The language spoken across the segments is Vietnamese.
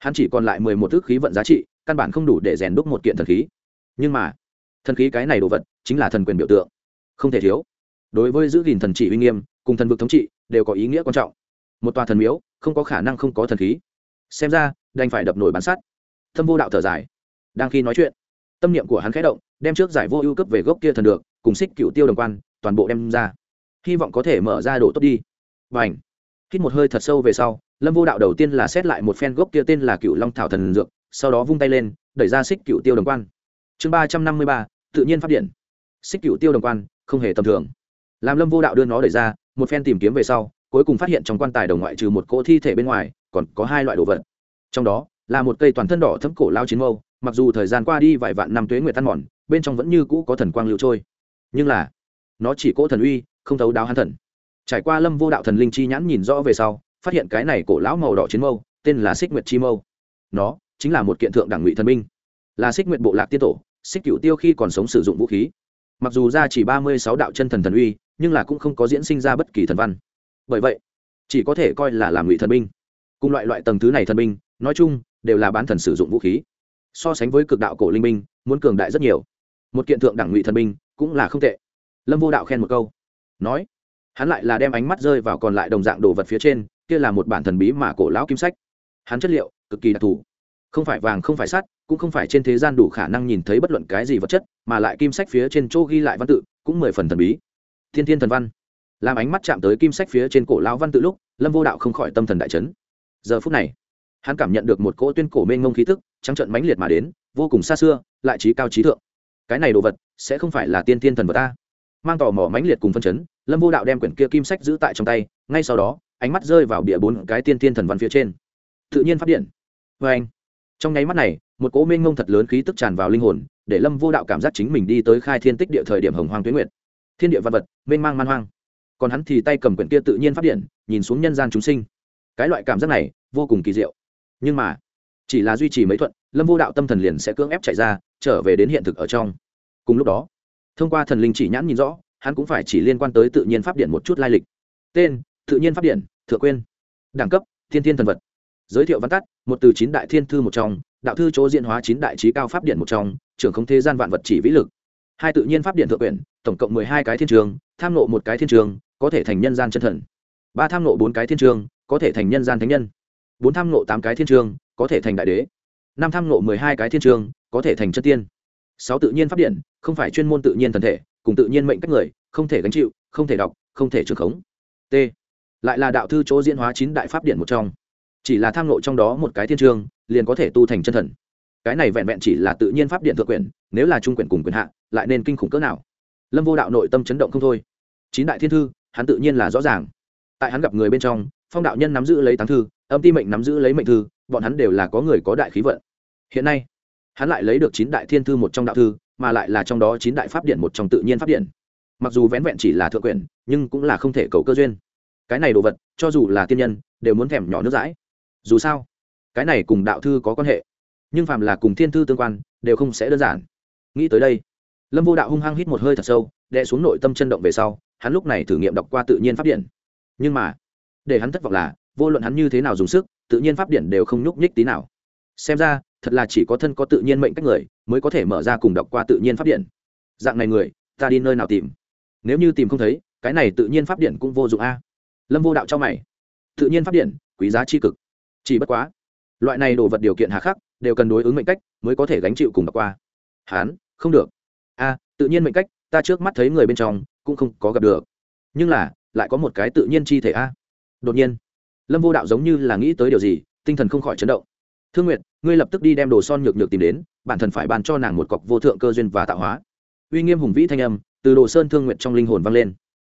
hắn chỉ còn lại mười một ước khí vận giá trị, căn bản không đủ để rèn đúc một kiện thần khí. Nhưng mà, thần khí cái này đồ vật chính là thần quyền biểu tượng. Không thể thiếu. Đối với giữ gìn thần trị uy nghiêm, cùng thần vực thống trị đều có ý nghĩa quan trọng. Một tòa thần miếu, không có khả năng không có thần khí. Xem ra, đành phải đập nổi bán sắt. Thâm vô đạo thở dài. Đang khi nói chuyện, tâm niệm của hắn khẽ động, đem trước giải vô ưu cấp về gốc kia thần được, cùng xích cựu tiêu đồng quan, toàn bộ đem ra. Hy vọng có thể mở ra đồ tốt đi. Và ảnh hít một hơi thật sâu về sau, lâm vô đạo đầu tiên là xét lại một phen gốc kia tên là cựu long thảo thần dược, sau đó vung tay lên, đẩy ra xích cựu tiêu đồng quan. Chương ba trăm năm mươi ba, tự nhiên phát điện. Xích cựu tiêu đồng quan, không hề tầm thường. Làm lâm vô đạo đưa nó đẩy ra, một phen tìm kiếm về sau, cuối cùng phát hiện trong quan tài đồng ngoại trừ một cỗ thi thể bên ngoài, còn có hai loại đồ vật. Trong đó, là một cây toàn thân đỏ thấm cổ lao chiến mâu, mặc dù thời gian qua đi vài vạn năm tuế nguyệt tan mòn, bên trong vẫn như cũ có thần quang lưu trôi. Nhưng là, nó chỉ cỗ thần uy, không thấu đáo hắn thần trải qua lâm vô đạo thần linh chi nhãn nhìn rõ về sau, phát hiện cái này cổ lão màu đỏ chiến mâu, tên là xích nguyệt chi mâu. Nó chính là một kiện thượng đẳng ngụy thần binh. Là xích nguyệt bộ lạc tiên tổ, xích cựu tiêu khi còn sống sử dụng vũ khí. Mặc dù ra chỉ ba mươi sáu đạo chân thần thần uy, nhưng là cũng không có diễn sinh ra bất kỳ thần văn. Bởi vậy, chỉ có thể coi là làm ngụy thần binh. Cùng loại loại tầng thứ này thần binh, nói chung, đều là bán thần sử dụng vũ khí. So sánh với cực đạo cổ linh binh, muốn cường đại rất nhiều. Một kiện thượng đẳng ngụy thần binh cũng là không tệ. Lâm vô đạo khen một câu. Nói hắn lại là đem ánh mắt rơi vào còn lại đồng dạng đồ vật phía trên, kia là một bản thần bí mà cổ lão kim sách. Hắn chất liệu, cực kỳ đặc thù. Không phải vàng, không phải sắt, cũng không phải trên thế gian đủ khả năng nhìn thấy bất luận cái gì vật chất, mà lại kim sách phía trên chỗ ghi lại văn tự, cũng mười phần thần bí. Thiên thiên thần văn. Làm ánh mắt chạm tới kim sách phía trên cổ lão văn tự lúc, lâm vô đạo không khỏi tâm thần đại chấn. Giờ phút này, hắn cảm nhận được một cỗ tuyên cổ mênh ngông khí tức, trắng trận mãnh liệt mà đến, vô cùng xa xưa, lại trí cao trí thượng. Cái này đồ vật, sẽ không phải là tiên thiên thần vật ta mang tò mò mãnh liệt cùng phân chấn, lâm vô đạo đem quyển kia kim sách giữ tại trong tay, ngay sau đó, ánh mắt rơi vào bịa bốn cái tiên thiên thần văn phía trên. Tự nhiên phát điện. Vê anh, trong nháy mắt này, một cỗ mênh ngông thật lớn khí tức tràn vào linh hồn, để lâm vô đạo cảm giác chính mình đi tới khai thiên tích địa thời điểm hồng hoang tuyến nguyệt. Thiên địa văn vật, mênh mang man hoang. Còn hắn thì tay cầm quyển kia tự nhiên phát điện, nhìn xuống nhân gian chúng sinh. Cái loại cảm giác này, vô cùng kỳ diệu. Nhưng mà, chỉ là duy trì mấy thuận, lâm vô đạo tâm thần liền sẽ cưỡng ép chạy ra, trở về đến hiện thực ở trong. Cùng lúc đó thông qua thần linh chỉ nhãn nhìn rõ, hắn cũng phải chỉ liên quan tới tự nhiên pháp điện một chút lai lịch. Tên, tự nhiên pháp điện, thượng quyên. Đẳng cấp, thiên thiên thần vật. Giới thiệu văn tắt, một từ chín đại thiên thư một trong, đạo thư chỗ diện hóa chín đại trí cao pháp điện một trong, trưởng không thế gian vạn vật chỉ vĩ lực. Hai tự nhiên pháp điện thượng quyển, tổng cộng mười hai cái thiên trường, tham nộ một cái thiên trường, có thể thành nhân gian chân thần. Ba tham nộ bốn cái thiên trường, có thể thành nhân gian thánh nhân. Bốn tham nộ tám cái thiên trường, có thể thành đại đế. Năm tham nộ mười hai cái thiên trường, có thể thành chân tiên. Sáu tự nhiên pháp điện không phải chuyên môn tự nhiên thần thể, cùng tự nhiên mệnh cách người, không thể gánh chịu, không thể đọc, không thể trường khống. T. Lại là đạo thư chỗ diễn hóa chín đại pháp điện một trong. Chỉ là tham lộ trong đó một cái thiên trường, liền có thể tu thành chân thần. Cái này vẹn vẹn chỉ là tự nhiên pháp điện thượng quyền nếu là trung quyền cùng quyền hạ, lại nên kinh khủng cỡ nào? Lâm vô đạo nội tâm chấn động không thôi. Chín đại thiên thư, hắn tự nhiên là rõ ràng. Tại hắn gặp người bên trong, phong đạo nhân nắm giữ lấy táng thư, âm ti mệnh nắm giữ lấy mệnh thư, bọn hắn đều là có người có đại khí vận. Hiện nay, hắn lại lấy được chín đại thiên thư một trong đạo thư mà lại là trong đó chín đại pháp điện một trong tự nhiên pháp điện. Mặc dù vén vẹn chỉ là thượng quyền nhưng cũng là không thể cầu cơ duyên. Cái này đồ vật, cho dù là tiên nhân, đều muốn thèm nhỏ nước dãi. Dù sao, cái này cùng đạo thư có quan hệ, nhưng phàm là cùng thiên thư tương quan, đều không sẽ đơn giản. Nghĩ tới đây, lâm vô đạo hung hăng hít một hơi thật sâu, đè xuống nội tâm chân động về sau, hắn lúc này thử nghiệm đọc qua tự nhiên pháp điện. Nhưng mà, để hắn thất vọng là, vô luận hắn như thế nào dùng sức, tự nhiên pháp điện đều không nhúc nhích tí nào. Xem ra thật là chỉ có thân có tự nhiên mệnh cách người mới có thể mở ra cùng đọc qua tự nhiên pháp điện. Dạng này người, ta đi nơi nào tìm? Nếu như tìm không thấy, cái này tự nhiên pháp điện cũng vô dụng a. Lâm vô đạo cho mày. Tự nhiên pháp điện, quý giá c h i cực. Chỉ bất quá, loại này đồ vật điều kiện hà khắc, đều cần đối ứng mệnh cách mới có thể gánh chịu cùng đọc qua. Hán, không được. A, tự nhiên mệnh cách, ta trước mắt thấy người bên trong, cũng không có gặp được. Nhưng là, lại có một cái tự nhiên chi thể a. Đột nhiên, lâm vô đạo giống như là nghĩ tới điều gì, tinh thần không khỏi chấn động. Thương nguyệt ngươi lập tức đi đem đồ son nhược nhược tìm đến, bản thân phải bàn cho nàng một cọc vô thượng cơ duyên và tạo hóa. Uy nghiêm hùng vĩ thanh âm từ đồ sơn thương nguyện trong linh hồn vang lên.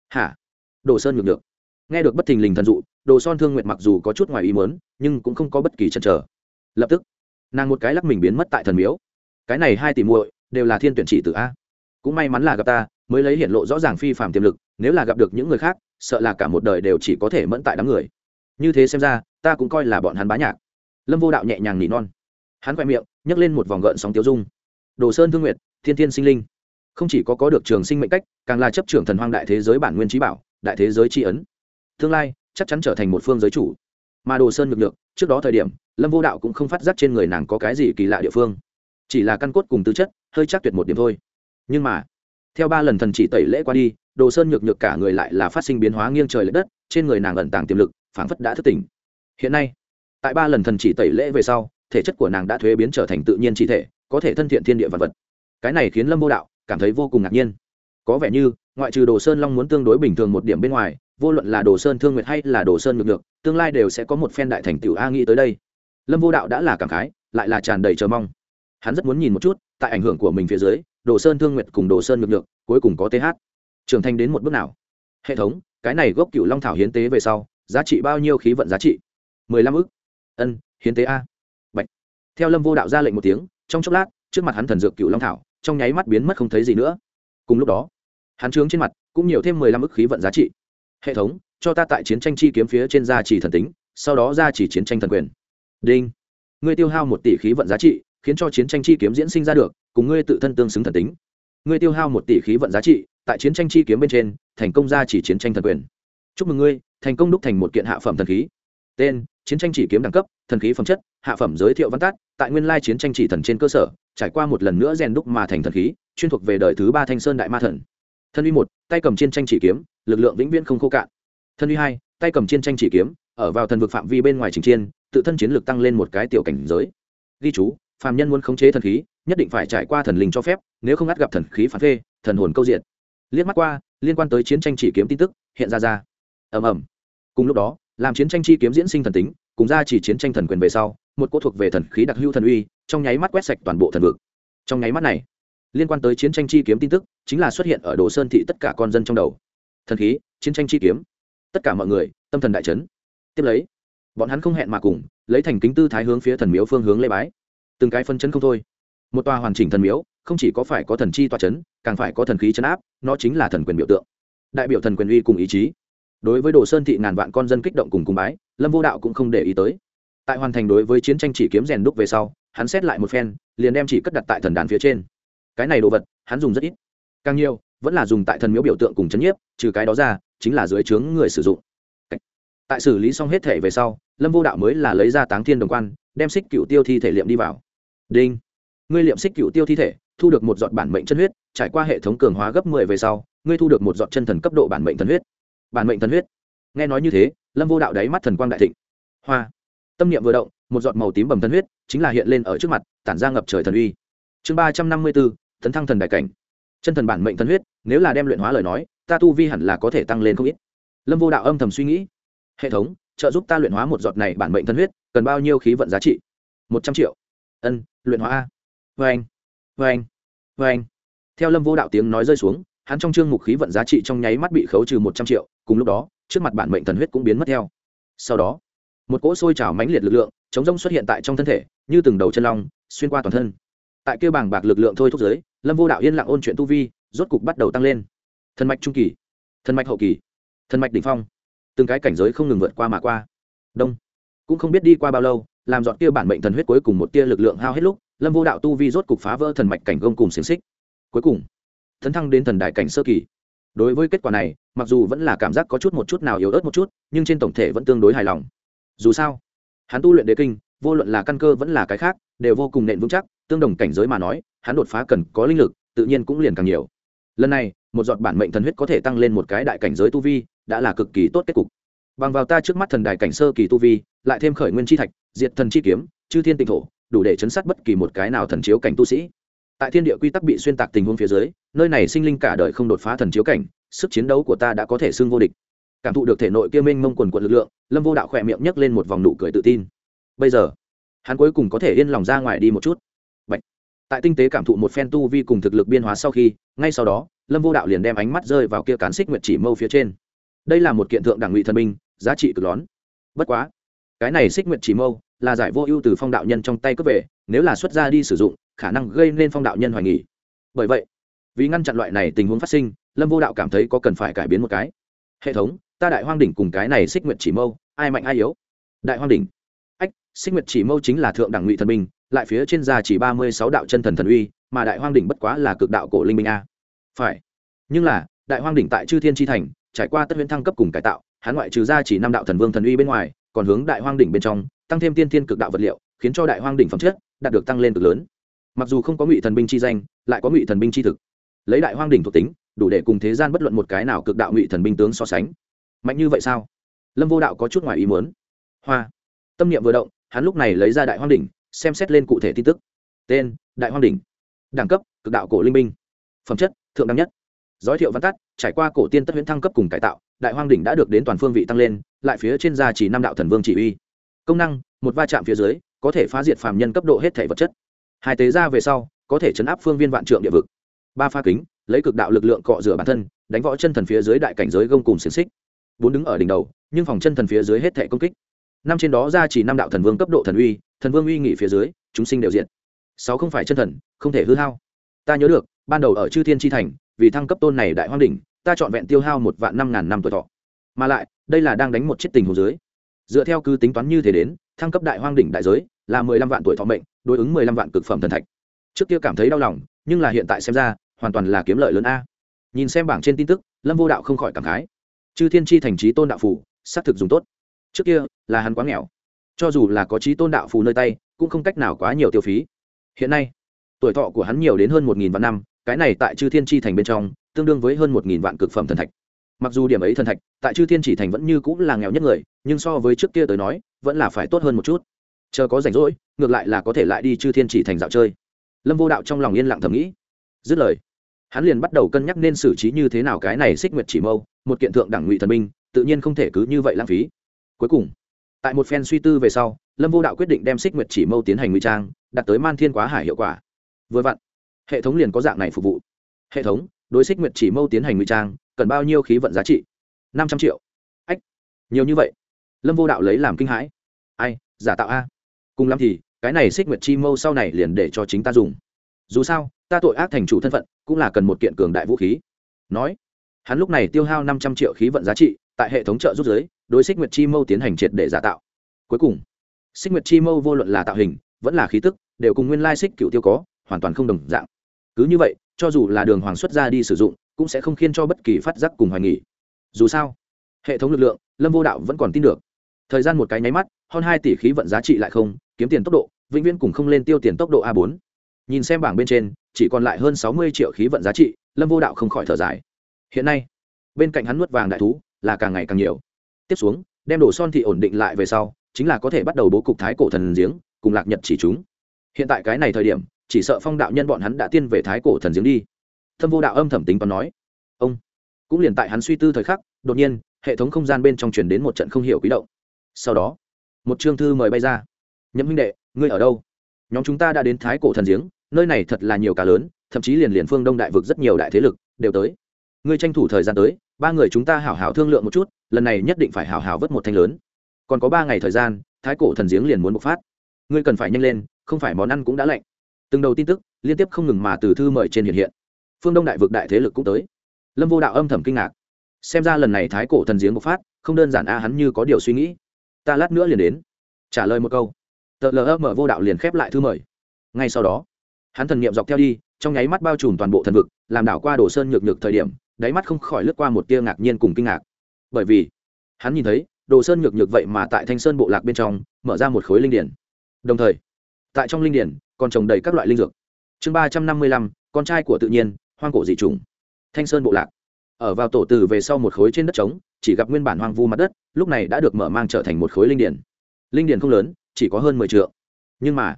Hả? Đồ sơn nhược nhược? Nghe được bất thình lình thần dụ, đồ son thương nguyện mặc dù có chút ngoài ý mớn nhưng cũng không có bất kỳ chần trở lập tức, nàng một cái lắc mình biến mất tại thần miếu. Cái này hai tỷ muội đều là thiên tuyển chỉ từ a. Cũng may mắn là gặp ta, mới lấy hiện lộ rõ ràng phi phạm tiềm lực, nếu là gặp được những người khác, sợ là cả một đời đều chỉ có thể mẫn tại đám người. Như thế xem ra, ta cũng coi là bọn hắn bá nhạc lâm vô đạo nhẹ nhàng nỉ non. Hắn quay miệng, nhấc lên một vòng gợn sóng tiêu dung. Đồ sơn thương nguyệt, thiên thiên sinh linh. Không chỉ có có được trường sinh mệnh cách, càng là chấp trưởng thần hoang đại thế giới bản nguyên trí bảo, đại thế giới tri ấn. Tương lai, chắc chắn trở thành một phương giới chủ. Mà đồ sơn ngược được trước đó thời điểm, lâm vô đạo cũng không phát giác trên người nàng có cái gì kỳ lạ địa phương. Chỉ là căn cốt cùng tư chất, hơi chắc tuyệt một điểm thôi. Nhưng mà, theo ba lần thần chỉ tẩy lễ qua đi, đồ sơn nhược nhược cả người lại là phát sinh biến hóa nghiêng trời l ệ đất, trên người nàng ẩn tàng tiềm lực, phảng phất đã thức tỉnh. Hiện nay tại ba lần thần chỉ tẩy lễ về sau, thể chất của nàng đã thuế biến trở thành tự nhiên chỉ thể, có thể thân thiện thiên địa vật vật. Cái này khiến lâm vô đạo cảm thấy vô cùng ngạc nhiên. Có vẻ như, ngoại trừ đồ sơn long muốn tương đối bình thường một điểm bên ngoài, vô luận là đồ sơn thương nguyệt hay là đồ sơn ngược ngược tương lai đều sẽ có một phen đại thành tựu a nghĩ tới đây. Lâm vô đạo đã là cảm khái, lại là tràn đầy chờ mong. Hắn rất muốn nhìn một chút, tại ảnh hưởng của mình phía dưới, đồ sơn thương nguyệt cùng đồ sơn ngược ngược cuối cùng có th trưởng thành đến một bước nào. Hệ thống, cái này gốc cựu long thảo hiến tế về sau, giá trị bao nhiêu khí vận giá trị? mười lăm ức ân, hiến tế a. Bạch. theo lâm vô đạo ra lệnh một tiếng, trong chốc lát, trước mặt hắn thần dược cựu long thảo, trong nháy mắt biến mất không thấy gì nữa. Cùng lúc đó, hắn trướng trên mặt cũng nhiều thêm mười lăm ức khí vận giá trị. Hệ thống, cho ta tại chiến tranh chi kiếm phía trên gia trì thần tính, sau đó gia trì chiến tranh thần quyền. Đinh. Ngươi tiêu hao một tỷ khí vận giá trị, khiến cho chiến tranh chi kiếm diễn sinh ra được, cùng ngươi tự thân tương xứng thần tính. Ngươi tiêu hao một tỷ khí vận giá trị, tại chiến tranh chi kiếm bên trên, thành công gia trì chiến tranh thần quyền. Chúc mừng ngươi, thành công đúc thành một kiện hạ phẩm thần khí. Tên chiến tranh chỉ kiếm đẳng cấp, thần khí phẩm chất, hạ phẩm giới thiệu văn tát, tại nguyên lai chiến tranh chỉ thần trên cơ sở, trải qua một lần nữa rèn đúc mà thành thần khí, chuyên thuộc về đời thứ ba thanh sơn đại ma thần. Thân uy một, tay cầm chiến tranh chỉ kiếm, lực lượng vĩnh viễn không khô cạn. Thân uy hai, tay cầm chiến tranh chỉ kiếm, ở vào thần vực phạm vi bên ngoài trình chiên, tự thân chiến lực tăng lên một cái tiểu cảnh giới. Ghi chú, phàm nhân muốn khống chế thần khí, nhất định phải trải qua thần linh cho phép, nếu không ngắt gặp thần khí phản phê, thần hồn câu diện. Liếc mắt qua, liên quan tới chiến tranh chỉ kiếm tin tức, hiện ra ra. Ầm ầm. Cùng lúc đó làm chiến tranh chi kiếm diễn sinh thần tính, cùng ra chỉ chiến tranh thần quyền về sau, một cô thuộc về thần khí đặc hữu thần uy, trong nháy mắt quét sạch toàn bộ thần vực. Trong nháy mắt này, liên quan tới chiến tranh chi kiếm tin tức, chính là xuất hiện ở đồ sơn thị tất cả con dân trong đầu. Thần khí, chiến tranh chi kiếm. Tất cả mọi người, tâm thần đại chấn. Tiếp lấy, bọn hắn không hẹn mà cùng, lấy thành kính tư thái hướng phía thần miếu phương hướng lê bái. Từng cái phân chân không thôi. Một tòa hoàn chỉnh thần miếu, không chỉ có phải có thần chi tòa chấn, càng phải có thần khí chấn áp, nó chính là thần quyền biểu tượng. Đại biểu thần quyền uy cùng ý chí đối với đồ sơn thị ngàn vạn con dân kích động cùng cùng bái, lâm vô đạo cũng không để ý tới. Tại hoàn thành đối với chiến tranh chỉ kiếm rèn đúc về sau, hắn xét lại một phen, liền đem chỉ cất đặt tại thần đàn phía trên. Cái này đồ vật, hắn dùng rất ít. Càng nhiều, vẫn là dùng tại thần miếu biểu tượng cùng chấn nhiếp, trừ cái đó ra, chính là dưới trướng người sử dụng. Tại xử lý xong hết thể về sau, lâm vô đạo mới là lấy ra táng thiên đồng quan, đem xích cựu tiêu thi thể liệm đi vào. Đinh. Ngươi liệm xích cựu tiêu thi thể, thu được một giọt bản mệnh chân huyết, trải qua hệ thống cường hóa gấp mười về sau, ngươi thu được một giọt chân thần cấp độ bản mệnh thần huyết bản mệnh thần huyết. Nghe nói như thế, lâm vô đạo đáy mắt thần quang đại thịnh. Hoa. Tâm niệm vừa động, một giọt màu tím bầm thần huyết chính là hiện lên ở trước mặt, tản ra ngập trời thần uy. Chương ba trăm năm mươi bốn, tấn thăng thần đại cảnh. Chân thần bản mệnh thần huyết, nếu là đem luyện hóa lời nói, ta tu vi hẳn là có thể tăng lên không ít. Lâm vô đạo âm thầm suy nghĩ. Hệ thống, trợ giúp ta luyện hóa một giọt này bản mệnh thần huyết, cần bao nhiêu khí vận giá trị? Một trăm triệu. Ân, luyện hóa a. Vê anh vê anh vê anh theo lâm vô đạo tiếng nói rơi xuống hắn trong chương mục khí vận giá trị trong nháy mắt bị khấu trừ một trăm triệu, cùng lúc đó, trước mặt bản mệnh thần huyết cũng biến mất theo. Sau đó, một cỗ sôi trào mãnh liệt lực lượng, chống rông xuất hiện tại trong thân thể, như từng đầu chân long, xuyên qua toàn thân. Tại kêu bảng bạc lực lượng thôi thúc giới lâm vô đạo yên lặng ôn chuyện tu vi, rốt cục bắt đầu tăng lên. Thần mạch trung kỳ, thần mạch hậu kỳ, thần mạch đ ỉ n h phong. Từng cái cảnh giới không ngừng vượt qua mà qua. Đông. Cũng không biết đi qua bao lâu, làm dọn kia bản mệnh thần huyết cuối cùng một tia lực lượng hao hết lúc, lâm vô đạo tu vi rốt cục phá vỡ thần mạch cảnh gông cùng xiềng xích. Cuối cùng tấn thăng đến thần đại cảnh sơ kỳ. Đối với kết quả này, mặc dù vẫn là cảm giác có chút một chút nào yếu ớt một chút, nhưng trên tổng thể vẫn tương đối hài lòng. Dù sao, hắn tu luyện đế kinh, vô luận là căn cơ vẫn là cái khác, đều vô cùng nện vững chắc, tương đồng cảnh giới mà nói, hắn đột phá cần có linh lực, tự nhiên cũng liền càng nhiều. Lần này, một giọt bản mệnh thần huyết có thể tăng lên một cái đại cảnh giới tu vi, đã là cực kỳ tốt kết cục. Bằng vào ta trước mắt thần đại cảnh sơ kỳ tu vi, lại thêm khởi nguyên chi thạch, diệt thần chi kiếm, chư thiên tịnh thổ, đủ để chấn sát bất kỳ một cái nào thần chiếu cảnh tu sĩ tại thiên địa quy tắc bị xuyên tạc tình huống phía dưới nơi này sinh linh cả đời không đột phá thần chiếu cảnh sức chiến đấu của ta đã có thể xưng vô địch. Cảm thụ được thể nội kia minh mông quần quận lực lượng lâm vô đạo khỏe miệng nhấc lên một vòng nụ cười tự tin. Bây giờ hắn cuối cùng có thể yên lòng ra ngoài đi một chút. Bạch. tại tinh tế cảm thụ một phen tu vi cùng thực lực biên hóa sau khi ngay sau đó lâm vô đạo liền đem ánh mắt rơi vào kia cán xích nguyệt chỉ mâu phía trên. Đây là một kiện thượng đẳng ngụy thần minh, giá trị cực lón bất quá cái này xích nguyệt chỉ mâu là giải vô ưu từ phong đạo nhân trong tay cướp về nếu là xuất ra đi sử dụng, khả năng gây nên phong đạo nhân hoài nghỉ bởi vậy, vì ngăn chặn loại này tình huống phát sinh, lâm vô đạo cảm thấy có cần phải cải biến một cái. Hệ thống, ta đại hoang đỉnh cùng cái này xích nguyệt chỉ mâu, ai mạnh ai yếu? Đại hoang đỉnh. Ách, xích nguyệt chỉ mâu chính là thượng đẳng ngụy thần binh, lại phía trên gia chỉ ba mươi sáu đạo chân thần thần uy, mà đại hoang đỉnh bất quá là cực đạo cổ linh minh a. Phải. Nhưng là, đại hoang đỉnh tại chư thiên tri thành, trải qua tất huyễn thăng cấp cùng cải tạo, hắn ngoại trừ ra chỉ năm đạo thần vương thần uy bên ngoài, còn hướng đại hoang đỉnh bên trong, tăng thêm tiên thiên cực đạo vật liệu, khiến cho đại hoang đỉnh phẩm chất đạt được tăng lên cực lớn. Mặc dù không có ngụy thần binh chi danh, lại có ngụy thần binh chi thực. Lấy đại hoang đỉnh thuộc tính, đủ để cùng thế gian bất luận một cái nào cực đạo ngụy thần binh tướng so sánh. Mạnh như vậy sao? Lâm vô đạo có chút ngoài ý muốn. Hoa. Tâm niệm vừa động, hắn lúc này lấy ra đại hoang đỉnh, xem xét lên cụ thể tin tức. Tên, đại hoang đỉnh. Đẳng cấp, cực đạo cổ linh binh. Phẩm chất, thượng đẳng nhất. Giới thiệu văn tắt, trải qua cổ tiên tất huyễn thăng cấp cùng cải tạo, đại hoang đỉnh đã được đến toàn phương vị tăng lên, lại phía trên gia chỉ năm đạo thần vương chỉ uy công năng, một va chạm phía dưới có thể phá diệt phàm nhân cấp độ hết thể vật chất. Hai tế ra về sau, có thể chấn áp phương viên vạn trượng địa vực. Ba pha kính, lấy cực đạo lực lượng cọ rửa bản thân, đánh võ chân thần phía dưới đại cảnh giới gông cùng xiềng xích. Bốn đứng ở đỉnh đầu, nhưng phòng chân thần phía dưới hết thể công kích. Năm trên đó ra chỉ năm đạo thần vương cấp độ thần uy, thần vương uy nghị phía dưới, chúng sinh đều diện sáu không phải chân thần, không thể hư hao. Ta nhớ được, ban đầu ở chư thiên tri thành, vì thăng cấp tôn này đại hoang đỉnh, ta trọn vẹn tiêu hao một vạn năm ngàn năm tuổi thọ. Mà lại, đây là đang đánh một chiếc tình hồ dưới. Dựa theo cứ tính toán như thế đến, thăng cấp đại hoang đỉnh đại giới là mười lăm vạn tuổi thọ mệnh, đối ứng mười lăm vạn cực phẩm thần thạch. Trước kia cảm thấy đau lòng, nhưng là hiện tại xem ra, hoàn toàn là kiếm lợi lớn a. Nhìn xem bảng trên tin tức, lâm vô đạo không khỏi cảm khái. Chư thiên tri thành trí tôn đạo phủ sát thực dùng tốt. Trước kia, là hắn quá nghèo. Cho dù là có trí tôn đạo phù nơi tay, cũng không cách nào quá nhiều tiêu phí. Hiện nay, tuổi thọ của hắn nhiều đến hơn một nghìn vạn năm, cái này tại chư thiên tri thành bên trong, tương đương với hơn một nghìn vạn cực phẩm thần thạch. Mặc dù điểm ấy thần thạch, tại chư thiên chỉ thành vẫn như cũng là nghèo nhất người, nhưng so với trước kia tới nói, vẫn là phải tốt hơn một chút chờ có rảnh rỗi, ngược lại là có thể lại đi chư thiên chỉ thành dạo chơi. Lâm vô đạo trong lòng yên lặng thầm nghĩ. Dứt lời, hắn liền bắt đầu cân nhắc nên xử trí như thế nào cái này xích nguyệt chỉ mâu, một kiện thượng đẳng ngụy thần minh tự nhiên không thể cứ như vậy lãng phí. Cuối cùng, tại một phen suy tư về sau, lâm vô đạo quyết định đem xích nguyệt chỉ mâu tiến hành ngụy trang đặt tới man thiên quá hải hiệu quả. Vừa vặn, hệ thống liền có dạng này phục vụ. Hệ thống, đối xích nguyệt chỉ mâu tiến hành ngụy trang, cần bao nhiêu khí vận giá trị? năm trăm triệu. Ách, nhiều như vậy. Lâm vô đạo lấy làm kinh hãi. Ai, giả tạo a cùng lắm thì, cái này xích nguyệt chi mâu sau này liền để cho chính ta dùng. Dù sao, ta tội ác thành chủ thân phận, cũng là cần một kiện cường đại vũ khí. Nói, hắn lúc này tiêu hao năm trăm triệu khí vận giá trị, tại hệ thống trợ rút giới, đối xích nguyệt chi mâu tiến hành triệt để giả tạo. Cuối cùng xích nguyệt chi mâu vô luận là tạo hình, vẫn là khí tức, đều cùng nguyên lai xích cựu tiêu có, hoàn toàn không đồng dạng. Cứ như vậy, cho dù là đường hoàng xuất ra đi sử dụng, cũng sẽ không khiến cho bất kỳ phát giác cùng hoài nghỉ dù sao, hệ thống lực lượng, lâm vô đạo vẫn còn tin được. Thời gian một cái nháy mắt, hơn hai tỷ khí vận giá trị lại không kiếm tiền tốc độ, vĩnh viễn cùng không lên tiêu tiền tốc độ a bốn. Nhìn xem bảng bên trên, chỉ còn lại hơn sáu mươi triệu khí vận giá trị, lâm vô đạo không khỏi thở dài. Hiện nay, bên cạnh hắn nuốt vàng đại thú là càng ngày càng nhiều. Tiếp xuống, đem đồ son thị ổn định lại về sau, chính là có thể bắt đầu bố cục thái cổ thần giếng, cùng lạc nhật chỉ chúng. Hiện tại cái này thời điểm, chỉ sợ phong đạo nhân bọn hắn đã tiên về thái cổ thần giếng đi. Thâm vô đạo âm thầm tính toán nói. Ông, cũng liền tại hắn suy tư thời khắc, đột nhiên, hệ thống không gian bên trong truyền đến một trận không hiểu quý động. Sau đó, một chương thư mời bay ra nhậm huynh đệ, ngươi ở đâu? Nhóm chúng ta đã đến thái cổ thần giếng, nơi này thật là nhiều cá lớn, thậm chí liền liền phương đông đại vực rất nhiều đại thế lực đều tới. Ngươi tranh thủ thời gian tới, ba người chúng ta hảo hảo thương lượng một chút, lần này nhất định phải hảo hảo vớt một thanh lớn. Còn có ba ngày thời gian, thái cổ thần giếng liền muốn bộc phát. Ngươi cần phải nhanh lên, không phải món ăn cũng đã lạnh. Từng đầu tin tức, liên tiếp không ngừng mà từ thư mời trên hiện hiện. Phương đông đại vực đại thế lực cũng tới. Lâm vô đạo âm thầm kinh ngạc. Xem ra lần này thái cổ thần giếng bộc phát, không đơn giản a, hắn như có điều suy nghĩ. Ta lát nữa liền đến. Trả lời một câu tờ lờ mở vô đạo liền khép lại thư mời. Ngay sau đó, hắn thần nghiệm dọc theo đi, trong nháy mắt bao trùm toàn bộ thần vực, làm đảo qua đồ sơn nhược nhược thời điểm, đáy mắt không khỏi lướt qua một tia ngạc nhiên cùng kinh ngạc. Bởi vì, hắn nhìn thấy, đồ sơn nhược nhược vậy mà tại thanh sơn bộ lạc bên trong, mở ra một khối linh điển. Đồng thời, tại trong linh điển, còn trồng đầy các loại linh dược. Chương ba trăm năm mươi lăm, con trai của tự nhiên, hoang cổ dị trùng thanh sơn bộ lạc. Ở vào tổ từ về sau một khối trên đất trống, chỉ gặp nguyên bản hoang vu mặt đất, lúc này đã được mở mang trở thành một khối linh điển. Linh điển không lớn chỉ có hơn mười triệu, nhưng mà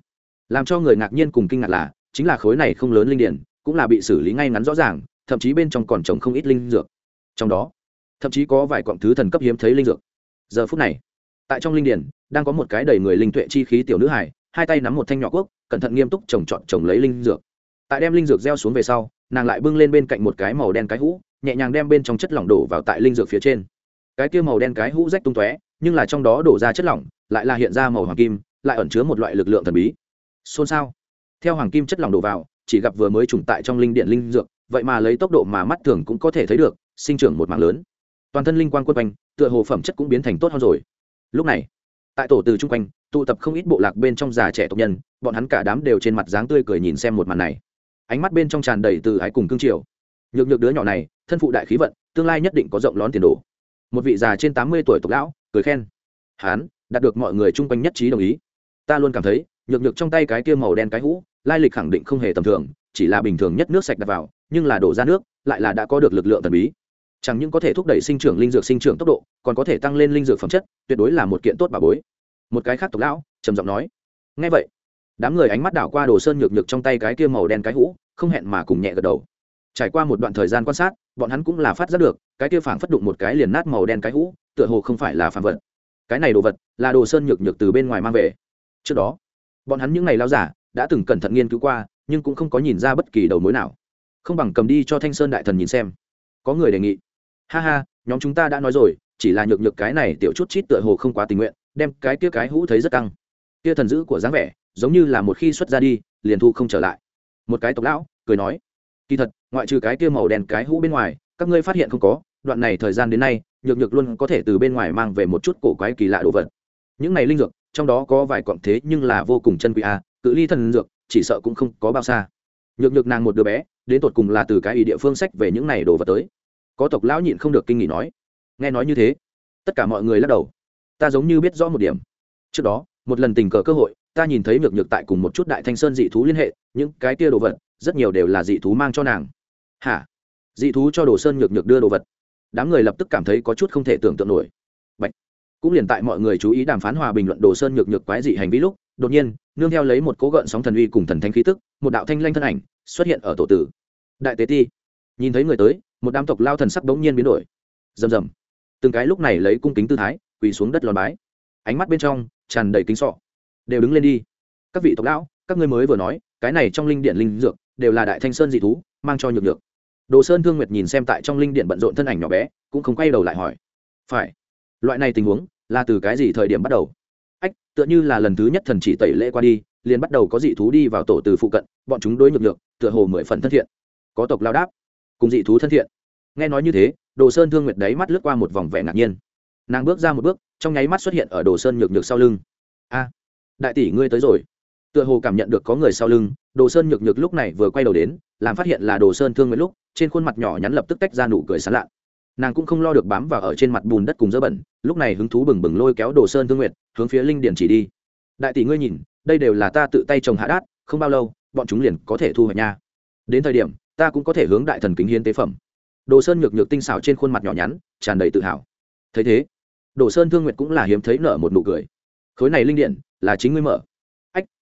làm cho người ngạc nhiên cùng kinh ngạc là chính là khối này không lớn linh điển cũng là bị xử lý ngay ngắn rõ ràng thậm chí bên trong còn trồng không ít linh dược. Trong đó thậm chí có vài quặng thứ thần cấp hiếm thấy linh dược. Giờ phút này tại trong linh điển đang có một cái đầy người linh tuệ chi khí tiểu nữ hải hai tay nắm một thanh nhỏ cuốc cẩn thận nghiêm túc trồng trọt trồng lấy linh dược. Tại đem linh dược gieo xuống về sau nàng lại bưng lên bên cạnh một cái màu đen cái hũ nhẹ nhàng đem bên trong chất lỏng đổ vào tại linh dược phía trên. Cái kia màu đen cái hũ rách tung tóe nhưng là trong đó đổ ra chất lỏng, lại là hiện ra màu hoàng kim, lại ẩn chứa một loại lực lượng thần bí. Xôn xao. Theo hoàng kim chất lỏng đổ vào, chỉ gặp vừa mới trùng tại trong linh điện linh dược, vậy mà lấy tốc độ mà mắt thường cũng có thể thấy được, sinh trưởng một mạng lớn. Toàn thân linh quang quân quanh, tựa hồ phẩm chất cũng biến thành tốt hơn rồi. Lúc này, tại tổ từ chung quanh, tụ tập không ít bộ lạc bên trong già trẻ tộc nhân, bọn hắn cả đám đều trên mặt dáng tươi cười nhìn xem một màn này. Ánh mắt bên trong tràn đầy từ ái cùng cương triều. Nhược nhược đứa nhỏ này, thân phụ đại khí vận, tương lai nhất định có rộng lón tiền đồ. Một vị già trên tám mươi tuổi tộc lão cười khen. Hán, đạt được mọi người chung quanh nhất trí đồng ý. Ta luôn cảm thấy, nhược nhược trong tay cái kia màu đen cái hũ, lai lịch khẳng định không hề tầm thường, chỉ là bình thường nhất nước sạch đặt vào, nhưng là đổ ra nước, lại là đã có được lực lượng thần bí. Chẳng những có thể thúc đẩy sinh trưởng linh dược sinh trưởng tốc độ, còn có thể tăng lên linh dược phẩm chất, tuyệt đối là một kiện tốt bà bối. Một cái khác tộc lão, trầm giọng nói. Ngay vậy, đám người ánh mắt đảo qua đồ sơn nhược nhược trong tay cái kia màu đen cái hũ, không hẹn mà cùng nhẹ gật đầu. Trải qua một đoạn thời gian quan sát, bọn hắn cũng là phát giác được, cái kia phảng phất đụng một cái liền nát màu đen cái hũ tựa hồ không phải là phàm vật. Cái này đồ vật là đồ sơn nhược nhược từ bên ngoài mang về. Trước đó, bọn hắn những ngày lao giả đã từng cẩn thận nghiên cứu qua, nhưng cũng không có nhìn ra bất kỳ đầu mối nào. Không bằng cầm đi cho thanh sơn đại thần nhìn xem. Có người đề nghị. Ha ha, nhóm chúng ta đã nói rồi, chỉ là nhược nhược cái này tiểu chút chít tựa hồ không quá tình nguyện, đem cái kia cái hũ thấy rất căng. Kia thần dữ của dáng vẻ, giống như là một khi xuất ra đi, liền thu không trở lại. Một cái tộc lão, cười nói. Kỳ thật, ngoại trừ cái kia màu đen cái hũ bên ngoài, các ngươi phát hiện không có đoạn này thời gian đến nay, nhược nhược luôn có thể từ bên ngoài mang về một chút cổ quái kỳ lạ đồ vật. Những này linh dược, trong đó có vài cọng thế nhưng là vô cùng chân quý a cự ly thần dược, chỉ sợ cũng không có bao xa. Nhược nhược nàng một đứa bé, đến tột cùng là từ cái ý địa phương sách về những này đồ vật tới. Có tộc lão nhịn không được kinh nghỉ nói. Nghe nói như thế, tất cả mọi người lắc đầu. Ta giống như biết rõ một điểm. Trước đó, một lần tình cờ cơ hội, ta nhìn thấy nhược nhược tại cùng một chút đại thanh sơn dị thú liên hệ, những cái tia đồ vật, rất nhiều đều là dị thú mang cho nàng. Hả? Dị thú cho đồ sơn nhược nhược đưa đồ vật đám người lập tức cảm thấy có chút không thể tưởng tượng nổi. Bạch. cũng liền tại mọi người chú ý đàm phán hòa bình luận đồ sơn nhược nhược quái dị hành vi lúc, đột nhiên, nương theo lấy một cố gợn sóng thần uy cùng thần thanh khí tức, một đạo thanh lanh thân ảnh xuất hiện ở tổ tử. Đại tế ti. Nhìn thấy người tới, một đám tộc lao thần sắc bỗng nhiên biến đổi. Rầm rầm. Từng cái lúc này lấy cung kính tư thái, quỳ xuống đất lòn bái. Ánh mắt bên trong tràn đầy kính sọ. Đều đứng lên đi. Các vị tộc lão, các ngươi mới vừa nói, cái này trong linh điện linh dược đều là đại thanh sơn dị thú, mang cho nhược nhược đồ sơn thương nguyệt nhìn xem tại trong linh điện bận rộn thân ảnh nhỏ bé, cũng không quay đầu lại hỏi. Phải. Loại này tình huống là từ cái gì thời điểm bắt đầu? Ách, tựa như là lần thứ nhất thần chỉ tẩy lễ qua đi, liền bắt đầu có dị thú đi vào tổ từ phụ cận, bọn chúng đối nhược lượng tựa hồ mười phần thân thiện. Có tộc lao đáp. Cùng dị thú thân thiện. Nghe nói như thế, đồ sơn thương nguyệt đấy mắt lướt qua một vòng vẻ ngạc nhiên. Nàng bước ra một bước, trong nháy mắt xuất hiện ở đồ sơn nhược nhược sau lưng. A, đại tỷ ngươi tới rồi tựa hồ cảm nhận được có người sau lưng, đồ sơn nhược nhược lúc này vừa quay đầu đến, làm phát hiện là đồ sơn thương nguyệt lúc, trên khuôn mặt nhỏ nhắn lập tức tách ra nụ cười sán lạ nàng cũng không lo được bám vào ở trên mặt bùn đất cùng dơ bẩn, lúc này hứng thú bừng bừng lôi kéo đồ sơn thương nguyệt, hướng phía linh điển chỉ đi. Đại tỷ ngươi nhìn, đây đều là ta tự tay trồng hạ đát, không bao lâu, bọn chúng liền có thể thu hoạch nha. Đến thời điểm, ta cũng có thể hướng đại thần kính hiến tế phẩm. Đồ sơn nhược nhược tinh xảo trên khuôn mặt nhỏ nhắn, tràn đầy tự hào. Thấy thế, đồ sơn thương nguyệt cũng là hiếm thấy nở một nụ cười. Khối này linh điện là chính ngươi mở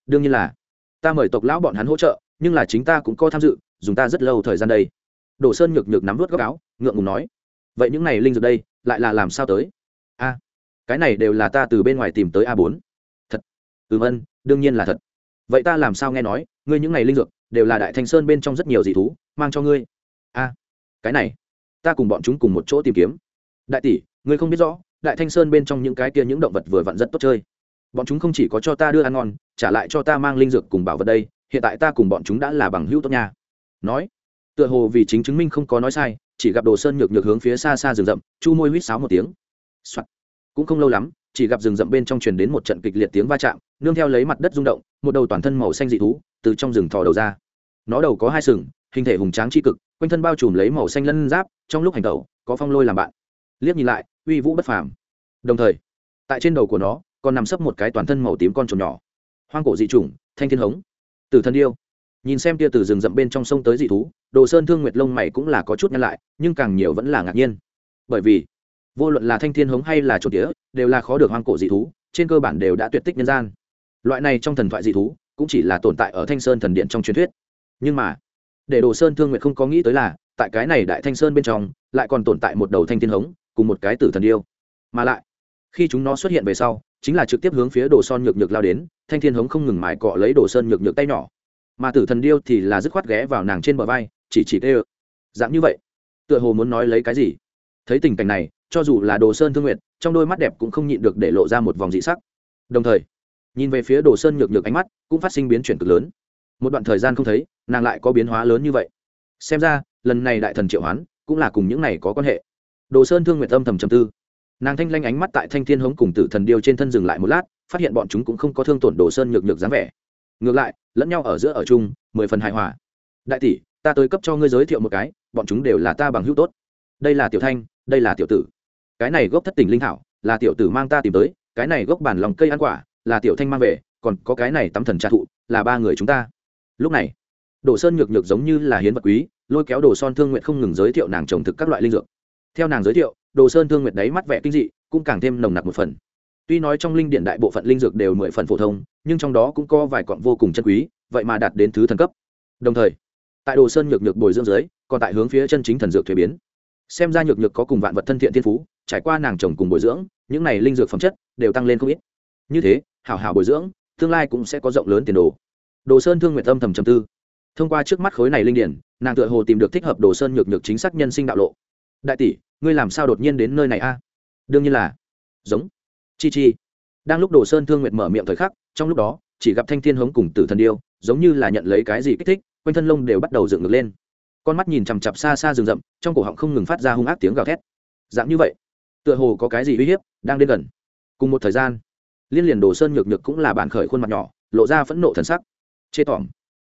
đương nhiên là, ta mời tộc lão bọn hắn hỗ trợ, nhưng là chính ta cũng có tham dự, dùng ta rất lâu thời gian đây. Đồ sơn nhược nhược nắm vớt góc áo, ngượng ngùng nói, vậy những này linh dược đây, lại là làm sao tới? A, cái này đều là ta từ bên ngoài tìm tới a bốn. Thật. Ừm ân, đương nhiên là thật. Vậy ta làm sao nghe nói, ngươi những này linh dược, đều là đại thanh sơn bên trong rất nhiều dị thú, mang cho ngươi. A, cái này, ta cùng bọn chúng cùng một chỗ tìm kiếm. Đại tỷ, ngươi không biết rõ, đại thanh sơn bên trong những cái kia những động vật vừa vặn rất tốt chơi bọn chúng không chỉ có cho ta đưa ăn ngon, trả lại cho ta mang linh dược cùng bảo vật đây, hiện tại ta cùng bọn chúng đã là bằng hữu tốt nha. Nói, tựa hồ vì chính chứng minh không có nói sai, chỉ gặp đồ sơn nhược nhược hướng phía xa xa rừng rậm, chu môi huýt sáo một tiếng、Soạn. cũng không lâu lắm, chỉ gặp rừng rậm bên trong truyền đến một trận kịch liệt tiếng va chạm, nương theo lấy mặt đất rung động, một đầu toàn thân màu xanh dị thú từ trong rừng thò đầu ra. Nó đầu có hai sừng, hình thể hùng tráng tri cực, quanh thân bao trùm lấy màu xanh lân giáp, trong lúc hành tẩu, có phong lôi làm bạn. Liếc nhìn lại, uy vũ bất phàm. Đồng thời, tại trên đầu của nó còn nằm sấp một cái toàn thân màu tím con trồn nhỏ. Hoang cổ dị chủng, thanh thiên hống. Từ thân điêu nhìn xem tia từ rừng rậm bên trong sông tới dị thú, đồ sơn thương nguyệt lông mày cũng là có chút nhăn lại, nhưng càng nhiều vẫn là ngạc nhiên. Bởi vì, vô luận là thanh thiên hống hay là trộn tía, đều là khó được hoang cổ dị thú, trên cơ bản đều đã tuyệt tích nhân gian. Loại này trong thần thoại dị thú, cũng chỉ là tồn tại ở thanh sơn thần điện trong truyền thuyết. Nhưng mà, để đồ sơn thương nguyện không có nghĩ tới là, tại cái này đại thanh sơn bên trong, lại còn tồn tại một đầu thanh thiên hống, cùng một cái tử thần điêu mà lại, khi chúng nó xuất hiện về sau chính là trực tiếp hướng phía đồ son nhược nhược lao đến, thanh thiên hống không ngừng mài cọ lấy đồ sơn nhược nhược tay nhỏ. Mà tử thần điêu thì là dứt khoát ghé vào nàng trên bờ vai, chỉ chỉ tê ơ dạng như vậy, tựa hồ muốn nói lấy cái gì? Thấy tình cảnh này, cho dù là đồ sơn thương nguyện, trong đôi mắt đẹp cũng không nhịn được để lộ ra một vòng dị sắc. Đồng thời, nhìn về phía đồ sơn nhược nhược ánh mắt, cũng phát sinh biến chuyển cực lớn. Một đoạn thời gian không thấy, nàng lại có biến hóa lớn như vậy. Xem ra, lần này đại thần triệu hoán, cũng là cùng những này có quan hệ. Đồ sơn thương nguyện tâm thầm trầm tư nàng thanh lanh ánh mắt tại thanh thiên hống cùng tử thần điêu trên thân dừng lại một lát, phát hiện bọn chúng cũng không có thương tổn đồ sơn nhược nhược dáng vẻ. Ngược lại, lẫn nhau ở giữa ở chung, mười phần hài hòa. Đại tỷ, ta tới cấp cho ngươi giới thiệu một cái, bọn chúng đều là ta bằng hữu tốt. Đây là tiểu thanh, đây là tiểu tử. Cái này gốc thất tình linh thảo, là tiểu tử mang ta tìm tới, cái này gốc bản lòng cây ăn quả, là tiểu thanh mang về, còn có cái này tắm thần trà thụ, là ba người chúng ta. Lúc này, đồ sơn nhược nhược giống như là hiến vật quý, lôi kéo đồ son thương nguyện không ngừng giới thiệu nàng trồng thực các loại linh dược. Theo nàng giới thiệu đồ sơn thương nguyệt đấy mắt vẻ kinh dị, cũng càng thêm nồng nặc một phần. Tuy nói trong linh điện đại bộ phận linh dược đều mười phần phổ thông, nhưng trong đó cũng có vài quặng vô cùng chân quý, vậy mà đạt đến thứ thần cấp. Đồng thời, tại đồ sơn nhược nhược bồi dưỡng giới còn tại hướng phía chân chính thần dược thuế biến. Xem ra nhược nhược có cùng vạn vật thân thiện thiên phú, trải qua nàng trồng cùng bồi dưỡng, những này linh dược phẩm chất đều tăng lên không ít. Như thế, hảo hảo bồi dưỡng, tương lai cũng sẽ có rộng lớn tiền đồ. Đồ sơn thương nguyện tâm thầm trầm tư. Thông qua trước mắt khối này linh điển nàng tựa hồ tìm được thích hợp đồ sơn nhược nhược chính xác nhân sinh đạo lộ. Đại tỷ ngươi làm sao đột nhiên đến nơi này a? Đương nhiên là. Giống. Chi chi. Đang lúc đồ sơn thương nguyện mở miệng thời khắc, trong lúc đó, chỉ gặp thanh thiên hống cùng tử thần điêu, giống như là nhận lấy cái gì kích thích, quanh thân lông đều bắt đầu dựng ngược lên. Con mắt nhìn chằm chặp xa xa rừng rậm, trong cổ họng không ngừng phát ra hung ác tiếng gào thét. Dạng như vậy, tựa hồ có cái gì uy hiếp đang đến gần. Cùng một thời gian, liên liền đồ sơn nhược nhược cũng là bản khởi khuôn mặt nhỏ, lộ ra phẫn nộ thần sắc. Chê tỏm.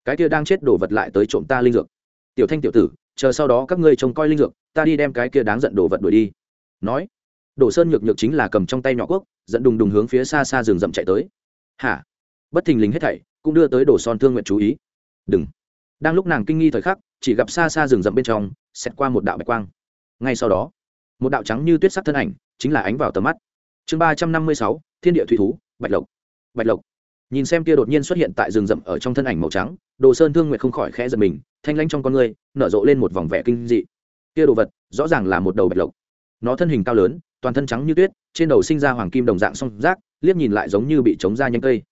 Cái kia đang chết đổ vật lại tới trộm ta linh dược. Tiểu thanh tiểu tử, chờ sau đó các ngươi trông coi linh dược ta đi đem cái kia đáng giận đồ vật đuổi đi. Nói đồ sơn nhược nhược chính là cầm trong tay nhỏ quốc, dẫn đùng đùng hướng phía xa xa rừng rậm chạy tới. Hả? Bất thình lình hết thảy cũng đưa tới đồ son thương nguyện chú ý. Đừng. Đang lúc nàng kinh nghi thời khắc, chỉ gặp xa xa rừng rậm bên trong xét qua một đạo bạch quang. Ngay sau đó, một đạo trắng như tuyết sắc thân ảnh chính là ánh vào tầm mắt. Chương ba trăm năm mươi sáu, thiên địa thủy thú, bạch lộc. Bạch lộc. Nhìn xem kia đột nhiên xuất hiện tại rừng rậm ở trong thân ảnh màu trắng đồ sơn thương nguyệt không khỏi khẽ giật mình, thanh lanh trong con người, nở rộ lên một vòng vẻ kinh dị kia đồ vật, rõ ràng là một đầu bạch lộc. Nó thân hình cao lớn, toàn thân trắng như tuyết, trên đầu sinh ra hoàng kim đồng dạng song rác liếc nhìn lại giống như bị chống ra nhanh cây.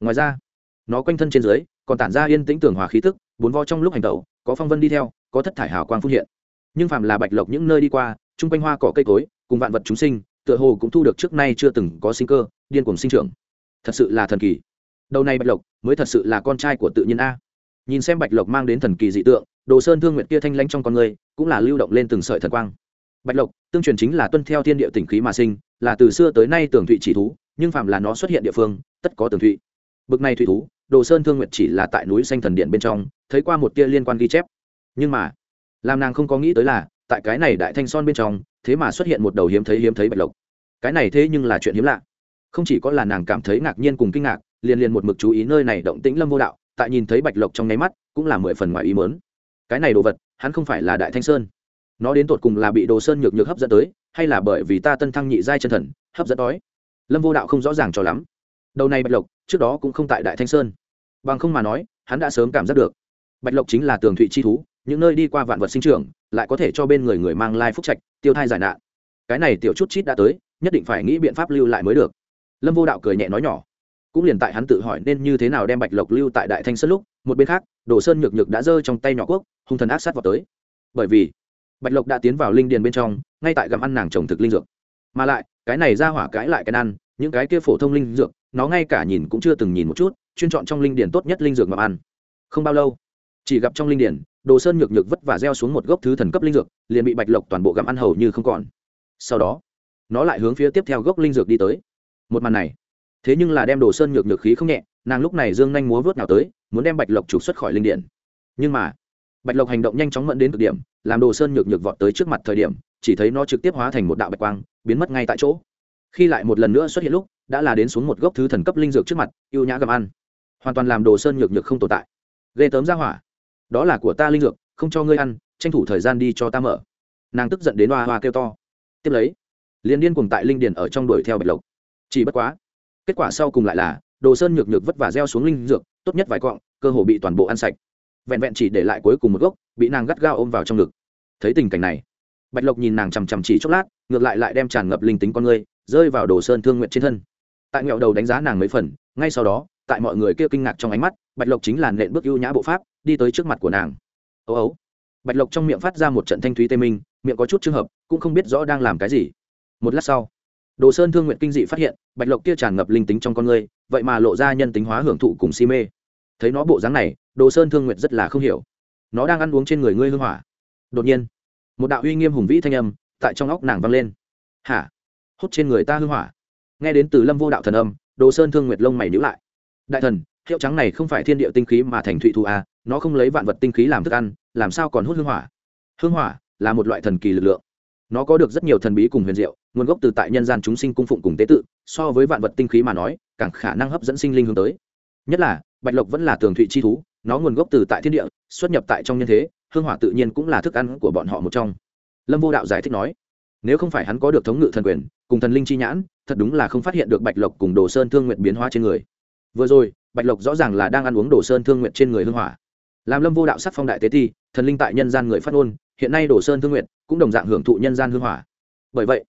Ngoài ra, nó quanh thân trên dưới, còn tản ra yên tĩnh tưởng hòa khí tức, bốn vo trong lúc hành tẩu, có phong vân đi theo, có thất thải hào quang phun hiện. Nhưng phạm là bạch lộc những nơi đi qua, chung quanh hoa cỏ cây cối, cùng vạn vật chúng sinh, tựa hồ cũng thu được trước nay chưa từng có sinh cơ, điên cuồng sinh trưởng. Thật sự là thần kỳ. Đầu này bạch lộc mới thật sự là con trai của tự nhiên a nhìn xem bạch lộc mang đến thần kỳ dị tượng, đồ sơn thương nguyện kia thanh lãnh trong con người cũng là lưu động lên từng sợi thần quang. Bạch lộc, tương truyền chính là tuân theo thiên địa tỉnh khí mà sinh, là từ xưa tới nay tường thụy chỉ thú, nhưng phạm là nó xuất hiện địa phương, tất có tường thụy. Bực này thụy thú, đồ sơn thương nguyện chỉ là tại núi xanh thần điện bên trong, thấy qua một tia liên quan ghi chép. Nhưng mà, làm nàng không có nghĩ tới là, tại cái này đại thanh son bên trong, thế mà xuất hiện một đầu hiếm thấy hiếm thấy bạch lộc. Cái này thế nhưng là chuyện hiếm lạ. Không chỉ có là nàng cảm thấy ngạc nhiên cùng kinh ngạc, liền liền một mực chú ý nơi này động tĩnh lâm vô đạo tại nhìn thấy bạch lộc trong nháy mắt, cũng là mười phần ngoài ý mớn cái này đồ vật, hắn không phải là đại thanh sơn. Nó đến tột cùng là bị đồ sơn nhược nhược hấp dẫn tới, hay là bởi vì ta tân thăng nhị giai chân thần, hấp dẫn đói lâm vô đạo không rõ ràng cho lắm. Đầu này bạch lộc, trước đó cũng không tại đại thanh sơn. Bằng không mà nói, hắn đã sớm cảm giác được. Bạch lộc chính là tường thụy chi thú, những nơi đi qua vạn vật sinh trưởng, lại có thể cho bên người người mang lai phúc trạch, tiêu thai giải nạn. Cái này tiểu chút chít đã tới, nhất định phải nghĩ biện pháp lưu lại mới được. Lâm vô đạo cười nhẹ nói nhỏ cũng liền tại hắn tự hỏi nên như thế nào đem bạch lộc lưu tại đại thanh sơn lúc, một bên khác, đồ sơn nhược nhược đã giơ trong tay nhỏ quốc hung thần ác sát vào tới. Bởi vì, bạch lộc đã tiến vào linh điền bên trong, ngay tại gặm ăn nàng trồng thực linh dược. Mà lại, cái này ra hỏa cãi lại cái ăn, những cái kia phổ thông linh dược, nó ngay cả nhìn cũng chưa từng nhìn một chút, chuyên chọn trong linh điền tốt nhất linh dược mà ăn. Không bao lâu, chỉ gặp trong linh điền, đồ sơn nhược nhược vất và gieo xuống một gốc thứ thần cấp linh dược, liền bị bạch lộc toàn bộ gặm ăn hầu như không còn. Sau đó, nó lại hướng phía tiếp theo gốc linh dược đi tới. Một màn này thế nhưng là đem đồ sơn nhược nhược khí không nhẹ, nàng lúc này dương nhanh múa vớt nào tới, muốn đem bạch lộc trục xuất khỏi linh điện. Nhưng mà, bạch lộc hành động nhanh chóng mẫn đến cực điểm, làm đồ sơn nhược nhược vọt tới trước mặt thời điểm, chỉ thấy nó trực tiếp hóa thành một đạo bạch quang, biến mất ngay tại chỗ. Khi lại một lần nữa xuất hiện lúc, đã là đến xuống một gốc thứ thần cấp linh dược trước mặt, yêu nhã gầm ăn. Hoàn toàn làm đồ sơn nhược nhược không tồn tại. Ghê tớm ra hỏa. Đó là của ta linh dược, không cho ngươi ăn, tranh thủ thời gian đi cho ta mở. Nàng tức giận đến hoa hoa kêu to. Tiếp lấy, liền điên cùng tại linh điền ở trong đuổi theo bạch lộc. Chỉ bất quá kết quả sau cùng lại là, đồ sơn nhược nhược vất vả gieo xuống linh dược, tốt nhất vài cọng, cơ hồ bị toàn bộ ăn sạch. Vẹn vẹn chỉ để lại cuối cùng một gốc, bị nàng gắt gao ôm vào trong ngực. Thấy tình cảnh này, bạch lộc nhìn nàng chằm chằm chỉ chốc lát, ngược lại lại đem tràn ngập linh tính con ngươi rơi vào đồ sơn thương nguyện trên thân. Tại nghẹo đầu đánh giá nàng mấy phần, ngay sau đó, tại mọi người kia kinh ngạc trong ánh mắt, bạch lộc chính là nện bước ưu nhã bộ pháp, đi tới trước mặt của nàng. Âu ấu. Bạch lộc trong miệng phát ra một trận thanh thúy tê minh, miệng có chút trường hợp, cũng không biết rõ đang làm cái gì. Một lát sau đồ sơn thương nguyện kinh dị phát hiện bạch lộc kia tràn ngập linh tính trong con người vậy mà lộ ra nhân tính hóa hưởng thụ cùng si mê. Thấy nó bộ dáng này đồ sơn thương nguyện rất là không hiểu. Nó đang ăn uống trên người ngươi hương hỏa. Đột nhiên một đạo uy nghiêm hùng vĩ thanh âm tại trong óc nàng vang lên. Hả? Hút trên người ta hương hỏa. Nghe đến từ lâm vô đạo thần âm đồ sơn thương nguyệt lông mày nhữ lại. Đại thần hiệu trắng này không phải thiên địa tinh khí mà thành thụy thu a à, nó không lấy vạn vật tinh khí làm thức ăn làm sao còn hút hương hỏa? Hương hỏa là một loại thần kỳ lực lượng nó có được rất nhiều thần bí cùng huyền diệu, nguồn gốc từ tại nhân gian chúng sinh cung phụng cùng tế tự, so với vạn vật tinh khí mà nói, càng khả năng hấp dẫn sinh linh hướng tới. Nhất là, bạch lộc vẫn là tường thụy chi thú, nó nguồn gốc từ tại thiên địa, xuất nhập tại trong nhân thế, hương hỏa tự nhiên cũng là thức ăn của bọn họ một trong. Lâm vô đạo giải thích nói, nếu không phải hắn có được thống ngự thần quyền, cùng thần linh chi nhãn, thật đúng là không phát hiện được bạch lộc cùng đồ sơn thương nguyện biến hóa trên người. Vừa rồi, bạch lộc rõ ràng là đang ăn uống đồ sơn thương nguyện trên người hương hỏa làm lâm vô đạo sắc phong đại tế ti, thần linh tại nhân gian người phát ngôn, hiện nay đồ sơn thương nguyện cũng đồng dạng hưởng thụ nhân gian hương hỏa. Bởi vậy,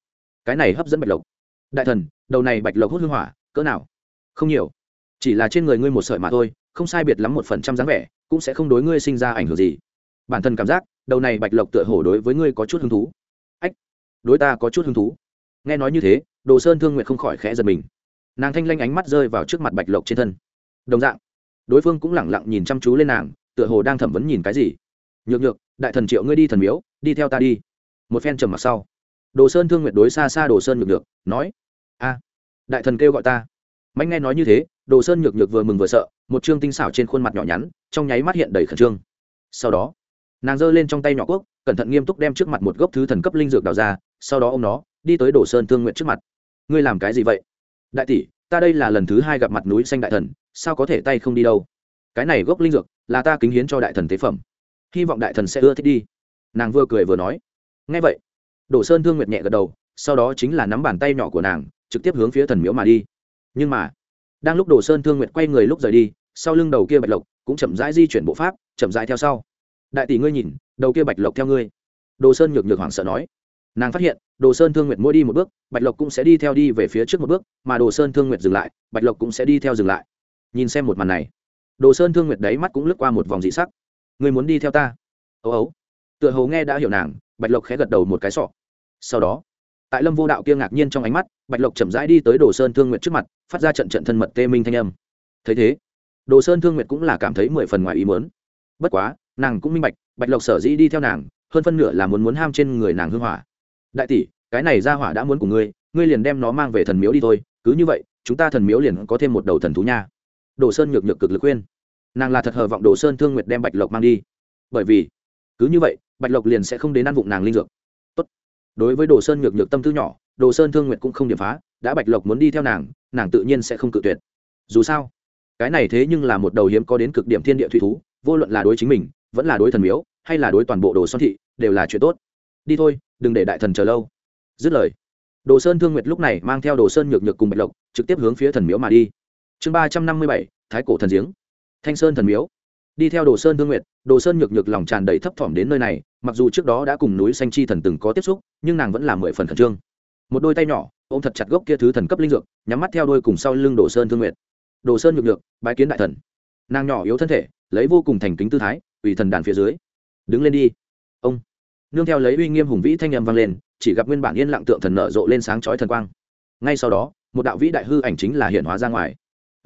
cái này hấp dẫn bạch lộc. Đại thần, đầu này bạch lộc hút hương hỏa, cỡ nào? Không nhiều. Chỉ là trên người ngươi một sợi mà thôi, không sai biệt lắm một phần trăm dáng vẻ, cũng sẽ không đối ngươi sinh ra ảnh hưởng gì. Bản thân cảm giác, đầu này bạch lộc tựa hổ đối với ngươi có chút hứng thú. Ách, đối ta có chút hứng thú. Nghe nói như thế, đồ sơn thương nguyện không khỏi khẽ giật mình. Nàng thanh lanh ánh mắt rơi vào trước mặt bạch lộc trên thân. Đồng dạng, đối phương cũng lẳng lặng nhìn chăm chú lên nàng tựa hồ đang thẩm vấn nhìn cái gì. Nhược nhược, đại thần triệu ngươi đi thần miếu, đi theo ta đi. Một phen trầm mặc sau, đồ sơn thương nguyện đối xa xa đồ sơn nhược nhược, nói, a, đại thần kêu gọi ta. Mạnh nghe nói như thế, đồ sơn nhược nhược vừa mừng vừa sợ, một chương tinh xảo trên khuôn mặt nhỏ nhắn, trong nháy mắt hiện đầy khẩn trương. Sau đó, nàng giơ lên trong tay nhỏ quốc cẩn thận nghiêm túc đem trước mặt một gốc thứ thần cấp linh dược đào ra, sau đó ô m nó, đi tới đồ sơn thương nguyện trước mặt. Ngươi làm cái gì vậy? Đại tỷ, ta đây là lần thứ hai gặp mặt núi xanh đại thần, sao có thể tay không đi đâu? Cái này gốc linh dược là ta kính hiến cho đại thần tế phẩm, hy vọng đại thần sẽ ưa thích đi. Nàng vừa cười vừa nói. Ngay vậy đồ sơn thương nguyệt nhẹ gật đầu, sau đó chính là nắm bàn tay nhỏ của nàng, trực tiếp hướng phía thần miếu mà đi. Nhưng mà, đang lúc đồ sơn thương nguyệt quay người lúc rời đi, sau lưng đầu kia bạch lộc cũng chậm rãi di chuyển bộ pháp, chậm rãi theo sau. Đại tỷ ngươi nhìn, đầu kia bạch lộc theo ngươi. Đồ sơn nhược nhược hoảng sợ nói. Nàng phát hiện đồ sơn thương nguyệt mỗi đi một bước, bạch lộc cũng sẽ đi theo đi về phía trước một bước, mà đồ sơn thương nguyệt dừng lại, bạch lộc cũng sẽ đi theo dừng lại. Nhìn xem một màn này đồ sơn thương nguyệt đáy mắt cũng lướt qua một vòng dị sắc. Người muốn đi theo ta? Ấu ấu. Tựa hầu nghe đã hiểu nàng, bạch lộc khẽ gật đầu một cái sọ. Sau đó, tại lâm vô đạo kia ngạc nhiên trong ánh mắt, bạch lộc chậm rãi đi tới đồ sơn thương nguyệt trước mặt, phát ra trận trận thân mật tê minh thanh âm. Thấy thế, đồ sơn thương nguyệt cũng là cảm thấy mười phần ngoài ý mớn bất quá, nàng cũng minh bạch bạch lộc sở dĩ đi theo nàng, hơn phân nửa là muốn muốn ham trên người nàng hương hỏa. Đại tỷ, cái này ra hỏa đã muốn của ngươi ngươi liền đem nó mang về thần miếu đi thôi, cứ như vậy, chúng ta thần miếu liền có thêm một đầu thần thú nha đồ sơn nhược nhược cực lực khuyên. Nàng là thật hờ vọng đồ sơn thương nguyệt đem bạch lộc mang đi. Bởi vì, cứ như vậy, bạch lộc liền sẽ không đến ăn vụng nàng linh dược. Tốt. đối với đồ sơn nhược nhược tâm tư nhỏ, đồ sơn thương nguyệt cũng không điểm phá, đã bạch lộc muốn đi theo nàng nàng tự nhiên sẽ không cự tuyệt. Dù sao, cái này thế nhưng là một đầu hiếm có đến cực điểm thiên địa thủy thú, vô luận là đối chính mình, vẫn là đối thần miếu, hay là đối toàn bộ đồ Sơn thị, đều là chuyện tốt. Đi thôi, đừng để đại thần chờ lâu. Dứt lời, đồ sơn thương nguyệt lúc này mang theo đồ sơn nhược nhược cùng bạch lộc, trực tiếp hướng phía thần miếu mà đi chương ba trăm năm mươi bảy, thái cổ thần giếng. Thanh sơn thần miếu. Đi theo đồ sơn thương nguyệt, đồ sơn nhược nhược lòng tràn đầy thấp thỏm đến nơi này, mặc dù trước đó đã cùng núi xanh chi thần từng có tiếp xúc, nhưng nàng vẫn là mười phần khẩn trương. Một đôi tay nhỏ, ôm thật chặt gốc kia thứ thần cấp linh dược, nhắm mắt theo đôi cùng sau lưng đồ sơn thương nguyệt. Đồ sơn nhược nhược, bái kiến đại thần. Nàng nhỏ yếu thân thể, lấy vô cùng thành kính tư thái, ủy thần đàn phía dưới. Đứng lên đi. Ông. Nương theo lấy uy nghiêm hùng vĩ thanh âm vang lên, chỉ gặp nguyên bản yên lặng tượng thần nở rộ lên sáng chói thần quang. Ngay sau đó, một đạo vĩ đại hư ảnh chính là hiện hóa ra ngoài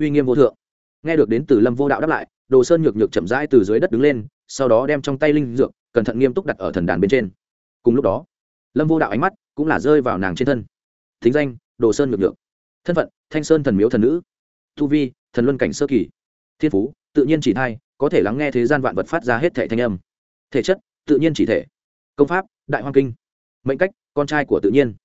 uy nghiêm vô thượng. Nghe được đến từ lâm vô đạo đáp lại, đồ sơn nhược nhược chậm rãi từ dưới đất đứng lên, sau đó đem trong tay linh dược, cẩn thận nghiêm túc đặt ở thần đàn bên trên. Cùng lúc đó, lâm vô đạo ánh mắt cũng là rơi vào nàng trên thân. Thính danh, đồ sơn nhược nhược. Thân phận, thanh sơn thần miếu thần nữ. Tu vi, thần luân cảnh sơ kỳ. Thiên phú, tự nhiên chỉ thai, có thể lắng nghe thế gian vạn vật phát ra hết thể thanh âm. Thể chất, tự nhiên chỉ thể. Công pháp, đại hoang kinh. Mệnh cách, con trai của tự nhiên.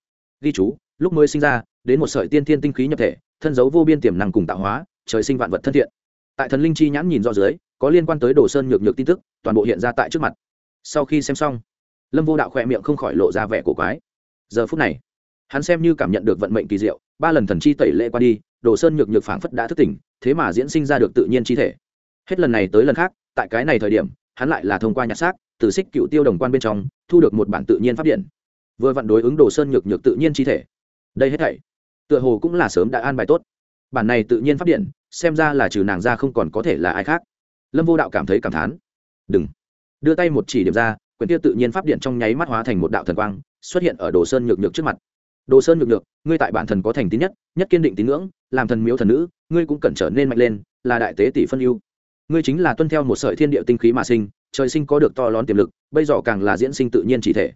Ghi chú, lúc mới sinh ra, đến một sợi tiên thiên tinh khí nhập thể thân dấu vô biên tiềm năng cùng tạo hóa, trời sinh vạn vật thân thiện. Tại thần linh chi nhãn nhìn do dưới, có liên quan tới đồ sơn nhược nhược tin tức, toàn bộ hiện ra tại trước mặt. Sau khi xem xong, lâm vô đạo khỏe miệng không khỏi lộ ra vẻ của quái. Giờ phút này, hắn xem như cảm nhận được vận mệnh kỳ diệu, ba lần thần chi tẩy lệ qua đi, đồ sơn nhược nhược phảng phất đã thức tỉnh, thế mà diễn sinh ra được tự nhiên chi thể. Hết lần này tới lần khác, tại cái này thời điểm, hắn lại là thông qua nhặt xác, từ xích cựu tiêu đồng quan bên trong, thu được một bản tự nhiên pháp điện. Vừa vặn đối ứng đồ sơn nhược nhược tự nhiên chi thể. Đây hết thảy tựa hồ cũng là sớm đã an bài tốt. Bản này tự nhiên pháp điện, xem ra là trừ nàng ra không còn có thể là ai khác. Lâm vô đạo cảm thấy cảm thán. Đừng. Đưa tay một chỉ điểm ra, quyển tiêu tự nhiên pháp điện trong nháy mắt hóa thành một đạo thần quang, xuất hiện ở đồ sơn nhược nhược trước mặt. Đồ sơn nhược nhược, ngươi tại bản thần có thành tín nhất nhất kiên định tín ngưỡng, làm thần miếu thần nữ, ngươi cũng cần trở nên mạnh lên, là đại tế tỷ phân ưu. Ngươi chính là tuân theo một sợi thiên địa tinh khí mà sinh, trời sinh có được to lớn tiềm lực, bây giờ càng là diễn sinh tự nhiên chỉ thể.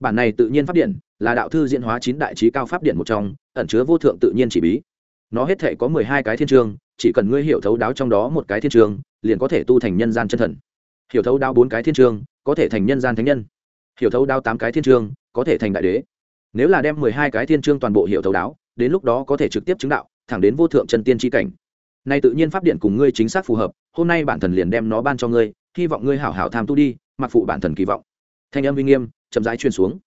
Bản này tự nhiên pháp điện là đạo thư diễn hóa chín đại trí cao pháp điện một trong, ẩn chứa vô thượng tự nhiên chỉ bí. Nó hết thể có mười hai cái thiên trường, chỉ cần ngươi hiểu thấu đáo trong đó một cái thiên trường, liền có thể tu thành nhân gian chân thần. Hiểu thấu đáo bốn cái thiên trường, có thể thành nhân gian thánh nhân. Hiểu thấu đáo tám cái thiên trường, có thể thành đại đế. Nếu là đem mười hai cái thiên trường toàn bộ hiểu thấu đáo, đến lúc đó có thể trực tiếp chứng đạo, thẳng đến vô thượng chân tiên tri cảnh. Nay tự nhiên pháp điện cùng ngươi chính xác phù hợp, hôm nay bản thần liền đem nó ban cho ngươi, hy vọng ngươi hảo hảo tham tu đi, mặc phụ bản thần kỳ vọng. Thanh âm uy nghiêm, chậm rãi truyền xuống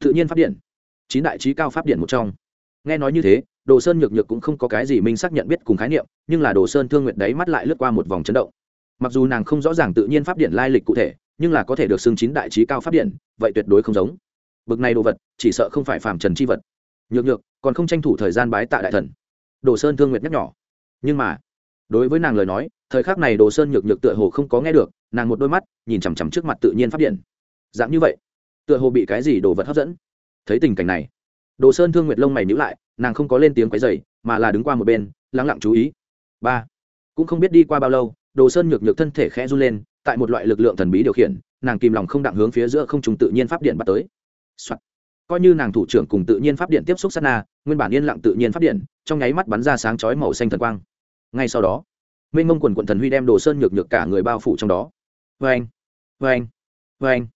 tự nhiên pháp điện. Chín đại trí cao pháp điện một trong. Nghe nói như thế, đồ sơn nhược nhược cũng không có cái gì minh xác nhận biết cùng khái niệm, nhưng là đồ sơn thương nguyện đấy mắt lại lướt qua một vòng chấn động. Mặc dù nàng không rõ ràng tự nhiên pháp điện lai lịch cụ thể, nhưng là có thể được xưng chín đại trí cao pháp điện, vậy tuyệt đối không giống. Bực này đồ vật, chỉ sợ không phải phàm trần chi vật. Nhược nhược, còn không tranh thủ thời gian bái tạ đại thần. Đồ sơn thương nguyện nhắc nhỏ nhưng mà, đối với nàng lời nói, thời khắc này đồ sơn nhược nhược tựa hồ không có nghe được, nàng một đôi mắt, nhìn chằm chằm trước mặt tự nhiên pháp điện. Dạng như vậy tựa hồ bị cái gì đồ vật hấp dẫn. Thấy tình cảnh này, đồ sơn thương nguyệt lông mày nhữ lại, nàng không có lên tiếng quấy dày mà là đứng qua một bên, lắng lặng chú ý. Ba, cũng không biết đi qua bao lâu, đồ sơn nhược nhược thân thể khẽ run lên, tại một loại lực lượng thần bí điều khiển, nàng kìm lòng không đặng hướng phía giữa không trùng tự nhiên pháp điện bắt tới、Soạn. coi như nàng thủ trưởng cùng tự nhiên pháp điện tiếp xúc sát na, nguyên bản yên lặng tự nhiên pháp điện, trong nháy mắt bắn ra sáng chói màu xanh thần quang. Ngay sau đó, mênh mông quần quận thần huy đem đồ sơn nhược nhược cả người bao phủ trong đó. Vê anh vê anh vê anh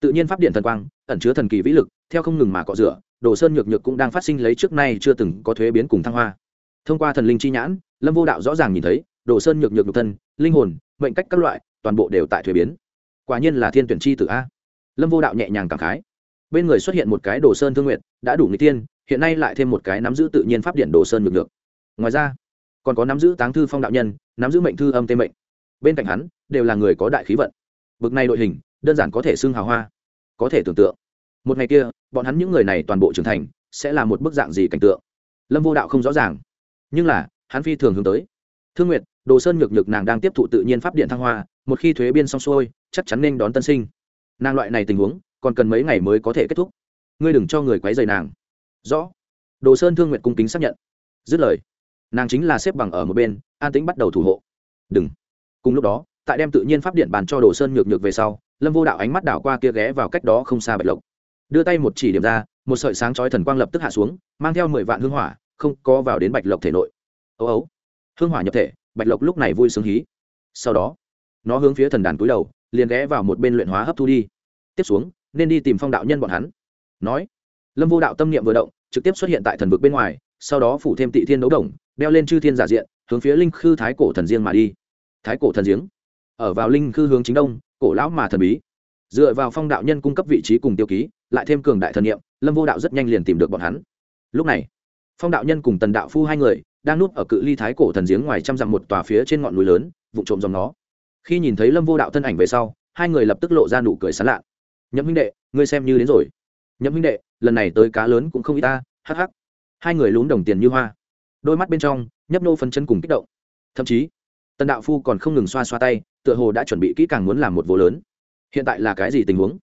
tự nhiên pháp điện thần quang, ẩn chứa thần kỳ vĩ lực, theo không ngừng mà cọ rửa, đồ sơn nhược nhược cũng đang phát sinh lấy trước nay chưa từng có thuế biến cùng thăng hoa. Thông qua thần linh chi nhãn, lâm vô đạo rõ ràng nhìn thấy, đồ sơn nhược nhược nhục thân, linh hồn, mệnh cách các loại, toàn bộ đều tại thuế biến. Quả nhiên là thiên tuyển chi tử a. Lâm vô đạo nhẹ nhàng cảm khái. Bên người xuất hiện một cái đồ sơn thương nguyện đã đủ người tiên hiện nay lại thêm một cái nắm giữ tự nhiên pháp điện đồ sơn nhược nhược. Ngoài ra, còn có nắm giữ táng thư phong đạo nhân, nắm giữ mệnh thư âm tê mệnh. Bên cạnh hắn, đều là người có đại khí vận. Bực này đội hình đơn giản có thể xưng hào hoa. Có thể tưởng tượng, một ngày kia, bọn hắn những người này toàn bộ trưởng thành, sẽ là một bức dạng gì cảnh tượng? Lâm vô đạo không rõ ràng, nhưng là, hắn phi thường hướng tới. Thương nguyệt, đồ sơn nhược nhược nàng đang tiếp thụ tự nhiên pháp điện thăng hoa, một khi thuế biên xong xuôi, chắc chắn nên đón tân sinh. Nàng loại này tình huống, còn cần mấy ngày mới có thể kết thúc. Ngươi đừng cho người quấy rầy nàng. Rõ. Đồ sơn thương nguyện cung kính xác nhận. Dứt lời, nàng chính là xếp bằng ở một bên, an tĩnh bắt đầu thủ hộ. Đừng. Cùng lúc đó tại đem tự nhiên pháp điện bàn cho đồ sơn nhược nhược về sau, lâm vô đạo ánh mắt đảo qua kia ghé vào cách đó không xa bạch lộc. Đưa tay một chỉ điểm ra, một sợi sáng chói thần quang lập tức hạ xuống, mang theo mười vạn hương hỏa, không có vào đến bạch lộc thể nội. Ấu ấu. Hương hỏa nhập thể, bạch lộc lúc này vui sướng hí. Sau đó, nó hướng phía thần đàn cúi đầu, liền ghé vào một bên luyện hóa hấp thu đi. Tiếp xuống, nên đi tìm phong đạo nhân bọn hắn. Nói, lâm vô đạo tâm niệm vừa động, trực tiếp xuất hiện tại thần vực bên ngoài, sau đó phủ thêm tị thiên đấu đồng, đeo lên chư thiên giả diện, hướng phía linh khư thái cổ thần riêng mà đi. Thái cổ thần giếng ở vào linh khư hướng chính đông, cổ lão mà thần bí. Dựa vào phong đạo nhân cung cấp vị trí cùng tiêu ký, lại thêm cường đại thần nghiệm lâm vô đạo rất nhanh liền tìm được bọn hắn. Lúc này, phong đạo nhân cùng tần đạo phu hai người đang núp ở cự ly thái cổ thần giếng ngoài trăm dặm một tòa phía trên ngọn núi lớn, vụ trộm dòng nó. Khi nhìn thấy lâm vô đạo thân ảnh về sau, hai người lập tức lộ ra nụ cười sán lạ. Nhậm huynh đệ, ngươi xem như đến rồi. Nhậm huynh đệ, lần này tới cá lớn cũng không ít ta, hắc hắc. Hai người lún đồng tiền như hoa. Đôi mắt bên trong, nhấp nô phân chân cùng kích động. Thậm chí, tần đạo phu còn không ngừng xoa xoa tay tựa hồ đã chuẩn bị kỹ càng muốn làm một vô lớn. Hiện tại là cái gì tình huống?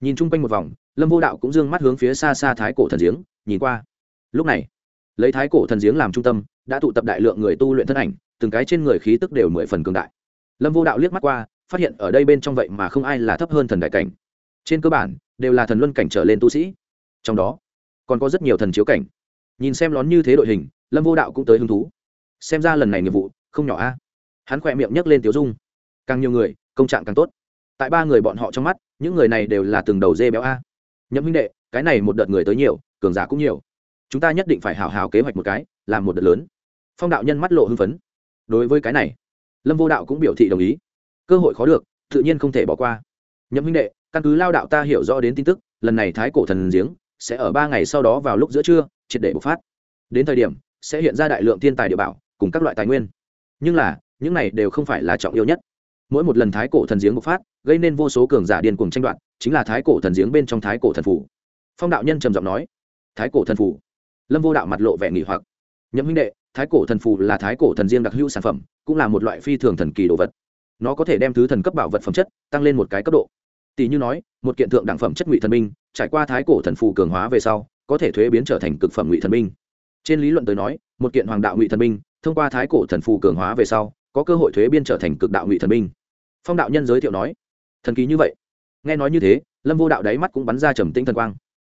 Nhìn chung quanh một vòng, lâm vô đạo cũng d ư ơ n g mắt hướng phía xa xa thái cổ thần giếng, nhìn qua. Lúc này, lấy thái cổ thần giếng làm trung tâm, đã tụ tập đại lượng người tu luyện thân ảnh, từng cái trên người khí tức đều mười phần cường đại. Lâm vô đạo liếc mắt qua, phát hiện ở đây bên trong vậy mà không ai là thấp hơn thần đại cảnh. Trên cơ bản, đều là thần luân cảnh trở lên tu sĩ. Trong đó, còn có rất nhiều thần chiếu cảnh. Nhìn xem lón như thế đội hình, lâm vô đạo cũng tới hứng thú. Xem ra lần này nghiệp vụ không nhỏ a. Hắn khỏe miệng nhấc lên tiếu dung càng nhiều người, công trạng càng tốt. Tại ba người bọn họ trong mắt, những người này đều là từng đầu dê béo a. Nhậm huynh đệ, cái này một đợt người tới nhiều, cường giả cũng nhiều. Chúng ta nhất định phải hào hào kế hoạch một cái, làm một đợt lớn. Phong đạo nhân mắt lộ hưng phấn. Đối với cái này, lâm vô đạo cũng biểu thị đồng ý. Cơ hội khó được, tự nhiên không thể bỏ qua. Nhậm huynh đệ, căn cứ lao đạo ta hiểu rõ đến tin tức, lần này thái cổ thần giếng sẽ ở ba ngày sau đó vào lúc giữa trưa, triệt để bộc phát. Đến thời điểm, sẽ hiện ra đại lượng thiên tài địa bảo, cùng các loại tài nguyên. Nhưng là, những này đều không phải là trọng yếu nhất mỗi một lần thái cổ thần giếng bộc phát gây nên vô số cường giả điên cuồng tranh đoạt chính là thái cổ thần giếng bên trong thái cổ thần phủ. Phong đạo nhân trầm giọng nói thái cổ thần phủ? Lâm vô đạo mặt lộ vẻ nghỉ hoặc. Nhậm huynh đệ thái cổ thần phù là thái cổ thần riêng đặc hữu sản phẩm cũng là một loại phi thường thần kỳ đồ vật. Nó có thể đem thứ thần cấp bảo vật phẩm chất tăng lên một cái cấp độ. Tỷ như nói một kiện thượng đẳng phẩm chất ngụy thần minh, trải qua thái cổ thần phù cường hóa về sau có thể thuế biến trở thành cực phẩm ngụy thần minh. trên lý luận tới nói một kiện hoàng đạo ngụy thần minh, thông qua thái cổ thần phù cường hóa về sau có cơ hội thuế biến trở thành cực đạo ngụy thần minh phong đạo nhân giới thiệu nói, thần kỳ như vậy. Nghe nói như thế, lâm vô đạo đáy mắt cũng bắn ra trầm tĩnh thần quang.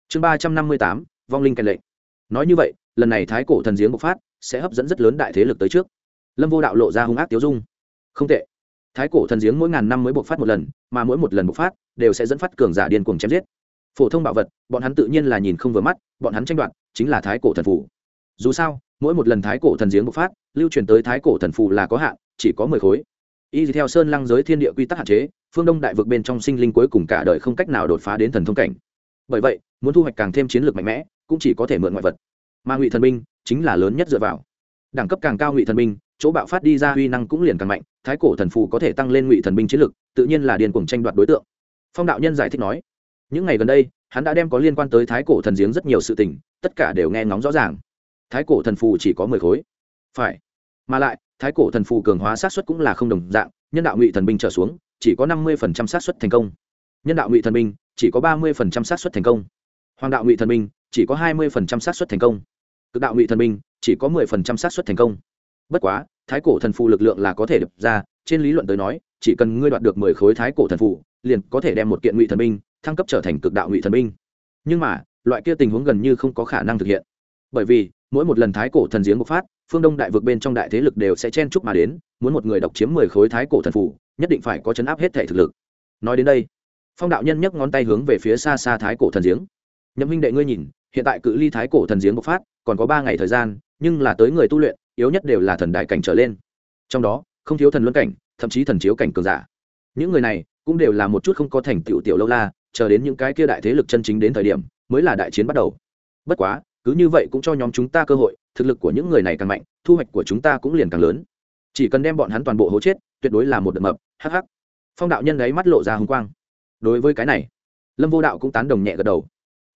Chương ba trăm năm mươi tám, vong linh kèn lệnh. Nói như vậy, lần này thái cổ thần giếng bộc phát, sẽ hấp dẫn rất lớn đại thế lực tới trước. Lâm vô đạo lộ ra hung ác tiếu dung. Không tệ. Thái cổ thần giếng mỗi ngàn năm mới bộc phát một lần, mà mỗi một lần bộc phát, đều sẽ dẫn phát cường giả điên cuồng chém giết. Phổ thông bảo vật, bọn hắn tự nhiên là nhìn không vừa mắt, bọn hắn tranh đoạt, chính là thái cổ thần phủ dù sao, mỗi một lần thái cổ thần giếng bộc phát, lưu truyền tới thái cổ thần phủ là có hạn, chỉ có mười khối y theo sơn lăng giới thiên địa quy tắc hạn chế, phương đông đại vực bên trong sinh linh cuối cùng cả đời không cách nào đột phá đến thần thông cảnh. Bởi vậy, muốn thu hoạch càng thêm chiến lược mạnh mẽ, cũng chỉ có thể mượn ngoại vật. Mà ngụy thần binh chính là lớn nhất dựa vào. Đẳng cấp càng cao ngụy thần binh, chỗ bạo phát đi ra huy năng cũng liền càng mạnh, thái cổ thần phù có thể tăng lên ngụy thần binh chiến lực tự nhiên là điền cuồng tranh đoạt đối tượng. Phong đạo nhân giải thích nói, những ngày gần đây, hắn đã đem có liên quan tới thái cổ thần giếng rất nhiều sự tình, tất cả đều nghe ngóng rõ ràng. Thái cổ thần phù chỉ có mười khối. Phải. Mà lại thái cổ thần phù cường hóa sát xuất cũng là không đồng dạng, nhân đạo ngụy thần binh trở xuống, chỉ có năm mươi sát xuất thành công. Nhân đạo ngụy thần binh, chỉ có ba mươi sát xuất thành công. Hoàng đạo ngụy thần binh, chỉ có hai mươi sát xuất thành công. Cực đạo ngụy thần binh, chỉ có mười sát xuất thành công. Bất quá, thái cổ thần phù lực lượng là có thể đập ra, trên lý luận tới nói, chỉ cần ngươi đoạt được mười khối thái cổ thần phù, liền có thể đem một kiện ngụy thần binh thăng cấp trở thành cực đạo ngụy thần binh. Nhưng mà, loại kia tình huống gần như không có khả năng thực hiện. Bởi vì, mỗi một lần thái cổ thần giếng bộc phát phương đông đại vực bên trong đại thế lực đều sẽ chen chúc mà đến, muốn một người độc chiếm mười khối thái cổ thần phủ, nhất định phải có chấn áp hết thể thực lực. Nói đến đây, phong đạo nhân nhấc ngón tay hướng về phía xa xa thái cổ thần giếng. Nhậm huynh đệ ngươi nhìn, hiện tại cự ly thái cổ thần giếng bộc phát, còn có ba ngày thời gian, nhưng là tới người tu luyện, yếu nhất đều là thần đại cảnh trở lên. Trong đó, không thiếu thần luân cảnh, thậm chí thần chiếu cảnh cường giả. Những người này cũng đều là một chút không có thành tựu tiểu lâu la, chờ đến những cái kia đại thế lực chân chính đến thời điểm, mới là đại chiến bắt đầu. Bất quá cứ như vậy cũng cho nhóm chúng ta cơ hội, thực lực của những người này càng mạnh, thu hoạch của chúng ta cũng liền càng lớn. Chỉ cần đem bọn hắn toàn bộ hố chết, tuyệt đối là một đợt mập, hắc hắc. phong đạo nhân ấy mắt lộ ra hùng quang. Đối với cái này, lâm vô đạo cũng tán đồng nhẹ gật đầu.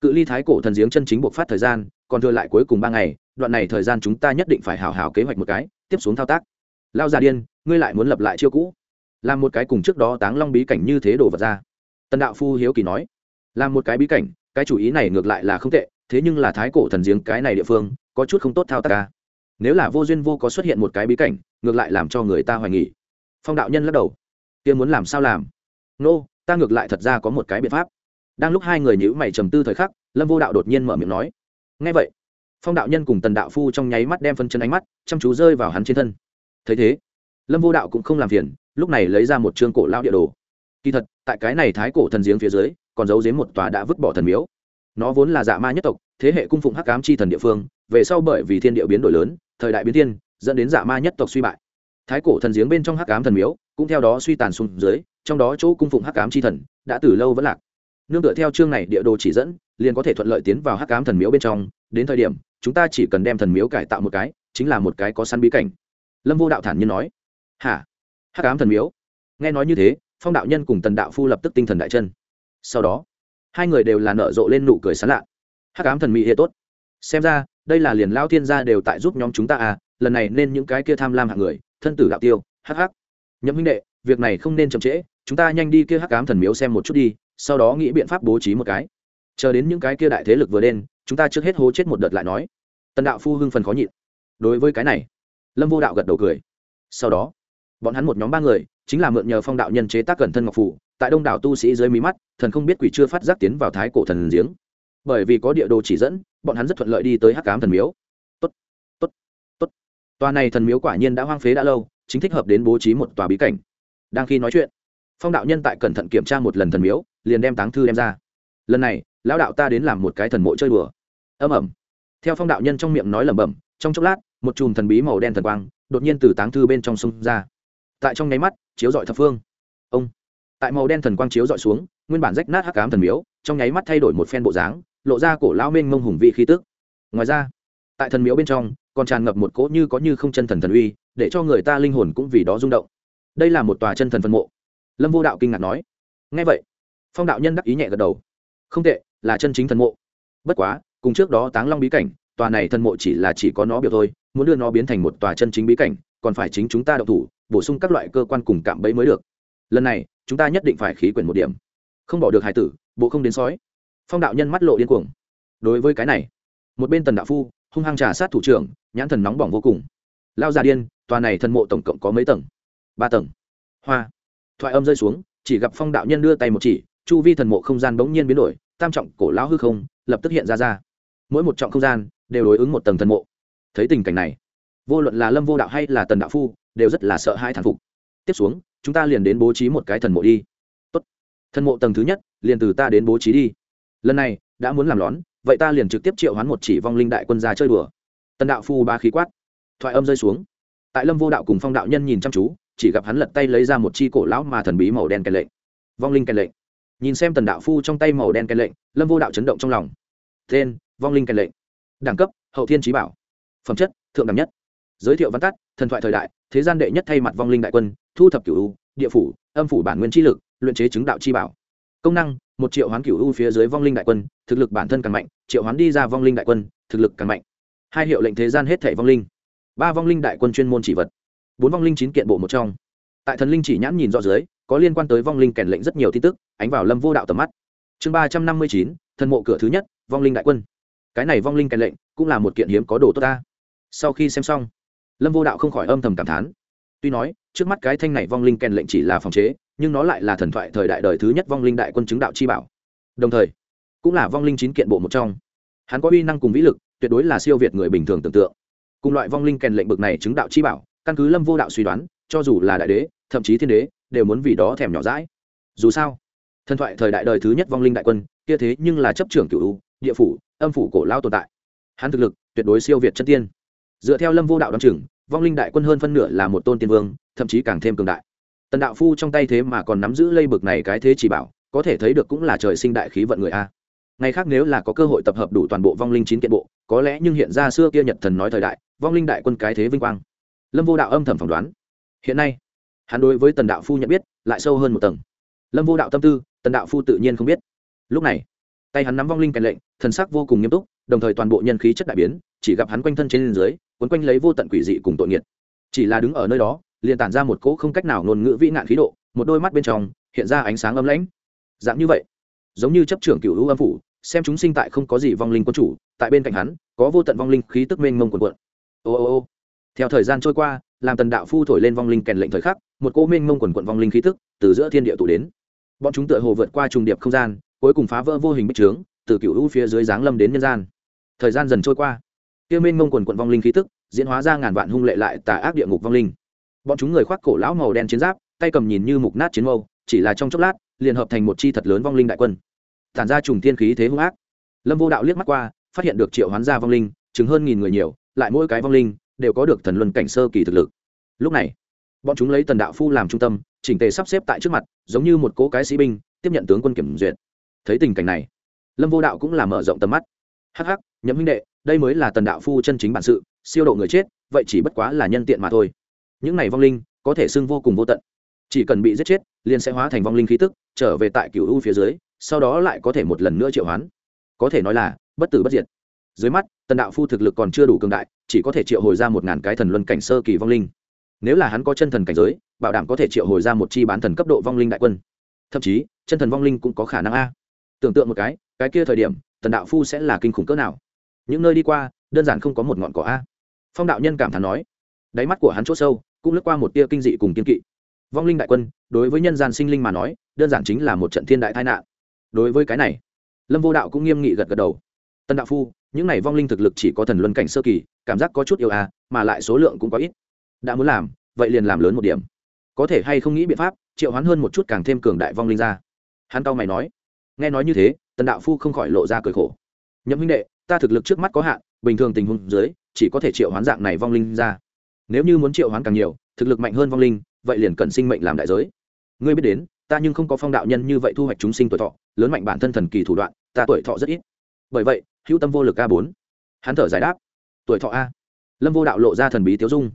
Cự ly thái cổ thần giếng chân chính buộc phát thời gian, còn thừa lại cuối cùng ba ngày, đoạn này thời gian chúng ta nhất định phải hào hào kế hoạch một cái, tiếp xuống thao tác. Lao già điên, ngươi lại muốn lập lại chiêu cũ. Làm một cái cùng trước đó táng long bí cảnh như thế đổ vật ra. Tần đạo phu hiếu kỳ nói. Làm một cái bí cảnh, cái chủ ý này ngược lại là không tệ thế nhưng là thái cổ thần giếng cái này địa phương có chút không tốt thao tác ca nếu là vô duyên vô có xuất hiện một cái bí cảnh ngược lại làm cho người ta hoài nghỉ phong đạo nhân lắc đầu. Tiên muốn làm sao làm? Nô、no, ta ngược lại thật ra có một cái biện pháp. Đang lúc hai người nhữ mày trầm tư thời khắc lâm vô đạo đột nhiên mở miệng nói. Ngay vậy phong đạo nhân cùng tần đạo phu trong nháy mắt đem phân chân ánh mắt chăm chú rơi vào hắn trên thân. Thấy thế lâm vô đạo cũng không làm phiền lúc này lấy ra một chương cổ lao địa đồ. Kỳ thật tại cái này thái cổ thần giếng phía dưới còn giấu giếm một tòa đã vứt bỏ thần miếu nó vốn là dạ ma nhất tộc, thế hệ cung phụng hắc ám chi thần địa phương, về sau bởi vì thiên địa biến đổi lớn, thời đại biến thiên, dẫn đến dạ ma nhất tộc suy bại. Thái cổ thần giếng bên trong hắc ám thần miếu, cũng theo đó suy tàn xuống dưới, trong đó chỗ cung phụng hắc ám chi thần đã từ lâu vẫn lạc. Nương tựa theo chương này địa đồ chỉ dẫn, liền có thể thuận lợi tiến vào hắc ám thần miếu bên trong, đến thời điểm, chúng ta chỉ cần đem thần miếu cải tạo một cái, chính là một cái có săn bí cảnh. Lâm vô đạo thản nhiên nói. Hả? Hắc ám thần miếu? Nghe nói như thế, phong đạo nhân cùng tần đạo phu lập tức tinh thần đại chân. Sau đó hai người đều là nở rộ lên nụ cười sán lạ. Hắc ám thần mỹ hệ tốt. Xem ra, đây là liền lao thiên gia đều tại giúp nhóm chúng ta à lần này nên những cái kia tham lam hạng người, thân tử đạo tiêu, hắc hắc. Nhậm huynh đệ, việc này không nên chậm trễ, chúng ta nhanh đi kia hắc ám thần miếu xem một chút đi, sau đó nghĩ biện pháp bố trí một cái. Chờ đến những cái kia đại thế lực vừa đen chúng ta trước hết hố chết một đợt lại nói. Tần đạo phu hưng phần khó nhịn. Đối với cái này, lâm vô đạo gật đầu cười. Sau đó, bọn hắn một nhóm ba người, chính là mượn nhờ phong đạo nhân chế tác cẩn thân ngọc phủ tại đông đảo tu sĩ dưới mí mắt, thần không biết quỷ chưa phát giác tiến vào thái cổ thần giếng. Bởi vì có địa đồ chỉ dẫn, bọn hắn rất thuận lợi đi tới hắc cám thần miếu. Tốt tốt tốt. Tòa này thần miếu quả nhiên đã hoang phế đã lâu, chính thích hợp đến bố trí một tòa bí cảnh. Đang khi nói chuyện, phong đạo nhân tại cẩn thận kiểm tra một lần thần miếu, liền đem táng thư đem ra. Lần này, lão đạo ta đến làm một cái thần mộ chơi đùa. Âm ẩm. Theo phong đạo nhân trong miệng nói lẩm bẩm, trong chốc lát, một chùm thần bí màu đen thần quang đột nhiên từ táng thư bên trong sông ra. Tại trong nháy mắt, chiếu dọi thập phương. Ông tại màu đen thần quang chiếu dọi xuống, nguyên bản rách nát hắc cám thần miếu, trong nháy mắt thay đổi một phen bộ dáng, lộ ra cổ lão mênh mông hùng vị khí tức. Ngoài ra, tại thần miếu bên trong, còn tràn ngập một cỗ như có như không chân thần thần uy, để cho người ta linh hồn cũng vì đó rung động. Đây là một tòa chân thần phân mộ. Lâm vô đạo kinh ngạc nói. Ngay vậy, phong đạo nhân đắc ý nhẹ gật đầu. Không tệ, là chân chính thần mộ. Bất quá, cùng trước đó táng long bí cảnh, tòa này thần mộ chỉ là chỉ có nó biểu thôi, muốn đưa nó biến thành một tòa chân chính bí cảnh, còn phải chính chúng ta đậu thủ, bổ sung các loại cơ quan cùng cạm bẫy mới được. Lần này chúng ta nhất định phải khí quyển một điểm. Không bỏ được hải tử, bộ không đến sói. Phong đạo nhân mắt lộ điên cuồng. Đối với cái này, một bên tần đạo phu, hung hăng trà sát thủ trưởng, nhãn thần nóng bỏng vô cùng. Lao già điên, tòa này thần mộ tổng cộng có mấy tầng? Ba tầng. Hoa. Thoại âm rơi xuống, chỉ gặp phong đạo nhân đưa tay một chỉ, chu vi thần mộ không gian bỗng nhiên biến đổi, tam trọng cổ lão hư không lập tức hiện ra ra. Mỗi một trọng không gian đều đối ứng một tầng thần mộ. Thấy tình cảnh này, vô luận là lâm vô đạo hay là tần đạo phu, đều rất là sợ hai thản phục. Tiếp xuống chúng ta liền đến bố trí một cái thần mộ đi. Tốt. thần mộ tầng thứ nhất, liền từ ta đến bố trí đi. Lần này, đã muốn làm lón, vậy ta liền trực tiếp triệu hoán một chỉ vong linh đại quân ra chơi đùa. Tần đạo phu ba khí quát. Thoại âm rơi xuống. Tại lâm vô đạo cùng phong đạo nhân nhìn chăm chú, chỉ gặp hắn lật tay lấy ra một chi cổ lão mà thần bí màu đen kèn lệnh. Vong linh kèn lệnh. Nhìn xem tần đạo phu trong tay màu đen kèn lệnh, lâm vô đạo chấn động trong lòng. Tên, vong linh kèn lệnh. Đẳng cấp, hậu thiên trí bảo. Phẩm chất, thượng đẳng nhất. Giới thiệu văn tắt, thần thoại thời đại, thế gian đệ nhất thay mặt vong linh đại quân thu thập cửu u, địa phủ, âm phủ bản nguyên chi lực, luyện chế chứng đạo chi bảo. Công năng, một triệu hoán cửu u phía dưới vong linh đại quân, thực lực bản thân càng mạnh, triệu hoán đi ra vong linh đại quân, thực lực càng mạnh. Hai hiệu lệnh thế gian hết thể vong linh. Ba vong linh đại quân chuyên môn chỉ vật. Bốn vong linh chín kiện bộ một trong. Tại thần linh chỉ nhãn nhìn rõ dưới, có liên quan tới vong linh kèn lệnh rất nhiều tin tức, ánh vào lâm vô đạo tầm mắt. Chương ba trăm năm mươi chín, thần mộ cửa thứ nhất, vong linh đại quân. Cái này vong linh kèn lệnh cũng là một kiện hiếm có đồ tốt ta. Sau khi xem xong, lâm vô đạo không khỏi âm thầm cảm thán tuy nói, trước mắt cái thanh này vong linh kèn lệnh chỉ là phòng chế, nhưng nó lại là thần thoại thời đại đời thứ nhất vong linh đại quân chứng đạo chi bảo. Đồng thời, cũng là vong linh chín kiện bộ một trong. Hắn có uy năng cùng vĩ lực, tuyệt đối là siêu việt người bình thường tưởng tượng. Cùng loại vong linh kèn lệnh bực này chứng đạo chi bảo, căn cứ lâm vô đạo suy đoán, cho dù là đại đế, thậm chí thiên đế, đều muốn vì đó thèm nhỏ rãi dù sao, thần thoại thời đại đời thứ nhất vong linh đại quân, kia thế nhưng là chấp trưởng cựu địa phủ, âm phủ cổ lao tồn tại. Hắn thực lực tuyệt đối siêu việt chân tiên. Dựa theo lâm vô đạo đ o á n chừng vong linh đại quân hơn phân nửa là một tôn tiên vương, thậm chí càng thêm cường đại. Tần đạo phu trong tay thế mà còn nắm giữ lây bực này cái thế chỉ bảo, có thể thấy được cũng là trời sinh đại khí vận người a. Ngày khác nếu là có cơ hội tập hợp đủ toàn bộ vong linh chín kiện bộ, có lẽ nhưng hiện ra xưa kia nhật thần nói thời đại, vong linh đại quân cái thế vinh quang. Lâm vô đạo âm thầm phỏng đoán. Hiện nay, hắn đối với tần đạo phu nhận biết lại sâu hơn một tầng. Lâm vô đạo tâm tư, tần đạo phu tự nhiên không biết. Lúc này, tay hắn nắm vong linh kèn lệnh, thần sắc vô cùng nghiêm túc, đồng thời toàn bộ nhân khí chất đại biến, chỉ gặp hắn quanh thân trên dưới quấn quanh lấy vô tận quỷ dị cùng tội nghiệt. Chỉ là đứng ở nơi đó, liền tản ra một cỗ không cách nào ngôn ngữ vĩ nạn khí độ, một đôi mắt bên trong hiện ra ánh sáng âm lãnh. Dạng như vậy, giống như chấp trưởng cựu hữu âm phủ, xem chúng sinh tại không có gì vong linh quân chủ, tại bên cạnh hắn, có vô tận vong linh khí tức mênh mông quần quận ô ô ô, theo thời gian trôi qua, làm tần đạo phu thổi lên vong linh kèn lệnh thời khắc, một cỗ mênh mông quần quận vong linh khí tức từ giữa thiên địa tụ đến. Bọn chúng tựa hồ vượt qua trùng điệp không gian, cuối cùng phá vỡ vô hình bích trướng, từ cựu lũ phía dưới giáng lâm đến nhân gian. Thời gian dần trôi qua kia mênh mông quần quận vong linh khí tức, diễn hóa ra ngàn vạn hung lệ lại tà ác địa ngục vong linh. Bọn chúng người khoác cổ lão màu đen chiến giáp, tay cầm nhìn như mục nát chiến mâu, chỉ là trong chốc lát, liền hợp thành một chi thật lớn vong linh đại quân. Tản ra trùng tiên khí thế hung ác. Lâm vô đạo liếc mắt qua, phát hiện được triệu hoán gia vong linh chứng hơn nghìn người nhiều, lại mỗi cái vong linh đều có được thần luân cảnh sơ kỳ thực lực. Lúc này, bọn chúng lấy tần đạo phu làm trung tâm, chỉnh tề sắp xếp tại trước mặt, giống như một cố cái sĩ binh, tiếp nhận tướng quân kiểm duyệt. Thấy tình cảnh này, lâm vô đạo cũng là mở rộng tầm mắt. Hắc hắc, nhậm huynh đệ đây mới là tần đạo phu chân chính bản sự, siêu độ người chết, vậy chỉ bất quá là nhân tiện mà thôi. Những này vong linh, có thể xưng vô cùng vô tận. Chỉ cần bị giết chết, liền sẽ hóa thành vong linh khí tức, trở về tại cựu u phía dưới, sau đó lại có thể một lần nữa triệu hoán. Có thể nói là, bất tử bất diệt. Dưới mắt, tần đạo phu thực lực còn chưa đủ cường đại, chỉ có thể triệu hồi ra một ngàn cái thần luân cảnh sơ kỳ vong linh. Nếu là hắn có chân thần cảnh giới, bảo đảm có thể triệu hồi ra một chi bán thần cấp độ vong linh đại quân. Thậm chí, chân thần vong linh cũng có khả năng a. Tưởng tượng một cái cái kia thời điểm, tần đạo phu sẽ là kinh khủng cỡ nào? Những nơi đi qua, đơn giản không có một ngọn cỏ a. Phong đạo nhân cảm thán nói. Đáy mắt của hắn c h ỗ sâu, cũng lướt qua một tia kinh dị cùng kiên kỵ. Vong linh đại quân, đối với nhân gian sinh linh mà nói, đơn giản chính là một trận thiên đại tai nạn. Đối với cái này, lâm vô đạo cũng nghiêm nghị gật gật đầu. Tân đạo phu, những này vong linh thực lực chỉ có thần luân cảnh sơ kỳ, cảm giác có chút yêu à mà lại số lượng cũng có ít. Đã muốn làm, vậy liền làm lớn một điểm. Có thể hay không nghĩ biện pháp, triệu hoán hơn một chút càng thêm cường đại vong linh ra. Hắn tao mày nói. Nghe nói như thế tần đạo phu không khỏi lộ ra cười khổ. Nhậm huynh đệ ta thực lực trước mắt có hạn, bình thường tình huống dưới, chỉ có thể triệu hoán dạng này vong linh ra. Nếu như muốn triệu hoán càng nhiều, thực lực mạnh hơn vong linh, vậy liền cần sinh mệnh làm đại giới. Ngươi biết đến, ta nhưng không có phong đạo nhân như vậy thu hoạch chúng sinh tuổi thọ, lớn mạnh bản thân thần kỳ thủ đoạn, ta tuổi thọ rất ít. Bởi vậy, hữu tâm vô lực a bốn. Hắn thở giải đáp. Tuổi thọ a. Lâm vô đạo lộ ra thần bí tiếu dung.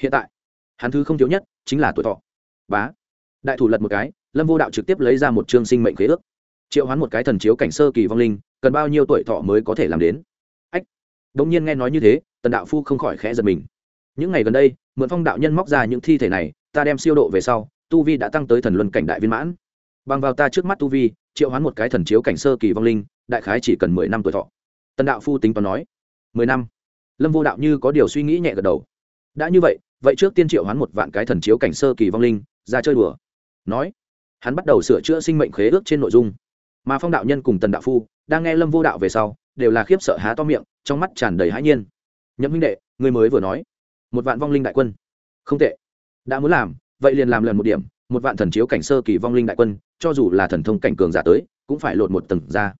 Hiện tại, hắn thứ không thiếu nhất chính là tuổi thọ. Bá. Đại thủ lật một cái, lâm vô đạo trực tiếp lấy ra một chương sinh mệnh khế ước triệu hoán một cái thần chiếu cảnh sơ kỳ vong linh, cần bao nhiêu tuổi thọ mới có thể làm đến? Ách đông nhiên nghe nói như thế, tần đạo phu không khỏi khẽ giật mình. Những ngày gần đây, mượn phong đạo nhân móc ra những thi thể này, ta đem siêu độ về sau, tu vi đã tăng tới thần luân cảnh đại viên mãn. Bằng vào ta trước mắt tu vi, triệu hoán một cái thần chiếu cảnh sơ kỳ vong linh, đại khái chỉ cần mười năm tuổi thọ. Tần đạo phu tính toán nói, mười năm. Lâm vô đạo như có điều suy nghĩ nhẹ gật đầu. Đã như vậy vậy trước tiên triệu hoán một vạn cái thần chiếu cảnh sơ kỳ vong linh, ra chơi đùa. Nói, hắn bắt đầu sửa chữa sinh mệnh khế ước trên nội dung mà phong đạo nhân cùng tần đạo phu đang nghe lâm vô đạo về sau đều là khiếp sợ há to miệng, trong mắt tràn đầy hãi nhiên. Nhậm huynh đệ, người mới vừa nói, một vạn vong linh đại quân. Không tệ. Đã muốn làm, vậy liền làm lần một điểm, một vạn thần chiếu cảnh sơ kỳ vong linh đại quân, cho dù là thần thông cảnh cường giả tới, cũng phải lột một tầng ra.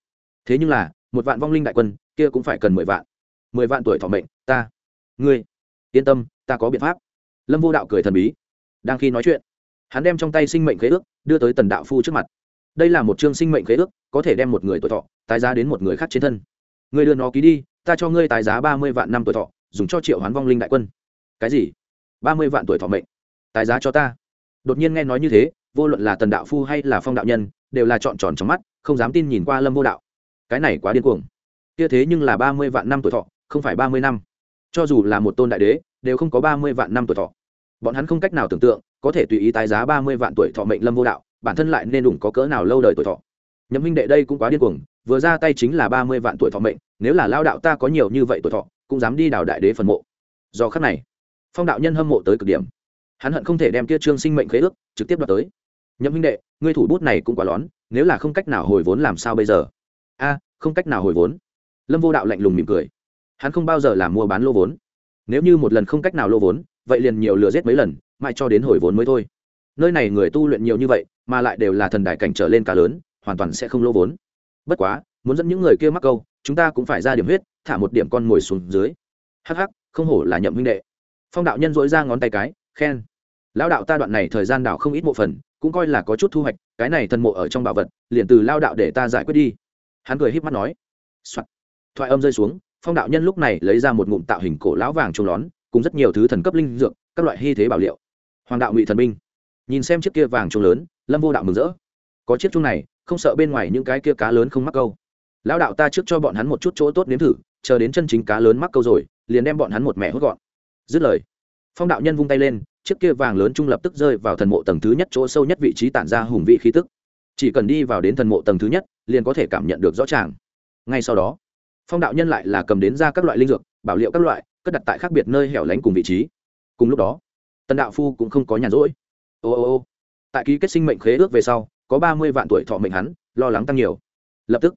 Thế nhưng là, một vạn vong linh đại quân, kia cũng phải cần mười vạn. Mười vạn tuổi thọ mệnh, ta, ngươi, yên tâm, ta có biện pháp. Lâm vô đạo cười thần bí. Đang khi nói chuyện, hắn đem trong tay sinh mệnh khế ước đưa tới tần đạo phu trước mặt đây là một chương sinh mệnh khế ước, có thể đem một người tuổi thọ, tái giá đến một người khác trên thân. Người đưa nó ký đi, ta cho ngươi tái giá ba mươi vạn năm tuổi thọ, dùng cho triệu hoán vong linh đại quân. Cái gì? ba mươi vạn tuổi thọ mệnh. Tái giá cho ta. Đột nhiên nghe nói như thế, vô luận là tần đạo phu hay là phong đạo nhân, đều là trọn tròn trong mắt, không dám tin nhìn qua lâm vô đạo. Cái này quá điên cuồng. Kia thế nhưng là ba mươi vạn năm tuổi thọ, không phải ba mươi năm. Cho dù là một tôn đại đế, đều không có ba mươi vạn năm tuổi thọ. Bọn hắn không cách nào tưởng tượng, có thể tùy ý tái giá ba mươi vạn tuổi thọ mệnh lâm vô đạo bản thân lại nên đủng có cỡ nào lâu đời tuổi thọ. Nhậm minh đệ đây cũng quá điên cuồng, vừa ra tay chính là ba mươi vạn tuổi thọ mệnh, nếu là lao đạo ta có nhiều như vậy tuổi thọ, cũng dám đi đào đại đế phần mộ. Do khắc này, phong đạo nhân hâm mộ tới cực điểm. Hắn hận không thể đem kia trương sinh mệnh khế ước trực tiếp đoạt tới. Nhậm minh đệ, ngươi thủ bút này cũng quá lón, nếu là không cách nào hồi vốn làm sao bây giờ? A, không cách nào hồi vốn. Lâm vô đạo lạnh lùng mỉm cười. Hắn không bao giờ làm mua bán lô vốn. Nếu như một lần không cách nào lô vốn, vậy liền nhiều lừa giết mấy lần, mãi cho đến hồi vốn mới thôi. Nơi này người tu luyện nhiều như vậy mà lại đều là thần đại cảnh trở lên cả lớn, hoàn toàn sẽ không lỗ vốn. Bất quá, muốn dẫn những người kia mắc câu, chúng ta cũng phải ra điểm huyết, thả một điểm con ngồi xuống dưới. Hắc hắc, không hổ là nhậm huynh đệ. Phong đạo nhân dỗi ra ngón tay cái, khen. Lão đạo ta đoạn này thời gian đạo không ít mộ phần, cũng coi là có chút thu hoạch, cái này thần mộ ở trong bảo vật, liền từ lao đạo để ta giải quyết đi. Hắn cười híp mắt nói、Soạn. thoại âm rơi xuống, phong đạo nhân lúc này lấy ra một ngụm tạo hình cổ lão vàng trông lón, cùng rất nhiều thứ thần cấp linh dược, các loại hy thế bảo liệu. Hoàng đạo ngụy thần binh nhìn xem chiếc kia vàng trông lớn, lâm vô đạo mừng rỡ. Có chiếc chung này, không sợ bên ngoài những cái kia cá lớn không mắc câu. Lão đạo ta trước cho bọn hắn một chút chỗ tốt nếm thử, chờ đến chân chính cá lớn mắc câu rồi, liền đem bọn hắn một mẹ hốt gọn. Dứt lời, phong đạo nhân vung tay lên, chiếc kia vàng lớn trung lập tức rơi vào thần mộ tầng thứ nhất chỗ sâu nhất vị trí tản ra hùng vị khí tức. Chỉ cần đi vào đến thần mộ tầng thứ nhất, liền có thể cảm nhận được rõ ràng. Ngay sau đó, phong đạo nhân lại là cầm đến ra các loại linh dược, bảo liệu các loại, cất đặt tại khác biệt nơi hẻo lánh cùng vị trí. Cùng lúc đó, tần đạo phu cũng không có nhàn rỗi ô ô ô. Tại ký kết sinh mệnh khế ước về sau, có ba mươi vạn tuổi thọ mệnh hắn, lo lắng tăng nhiều. Lập tức,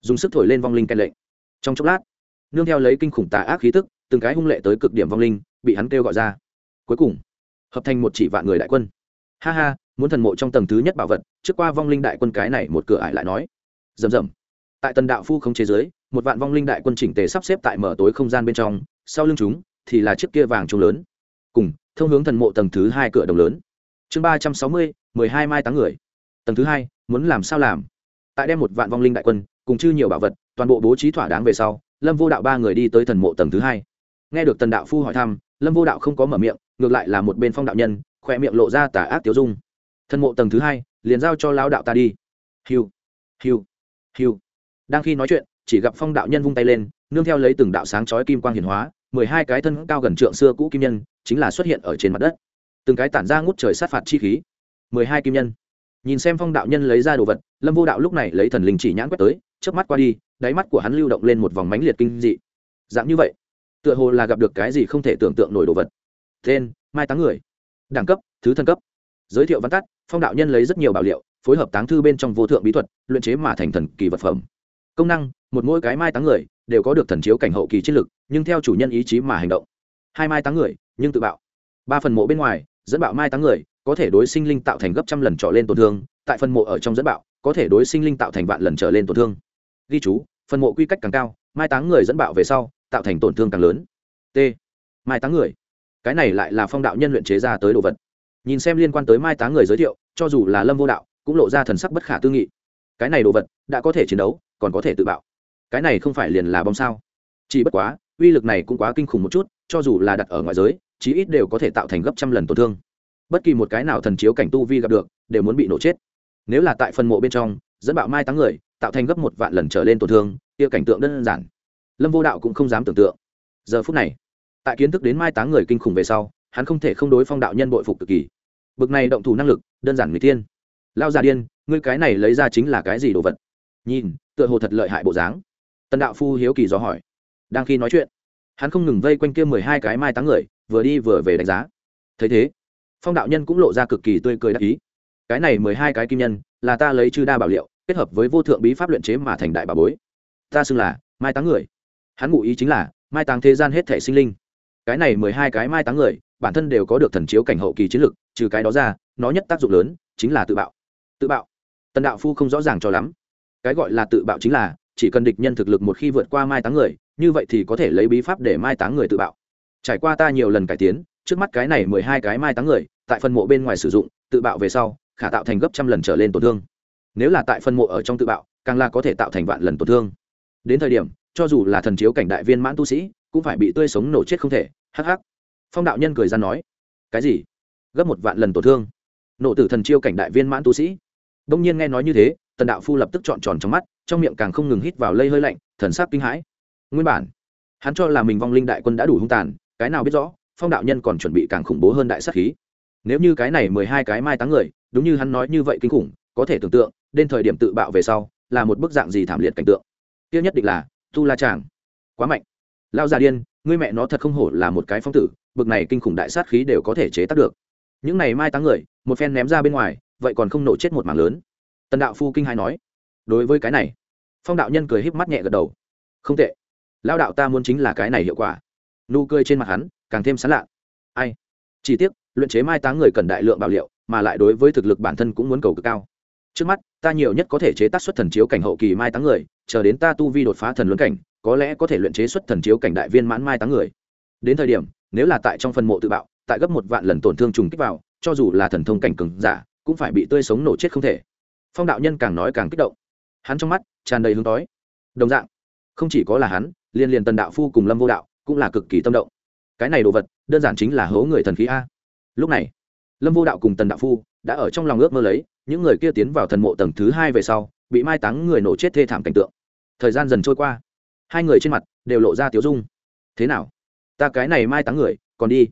dùng sức thổi lên vong linh canh lệnh. Trong chốc lát, nương theo lấy kinh khủng tà ác khí tức, từng cái hung lệ tới cực điểm vong linh, bị hắn kêu gọi ra. Cuối cùng, hợp thành một chỉ vạn người đại quân. Ha ha, muốn thần mộ trong tầng thứ nhất bảo vật, trước qua vong linh đại quân cái này một cửa ải lại nói. Rầm rầm. Tại tần đạo phu không chế giới, một vạn vong linh đại quân chỉnh tề sắp xếp tại mở tối không gian bên trong, sau lưng chúng thì là chiếc kia vàng trông lớn. Cùng, thông hướng thần mộ tầng thứ hai cửa đồng lớn chương ba trăm sáu mươi, mười hai mai táng người. Tầng thứ hai, muốn làm sao làm? Tại đem một vạn vong linh đại quân, cùng chư nhiều bảo vật, toàn bộ bố trí thỏa đáng về sau, lâm vô đạo ba người đi tới thần mộ tầng thứ hai. Nghe được tần đạo phu hỏi thăm, lâm vô đạo không có mở miệng, ngược lại là một bên phong đạo nhân, khỏe miệng lộ ra tả ác tiêu dung. Thần mộ tầng thứ hai, liền giao cho lao đạo ta đi. Hiu hiu hiu. Đang khi nói chuyện, chỉ gặp phong đạo nhân vung tay lên, nương theo lấy từng đạo sáng chói kim quang hiển hóa, mười hai cái thân cao gần trượng xưa cũ kim nhân, chính là xuất hiện ở trên mặt đất từng cái tản ra ngút trời sát phạt chi khí. Mười hai kim nhân. Nhìn xem phong đạo nhân lấy ra đồ vật, lâm vô đạo lúc này lấy thần linh chỉ nhãn quét tới trước mắt qua đi, đáy mắt của hắn lưu động lên một vòng mánh liệt kinh dị. Dạng như vậy, tựa hồ là gặp được cái gì không thể tưởng tượng nổi đồ vật. Tên, mai táng người. Đẳng cấp, thứ thân cấp. Giới thiệu văn tắt, phong đạo nhân lấy rất nhiều bảo liệu, phối hợp táng thư bên trong vô thượng bí thuật, luyện chế mà thành thần kỳ vật phẩm. Công năng, một mỗi cái mai táng người đều có được thần chiếu cảnh hậu kỳ chiến lực, nhưng theo chủ nhân ý chí mà hành động. Hai mai táng người, nhưng tự bạo. Ba phần mộ bên ngoài dẫn bạo mai táng người, có thể đối sinh linh tạo thành gấp trăm lần trở lên tổn thương, tại phần mộ ở trong dẫn bạo, có thể đối sinh linh tạo thành vạn lần trở lên tổn thương. Ghi chú phần mộ quy cách càng cao, mai táng người dẫn bạo về sau, tạo thành tổn thương càng lớn. T. Mai táng người. Cái này lại là phong đạo nhân luyện chế ra tới đồ vật. Nhìn xem liên quan tới mai táng người giới thiệu, cho dù là lâm vô đạo, cũng lộ ra thần sắc bất khả tư nghị. Cái này đồ vật, đã có thể chiến đấu, còn có thể tự bạo. Cái này không phải liền là bom sao? Chỉ bất quá uy lực này cũng quá kinh khủng một chút, cho dù là đặt ở ngoại giới, chí ít đều có thể tạo thành gấp trăm lần tổn thương. Bất kỳ một cái nào thần chiếu cảnh tu vi gặp được, đều muốn bị nổ chết. Nếu là tại phần mộ bên trong, dẫn bạo mai táng người, tạo thành gấp một vạn lần trở lên tổn thương, kia cảnh tượng đơn giản. Lâm vô đạo cũng không dám tưởng tượng. Giờ phút này, tại kiến thức đến mai táng người kinh khủng về sau, hắn không thể không đối phong đạo nhân bội phục cực kỳ. Bực này động thủ năng lực, đơn giản người tiên lao già điên, ngươi cái này lấy ra chính là cái gì đồ vật? Nhìn, tựa hồ thật lợi hại bộ dáng. Tần đạo phu hiếu kỳ dò hỏi đang khi nói chuyện. Hắn không ngừng vây quanh kia mười hai cái mai táng người, vừa đi vừa về đánh giá. Thấy thế, phong đạo nhân cũng lộ ra cực kỳ tươi cười đắc ý. Cái này mười hai cái kim nhân, là ta lấy chư đa bảo liệu, kết hợp với vô thượng bí pháp luyện chế mà thành đại bà bối. Ta xưng là mai táng người. Hắn ngụ ý chính là, mai táng thế gian hết thể sinh linh. Cái này mười hai cái mai táng người, bản thân đều có được thần chiếu cảnh hậu kỳ chiến lực, trừ cái đó ra, nó nhất tác dụng lớn chính là tự bạo. Tự bạo? Tần đạo phu không rõ ràng cho lắm. Cái gọi là tự bạo chính là, chỉ cần địch nhân thực lực một khi vượt qua mai táng người như vậy thì có thể lấy bí pháp để mai táng người tự bạo. Trải qua ta nhiều lần cải tiến, trước mắt cái này mười hai cái mai táng người, tại phần mộ bên ngoài sử dụng, tự bạo về sau, khả tạo thành gấp trăm lần trở lên tổn thương. Nếu là tại phần mộ ở trong tự bạo, càng là có thể tạo thành vạn lần tổn thương. Đến thời điểm, cho dù là thần chiếu cảnh đại viên mãn tu sĩ, cũng phải bị tươi sống nổ chết không thể, hắc hắc. Phong đạo nhân cười ra nói, cái gì? Gấp một vạn lần tổn thương? Nổ tử thần chiêu cảnh đại viên mãn tu sĩ? Đông nhiên nghe nói như thế, tần đạo phu lập tức chọn tròn trong mắt, trong miệng càng không ngừng hít vào lây hơi lạnh, thần sắc kinh hãi nguyên bản. Hắn cho là mình vong linh đại quân đã đủ hung tàn, cái nào biết rõ, phong đạo nhân còn chuẩn bị càng khủng bố hơn đại sắc khí. Nếu như cái này mười hai cái mai táng người, đúng như hắn nói như vậy kinh khủng, có thể tưởng tượng, đến thời điểm tự bạo về sau, là một bức dạng gì thảm liệt cảnh tượng. Tiếc nhất định là, tu la chàng. Quá mạnh. Lao già điên, ngươi mẹ nó thật không hổ là một cái phong tử, bực này kinh khủng đại sát khí đều có thể chế tác được. Những này mai táng người, một phen ném ra bên ngoài, vậy còn không nổ chết một mảng lớn. Tần đạo phu kinh hai nói. Đối với cái này, phong đạo nhân cười híp mắt nhẹ gật đầu. Không tệ lao đạo ta muốn chính là cái này hiệu quả. Nụ cười trên mặt hắn, càng thêm sán lạ. Ai? Chỉ tiếc, luyện chế mai táng người cần đại lượng bảo liệu, mà lại đối với thực lực bản thân cũng muốn cầu cực cao. Trước mắt, ta nhiều nhất có thể chế tác xuất thần chiếu cảnh hậu kỳ mai táng người, chờ đến ta tu vi đột phá thần luân cảnh, có lẽ có thể luyện chế xuất thần chiếu cảnh đại viên mãn mai táng người. Đến thời điểm, nếu là tại trong phần mộ tự bạo, tại gấp một vạn lần tổn thương trùng kích vào, cho dù là thần thông cảnh cường giả, cũng phải bị tươi sống nổ chết không thể. Phong đạo nhân càng nói càng kích động. Hắn trong mắt tràn đầy hướng đói. đồng dạng, không chỉ có là hắn liên liên tần đạo phu cùng lâm vô đạo cũng là cực kỳ tâm động. Cái này đồ vật, đơn giản chính là hố người thần khí a. Lúc này, lâm vô đạo cùng tần đạo phu đã ở trong lòng ước mơ lấy, những người kia tiến vào thần mộ tầng thứ hai về sau, bị mai táng người nổ chết thê thảm cảnh tượng. Thời gian dần trôi qua, hai người trên mặt đều lộ ra tiếu dung. Thế nào? Ta cái này mai táng người, còn đi.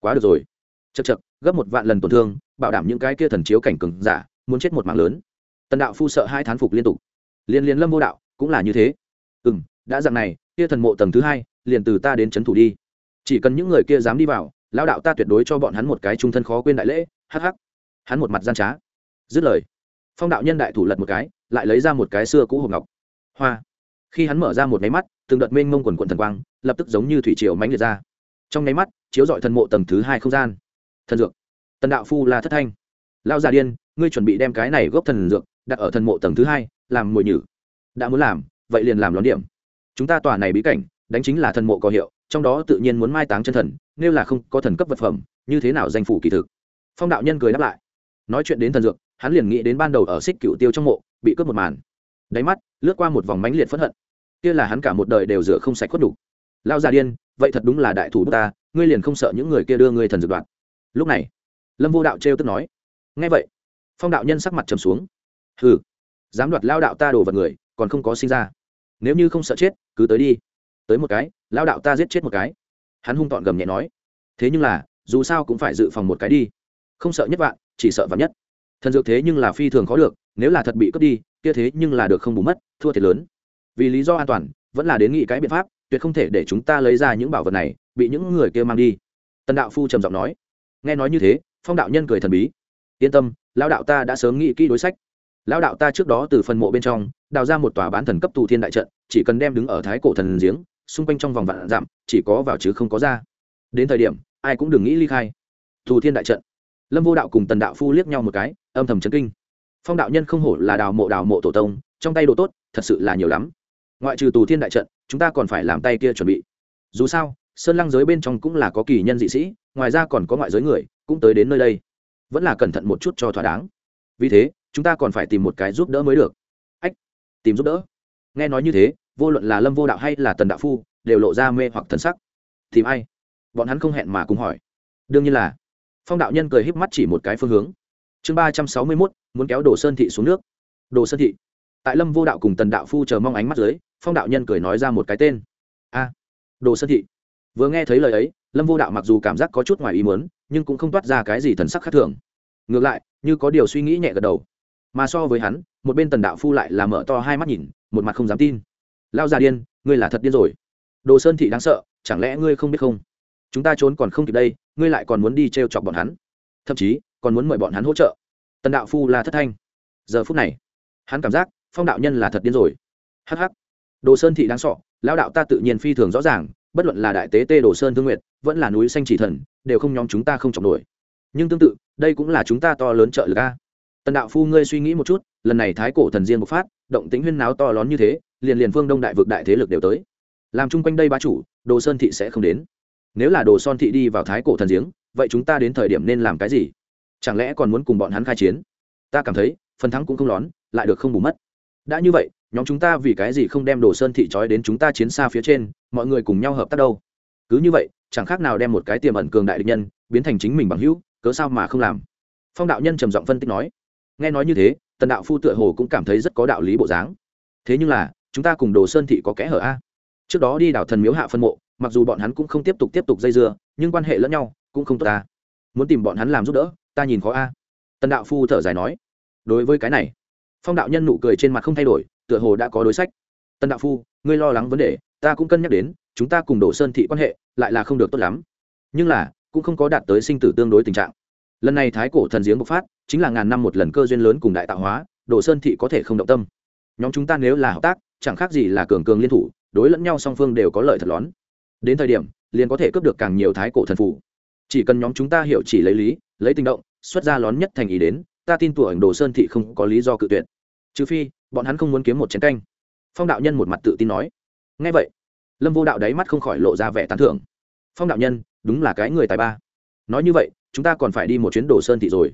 Quá được rồi. Chật chật gấp một vạn lần tổn thương, bảo đảm những cái kia thần chiếu cảnh cừng giả muốn chết một mạng lớn. Tần đạo phu sợ hai thán phục liên tục. Liên liên lâm vô đạo cũng là như thế. Ừ m đã dặn này kia thần mộ tầng thứ hai, liền từ ta đến c h ấ n thủ đi. Chỉ cần những người kia dám đi vào lao đạo ta tuyệt đối cho bọn hắn một cái trung thân khó quên đại lễ hh hắn một mặt gian trá. Dứt lời, phong đạo nhân đại thủ lật một cái, lại lấy ra một cái xưa cũ hộp ngọc. Hoa. Khi hắn mở ra một nháy mắt, từng đợt mênh mông quần quần thần quang, lập tức giống như thủy triều mánh liệt ra. Trong nháy mắt, chiếu dọi thần mộ tầng thứ hai không gian. Thần dược. Tần đạo phu là thất thanh. Lao già điên, ngươi chuẩn bị đem cái này gốc thần dược đặt ở thần mộ tầng thứ hai, làm mồi nhử. Đã muốn làm, vậy liền làm lón điểm chúng ta tòa này bí cảnh, đánh chính là thần mộ có hiệu, trong đó tự nhiên muốn mai táng chân thần, nếu là không có thần cấp vật phẩm, như thế nào danh phủ kỳ thực? Phong đạo nhân cười đáp lại. Nói chuyện đến thần dược, hắn liền nghĩ đến ban đầu ở xích cựu tiêu trong mộ, bị cướp một màn. Đáy mắt, lướt qua một vòng mánh liệt phẫn hận. Kia là hắn cả một đời đều rửa không sạch khuất đủ. Lao già điên, vậy thật đúng là đại thủ ta, ngươi liền không sợ những người kia đưa ngươi thần dược đoạn. Lúc này, lâm vô đạo trêu tức nói. Ngay vậy, phong đạo nhân sắc mặt trầm xuống. Hừ, dám đoạt lao đạo ta đổ vật người, còn không có sinh ra. Nếu như không sợ chết cứ tới đi. Tới một cái lao đạo ta giết chết một cái. Hắn hung tọn gầm nhẹ nói. Thế nhưng là, dù sao cũng phải dự phòng một cái đi. Không sợ nhất vạn, chỉ sợ vạn nhất. Thần dược thế nhưng là phi thường khó được, nếu là thật bị cướp đi, kia thế nhưng là được không bù mất, thua thiệt lớn. Vì lý do an toàn, vẫn là đến nghị cái biện pháp, tuyệt không thể để chúng ta lấy ra những bảo vật này, bị những người kia mang đi. Tần đạo phu trầm giọng nói. Nghe nói như thế, phong đạo nhân cười thần bí. Yên tâm lao đạo ta đã sớm nghĩ kỹ đối sách. Lao đạo ta trước đó từ phần mộ bên trong, đào ra một tòa bán thần cấp tù thiên đại trận chỉ cần đem đứng ở thái cổ thần giếng, xung quanh trong vòng vạn dặm, chỉ có vào chứ không có ra. Đến thời điểm, ai cũng đừng nghĩ ly khai. Thù thiên đại trận. Lâm vô đạo cùng tần đạo phu liếc nhau một cái, âm thầm chấn kinh. Phong đạo nhân không hổ là đào mộ đào mộ tổ tông, trong tay đồ tốt, thật sự là nhiều lắm. Ngoại trừ tù thiên đại trận, chúng ta còn phải làm tay kia chuẩn bị. Dù sao, sơn lăng giới bên trong cũng là có kỳ nhân dị sĩ, ngoài ra còn có ngoại giới người, cũng tới đến nơi đây. Vẫn là cẩn thận một chút cho thỏa đáng. Vì thế, chúng ta còn phải tìm một cái giúp đỡ mới được. Ách, tìm giúp đỡ. Nghe nói như thế vô luận là lâm vô đạo hay là tần đạo phu, đều lộ ra mê hoặc thần sắc. Tìm ai? Bọn hắn không hẹn mà cùng hỏi. Đương nhiên là, phong đạo nhân cười híp mắt chỉ một cái phương hướng. Chương ba trăm sáu mươi mốt, muốn kéo đồ sơn thị xuống nước. Đồ sơn thị. Tại lâm vô đạo cùng tần đạo phu chờ mong ánh mắt dưới, phong đạo nhân cười nói ra một cái tên. A, đồ sơn thị. Vừa nghe thấy lời ấy, lâm vô đạo mặc dù cảm giác có chút ngoài ý muốn, nhưng cũng không toát ra cái gì thần sắc khác thường. Ngược lại, như có điều suy nghĩ nhẹ gật đầu. Mà so với hắn, một bên tần đạo phu lại là mở to hai mắt nhìn, một mặt không dám tin lao già điên, ngươi là thật điên rồi. Đồ sơn thị đáng sợ, chẳng lẽ ngươi không biết không? Chúng ta trốn còn không kịp đây, ngươi lại còn muốn đi t r e o chọc bọn hắn. Thậm chí, còn muốn mời bọn hắn hỗ trợ. Tần đạo phu là thất thanh. Giờ phút này, hắn cảm giác phong đạo nhân là thật điên rồi. Hh đồ sơn thị đáng sọ lao đạo ta tự nhiên phi thường rõ ràng, bất luận là đại tế tê đồ sơn thương nguyệt, vẫn là núi xanh chỉ thần, đều không nhóm chúng ta không chọc nổi. Nhưng tương tự, đây cũng là chúng ta to lớn trợ lực a. Tần đạo phu, ngươi suy nghĩ một chút, lần này thái cổ thần diên bộc phát động tính huyên náo to lớn như thế, liền liền phương đông đại vực đại thế lực đều tới. Làm chung quanh đây bá chủ, đồ sơn thị sẽ không đến. Nếu là đồ son thị đi vào thái cổ thần giếng, vậy chúng ta đến thời điểm nên làm cái gì? Chẳng lẽ còn muốn cùng bọn hắn khai chiến? Ta cảm thấy, phần thắng cũng không lón, lại được không bù mất. Đã như vậy, nhóm chúng ta vì cái gì không đem đồ sơn thị trói đến chúng ta chiến xa phía trên, mọi người cùng nhau hợp tác đâu? Cứ như vậy, chẳng khác nào đem một cái tiềm ẩn cường đại địch nhân, biến thành chính mình bằng hữu, cớ sao mà không làm? Phong đạo nhân trầm giọng phân tích nói. Nghe nói như thế tần đạo phu tựa hồ cũng cảm thấy rất có đạo lý bộ dáng. Thế nhưng là, chúng ta cùng đồ sơn thị có kẽ hở a? Trước đó đi đảo thần miếu hạ phân mộ, mặc dù bọn hắn cũng không tiếp tục tiếp tục dây dưa, nhưng quan hệ lẫn nhau cũng không tốt ta. Muốn tìm bọn hắn làm giúp đỡ, ta nhìn khó a. Tần đạo phu thở dài nói. Đối với cái này, phong đạo nhân nụ cười trên mặt không thay đổi, tựa hồ đã có đối sách. Tần đạo phu, ngươi lo lắng vấn đề, ta cũng cân nhắc đến, chúng ta cùng đồ sơn thị quan hệ lại là không được tốt lắm. Nhưng là, cũng không có đạt tới sinh tử tương đối tình trạng lần này thái cổ thần giếng bộc phát, chính là ngàn năm một lần cơ duyên lớn cùng đại tạo hóa, đồ sơn thị có thể không động tâm. Nhóm chúng ta nếu là hợp tác, chẳng khác gì là cường cường liên thủ, đối lẫn nhau song phương đều có lợi thật lón. Đến thời điểm, liền có thể cướp được càng nhiều thái cổ thần phủ chỉ cần nhóm chúng ta hiểu chỉ lấy lý, lấy tình động, xuất ra lón nhất thành ý đến, ta tin tuổi đồ sơn thị không có lý do cự tuyệt. Trừ phi, bọn hắn không muốn kiếm một chiến canh. Phong đạo nhân một mặt tự tin nói. Ngay vậy, lâm vô đạo đáy mắt không khỏi lộ ra vẻ tán thưởng. Phong đạo nhân, đúng là cái người tài ba. Nói như vậy chúng ta còn phải đi một chuyến đồ sơn thị rồi.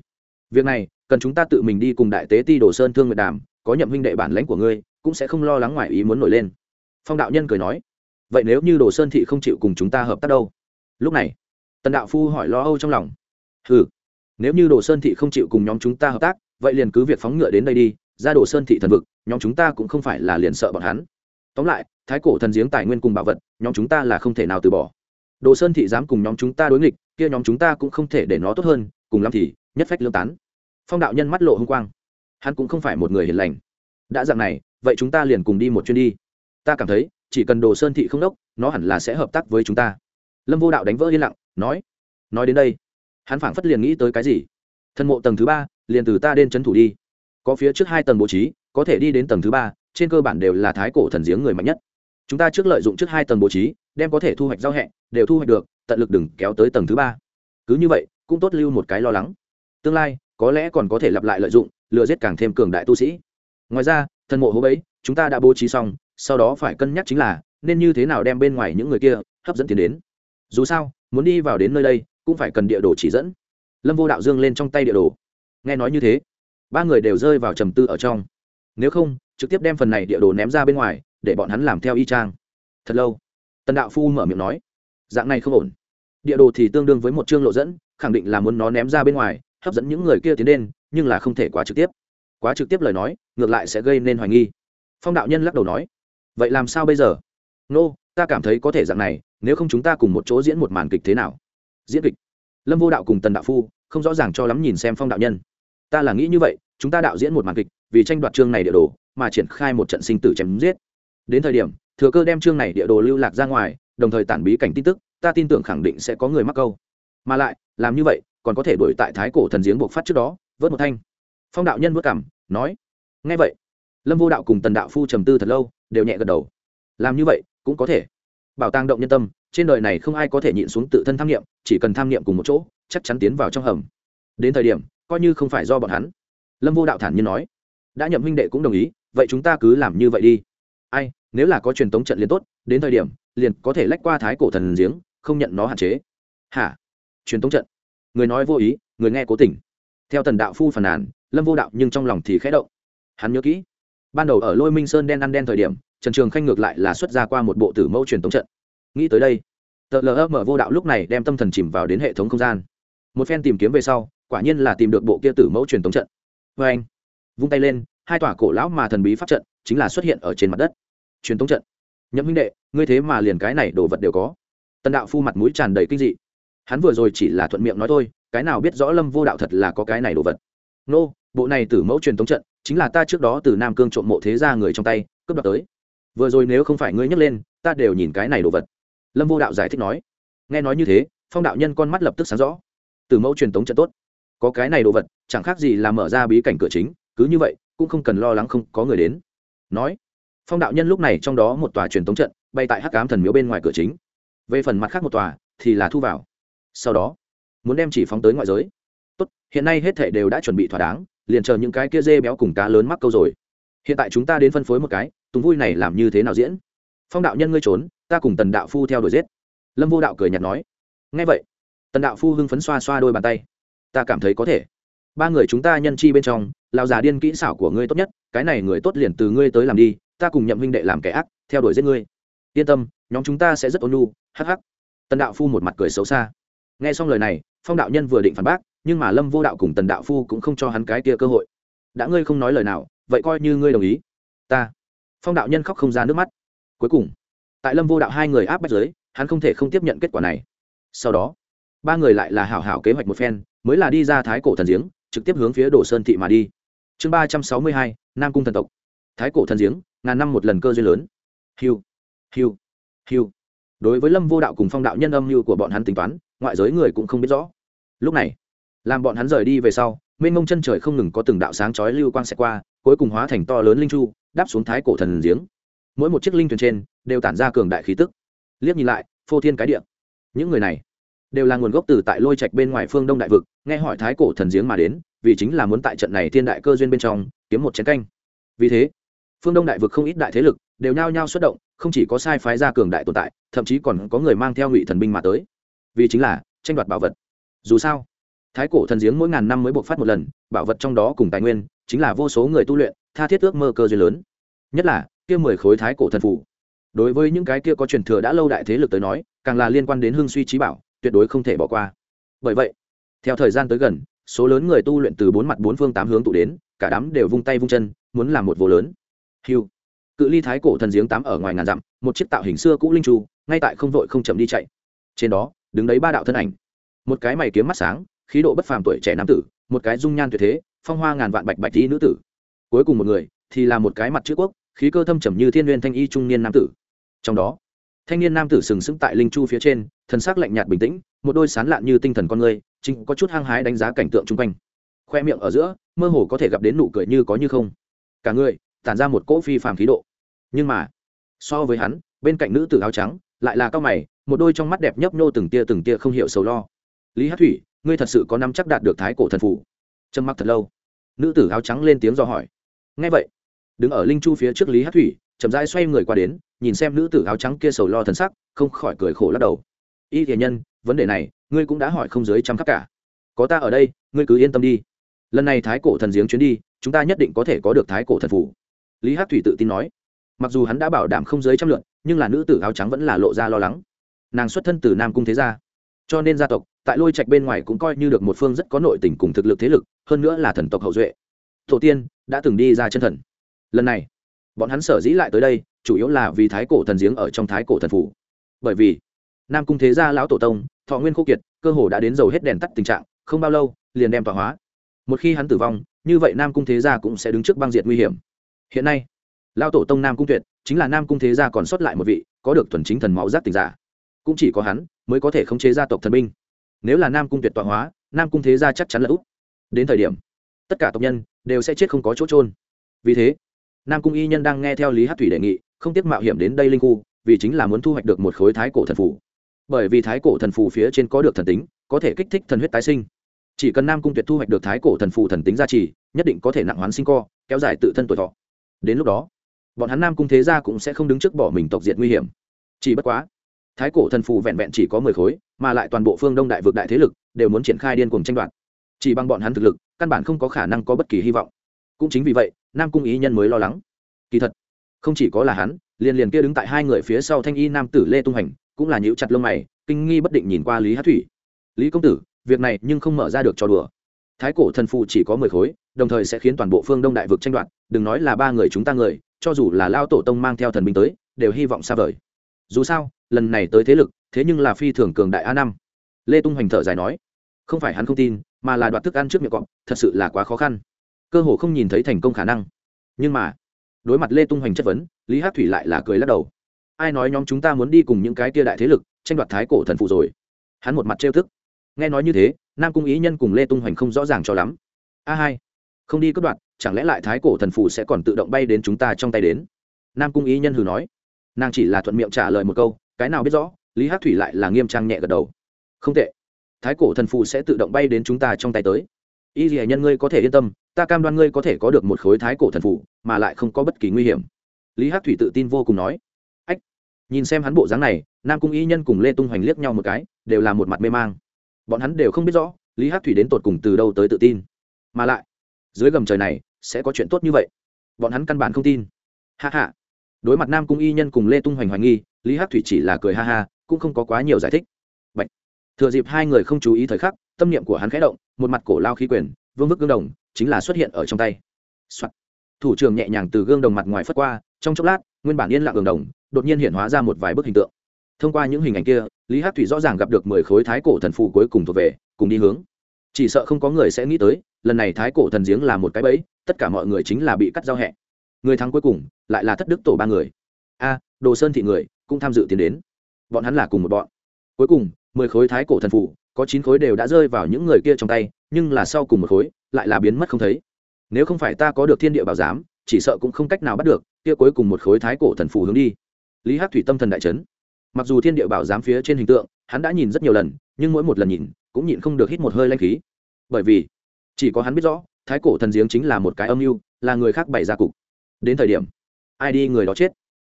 Việc này, cần chúng ta tự mình đi cùng đại tế ti đồ sơn thương nguyệt đàm, có nhậm huynh đệ bản lãnh của ngươi, cũng sẽ không lo lắng ngoài ý muốn nổi lên. Phong đạo nhân cười nói. Vậy nếu như đồ sơn thị không chịu cùng chúng ta hợp tác đâu? Lúc này, tần đạo phu hỏi lo âu trong lòng. Ừ nếu như đồ sơn thị không chịu cùng nhóm chúng ta hợp tác, vậy liền cứ việc phóng ngựa đến đây đi, ra đồ sơn thị thần vực, nhóm chúng ta cũng không phải là liền sợ bọn hắn. Tóm lại, thái cổ thần giếng tài nguyên cùng bảo vật, nhóm chúng ta là không thể nào từ bỏ. Đồ sơn thị dám cùng nhóm chúng ta đối nghịch kia nhóm chúng ta cũng không thể để nó tốt hơn, cùng lắm thì nhất phách lương tán. Phong đạo nhân mắt lộ h ư n g quang. Hắn cũng không phải một người hiền lành. Đã dạng này, vậy chúng ta liền cùng đi một chuyến đi. Ta cảm thấy, chỉ cần đồ sơn thị không đốc, nó hẳn là sẽ hợp tác với chúng ta. Lâm vô đạo đánh vỡ yên lặng, nói nói đến đây. Hắn phảng phất liền nghĩ tới cái gì. Thân mộ tầng thứ ba, liền từ ta đến c h ấ n thủ đi. Có phía trước hai tầng bố trí, có thể đi đến tầng thứ ba, trên cơ bản đều là thái cổ thần giếng người mạnh nhất. Chúng ta trước lợi dụng trước hai tầng bố trí đem có thể thu hoạch giao hẹ, đều thu hoạch được, tận lực đừng kéo tới tầng thứ ba. Cứ như vậy, cũng tốt lưu một cái lo lắng. Tương lai, có lẽ còn có thể lặp lại lợi dụng, lừa giết càng thêm cường đại tu sĩ. Ngoài ra, thần mộ hố bấy, chúng ta đã bố trí xong, sau đó phải cân nhắc chính là, nên như thế nào đem bên ngoài những người kia, hấp dẫn tiền đến. Dù sao, muốn đi vào đến nơi đây, cũng phải cần địa đồ chỉ dẫn. Lâm vô đạo dương lên trong tay địa đồ. Nghe nói như thế, ba người đều rơi vào trầm tư ở trong. Nếu không, trực tiếp đem phần này địa đồ ném ra bên ngoài, để bọn hắn làm theo y trang thật lâu tần đạo phu mở miệng nói dạng này không ổn. Địa đồ thì tương đương với một chương lộ dẫn khẳng định là muốn nó ném ra bên ngoài hấp dẫn những người kia tiến lên nhưng là không thể quá trực tiếp. Quá trực tiếp lời nói ngược lại sẽ gây nên hoài nghi. Phong đạo nhân lắc đầu nói vậy làm sao bây giờ? Nô、no, ta cảm thấy có thể dạng này nếu không chúng ta cùng một chỗ diễn một màn kịch thế nào? Diễn kịch? Lâm vô đạo cùng tần đạo phu không rõ ràng cho lắm nhìn xem phong đạo nhân. Ta là nghĩ như vậy chúng ta đạo diễn một màn kịch vì tranh đoạt chương này địa đồ mà triển khai một trận sinh tử chém giết. Đến thời điểm thừa cơ đem chương này địa đồ lưu lạc ra ngoài, đồng thời tản bí cảnh tin tức, ta tin tưởng khẳng định sẽ có người mắc câu. Mà lại, làm như vậy, còn có thể đuổi tại thái cổ thần giếng buộc phát trước đó, vớt một thanh. Phong đạo nhân vớt cảm, nói ngay vậy. Lâm vô đạo cùng tần đạo phu trầm tư thật lâu, đều nhẹ gật đầu. Làm như vậy, cũng có thể. Bảo tàng động nhân tâm, trên đời này không ai có thể nhịn xuống tự thân tham nghiệm chỉ cần tham nghiệm cùng một chỗ, chắc chắn tiến vào trong hầm. Đến thời điểm, coi như không phải do bọn hắn. Lâm vô đạo thản nhiên nói, đã nhậm huynh đệ cũng đồng ý, vậy chúng ta cứ làm như vậy đi. Ai? Nếu là có truyền tống trận liền tốt, đến thời điểm, liền có thể lách qua thái cổ thần giếng, không nhận nó hạn chế. Hả? Truyền tống trận? Người nói vô ý, người nghe cố tình. Theo tần đạo phu phàn nàn, lâm vô đạo nhưng trong lòng thì khẽ động. Hắn nhớ kỹ, ban đầu ở lôi minh sơn đen ăn đen thời điểm, trần trường khanh ngược lại là xuất ra qua một bộ tử mẫu truyền tống trận. Nghĩ tới đây, tờ lờ mở vô đạo lúc này đem tâm thần chìm vào đến hệ thống không gian. Một phen tìm kiếm về sau, quả nhiên là tìm được bộ kia tử mẫu truyền tống trận. Vê anh. Vung tay lên, hai tòa cổ lão mà thần bí pháp trận chính là xuất hiện ở trên mặt đất truyền tống trận. Nhậm huynh đệ, ngươi thế mà liền cái này đồ vật đều có. Tần đạo phu mặt mũi tràn đầy kinh dị. Hắn vừa rồi chỉ là thuận miệng nói thôi, cái nào biết rõ lâm vô đạo thật là có cái này đồ vật. Nô, bộ này từ mẫu truyền thống trận, chính là ta trước đó từ nam cương trộm mộ thế ra người trong tay, cướp đoạt tới. Vừa rồi nếu không phải ngươi nhấc lên, ta đều nhìn cái này đồ vật. Lâm vô đạo giải thích nói. Nghe nói như thế, phong đạo nhân con mắt lập tức sáng rõ. Từ mẫu truyền thống trận tốt. Có cái này đồ vật, chẳng khác gì là mở ra bí cảnh cửa chính, cứ như vậy, cũng không cần lo lắng không có người đến. Nói phong đạo nhân lúc này trong đó một tòa truyền thống trận, bay tại hắc cám thần miếu bên ngoài cửa chính. Về phần mặt khác một tòa, thì là thu vào. Sau đó, muốn đem chỉ phóng tới ngoại giới. Tốt, hiện nay hết thể đều đã chuẩn bị thỏa đáng, liền chờ những cái kia dê béo cùng cá lớn mắc câu rồi. Hiện tại chúng ta đến phân phối một cái, tùng vui này làm như thế nào diễn? Phong đạo nhân ngươi trốn, ta cùng tần đạo phu theo đuổi giết. Lâm vô đạo cười nhạt nói. Ngay vậy, tần đạo phu hưng phấn xoa xoa đôi bàn tay. Ta cảm thấy có thể. Ba người chúng ta nhân chi bên trong, lão già điên kỹ xảo của ngươi tốt nhất, cái này người tốt liền từ ngươi tới làm đi ta cùng nhậm huynh đệ làm kẻ ác, theo đuổi giết ngươi. Yên tâm, nhóm chúng ta sẽ rất ôn nhu, hắc hắc. Tần đạo phu một mặt cười xấu xa. Nghe xong lời này, phong đạo nhân vừa định phản bác, nhưng mà lâm vô đạo cùng tần đạo phu cũng không cho hắn cái kia cơ hội. Đã ngươi không nói lời nào, vậy coi như ngươi đồng ý. Ta. Phong đạo nhân khóc không ra nước mắt. Cuối cùng, tại lâm vô đạo hai người áp bách giới hắn không thể không tiếp nhận kết quả này. Sau đó, ba người lại là hảo hảo kế hoạch một phen, mới là đi ra thái cổ thần giếng, trực tiếp hướng phía đồ sơn thị mà đi. Chương ba trăm sáu mươi hai, nam cung thần tộc. Thái cổ thần giếng ngàn năm một lần cơ duyên lớn. Hiu hiu hiu. Đối với lâm vô đạo cùng phong đạo nhân âm mưu của bọn hắn tính toán, ngoại giới người cũng không biết rõ. Lúc này, làm bọn hắn rời đi về sau, mênh mông chân trời không ngừng có từng đạo sáng chói lưu quang xẹt qua, cuối cùng hóa thành to lớn linh chu, đáp xuống thái cổ thần giếng. Mỗi một chiếc linh thuyền trên đều tản ra cường đại khí tức. Liếc nhìn lại, phô thiên cái địa. Những người này đều là nguồn gốc từ tại lôi trạch bên ngoài phương đông đại vực, nghe hỏi thái cổ thần giếng mà đến, vì chính là muốn tại trận này thiên đại cơ duyên bên trong kiếm một chén canh. Vì thế phương đông đại vực không ít đại thế lực đều nhao nhao xuất động, không chỉ có sai phái ra cường đại tồn tại, thậm chí còn có người mang theo ngụy thần binh mà tới. Vì chính là tranh đoạt bảo vật. Dù sao, thái cổ thần giếng mỗi ngàn năm mới buộc phát một lần, bảo vật trong đó cùng tài nguyên chính là vô số người tu luyện, tha thiết ước mơ cơ duyên lớn. Nhất là, kia mười khối thái cổ thần phủ. Đối với những cái kia có truyền thừa đã lâu đại thế lực tới nói, càng là liên quan đến hương suy trí bảo, tuyệt đối không thể bỏ qua. Bởi vậy, theo thời gian tới gần, số lớn người tu luyện từ bốn mặt bốn phương tám hướng tụ đến, cả đám đều vung tay vung chân, muốn làm một vô lớn hiu cự ly thái cổ thần giếng tám ở ngoài ngàn dặm, một chiếc tạo hình xưa cũ linh tru ngay tại không vội không chậm đi chạy. Trên đó, đứng đấy ba đạo thân ảnh. Một cái mày kiếm mắt sáng, khí độ bất phàm tuổi trẻ nam tử, một cái dung nhan tuyệt thế, phong hoa ngàn vạn bạch bạch y nữ tử. Cuối cùng một người, thì là một cái mặt chữ quốc, khí cơ thâm trầm như thiên nguyên thanh y trung niên nam tử. Trong đó, thanh niên nam tử sừng sững tại linh chu phía trên thân sắc lạnh nhạt bình tĩnh, một đôi sán lạn như tinh thần con người, chính có chút hăng hái đánh giá cảnh tượng chung quanh. Khoe miệng ở giữa, mơ hồ có thể gặp đến nụ cười như có như không. Cả người tản ra một cỗ phi phàm khí độ. Nhưng mà, so với hắn, bên cạnh nữ tử áo trắng, lại là cao mày, một đôi trong mắt đẹp nhấp nhô từng tia từng tia không hiểu sầu lo. Lý hát thủy, ngươi thật sự có năm chắc đạt được thái cổ thần phủ? Trầm mặc thật lâu. Nữ tử áo trắng lên tiếng do hỏi. Ngay vậy, đứng ở linh chu phía trước lý hát thủy, chậm rãi xoay người qua đến, nhìn xem nữ tử áo trắng kia sầu lo thần sắc, không khỏi cười khổ lắc đầu. Y thiền nhân, vấn đề này, ngươi cũng đã hỏi không dưới trăm khắc cả. Có ta ở đây, ngươi cứ yên tâm đi. Lần này thái cổ thần giếng chuyến đi, chúng ta nhất định có thể có được thái cổ thần phủ lý hát thủy tự tin nói, mặc dù hắn đã bảo đảm không dưới trăm lượn, nhưng là nữ tử áo trắng vẫn là lộ ra lo lắng. Nàng xuất thân từ nam cung thế gia, cho nên gia tộc tại lôi trạch bên ngoài cũng coi như được một phương rất có nội tình cùng thực lực thế lực, hơn nữa là thần tộc hậu duệ. Tổ tiên đã từng đi ra chân thần. Lần này, bọn hắn sở dĩ lại tới đây, chủ yếu là vì thái cổ thần giếng ở trong thái cổ thần phủ. Bởi vì, nam cung thế gia lão tổ tông, thọ nguyên khô kiệt, cơ hồ đã đến dầu hết đèn tắt tình trạng, không bao lâu, liền đem tọa hóa. Một khi hắn tử vong, như vậy nam cung thế gia cũng sẽ đứng trước băng diệt nguy hiểm hiện nay, lao tổ tông nam cung tuyệt chính là nam cung thế gia còn sót lại một vị, có được thuần chính thần máu giác tình giả. Cũng chỉ có hắn mới có thể khống chế gia tộc thần binh. Nếu là nam cung tuyệt tọa hóa, nam cung thế gia chắc chắn là út. Đến thời điểm, tất cả tộc nhân đều sẽ chết không có chỗ trôn vì thế, nam cung y nhân đang nghe theo lý hát thủy đề nghị, không tiếc mạo hiểm đến đây linh khu, vì chính là muốn thu hoạch được một khối thái cổ thần phủ bởi vì thái cổ thần phù phía trên có được thần tính, có thể kích thích thần huyết tái sinh. Chỉ cần nam cung tuyệt thu hoạch được thái cổ thần phù thần tính gia trì, nhất định có thể nặng hoán sinh co, kéo dài tự thân tuổi thọ đến lúc đó, bọn hắn nam cung thế gia cũng sẽ không đứng trước bỏ mình tộc diệt nguy hiểm. Chỉ bất quá, thái cổ thần phù vẹn vẹn chỉ có mười khối, mà lại toàn bộ phương đông đại vực đại thế lực đều muốn triển khai điên cuồng tranh đoạt. Chỉ bằng bọn hắn thực lực, căn bản không có khả năng có bất kỳ hy vọng. Cũng chính vì vậy, nam cung ý nhân mới lo lắng. Kỳ thật, không chỉ có là hắn, liền liền kia đứng tại hai người phía sau thanh y nam tử lê tung hành cũng là nhíu chặt lông mày, kinh nghi bất định nhìn qua lý hát thủy. Lý công tử, việc này nhưng không mở ra được cho đùa. Thái cổ thần phù chỉ có mười khối đồng thời sẽ khiến toàn bộ phương đông đại vực tranh đoạt, đừng nói là ba người chúng ta người, cho dù là lao tổ tông mang theo thần binh tới, đều hy vọng xa vời. Dù sao, lần này tới thế lực, thế nhưng là phi thường cường đại a năm. Lê tung hoành thở dài nói, không phải hắn không tin, mà là đoạt thức ăn trước miệng cọp, thật sự là quá khó khăn. Cơ hồ không nhìn thấy thành công khả năng. Nhưng mà, đối mặt lê tung hoành chất vấn, lý hát thủy lại là cười lắc đầu. Ai nói nhóm chúng ta muốn đi cùng những cái tia đại thế lực, tranh đoạt thái cổ thần phụ rồi? Hắn một mặt trêu thức nghe nói như thế, nam cung ý nhân cùng lê tung hoành không rõ ràng cho lắm. A hai không đi cướp đoạt, chẳng lẽ lại thái cổ thần phù sẽ còn tự động bay đến chúng ta trong tay đến? Nam cung ý nhân hừ nói. Nàng chỉ là thuận miệng trả lời một câu, cái nào biết rõ, lý hát thủy lại là nghiêm trang nhẹ gật đầu. Không tệ. Thái cổ thần phù sẽ tự động bay đến chúng ta trong tay tới. Y dì nhân ngươi có thể yên tâm, ta cam đoan ngươi có thể có được một khối thái cổ thần phủ mà lại không có bất kỳ nguy hiểm. Lý hắc thủy tự tin vô cùng nói. Ách. Nhìn xem hắn bộ dáng này, nam cung y nhân cùng lê tung hoành liếc nhau một cái, đều là một mặt mê mang. Bọn hắn đều không biết rõ, lý hắc thủy đến tột cùng từ đâu tới tự tin. Mà lại dưới gầm trời này sẽ có chuyện tốt như vậy. Bọn hắn căn bản không tin. Ha ha. Đối mặt nam cung y nhân cùng lê tung hoành hoài nghi, lý hắc thủy chỉ là cười ha ha, cũng không có quá nhiều giải thích. Bạch. thừa dịp hai người không chú ý thời khắc, tâm niệm của hắn khẽ động, một mặt cổ lao khí quyền, vương vức gương đồng, chính là xuất hiện ở trong tay、Soạn. thủ trưởng nhẹ nhàng từ gương đồng mặt ngoài phất qua, trong chốc lát, nguyên bản yên lặng gương đồng, đột nhiên hiện hóa ra một vài bức hình tượng. Thông qua những hình ảnh kia, lý hát thủy rõ ràng gặp được mười khối thái cổ thần phù cuối cùng thuộc về, cùng đi hướng. Chỉ sợ không có người sẽ nghĩ tới lần này thái cổ thần giếng là một cái bẫy, tất cả mọi người chính là bị cắt giao hẹ. Người thắng cuối cùng lại là thất đức tổ ba người. A, đồ sơn thị người cũng tham dự tiến đến. Bọn hắn là cùng một bọn. Cuối cùng, mười khối thái cổ thần phủ, có chín khối đều đã rơi vào những người kia trong tay, nhưng là sau cùng một khối lại là biến mất không thấy. Nếu không phải ta có được thiên địa bảo giám, chỉ sợ cũng không cách nào bắt được, kia cuối cùng một khối thái cổ thần phủ hướng đi. Lý hát thủy tâm thần đại trấn mặc dù thiên địa bảo giám phía trên hình tượng, hắn đã nhìn rất nhiều lần, nhưng mỗi một lần nhìn, cũng nhịn không được hít một hơi lanh khí. Bởi vì chỉ có hắn biết rõ, thái cổ thần giếng chính là một cái âm mưu, là người khác bày ra cục. Đến thời điểm, ai đi người đó chết?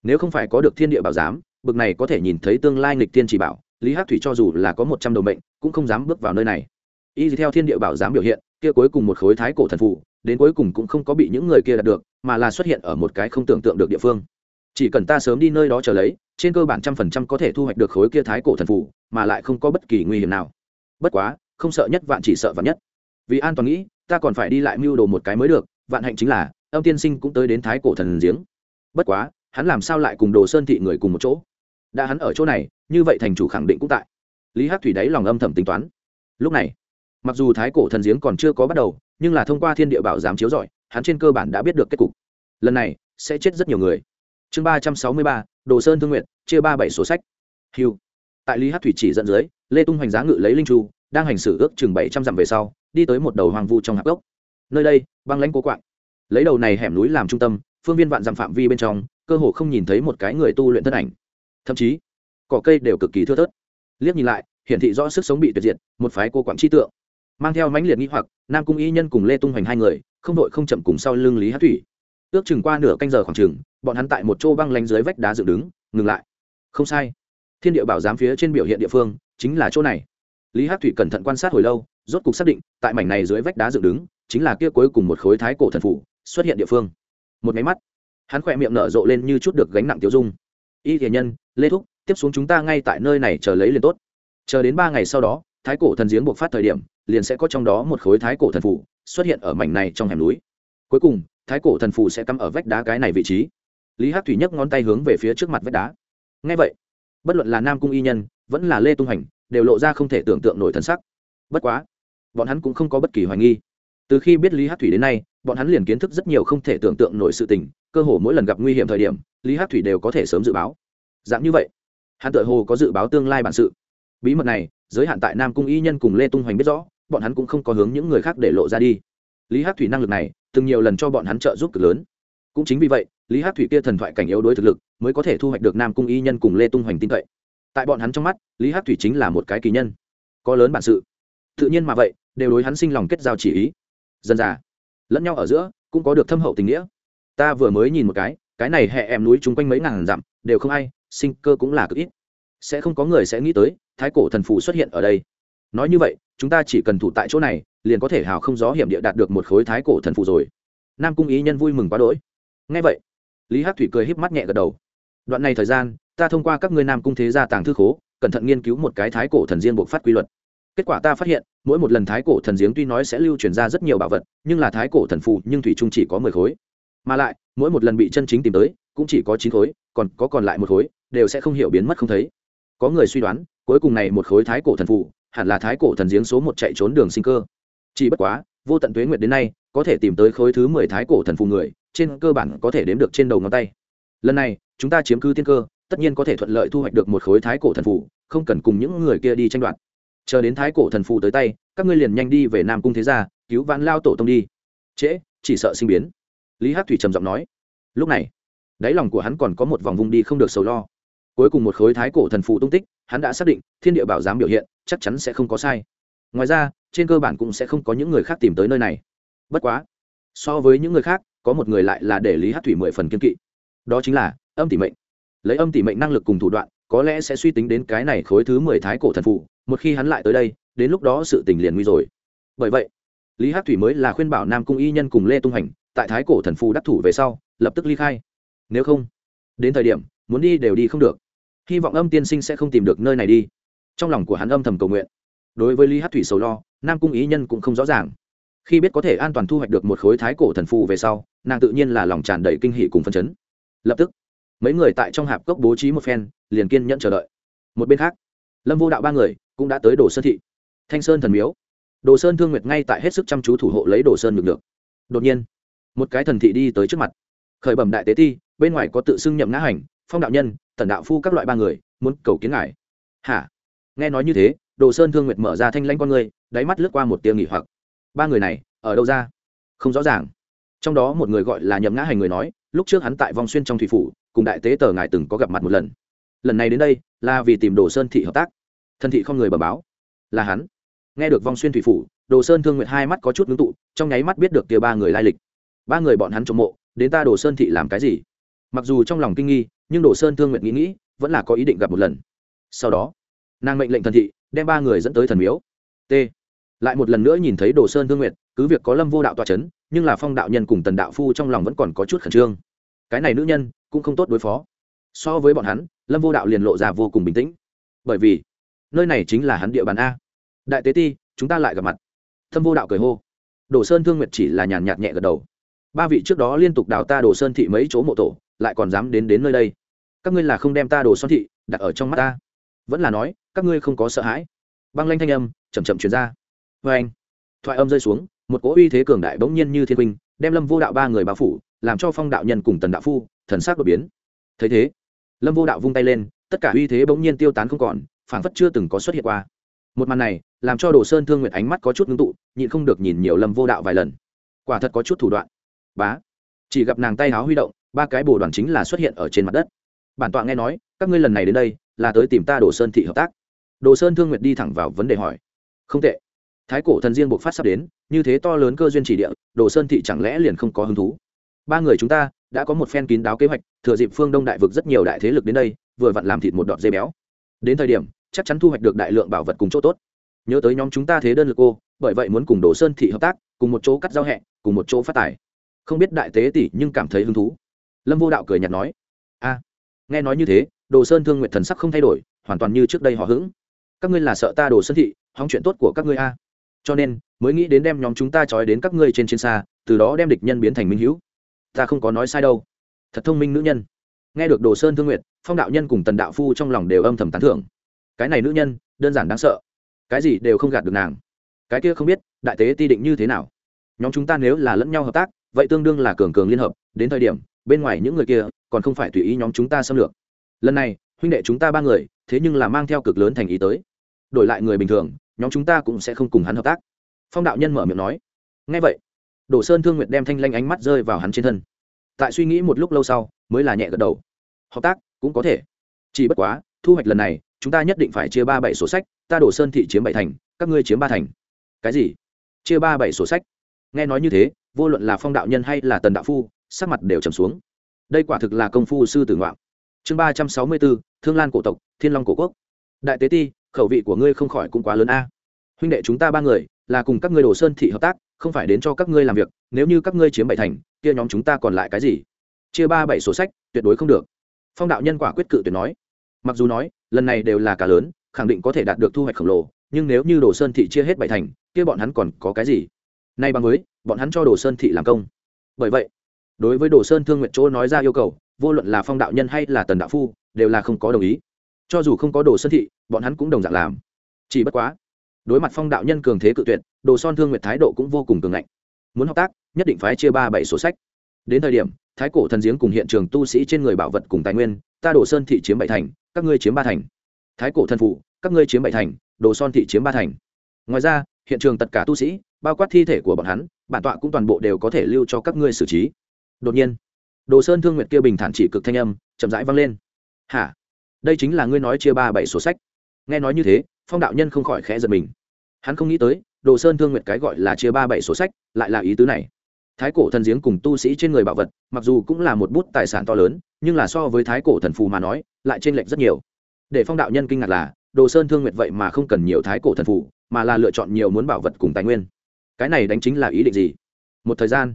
Nếu không phải có được thiên địa bảo giám, bực này có thể nhìn thấy tương lai nghịch tiên chỉ bảo, lý hắc thủy cho dù là có một trăm đầu mệnh, cũng không dám bước vào nơi này. Y theo thiên địa bảo giám biểu hiện, kia cuối cùng một khối thái cổ thần phụ đến cuối cùng cũng không có bị những người kia đạt được, mà là xuất hiện ở một cái không tưởng tượng được địa phương. Chỉ cần ta sớm đi nơi đó chờ lấy, trên cơ bản trăm phần trăm có thể thu hoạch được khối kia thái cổ thần phụ mà lại không có bất kỳ nguy hiểm nào. Bất quá, không sợ nhất vạn chỉ sợ vạn nhất vì an toàn nghĩ, ta còn phải đi lại mưu đồ một cái mới được, vạn hạnh chính là, âm tiên sinh cũng tới đến thái cổ thần giếng. Bất quá, hắn làm sao lại cùng đồ sơn thị người cùng một chỗ? Đã hắn ở chỗ này, như vậy thành chủ khẳng định cũng tại. Lý hát thủy đáy lòng âm thầm tính toán. Lúc này, mặc dù thái cổ thần giếng còn chưa có bắt đầu, nhưng là thông qua thiên địa bảo giám chiếu giỏi hắn trên cơ bản đã biết được kết cục. Lần này, sẽ chết rất nhiều người. Chương ba trăm sáu mươi ba, đồ sơn thương nguyện chia ba bảy sổ sách. Hiu tại lý hát thủy chỉ dẫn dưới, lê tung hoành giá ngự lấy linh chu đang hành xử ước chừng bảy trăm dặm về sau đi tới một đầu hoàng vu trong hạp gốc nơi đây, băng lãnh cố quạng. Lấy đầu này hẻm núi làm trung tâm, phương viên vạn dặm phạm vi bên trong, cơ hồ không nhìn thấy một cái người tu luyện thân ảnh. Thậm chí, cỏ cây đều cực kỳ thưa thớt. Liếc nhìn lại, hiển thị rõ sức sống bị tuyệt diệt, một phái cô quảng chi tượng. Mang theo mãnh liệt nghĩ hoặc, nam cung y nhân cùng lê tung hoành hai người, không đội không chậm cùng sau lưng lý hát thủy. Ước chừng qua nửa canh giờ khoảng chừng, bọn hắn tại một chỗ băng lánh dưới vách đá dựng đứng, ngừng lại. Không sai. Thiên địa bảo giám phía trên biểu hiện địa phương, chính là chỗ này. Lý hát thủy cẩn thận quan sát hồi lâu rốt cục xác định, tại mảnh này dưới vách đá dựng đứng, chính là kia cuối cùng một khối thái cổ thần phủ, xuất hiện địa phương. Một máy mắt, hắn khỏe miệng nở rộ lên như chút được gánh nặng tiêu dung. Y thiền nhân, lê thúc, tiếp xuống chúng ta ngay tại nơi này chờ lấy liền tốt. Chờ đến ba ngày sau đó, thái cổ thần giếng buộc phát thời điểm, liền sẽ có trong đó một khối thái cổ thần phủ xuất hiện ở mảnh này trong hẻm núi. Cuối cùng, thái cổ thần phủ sẽ cắm ở vách đá cái này vị trí. Lý hát thủy nhấc ngón tay hướng về phía trước mặt vách đá. Ngay vậy, bất luận là nam cung y nhân, vẫn là lê tung hành, đều lộ ra không thể tưởng tượng nổi thần sắc bất quá, bọn hắn cũng không có bất kỳ hoài nghi. Từ khi biết lý hát thủy đến nay, bọn hắn liền kiến thức rất nhiều không thể tưởng tượng nổi sự tình, cơ hồ mỗi lần gặp nguy hiểm thời điểm, lý hát thủy đều có thể sớm dự báo. Dạng như vậy, hắn tự hồ có dự báo tương lai bản sự. Bí mật này, giới hạn tại nam cung y nhân cùng lê tung hoành biết rõ, bọn hắn cũng không có hướng những người khác để lộ ra đi. Lý hát thủy năng lực này, từng nhiều lần cho bọn hắn trợ giúp cực lớn. Cũng chính vì vậy, lý hát thủy kia thần thoại cảnh yếu đối thực lực, mới có thể thu hoạch được nam cung y nhân cùng lê tung hoành tin cậy. Tại bọn hắn trong mắt, lý hát thủy chính là một cái kỳ nhân. Có lớn bản sự tự nhiên mà vậy, đều đối hắn sinh lòng kết giao chỉ ý. Dần dà lẫn nhau ở giữa, cũng có được thâm hậu tình nghĩa. Ta vừa mới nhìn một cái cái này hẹ em núi chung quanh mấy ngàn dặm, đều không ai, sinh cơ cũng là cực ít. Sẽ không có người sẽ nghĩ tới, thái cổ thần phù xuất hiện ở đây. Nói như vậy, chúng ta chỉ cần thủ tại chỗ này, liền có thể hào không gió hiểm địa đạt được một khối thái cổ thần phù rồi. Nam cung ý nhân vui mừng quá đỗi. Ngay vậy, lý hát thủy cười híp mắt nhẹ gật đầu. Đoạn này thời gian, ta thông qua các ngươi nam cung thế gia tàng thư khố, cẩn thận nghiên cứu một cái thái cổ thần diên buộc phát quy luật. Kết quả ta phát hiện mỗi một lần thái cổ thần giếng tuy nói sẽ lưu truyền ra rất nhiều bảo vật, nhưng là thái cổ thần phù nhưng thủy trung chỉ có mười khối. Mà lại, mỗi một lần bị chân chính tìm tới, cũng chỉ có chín khối, còn có còn lại một khối, đều sẽ không hiểu biến mất không thấy. Có người suy đoán, cuối cùng này một khối thái cổ thần phù, hẳn là thái cổ thần giếng số một chạy trốn đường sinh cơ. Chỉ bất quá, vô tận tuế nguyệt đến nay, có thể tìm tới khối thứ mười thái cổ thần phù người, trên cơ bản có thể đếm được trên đầu ngón tay. Lần này, chúng ta chiếm cứ tiên cơ, tất nhiên có thể thuận lợi thu hoạch được một khối thái cổ thần phù, không cần cùng những người kia đi tranh đoạt chờ đến thái cổ thần phù tới tay, các ngươi liền nhanh đi về nam cung thế gia, cứu vãn lao tổ tông đi. Trễ, chỉ sợ sinh biến. Lý hát thủy trầm giọng nói. Lúc này, đáy lòng của hắn còn có một vòng vùng đi không được sầu lo. Cuối cùng một khối thái cổ thần phù tung tích, hắn đã xác định, thiên địa bảo giám biểu hiện, chắc chắn sẽ không có sai. Ngoài ra, trên cơ bản cũng sẽ không có những người khác tìm tới nơi này. Bất quá, so với những người khác, có một người lại là để lý hát thủy mười phần kiên kỵ. Đó chính là âm tỷ mệnh. Lấy âm tỷ mệnh năng lực cùng thủ đoạn, có lẽ sẽ suy tính đến cái này khối thứ mười thái cổ thần phụ một khi hắn lại tới đây, đến lúc đó sự tình liền nguy rồi. Bởi vậy, lý hát thủy mới là khuyên bảo nam cung y nhân cùng lê tung hành, tại thái cổ thần phù đắc thủ về sau, lập tức ly khai. Nếu không, đến thời điểm, muốn đi đều đi không được. Hy vọng âm tiên sinh sẽ không tìm được nơi này đi. Trong lòng của hắn âm thầm cầu nguyện. Đối với lý hát thủy sầu lo, nam cung ý nhân cũng không rõ ràng. Khi biết có thể an toàn thu hoạch được một khối thái cổ thần phù về sau, nàng tự nhiên là lòng tràn đầy kinh hỷ cùng phân chấn. Lập tức, mấy người tại trong hạp cốc bố trí một phen, liền kiên nhẫn chờ đợi. Một bên khác, lâm vô đạo ba người cũng đã tới đồ sơn thị. Thanh sơn thần miếu. Đồ sơn thương nguyệt ngay tại hết sức chăm chú thủ hộ lấy đồ sơn ngược được đột nhiên, một cái thần thị đi tới trước mặt. Khởi bẩm đại tế ti, bên ngoài có tự xưng nhậm ngã hành, phong đạo nhân thần đạo phu các loại ba người, muốn cầu kiến ngài. Hả? Nghe nói như thế, đồ sơn thương nguyệt mở ra thanh lãnh con người đáy mắt lướt qua một tiếng nghỉ hoặc. Ba người này, ở đâu ra? Không rõ ràng. Trong đó một người gọi là nhậm ngã hành người nói, lúc trước hắn tại vong xuyên trong thủy phủ, cùng đại tế tờ ngài từng có gặp mặt một lần. Lần này đến đây, là vì tìm đồ sơn thị hợp tác thân thị không người bờ báo. Là hắn. Nghe được vong xuyên thủy phủ, đồ sơn thương nguyện hai mắt có chút ngưng tụ, trong nháy mắt biết được tia ba người lai lịch. Ba người bọn hắn trộm mộ, đến ta đồ sơn thị làm cái gì? Mặc dù trong lòng kinh nghi, nhưng đồ sơn thương nguyện nghĩ nghĩ, vẫn là có ý định gặp một lần. Sau đó, nàng mệnh lệnh thần thị, đem ba người dẫn tới thần miếu. T. Lại một lần nữa nhìn thấy đồ sơn thương nguyện cứ việc có lâm vô đạo toa c h ấ n nhưng là phong đạo nhân cùng tần đạo phu trong lòng vẫn còn có chút khẩn trương. Cái này nữ nhân, cũng không tốt đối phó. So với bọn hắn, lâm vô đạo liền lộ ra vô cùng bình tĩnh. Bởi vì nơi này chính là hắn địa bàn a. Đại tế ti, chúng ta lại gặp mặt. Thâm vô đạo cười hô. Đồ sơn thương nguyệt chỉ là nhàn nhạt nhẹ gật đầu. Ba vị trước đó liên tục đào ta đồ sơn thị mấy chỗ mộ tổ, lại còn dám đến đến nơi đây. Các ngươi là không đem ta đồ sơn thị đặt ở trong mắt ta. Vẫn là nói, các ngươi không có sợ hãi. Băng lanh thanh âm chầm chậm chuyển ra. Vê anh, thoại âm rơi xuống, một cỗ uy thế cường đại bỗng nhiên như thiên huynh đem lâm vô đạo ba người bao phủ, làm cho phong đạo nhân cùng tần đạo phu thần sắc đột biến. Thấy thế, lâm vô đạo vung tay lên, tất cả uy thế bỗng nhiên tiêu tán không còn phảng phất chưa từng có xuất hiện qua. Một màn này, làm cho đồ sơn thương nguyện ánh mắt có chút ngưng tụ, nhịn không được nhìn nhiều lâm vô đạo vài lần. Quả thật có chút thủ đoạn. Bá. Chỉ gặp nàng tay háo huy động, ba cái bồ đoàn chính là xuất hiện ở trên mặt đất. Bản tọa nghe nói, các ngươi lần này đến đây, là tới tìm ta đồ sơn thị hợp tác. Đồ sơn thương nguyệt đi thẳng vào vấn đề hỏi. Không tệ. Thái cổ thần diên buộc phát sắp đến, như thế to lớn cơ duyên chỉ địa, đồ sơn thị chẳng lẽ liền không có hứng thú? Ba người chúng ta, đã có một phen kín đáo kế hoạch, thừa dịp phương đông đại vực rất nhiều đại thế lực đến đây, vừa vặn làm thịt một đọt dây béo. Đến thời điểm chắc chắn thu hoạch được đại lượng bảo vật cùng chỗ tốt. Nhớ tới nhóm chúng ta thế đơn lực cô, bởi vậy muốn cùng đồ sơn thị hợp tác, cùng một chỗ cắt giao hẹ, cùng một chỗ phát tài. Không biết đại tế tỷ nhưng cảm thấy hứng thú. Lâm vô đạo cười nhạt nói, a, nghe nói như thế, đồ sơn thương nguyện thần sắc không thay đổi, hoàn toàn như trước đây họ hững các ngươi là sợ ta đồ sơn thị, hóng chuyện tốt của các ngươi a. Cho nên, mới nghĩ đến đem nhóm chúng ta trói đến các ngươi trên trên xa, từ đó đem địch nhân biến thành minh hữu. Ta không có nói sai đâu. Thật thông minh nữ nhân. Nghe được đồ sơn thương nguyệt, phong đạo nhân cùng tần đạo phu trong lòng đều âm thầm tán thưởng cái này nữ nhân, đơn giản đáng sợ. Cái gì đều không gạt được nàng. Cái kia không biết, đại tế ti định như thế nào. Nhóm chúng ta nếu là lẫn nhau hợp tác, vậy tương đương là cường cường liên hợp, đến thời điểm, bên ngoài những người kia, còn không phải tùy ý nhóm chúng ta xâm lược. Lần này, huynh đệ chúng ta ba người, thế nhưng là mang theo cực lớn thành ý tới. Đổi lại người bình thường, nhóm chúng ta cũng sẽ không cùng hắn hợp tác. Phong đạo nhân mở miệng nói. Ngay vậy đổ sơn thương nguyệt đem thanh lanh ánh mắt rơi vào hắn trên thân. Tại suy nghĩ một lúc lâu sau, mới là nhẹ gật đầu. Hợp tác, cũng có thể. Chỉ bất quá, thu hoạch lần này chúng ta nhất định phải chia ba bảy sổ sách, ta đổ sơn thị chiếm bảy thành, các ngươi chiếm ba thành. Cái gì? Chia ba bảy sổ sách? Nghe nói như thế, vô luận là phong đạo nhân hay là tần đạo phu, sắc mặt đều trầm xuống. Đây quả thực là công phu sư tử ngoạn. Chương ba trăm sáu mươi bốn, thương lan cổ tộc, thiên long cổ quốc. Đại tế ti, khẩu vị của ngươi không khỏi cũng quá lớn a. Huynh đệ chúng ta ba người, là cùng các ngươi đồ sơn thị hợp tác, không phải đến cho các ngươi làm việc, nếu như các ngươi chiếm bảy thành, kia nhóm chúng ta còn lại cái gì? Chia ba bảy sổ sách, tuyệt đối không được. Phong đạo nhân quả quyết cự tuyệt nói. Mặc dù nói lần này đều là cả lớn, khẳng định có thể đạt được thu hoạch khổng lồ, nhưng nếu như đồ sơn thị chia hết bảy thành, kia bọn hắn còn có cái gì? Nay bằng với, bọn hắn cho đồ sơn thị làm công. Bởi vậy, đối với đồ sơn thương nguyện chỗ nói ra yêu cầu, vô luận là phong đạo nhân hay là tần đạo phu, đều là không có đồng ý. Cho dù không có đồ sơn thị, bọn hắn cũng đồng dạng làm. Chỉ bất quá, đối mặt phong đạo nhân cường thế cự tuyệt, đồ son thương nguyệt thái độ cũng vô cùng cường ngạnh. Muốn hợp tác, nhất định phải chia ba bảy sổ sách. Đến thời điểm, thái cổ thần giếng cùng hiện trường tu sĩ trên người bảo vật cùng tài nguyên, ta đồ sơn thị chiếm bảy thành các ngươi chiếm ba thành. Thái cổ thần phụ các ngươi chiếm bảy thành, đồ son thị chiếm ba thành. Ngoài ra, hiện trường tất cả tu sĩ, bao quát thi thể của bọn hắn, bản tọa cũng toàn bộ đều có thể lưu cho các ngươi xử trí. Đột nhiên, đồ sơn thương nguyệt kia bình thản chỉ cực thanh âm, chậm rãi vang lên. Hả? Đây chính là ngươi nói chia ba bảy sổ sách. Nghe nói như thế, phong đạo nhân không khỏi khẽ giật mình. Hắn không nghĩ tới, đồ sơn thương nguyệt cái gọi là chia ba bảy sổ sách, lại là ý tứ này thái cổ thần giếng cùng tu sĩ trên người bảo vật, mặc dù cũng là một bút tài sản to lớn, nhưng là so với thái cổ thần phù mà nói, lại t r ê n lệch rất nhiều. Để phong đạo nhân kinh ngạc là, đồ sơn thương nguyệt vậy mà không cần nhiều thái cổ thần phù, mà là lựa chọn nhiều muốn bảo vật cùng tài nguyên. Cái này đánh chính là ý định gì? Một thời gian,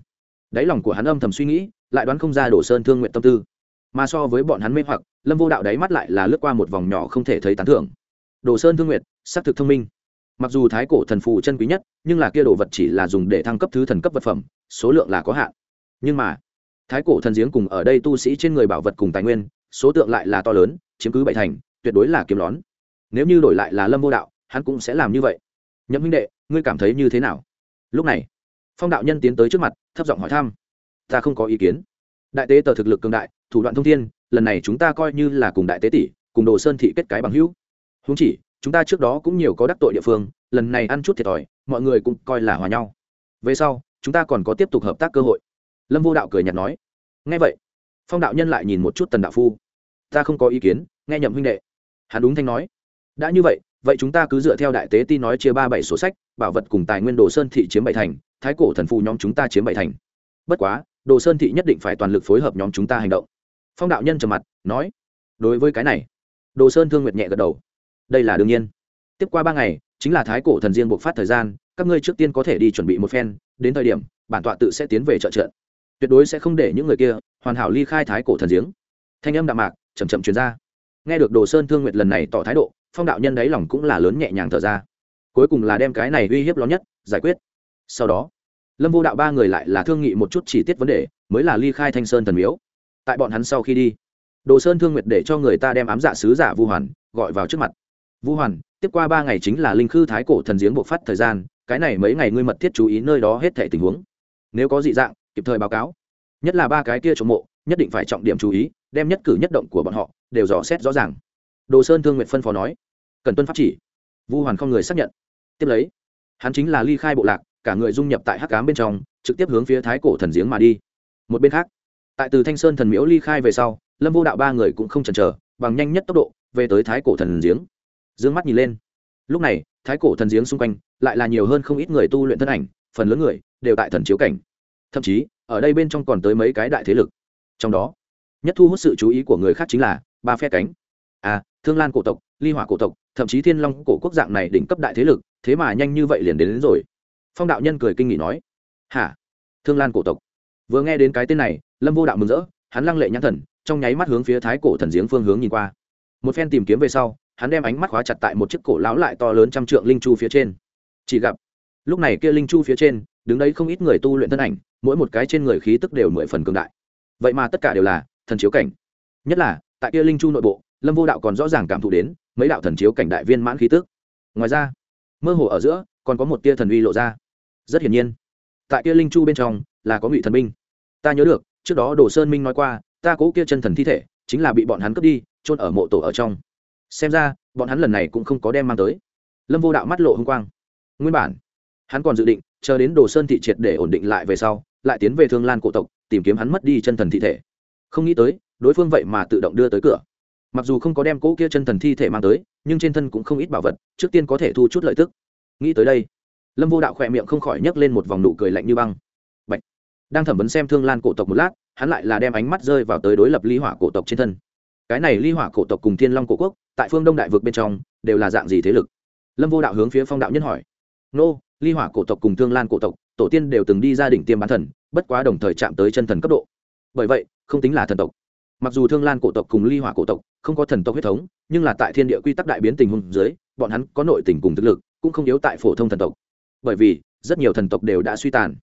đáy lòng của hắn âm thầm suy nghĩ, lại đoán không ra đồ sơn thương nguyện tâm tư. Mà so với bọn hắn mê hoặc, lâm vô đạo đáy mắt lại là lướt qua một vòng nhỏ không thể thấy tán thưởng. Đồ sơn thương nguyệt, xác thực thông minh mặc dù thái cổ thần phù chân quý nhất, nhưng là kia đồ vật chỉ là dùng để thăng cấp thứ thần cấp vật phẩm, số lượng là có hạn. Nhưng mà, thái cổ thần giếng cùng ở đây tu sĩ trên người bảo vật cùng tài nguyên, số tượng lại là to lớn, chiếm cứ bảy thành, tuyệt đối là kiếm lón. Nếu như đổi lại là lâm vô đạo, hắn cũng sẽ làm như vậy. Nhậm huynh đệ, ngươi cảm thấy như thế nào? Lúc này, phong đạo nhân tiến tới trước mặt, thấp giọng hỏi thăm. Ta không có ý kiến. Đại tế tờ thực lực cường đại, thủ đoạn thông thiên, lần này chúng ta coi như là cùng đại tế tỷ, cùng đồ sơn thị kết cái bằng hữu. Húng chỉ chúng ta trước đó cũng nhiều có đắc tội địa phương, lần này ăn chút thiệt thòi, mọi người cũng coi là hòa nhau. Về sau, chúng ta còn có tiếp tục hợp tác cơ hội. Lâm vô đạo cười nhạt nói. Ngay vậy, phong đạo nhân lại nhìn một chút tần đạo phu. Ta không có ý kiến, nghe nhậm huynh đệ. Hắn đúng thanh nói. Đã như vậy vậy chúng ta cứ dựa theo đại tế ti nói chia ba bảy sổ sách, bảo vật cùng tài nguyên đồ sơn thị chiếm bảy thành, thái cổ thần phù nhóm chúng ta chiếm bảy thành. Bất quá, đồ sơn thị nhất định phải toàn lực phối hợp nhóm chúng ta hành động. Phong đạo nhân trầm mặt, nói. Đối với cái này. Đồ sơn thương nguyệt nhẹ gật đầu đây là đương nhiên. Tiếp qua ba ngày, chính là thái cổ thần diên buộc phát thời gian, các ngươi trước tiên có thể đi chuẩn bị một phen, đến thời điểm, bản tọa tự sẽ tiến về trợ trận. Tuyệt đối sẽ không để những người kia hoàn hảo ly khai thái cổ thần giếng thanh âm đạm mạc chầm chậm chuyển ra. Nghe được đồ sơn thương nguyệt lần này tỏ thái độ, phong đạo nhân đáy lòng cũng là lớn nhẹ nhàng thở ra. Cuối cùng là đem cái này uy hiếp lớn nhất, giải quyết. Sau đó, lâm vô đạo ba người lại là thương nghị một chút chi tiết vấn đề, mới là ly khai thanh sơn thần miếu. Tại bọn hắn sau khi đi, đồ sơn thương nguyệt để cho người ta đem ám giả sứ giả vu hoàn, gọi vào trước mặt vu hoàn, tiếp qua ba ngày chính là linh khư thái cổ thần giếng bộ phát thời gian, cái này mấy ngày ngươi mật thiết chú ý nơi đó hết thể tình huống. Nếu có dị dạng, kịp thời báo cáo. Nhất là ba cái kia trộm mộ, nhất định phải trọng điểm chú ý, đem nhất cử nhất động của bọn họ đều dò xét rõ ràng. Đồ sơn thương nguyện phân phó nói, cần tuân pháp chỉ. Vu hoàn không người xác nhận. Tiếp lấy, hắn chính là ly khai bộ lạc, cả người dung nhập tại hắc cám bên trong, trực tiếp hướng phía thái cổ thần giếng mà đi. Một bên khác, tại từ thanh sơn thần miễu ly khai về sau, lâm vô đạo ba người cũng không chần chờ, bằng nhanh nhất tốc độ về tới thái cổ thần giếng d ư ơ n g mắt nhìn lên. Lúc này thái cổ thần giếng xung quanh lại là nhiều hơn không ít người tu luyện thân ảnh phần lớn người đều tại thần chiếu cảnh. Thậm chí ở đây bên trong còn tới mấy cái đại thế lực. Trong đó nhất thu hút sự chú ý của người khác chính là ba phe cánh. À thương lan cổ tộc ly hỏa cổ tộc thậm chí thiên long cổ quốc dạng này đỉnh cấp đại thế lực thế mà nhanh như vậy liền đến, đến rồi. Phong đạo nhân cười kinh nghị nói hả? Thương lan cổ tộc? Vừa nghe đến cái tên này lâm vô đạo mừng rỡ hắn lăng lệ nhãn thần trong nháy mắt hướng phía thái cổ thần giếng phương hướng nhìn qua. Một phen tìm kiếm về sau hắn đem ánh mắt khóa chặt tại một chiếc cổ lão lại to lớn trăm trượng linh chu phía trên. Chỉ gặp, lúc này kia linh chu phía trên, đứng đấy không ít người tu luyện thân ảnh, mỗi một cái trên người khí tức đều mười phần cường đại. Vậy mà tất cả đều là thần chiếu cảnh. Nhất là, tại kia linh chu nội bộ, lâm vô đạo còn rõ ràng cảm thụ đến mấy đạo thần chiếu cảnh đại viên mãn khí tức. Ngoài ra, mơ hồ ở giữa, còn có một tia thần uy lộ ra. Rất hiển nhiên, tại kia linh chu bên trong là có ngụy thần minh. ta nhớ được, trước đó đồ sơn minh nói qua, ta cố kia chân thần thi thể, chính là bị bọn hắn cướp đi trôn ở mộ tổ ở trong xem ra, bọn hắn lần này cũng không có đem mang tới. Lâm vô đạo mắt lộ h ư n g quang. Nguyên bản, hắn còn dự định chờ đến đồ sơn thị triệt để ổn định lại về sau, lại tiến về thương lan cổ tộc, tìm kiếm hắn mất đi chân thần thi thể. Không nghĩ tới, đối phương vậy mà tự động đưa tới cửa. Mặc dù không có đem cỗ kia chân thần thi thể mang tới, nhưng trên thân cũng không ít bảo vật, trước tiên có thể thu chút lợi tức. Nghĩ tới đây, lâm vô đạo khỏe miệng không khỏi nhấc lên một vòng nụ cười lạnh như băng. Bạch. đang thẩm vấn xem thương lan cổ tộc một lát, hắn lại là đem ánh mắt rơi vào tới đối lập ly hỏa cổ tộc trên thân cái này ly hỏa cổ tộc cùng thiên long cổ quốc, tại phương đông đại vực bên trong, đều là dạng gì thế lực? Lâm vô đạo hướng phía phong đạo nhân hỏi. Nô, ly hỏa cổ tộc cùng thương lan cổ tộc, tổ tiên đều từng đi gia đình tiêm bán thần, bất quá đồng thời chạm tới chân thần cấp độ. Bởi vậy, không tính là thần tộc. Mặc dù thương lan cổ tộc cùng ly hỏa cổ tộc không có thần tộc huyết thống, nhưng là tại thiên địa quy tắc đại biến tình huống dưới, bọn hắn có nội tình cùng thực lực, cũng không yếu tại phổ thông thần tộc. Bởi vì, rất nhiều thần tộc đều đã suy tàn.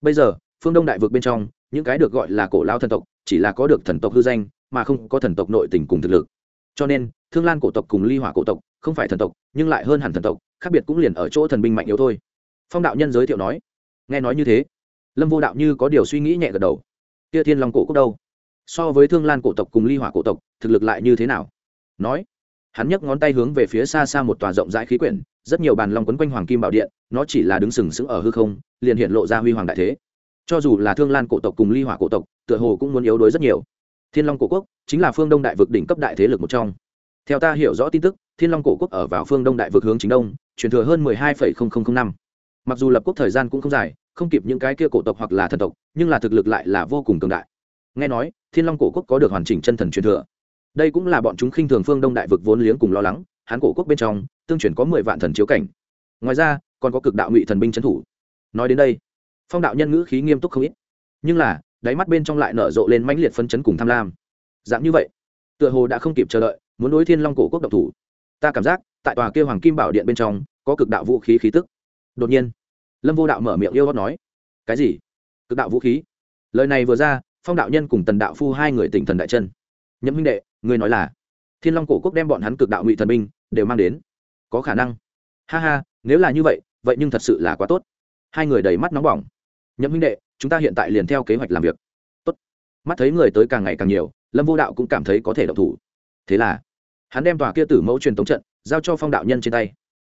Bây giờ, phương đông đại vực bên trong, những cái được gọi là cổ lao thần tộc, chỉ là có được thần tộc hư danh mà không có thần tộc nội tình cùng thực lực. Cho nên, thương lan cổ tộc cùng ly hỏa cổ tộc không phải thần tộc, nhưng lại hơn hẳn thần tộc, khác biệt cũng liền ở chỗ thần binh mạnh yếu thôi. Phong đạo nhân giới thiệu nói, nghe nói như thế. Lâm vô đạo như có điều suy nghĩ nhẹ gật đầu. Kia thiên long cổ cốc đâu? So với thương lan cổ tộc cùng ly hỏa cổ tộc, thực lực lại như thế nào? Nói, hắn nhấc ngón tay hướng về phía xa xa một tòa rộng rãi khí quyển, rất nhiều bàn long quấn quanh hoàng kim bảo điện, nó chỉ là đứng sừng sững ở hư không, liền hiện lộ ra huy hoàng đại thế. Cho dù là thương lan cổ tộc cùng ly hỏa cổ tộc, tựa hồ cũng muốn yếu đuối rất nhiều thiên long cổ quốc chính là phương đông đại vực đỉnh cấp đại thế lực một trong. Theo ta hiểu rõ tin tức, thiên long cổ quốc ở vào phương đông đại vực hướng chính đông, truyền thừa hơn mười hai năm. Mặc dù lập quốc thời gian cũng không dài, không kịp những cái kia cổ tộc hoặc là thần tộc, nhưng là thực lực lại là vô cùng cường đại. Nghe nói, thiên long cổ quốc có được hoàn chỉnh chân thần truyền thừa. Đây cũng là bọn chúng khinh thường phương đông đại vực vốn liếng cùng lo lắng, hán cổ quốc bên trong, tương truyền có mười vạn thần chiếu cảnh. Ngoài ra, còn có cực đạo ngụy thần binh trấn thủ. Nói đến đây, phong đạo nhân ngữ khí nghiêm túc không ít. Nhưng là đáy mắt bên trong lại nở rộ lên mãnh liệt phân chấn cùng tham lam. Dạng như vậy, tựa hồ đã không kịp chờ đợi, muốn đối thiên long cổ quốc độc thủ. Ta cảm giác, tại tòa kia hoàng kim bảo điện bên trong, có cực đạo vũ khí khí tức. Đột nhiên, lâm vô đạo mở miệng yêu hót nói, cái gì? Cực đạo vũ khí? Lời này vừa ra, phong đạo nhân cùng tần đạo phu hai người tỉnh thần đại chân. Nhậm huynh đệ người nói là, thiên long cổ quốc đem bọn hắn cực đạo ngụy thần binh đều mang đến. Có khả năng. Ha ha, nếu là như vậy vậy nhưng thật sự là quá tốt. Hai người đầy mắt nóng bỏng. Nhậm huynh đệ chúng ta hiện tại liền theo kế hoạch làm việc. Tốt. Mắt thấy người tới càng ngày càng nhiều, lâm vô đạo cũng cảm thấy có thể động thủ. Thế là, hắn đem tòa kia tử mẫu truyền tống trận giao cho phong đạo nhân trên tay.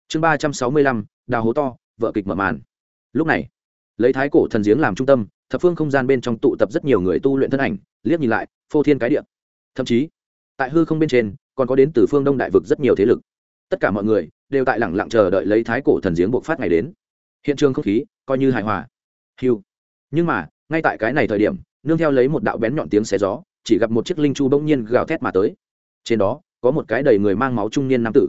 Chương ba trăm sáu mươi lăm, đào hố to, vợ kịch mở màn. Lúc này, lấy thái cổ thần giếng làm trung tâm, thập phương không gian bên trong tụ tập rất nhiều người tu luyện thân ảnh, liếc nhìn lại, phô thiên cái địa. Thậm chí, tại hư không bên trên, còn có đến từ phương đông đại vực rất nhiều thế lực. Tất cả mọi người đều tại lẳng lặng chờ đợi lấy thái cổ thần giếng buộc phát ngày đến. Hiện trường không khí coi như hài hòa. Hiu nhưng mà, ngay tại cái này thời điểm, nương theo lấy một đạo bén nhọn tiếng xé gió, chỉ gặp một chiếc linh chu bỗng nhiên gào thét mà tới. Trên đó, có một cái đầy người mang máu trung niên nam tử.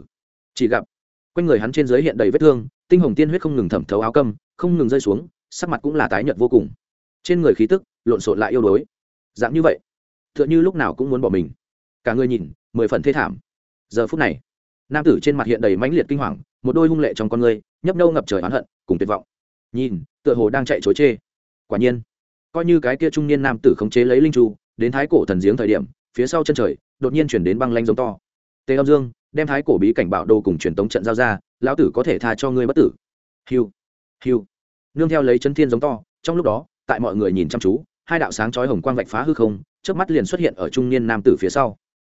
Chỉ gặp, quanh người hắn trên dưới hiện đầy vết thương, tinh hồng tiên huyết không ngừng thẩm thấu áo câm không ngừng rơi xuống, sắc mặt cũng là tái nhợt vô cùng. Trên người khí tức, lộn xộn lại yêu đuối. Dạng như vậy, tựa như lúc nào cũng muốn bỏ mình. Cả người nhìn, mười phần thê thảm. Giờ phút này, nam tử trên mặt hiện đầy mãnh liệt kinh hoàng, một đôi hung lệ trong con người, nhấp nâu ngập trời oán hận, cùng tuyệt vọng. Nhìn, tựa hồ đang chạy chối chê quả nhiên, coi như cái kia trung niên nam tử khống chế lấy linh chu, đến thái cổ thần giếng thời điểm, phía sau chân trời, đột nhiên chuyển đến băng lanh giống to. Tề âm dương, đem thái cổ bí cảnh bảo đồ cùng truyền tống trận giao ra, lão tử có thể tha cho ngươi bất tử. Hiu hiu. Nương theo lấy chân thiên giống to, trong lúc đó, tại mọi người nhìn chăm chú, hai đạo sáng chói hồng quang vạch phá hư không trước mắt liền xuất hiện ở trung niên nam tử phía sau.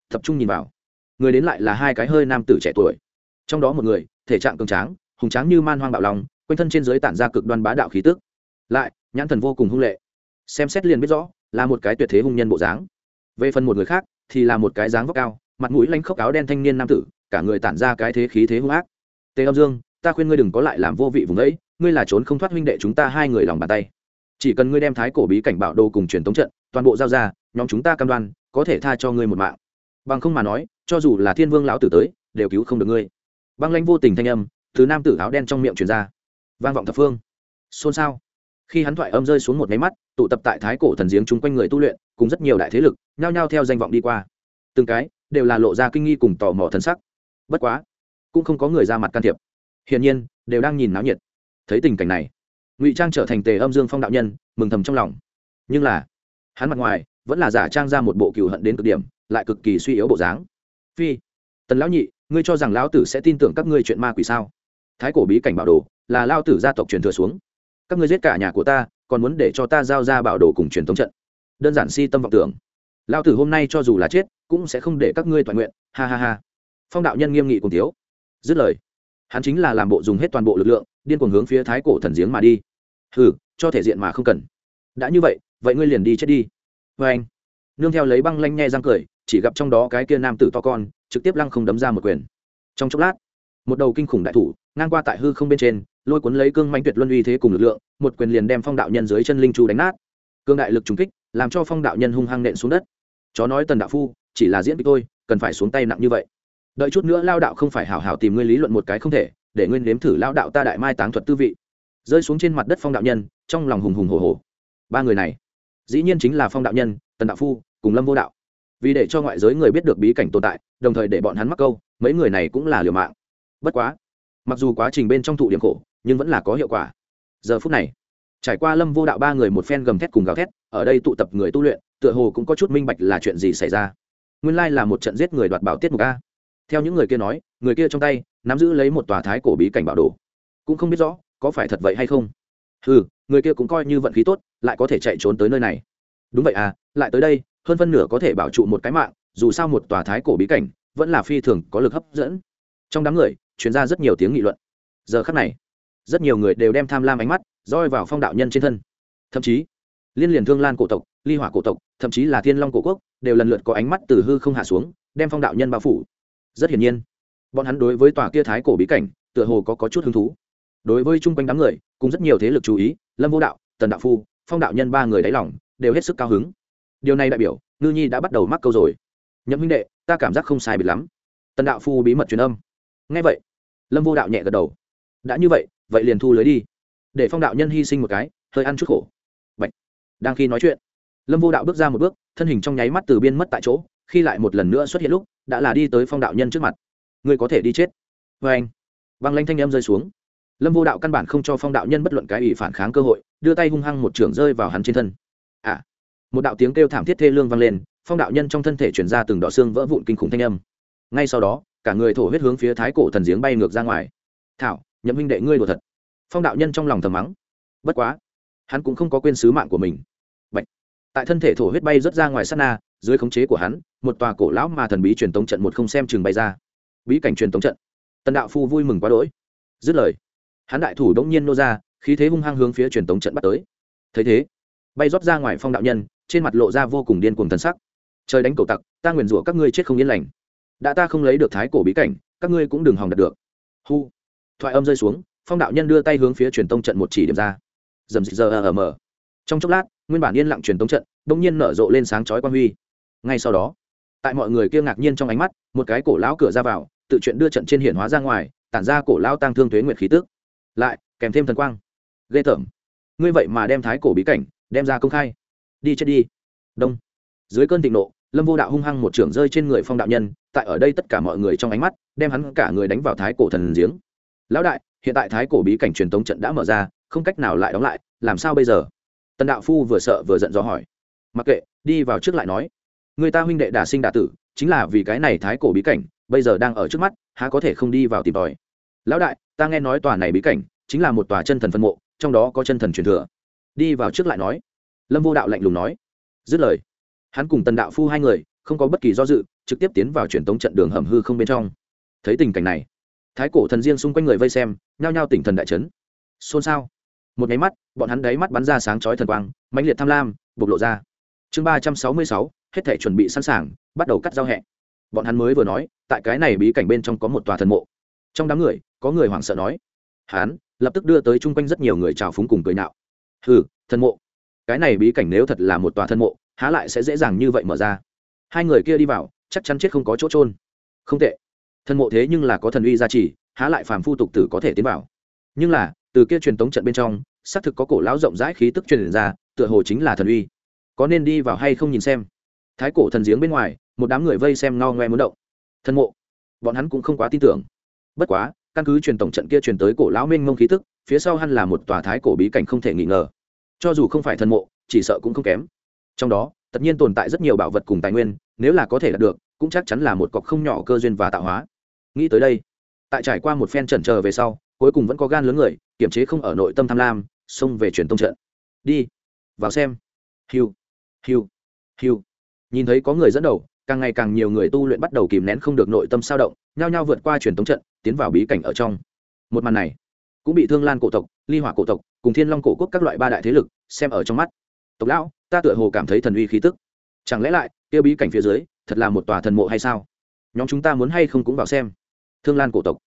Tập trung nhìn vào, người đến lại là hai cái hơi nam tử trẻ tuổi. Trong đó một người, thể trạng cường tráng, hùng tráng như man hoang bạo lòng quanh thân trên dưới tản ra cực đoan bá đạo khí tức. Lại nhãn thần vô cùng hung lệ. Xem xét liền biết rõ, là một cái tuyệt thế hung nhân bộ dáng. Về phần một người khác, thì là một cái dáng vóc cao, mặt mũi lanh khốc áo đen thanh niên nam tử, cả người tản ra cái thế khí thế hung ác. Tề âm dương, ta khuyên ngươi đừng có lại làm vô vị vùng ấy, ngươi là trốn không thoát huynh đệ chúng ta hai người lòng bàn tay. Chỉ cần ngươi đem thái cổ bí cảnh bảo đồ cùng truyền tống trận, toàn bộ giao ra, nhóm chúng ta cam đoan, có thể tha cho ngươi một mạng. Bằng không mà nói, cho dù là thiên vương lão tử tới, đều cứu không được ngươi. Băng lanh vô tình thanh âm, từ nam tử áo đen trong miệng truyền ra. Vang vọng thập phương. Xôn xao khi hắn thoại âm rơi xuống một máy mắt, tụ tập tại thái cổ thần giếng chung quanh người tu luyện, cùng rất nhiều đại thế lực, nhao nhao theo danh vọng đi qua. Từng cái, đều là lộ ra kinh nghi cùng tò mò thần sắc. Bất quá, cũng không có người ra mặt can thiệp. Hiển nhiên, đều đang nhìn náo nhiệt. Thấy tình cảnh này, ngụy trang trở thành tề âm dương phong đạo nhân, mừng thầm trong lòng. Nhưng là, hắn mặt ngoài, vẫn là giả trang ra một bộ cựu hận đến cực điểm, lại cực kỳ suy yếu bộ dáng. Phi, tần lão nhị, ngươi cho rằng lão tử sẽ tin tưởng các ngươi chuyện ma quỷ sao? Thái cổ bí cảnh bảo đồ, là lao tử gia tộc truyền thừa xuống các ngươi giết cả nhà của ta, còn muốn để cho ta giao ra bảo đồ cùng truyền thống trận. Đơn giản si tâm vọng tưởng. Lao tử hôm nay cho dù là chết, cũng sẽ không để các ngươi toàn nguyện. Ha ha ha. Phong đạo nhân nghiêm nghị cùng thiếu. Dứt lời, hắn chính là làm bộ dùng hết toàn bộ lực lượng, điên cuồng hướng phía thái cổ thần giếng mà đi. Hừ, cho thể diện mà không cần. Đã như vậy vậy ngươi liền đi chết đi. Vê anh, nương theo lấy băng lanh nghe răng cười, chỉ gặp trong đó cái kia nam tử to con, trực tiếp lăng không đấm ra một quyền. Trong chốc lát, một đầu kinh khủng đại thủ ngang qua tại hư không bên trên, lôi cuốn lấy cương manh tuyệt luân uy thế cùng lực lượng, một quyền liền đem phong đạo nhân dưới chân linh chu đánh nát. Cương đại lực trùng kích, làm cho phong đạo nhân hung hăng nện xuống đất. Chó nói tần đạo phu, chỉ là diễn kịch tôi cần phải xuống tay nặng như vậy. Đợi chút nữa lao đạo không phải hảo hảo tìm nguyên lý luận một cái không thể, để nguyên nếm thử lao đạo ta đại mai táng thuật tư vị. Rơi xuống trên mặt đất phong đạo nhân, trong lòng hùng hùng hồ hồ ba người này, dĩ nhiên chính là phong đạo nhân, tần đạo phu, cùng lâm vô đạo. Vì để cho ngoại giới người biết được bí cảnh tồn tại, đồng thời để bọn hắn mắc câu, mấy người này cũng là liều mạng. Bất quá mặc dù quá trình bên trong thụ điểm khổ, nhưng vẫn là có hiệu quả. Giờ phút này, trải qua lâm vô đạo ba người một phen gầm thét cùng gào thét, ở đây tụ tập người tu luyện, tựa hồ cũng có chút minh bạch là chuyện gì xảy ra. Nguyên lai là một trận giết người đoạt bảo tiết mục a. Theo những người kia nói, người kia trong tay nắm giữ lấy một tòa thái cổ bí cảnh bảo đồ. Cũng không biết rõ, có phải thật vậy hay không. Ừ người kia cũng coi như vận khí tốt, lại có thể chạy trốn tới nơi này. Đúng vậy à lại tới đây, hơn phân nửa có thể bảo trụ một cái mạng, dù sao một tòa thái cổ bí cảnh vẫn là phi thường có lực hấp dẫn. Trong đám người chuyển ra rất nhiều tiếng nghị luận. Giờ khắc này rất nhiều người đều đem tham lam ánh mắt roi vào phong đạo nhân trên thân. Thậm chí liên liền thương lan cổ tộc ly hỏa cổ tộc thậm chí là thiên long cổ quốc đều lần lượt có ánh mắt từ hư không hạ xuống đem phong đạo nhân bao phủ. Rất hiển nhiên bọn hắn đối với tòa kia thái cổ bí cảnh tựa hồ có, có chút hứng thú. Đối với chung quanh đám người cùng rất nhiều thế lực chú ý lâm vô đạo tần đạo phu phong đạo nhân ba người đáy lòng đều hết sức cao hứng. Điều này đại biểu ngư nhi đã bắt đầu mắc câu rồi. Nhậm huynh đệ ta cảm giác không sai biệt lắm. Tần đạo phu bí mật truyền âm. Ngay vậy lâm vô đạo nhẹ gật đầu. Đã như vậy vậy liền thu lưới đi. Để phong đạo nhân hy sinh một cái, hơi ăn chút khổ. Bạch. đang khi nói chuyện, lâm vô đạo bước ra một bước, thân hình trong nháy mắt từ biên mất tại chỗ, khi lại một lần nữa xuất hiện lúc, đã là đi tới phong đạo nhân trước mặt. Ngươi có thể đi chết. Vê anh, băng lanh thanh em rơi xuống. Lâm vô đạo căn bản không cho phong đạo nhân bất luận cái ủy phản kháng cơ hội, đưa tay hung hăng một trưởng rơi vào hắn trên thân. À. Một đạo tiếng kêu thảm thiết thê lương vang lên, phong đạo nhân trong thân thể chuyển ra từng đỏ xương vỡ vụn kinh khủng thanh âm. Ngay sau đó cả người thổ huyết hướng phía thái cổ thần giếng bay ngược ra ngoài. Thảo, nhậm huynh đệ ngươi đùa thật. Phong đạo nhân trong lòng thầm mắng. Bất quá, hắn cũng không có quên sứ mạng của mình. Bạch. tại thân thể thổ huyết bay rớt ra ngoài sát na, dưới khống chế của hắn, một tòa cổ lão mà thần bí truyền tống trận một không xem chừng bay ra. Bí cảnh truyền tống trận. Tần đạo phu vui mừng quá đỗi. Dứt lời, hắn đại thủ đống nhiên nô ra, khí thế hung hăng hướng phía truyền tống trận bắt tới. Thấy thế, bay rót ra ngoài phong đạo nhân, trên mặt lộ ra vô cùng điên cuồng thần sắc. Trời đánh cầu tặc, ta nguyền rủa các ngươi chết không yên lành đã ta không lấy được thái cổ bí cảnh, các ngươi cũng đừng hòng đạt được. Hu. Thoại âm rơi xuống, phong đạo nhân đưa tay hướng phía truyền tông trận một chỉ điểm ra. Dầm dịch giờ ở mờ. Trong chốc lát, nguyên bản yên lặng truyền tống trận, bỗng nhiên nở rộ lên sáng chói quan huy. Ngay sau đó, tại mọi người kia ngạc nhiên trong ánh mắt, một cái cổ lão cửa ra vào, tự chuyện đưa trận trên hiển hóa ra ngoài, tản ra cổ lão tăng thương thuế nguyệt khí tức. Lại, kèm thêm thần quang. Ghê tởm. Ngươi vậy mà đem thái cổ bí cảnh, đem ra công khai. Đi chết đi. Đông. Dưới cơn thịnh nộ, lâm vô đạo hung hăng một trưởng rơi trên người phong đạo nhân tại ở đây tất cả mọi người trong ánh mắt, đem hắn cả người đánh vào thái cổ thần giếng. Lão đại, hiện tại thái cổ bí cảnh truyền tống trận đã mở ra, không cách nào lại đóng lại, làm sao bây giờ? Tần đạo phu vừa sợ vừa giận do hỏi. Mặc kệ, đi vào trước lại nói. Người ta huynh đệ đả sinh đả tử, chính là vì cái này thái cổ bí cảnh, bây giờ đang ở trước mắt, há có thể không đi vào tìm tòi. Lão đại, ta nghe nói tòa này bí cảnh chính là một tòa chân thần phân mộ, trong đó có chân thần truyền thừa. Đi vào trước lại nói. Lâm vô đạo lạnh lùng nói. Dứt lời, hắn cùng tần đạo phu hai người không có bất kỳ do dự, trực tiếp tiến vào truyền tống trận đường hầm hư không bên trong. Thấy tình cảnh này, thái cổ thần riêng xung quanh người vây xem, nhao nhao tỉnh thần đại trấn xôn xao. Một nháy mắt, bọn hắn đáy mắt bắn ra sáng chói thần quang, mãnh liệt tham lam, bộc lộ ra. Chương ba trăm sáu mươi sáu, hết thể chuẩn bị sẵn sàng, bắt đầu cắt giao hẹ. Bọn hắn mới vừa nói, tại cái này bí cảnh bên trong có một tòa thần mộ. Trong đám người, có người hoảng sợ nói. Hắn, lập tức đưa tới chung quanh rất nhiều người trào phúng cùng cười nạo. Hừ, thần mộ. Cái này bí cảnh nếu thật là một tòa thần mộ, há lại sẽ dễ dàng như vậy mở ra hai người kia đi vào, chắc chắn chết không có chỗ trôn không tệ. Thần mộ thế nhưng là có thần uy gia trì, há lại phàm phu tục tử có thể tiến vào. Nhưng là, từ kia truyền tống trận bên trong, xác thực có cổ lão rộng rãi khí tức truyền ra, tựa hồ chính là thần uy. Có nên đi vào hay không nhìn xem. Thái cổ thần giếng bên ngoài, một đám người vây xem ngao ngoe muốn động. Thân mộ. Bọn hắn cũng không quá tin tưởng. Bất quá, căn cứ truyền tổng trận kia truyền tới cổ lão minh mông khí tức, phía sau hắn là một tòa thái cổ bí cảnh không thể nghi ngờ. Cho dù không phải thân mộ, chỉ sợ cũng không kém. Trong đó tất nhiên tồn tại rất nhiều bảo vật cùng tài nguyên, nếu là có thể đạt được, cũng chắc chắn là một cọc không nhỏ cơ duyên và tạo hóa. Nghĩ tới đây, tại trải qua một phen chần trờ về sau, cuối cùng vẫn có gan lớn người, kiềm chế không ở nội tâm tham lam, xông về truyền tông trận. Đi, vào xem. Hiu hiu hiu nhìn thấy có người dẫn đầu, càng ngày càng nhiều người tu luyện bắt đầu kìm nén không được nội tâm sao động, nhao nhao vượt qua truyền tống trận, tiến vào bí cảnh ở trong. Một màn này, cũng bị thương lan cổ tộc, ly hỏa cổ tộc, cùng thiên long cổ quốc các loại ba đại thế lực xem ở trong mắt. Tộc lão ta tựa hồ cảm thấy thần uy khí tức. Chẳng lẽ lại tiêu bí cảnh phía dưới, thật là một tòa thần mộ hay sao? Nhóm chúng ta muốn hay không cũng vào xem. Thương lan cổ tộc.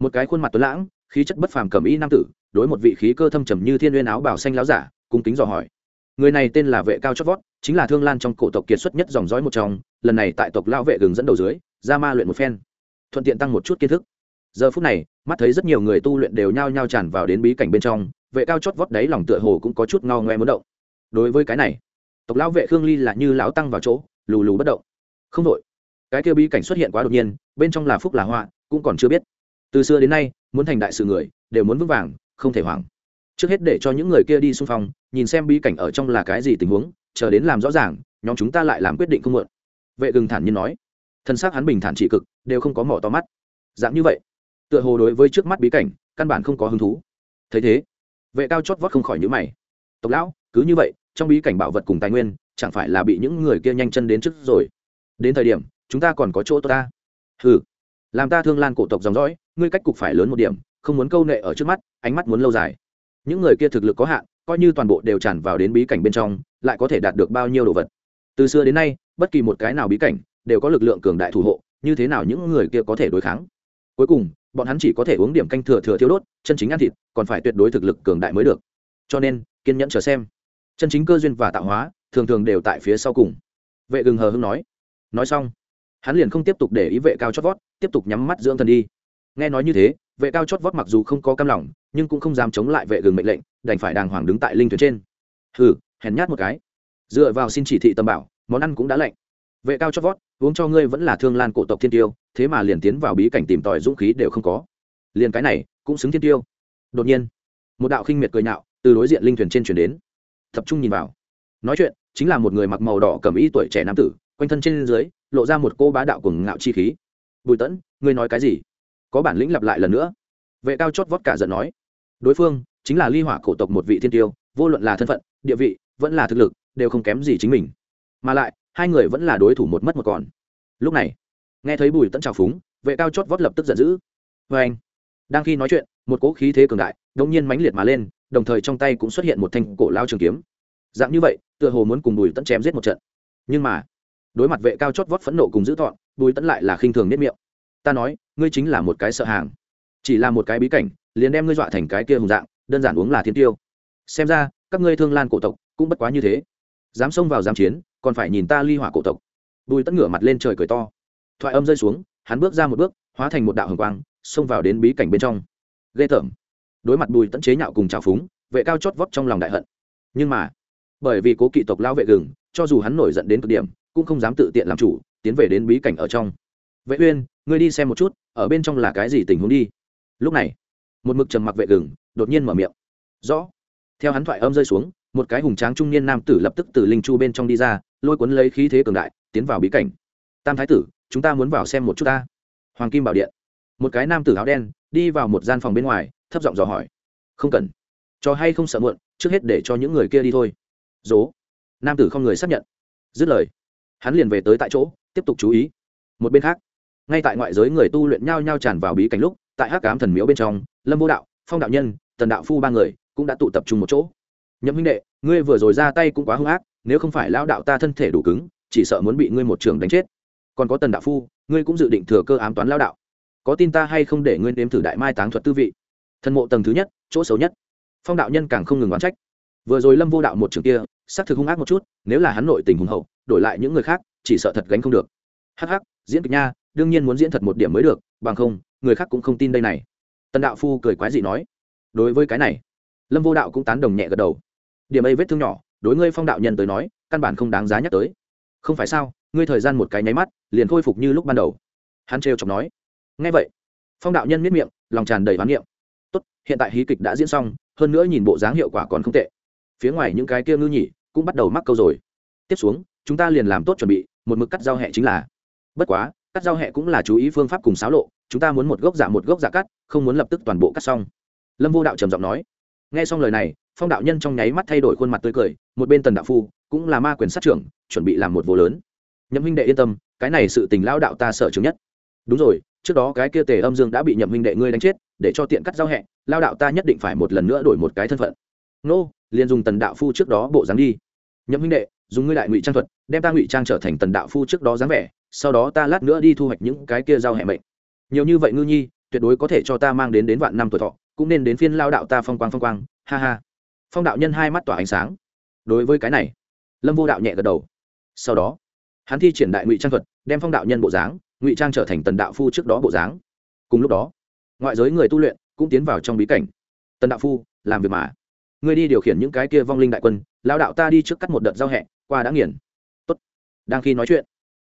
Một cái khuôn mặt tuấn lãng, khí chất bất phàm cầm y nam tử, đối một vị khí cơ thâm trầm như thiên uyên áo bảo xanh láo giả, cung kính dò hỏi. Người này tên là vệ cao chót vót, chính là thương lan trong cổ tộc kiệt xuất nhất dòng dõi một trong, lần này tại tộc lão vệ gừng dẫn đầu dưới, ra ma luyện một phen. Thuận tiện tăng một chút kiến thức. Giờ phút này, mắt thấy rất nhiều người tu luyện đều nhao nhao tràn vào đến bí cảnh bên trong, vệ cao chót vót đấy lòng tựa hồ cũng có chút ngao ngoe muốn động. Đối với cái này tộc lão vệ khương ly là như lão tăng vào chỗ, lù lù bất động. Không đội cái kia bí cảnh xuất hiện quá đột nhiên, bên trong là phúc là họa, cũng còn chưa biết. Từ xưa đến nay, muốn thành đại sự người, đều muốn vững vàng, không thể hoảng. Trước hết để cho những người kia đi xung phong, nhìn xem bí cảnh ở trong là cái gì tình huống, chờ đến làm rõ ràng, nhóm chúng ta lại làm quyết định không muộn. Vệ gừng thản nhiên nói. Thân xác hắn bình thản trị cực, đều không có mỏ to mắt. Dạng như vậy, tựa hồ đối với trước mắt bí cảnh, căn bản không có hứng thú. Thấy thế, vệ cao chót vót không khỏi nhữ mày. Tộc lão, cứ như vậy trong bí cảnh bảo vật cùng tài nguyên, chẳng phải là bị những người kia nhanh chân đến trước rồi. Đến thời điểm, chúng ta còn có chỗ tốt ta. Ừ làm ta thương lan cổ tộc dòng dõi, ngươi cách cục phải lớn một điểm, không muốn câu nệ ở trước mắt, ánh mắt muốn lâu dài. Những người kia thực lực có hạn, coi như toàn bộ đều tràn vào đến bí cảnh bên trong, lại có thể đạt được bao nhiêu đồ vật? Từ xưa đến nay, bất kỳ một cái nào bí cảnh, đều có lực lượng cường đại thủ hộ, như thế nào những người kia có thể đối kháng? Cuối cùng, bọn hắn chỉ có thể uống điểm canh thừa thừa thiếu đốt, chân chính ăn thịt, còn phải tuyệt đối thực lực cường đại mới được. Cho nên, kiên nhẫn chờ xem chân chính cơ duyên và tạo hóa, thường thường đều tại phía sau cùng. Vệ gừng hờ hưng nói. Nói xong, hắn liền không tiếp tục để ý vệ cao chót vót, tiếp tục nhắm mắt dưỡng thần đi. Nghe nói như thế, vệ cao chót vót mặc dù không có cam lòng, nhưng cũng không dám chống lại vệ gừng mệnh lệnh, đành phải đàng hoàng đứng tại linh thuyền trên. Hừ, hèn nhát một cái. Dựa vào xin chỉ thị tâm bảo, món ăn cũng đã lạnh. Vệ cao chót vót, uống cho ngươi vẫn là thương lan cổ tộc thiên tiêu, thế mà liền tiến vào bí cảnh tìm tòi dũng khí đều không có. Liền cái này, cũng xứng thiên tiêu. Đột nhiên, một đạo khinh miệt cười nhạo từ đối diện linh thuyền trên chuyển đến tập trung nhìn vào. Nói chuyện, chính là một người mặc màu đỏ cầm y tuổi trẻ nam tử, quanh thân trên dưới, lộ ra một cô bá đạo cùng ngạo chi khí. Bùi tẫn, ngươi nói cái gì? Có bản lĩnh lặp lại lần nữa. Vệ cao chót vót cả giận nói. Đối phương chính là ly hỏa cổ tộc một vị thiên tiêu, vô luận là thân phận, địa vị, vẫn là thực lực, đều không kém gì chính mình. Mà lại, hai người vẫn là đối thủ một mất một còn. Lúc này, nghe thấy bùi tẫn trào phúng, vệ cao chót vót lập tức giận dữ. Vê anh đang khi nói chuyện, một cỗ khí thế cường đại đột nhiên mãnh liệt mà lên đồng thời trong tay cũng xuất hiện một thanh cổ lao trường kiếm. Dạng như vậy, tựa hồ muốn cùng bùi tẫn chém giết một trận. Nhưng mà, đối mặt vệ cao chót vót phẫn nộ cùng giữ thọn bùi tẫn lại là khinh thường nếp miệng. Ta nói, ngươi chính là một cái sợ hàng. Chỉ là một cái bí cảnh, liền đem ngươi dọa thành cái kia hùng dạng, đơn giản uống là thiên tiêu. Xem ra, các ngươi thương lan cổ tộc, cũng bất quá như thế. Dám xông vào dám chiến, còn phải nhìn ta ly hỏa cổ tộc. Bùi tẫn ngửa mặt lên trời cười to. Thoại âm rơi xuống, hắn bước ra một bước, hóa thành một đạo hồng quang, xông vào đến bí cảnh bên trong. Ghê tởm đối mặt bùi tẫn chế nhạo cùng trào phúng, vệ cao chót vót trong lòng đại hận. Nhưng mà, bởi vì cố kỵ tộc lao vệ gừng, cho dù hắn nổi giận đến cực điểm, cũng không dám tự tiện làm chủ, tiến về đến bí cảnh ở trong. Vệ uyên, ngươi đi xem một chút, ở bên trong là cái gì tình huống đi. Lúc này, một mực trầm mặc vệ gừng, đột nhiên mở miệng. Rõ. Theo hắn thoại âm rơi xuống, một cái hùng tráng trung niên nam tử lập tức từ linh chu bên trong đi ra, lôi cuốn lấy khí thế cường đại, tiến vào bí cảnh. Tam thái tử, chúng ta muốn vào xem một chút ta. Hoàng kim bảo điện. Một cái nam tử áo đen, đi vào một gian phòng bên ngoài thấp giọng dò hỏi. Không cần. Cho hay không sợ muộn, trước hết để cho những người kia đi thôi. Dố. Nam tử không người xác nhận. Dứt lời. Hắn liền về tới tại chỗ, tiếp tục chú ý. Một bên khác, ngay tại ngoại giới người tu luyện nhao nhao tràn vào bí cảnh lúc, tại hắc cám thần miếu bên trong, lâm vô đạo, phong đạo nhân, tần đạo phu ba người cũng đã tụ tập trung một chỗ. Nhậm huynh đệ, ngươi vừa rồi ra tay cũng quá hung ác, nếu không phải lao đạo ta thân thể đủ cứng, chỉ sợ muốn bị ngươi một trường đánh chết. Còn có tần đạo phu, ngươi cũng dự định thừa cơ ám toán lao đạo. Có tin ta hay không để ngươi nếm thử đại mai táng thuật tư vị? Thân mộ tầng thứ nhất, chỗ xấu nhất. Phong đạo nhân càng không ngừng oán trách. Vừa rồi lâm vô đạo một trường kia, xác thực hung ác một chút, nếu là hắn nội tình hùng hậu, đổi lại những người khác, chỉ sợ thật gánh không được. Hắc diễn kịch nha, đương nhiên muốn diễn thật một điểm mới được, bằng không, người khác cũng không tin đây này. Tần đạo phu cười quái dị nói, đối với cái này. Lâm vô đạo cũng tán đồng nhẹ gật đầu. Điểm ấy vết thương nhỏ, đối ngươi phong đạo nhân tới nói, căn bản không đáng giá nhắc tới. Không phải sao, ngươi thời gian một cái nháy mắt, liền khôi phục như lúc ban đầu. Hắn trêu chọc nói. Ngay vậy. Phong đạo nhân miết miệng, lòng tràn đầy hoán niệm tốt, hiện tại hí kịch đã diễn xong, hơn nữa nhìn bộ dáng hiệu quả còn không tệ. Phía ngoài những cái kia ngư nhỉ cũng bắt đầu mắc câu rồi. Tiếp xuống, chúng ta liền làm tốt chuẩn bị, một mực cắt giao hẹ chính là. Bất quá, cắt giao hẹ cũng là chú ý phương pháp cùng xáo lộ, chúng ta muốn một gốc giả một gốc giả cắt, không muốn lập tức toàn bộ cắt xong. Lâm vô đạo trầm giọng nói. Nghe xong lời này, phong đạo nhân trong nháy mắt thay đổi khuôn mặt tươi cười, một bên tần đạo phu cũng là ma quyền sát trưởng, chuẩn bị làm một vô lớn. Nhậm huynh đệ yên tâm, cái này sự tình lao đạo ta sợ chứng nhất. Đúng rồi trước đó cái kia tề âm dương đã bị nhậm huynh đệ ngươi đánh chết, để cho tiện cắt giao hẹ, lao đạo ta nhất định phải một lần nữa đổi một cái thân phận. Nô, liền dùng tần đạo phu trước đó bộ dáng đi. Nhậm huynh đệ, dùng ngươi đại ngụy trang thuật, đem ta ngụy trang trở thành tần đạo phu trước đó dáng vẻ, sau đó ta lát nữa đi thu hoạch những cái kia giao hẹ mệnh. Nhiều như vậy ngư nhi, tuyệt đối có thể cho ta mang đến đến vạn năm tuổi thọ, cũng nên đến phiên lao đạo ta phong quang phong quang, ha ha. Phong đạo nhân hai mắt tỏa ánh sáng. Đối với cái này, lâm vô đạo nhẹ gật đầu. Sau đó, hắn thi triển đại ngụy trang thuật, đem phong đạo nhân bộ dáng ngụy trang trở thành tần đạo phu trước đó bộ dáng cùng lúc đó ngoại giới người tu luyện cũng tiến vào trong bí cảnh tần đạo phu làm việc mà ngươi đi điều khiển những cái kia vong linh đại quân lao đạo ta đi trước cắt một đợt giao hẹ qua đã nghiền Tốt. đang khi nói chuyện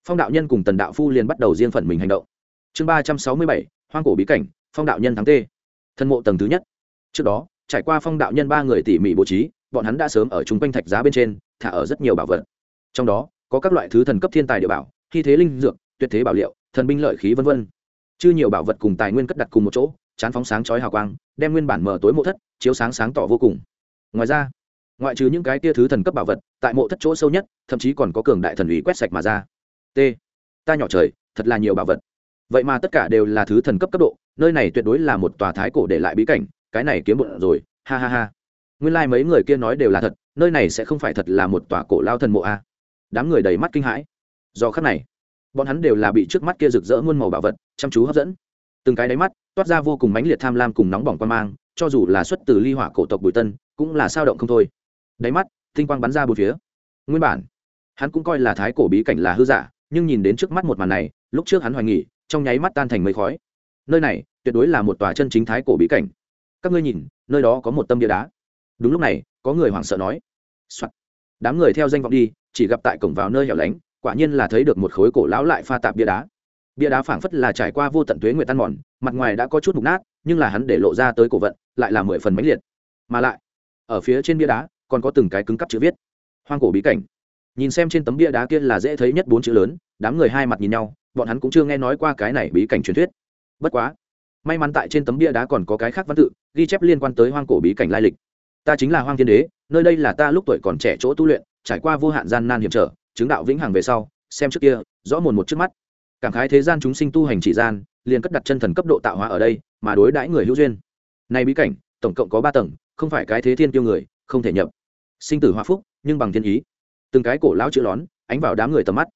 phong đạo nhân cùng tần đạo phu liền bắt đầu riêng phần mình hành động chương ba trăm sáu mươi bảy hoang cổ bí cảnh phong đạo nhân thắng t thân mộ tầng thứ nhất trước đó trải qua phong đạo nhân ba người tỉ mỉ bố trí bọn hắn đã sớm ở chung quanh thạch giá bên trên thả ở rất nhiều bảo vật trong đó có các loại thứ thần cấp thiên tài địa bảo khi thế linh dược tuyệt thế bảo liệu thần binh lợi khí vân vân, chư nhiều bảo vật cùng tài nguyên cất đặt cùng một chỗ chán phóng sáng chói hào quang đem nguyên bản mở tối mộ thất chiếu sáng sáng tỏ vô cùng. Ngoài ra ngoại trừ những cái tia thứ thần cấp bảo vật tại mộ thất chỗ sâu nhất thậm chí còn có cường đại thần ủy quét sạch mà ra. T. Ta nhỏ trời thật là nhiều bảo vật. Vậy mà tất cả đều là thứ thần cấp cấp độ nơi này tuyệt đối là một tòa thái cổ để lại bí cảnh cái này kiếm bộn rồi ha ha ha. Nguyên mấy người kia nói đều là thật nơi này sẽ không phải thật là một tòa cổ lao thần mộ a. À. đám người đầy mắt kinh hãi. Do khắc này bọn hắn đều là bị trước mắt kia rực rỡ muôn màu bảo vật chăm chú hấp dẫn. Từng cái đáy mắt toát ra vô cùng mãnh liệt tham lam cùng nóng bỏng quan mang, cho dù là xuất từ ly hỏa cổ tộc bùi tân, cũng là sao động không thôi. Đáy mắt, tinh quang bắn ra bốn phía. Nguyên bản, hắn cũng coi là thái cổ bí cảnh là hư giả, nhưng nhìn đến trước mắt một màn này, lúc trước hắn hoài nghỉ trong nháy mắt tan thành mây khói. Nơi này, tuyệt đối là một tòa chân chính thái cổ bí cảnh. Các ngươi nhìn, nơi đó có một tâm địa đá. Đúng lúc này, có người hoảng sợ nói、Soạn. đám người theo danh vọng đi, chỉ gặp tại cổng vào nơi hẻo lánh quả nhiên là thấy được một khối cổ lão lại pha tạp bia đá. Bia đá phảng phất là trải qua vô tận tuế nguyệt tan mòn, mặt ngoài đã có chút mục nát, nhưng là hắn để lộ ra tới cổ vận, lại là mười phần mãnh liệt. Mà lại, ở phía trên bia đá, còn có từng cái cứng cắp chữ viết. Hoang cổ bí cảnh. Nhìn xem trên tấm bia đá kia là dễ thấy nhất bốn chữ lớn, đám người hai mặt nhìn nhau, bọn hắn cũng chưa nghe nói qua cái này bí cảnh truyền thuyết. Bất quá, may mắn tại trên tấm bia đá còn có cái khác văn tự, ghi chép liên quan tới hoang cổ bí cảnh lai lịch. Ta chính là hoang thiên đế, nơi đây là ta lúc tuổi còn trẻ chỗ tu luyện, trải qua vô hạn gian nan hiểm trở chứng đạo vĩnh hằng về sau, xem trước kia, rõ mồn một trước mắt. Cảm khái thế gian chúng sinh tu hành chỉ gian, liền cất đặt chân thần cấp độ tạo hóa ở đây, mà đối đãi người hữu duyên. Này bí cảnh, tổng cộng có ba tầng, không phải cái thế thiên tiêu người, không thể nhập. Sinh tử hoa phúc, nhưng bằng thiên ý. Từng cái cổ lão chữ lón, ánh vào đám người tầm mắt.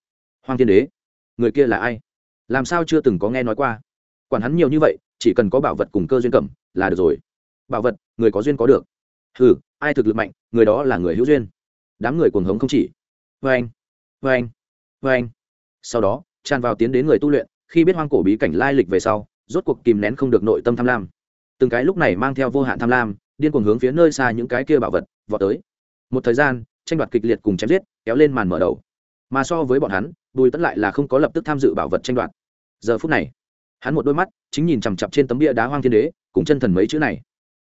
Hoàng thiên đế, người kia là ai? Làm sao chưa từng có nghe nói qua? Quản hắn nhiều như vậy, chỉ cần có bảo vật cùng cơ duyên cẩm là được rồi. Bảo vật, người có duyên có được. Ừ ai thực lực mạnh, người đó là người hữu duyên. Đám người cuồng hống không chỉ. Vê anh vê anh vê anh. Sau đó, tràn vào tiến đến người tu luyện, khi biết hoang cổ bí cảnh lai lịch về sau, rốt cuộc kìm nén không được nội tâm tham lam. Từng cái lúc này mang theo vô hạn tham lam, điên cuồng hướng phía nơi xa những cái kia bảo vật, vọt tới. Một thời gian, tranh đoạt kịch liệt cùng chém giết, kéo lên màn mở đầu. Mà so với bọn hắn, bùi tẫn lại là không có lập tức tham dự bảo vật tranh đoạt. Giờ phút này, hắn một đôi mắt chính nhìn chằm chặp trên tấm bia đá hoang thiên đế, cùng chân thần mấy chữ này.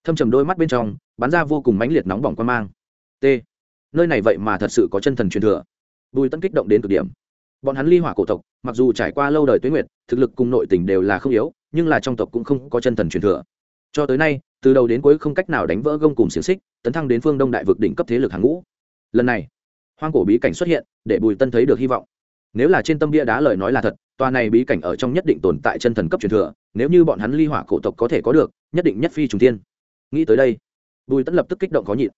Thâm trầm đôi mắt bên trong, bắn ra vô cùng mãnh liệt nóng bỏng quan mang. T, nơi này vậy mà thật sự có chân thần truyền thừa bùi tân kích động đến cực điểm. Bọn hắn ly hỏa cổ tộc, mặc dù trải qua lâu đời tuế nguyệt, thực lực cùng nội tình đều là không yếu, nhưng là trong tộc cũng không có chân thần truyền thừa. Cho tới nay, từ đầu đến cuối không cách nào đánh vỡ gông cùng xiềng xích, tấn thăng đến phương đông đại vực đỉnh cấp thế lực hàng ngũ. Lần này, hoang cổ bí cảnh xuất hiện, để bùi tân thấy được hy vọng. Nếu là trên tâm bia đá lời nói là thật, tòa này bí cảnh ở trong nhất định tồn tại chân thần cấp truyền thừa, nếu như bọn hắn ly hỏa cổ tộc có thể có được, nhất định nhất phi trùng tiên nghĩ tới đây, bùi tân lập tức kích động khó nhịn.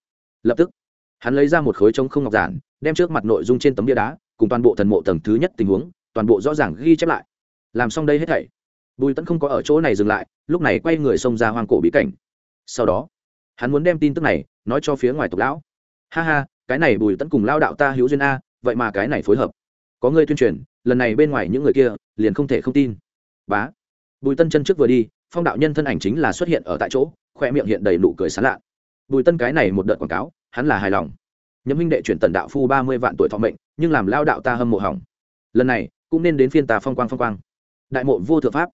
Lập tức hắn lấy ra một khối trống không ngọc giản, đem trước mặt nội dung trên tấm bia đá, cùng toàn bộ thần mộ tầng thứ nhất tình huống, toàn bộ rõ ràng ghi chép lại. Làm xong đây hết thảy, bùi tẫn không có ở chỗ này dừng lại, lúc này quay người xông ra hoang cổ bí cảnh. Sau đó, hắn muốn đem tin tức này nói cho phía ngoài tộc lão. Ha ha, cái này bùi tẫn cùng lao đạo ta hữu duyên a, vậy mà cái này phối hợp. Có người tuyên truyền, lần này bên ngoài những người kia liền không thể không tin. Bá. Bùi tân chân trước vừa đi, phong đạo nhân thân ảnh chính là xuất hiện ở tại chỗ, khoe miệng hiện đầy nụ cười sán lạ bùi tân cái này một đợt quảng cáo, hắn là hài lòng. Nhấm minh đệ chuyển tần đạo phu ba mươi vạn tuổi thọ mệnh, nhưng làm lao đạo ta hâm mộ hỏng. Lần này, cũng nên đến phiên tà phong quang phong quang. Đại mộ vô thượng pháp.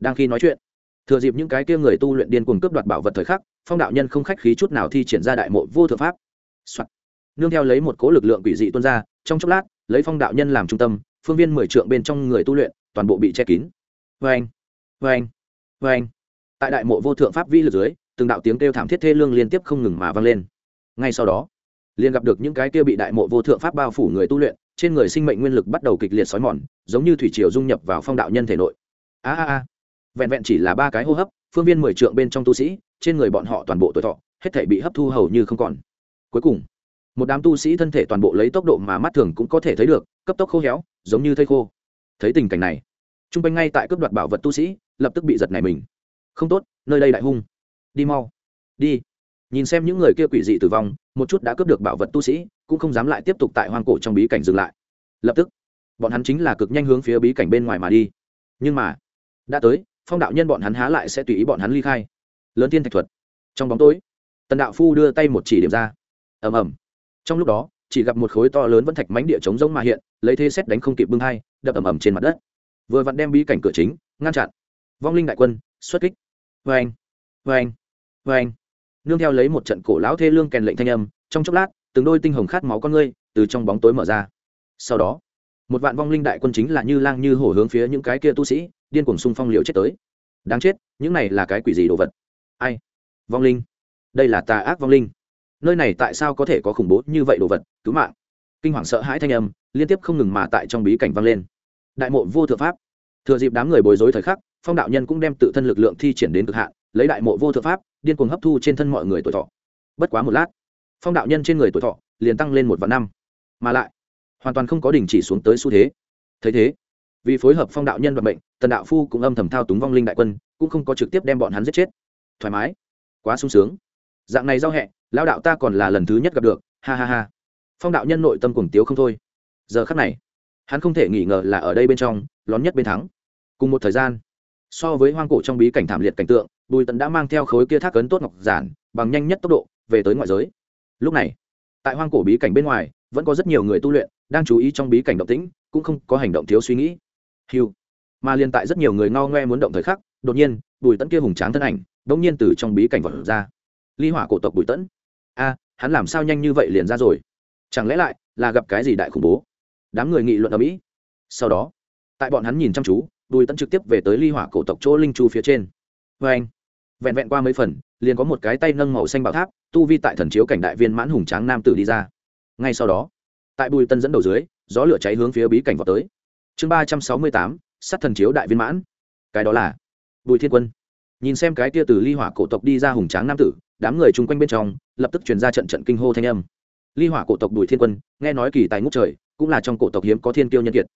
Đang khi nói chuyện, thừa dịp những cái kia người tu luyện điên cuồng cướp đoạt bảo vật thời khắc, phong đạo nhân không khách khí chút nào thi triển ra đại mộ vô thượng pháp、Soạn. nương theo lấy một cố lực lượng quỷ dị tuôn ra, trong chốc lát, lấy phong đạo nhân làm trung tâm, phương viên mười trượng bên trong người tu luyện, toàn bộ bị che kín. Vê anh vê anh vê anh tại đại mộ vô thượng pháp vi lực dưới từng đạo tiếng kêu thảm thiết thê lương liên tiếp không ngừng mà vang lên. Ngay sau đó, liền gặp được những cái kia bị đại mộ vô thượng pháp bao phủ người tu luyện, trên người sinh mệnh nguyên lực bắt đầu kịch liệt xói mòn, giống như thủy triều dung nhập vào phong đạo nhân thể nội. A a a. Vẹn vẹn chỉ là ba cái hô hấp, phương viên mười trượng bên trong tu sĩ, trên người bọn họ toàn bộ tuổi thọ, hết thể bị hấp thu hầu như không còn. Cuối cùng, một đám tu sĩ thân thể toàn bộ lấy tốc độ mà mắt thường cũng có thể thấy được, cấp tốc khô héo, giống như thây khô. Thấy tình cảnh này t r u n g quanh ngay tại cướp đoạt bảo vật tu sĩ, lập tức bị giật này mình. Không tốt, nơi đây đại hung đi mau. Đi. Nhìn xem những người kia quỷ dị tử vong, một chút đã cướp được bảo vật tu sĩ, cũng không dám lại tiếp tục tại hoang cổ trong bí cảnh dừng lại. Lập tức, bọn hắn chính là cực nhanh hướng phía bí cảnh bên ngoài mà đi. Nhưng mà, đã tới, phong đạo nhân bọn hắn há lại sẽ tùy ý bọn hắn ly khai. Lớn tiên thạch thuật. Trong bóng tối, tần đạo phu đưa tay một chỉ điểm ra. Ầm ầm. Trong lúc đó, chỉ gặp một khối to lớn vẫn thạch mánh địa chống rỗng mà hiện, lấy thế xét đánh không kịp bưng hai, đập ầm ầm trên mặt đất. Vừa vặn đem bí cảnh cửa chính, ngăn chặn. Vong linh đại quân, xuất kích. Vê anh vê anh vê anh, nương theo lấy một trận cổ lão thê lương kèn lệnh thanh âm, trong chốc lát, từng đôi tinh hồng khát máu con ngươi từ trong bóng tối mở ra. Sau đó, một vạn vong linh đại quân chính là như lang như hổ hướng phía những cái kia tu sĩ, điên cuồng xung phong liều chết tới. Đáng chết, những này là cái quỷ gì đồ vật? Ai? Vong linh. Đây là tà ác vong linh. Nơi này tại sao có thể có khủng bố như vậy đồ vật? Cứu mạng. Kinh hoàng sợ hãi thanh âm, liên tiếp không ngừng mà tại trong bí cảnh vang lên. Đại mộ vô thượng pháp. Thừa dịp đám người bối rối thời khắc, phong đạo nhân cũng đem tự thân lực lượng thi triển đến cực hạn, lấy đại mộ vô thượng pháp điên cuồng hấp thu trên thân mọi người tuổi thọ. Bất quá một lát, phong đạo nhân trên người tuổi thọ liền tăng lên một vạn năm. Mà lại, hoàn toàn không có đình chỉ xuống tới xu thế. Thấy thế, vì phối hợp phong đạo nhân và bệnh tần đạo phu cũng âm thầm thao túng vong linh đại quân, cũng không có trực tiếp đem bọn hắn giết chết. Thoải mái, quá sung sướng. Dạng này giao hẹ lao đạo ta còn là lần thứ nhất gặp được, ha ha ha. Phong đạo nhân nội tâm cùng tiếu không thôi. Giờ khắc này, hắn không thể nghi ngờ là ở đây bên trong, lón nhất bên thắng. Cùng một thời gian, so với hoang cổ trong bí cảnh thảm liệt cảnh tượng bùi tần đã mang theo khối kia thác cấn tốt ngọc giản, bằng nhanh nhất tốc độ, về tới ngoại giới. Lúc này, tại hoang cổ bí cảnh bên ngoài, vẫn có rất nhiều người tu luyện, đang chú ý trong bí cảnh động tĩnh, cũng không có hành động thiếu suy nghĩ. Hiu mà liên tại rất nhiều người ngao ngoe muốn động thời khắc, đột nhiên, bùi tẫn kia hùng tráng thân ảnh đống nhiên từ trong bí cảnh vật ra. Ly hỏa cổ tộc bùi tẫn a, hắn làm sao nhanh như vậy liền ra rồi? Chẳng lẽ lại là gặp cái gì đại khủng bố? Đám người nghị luận ở mỹ sau đó, tại bọn hắn nhìn chăm chú, bùi tẫn trực tiếp về tới ly hỏa cổ tộc chỗ linh chu phía trên. Vê anh vẹn vẹn qua mấy phần, liền có một cái tay nâng màu xanh bảo tháp, tu vi tại thần chiếu cảnh đại viên mãn hùng tráng nam tử đi ra. Ngay sau đó, tại bùi tân dẫn đầu dưới, gió lửa cháy hướng phía bí cảnh vào tới. Chương ba trăm sáu mươi tám sắt thần chiếu đại viên mãn. Cái đó là bùi thiên quân. Nhìn xem cái tia từ ly hỏa cổ tộc đi ra hùng tráng nam tử, đám người chung quanh bên trong, lập tức truyền ra trận trận kinh hô thanh âm. Ly hỏa cổ tộc bùi thiên quân, nghe nói kỳ tài ngút trời, cũng là trong cổ tộc hiếm có thiên kiêu nhân kiệt.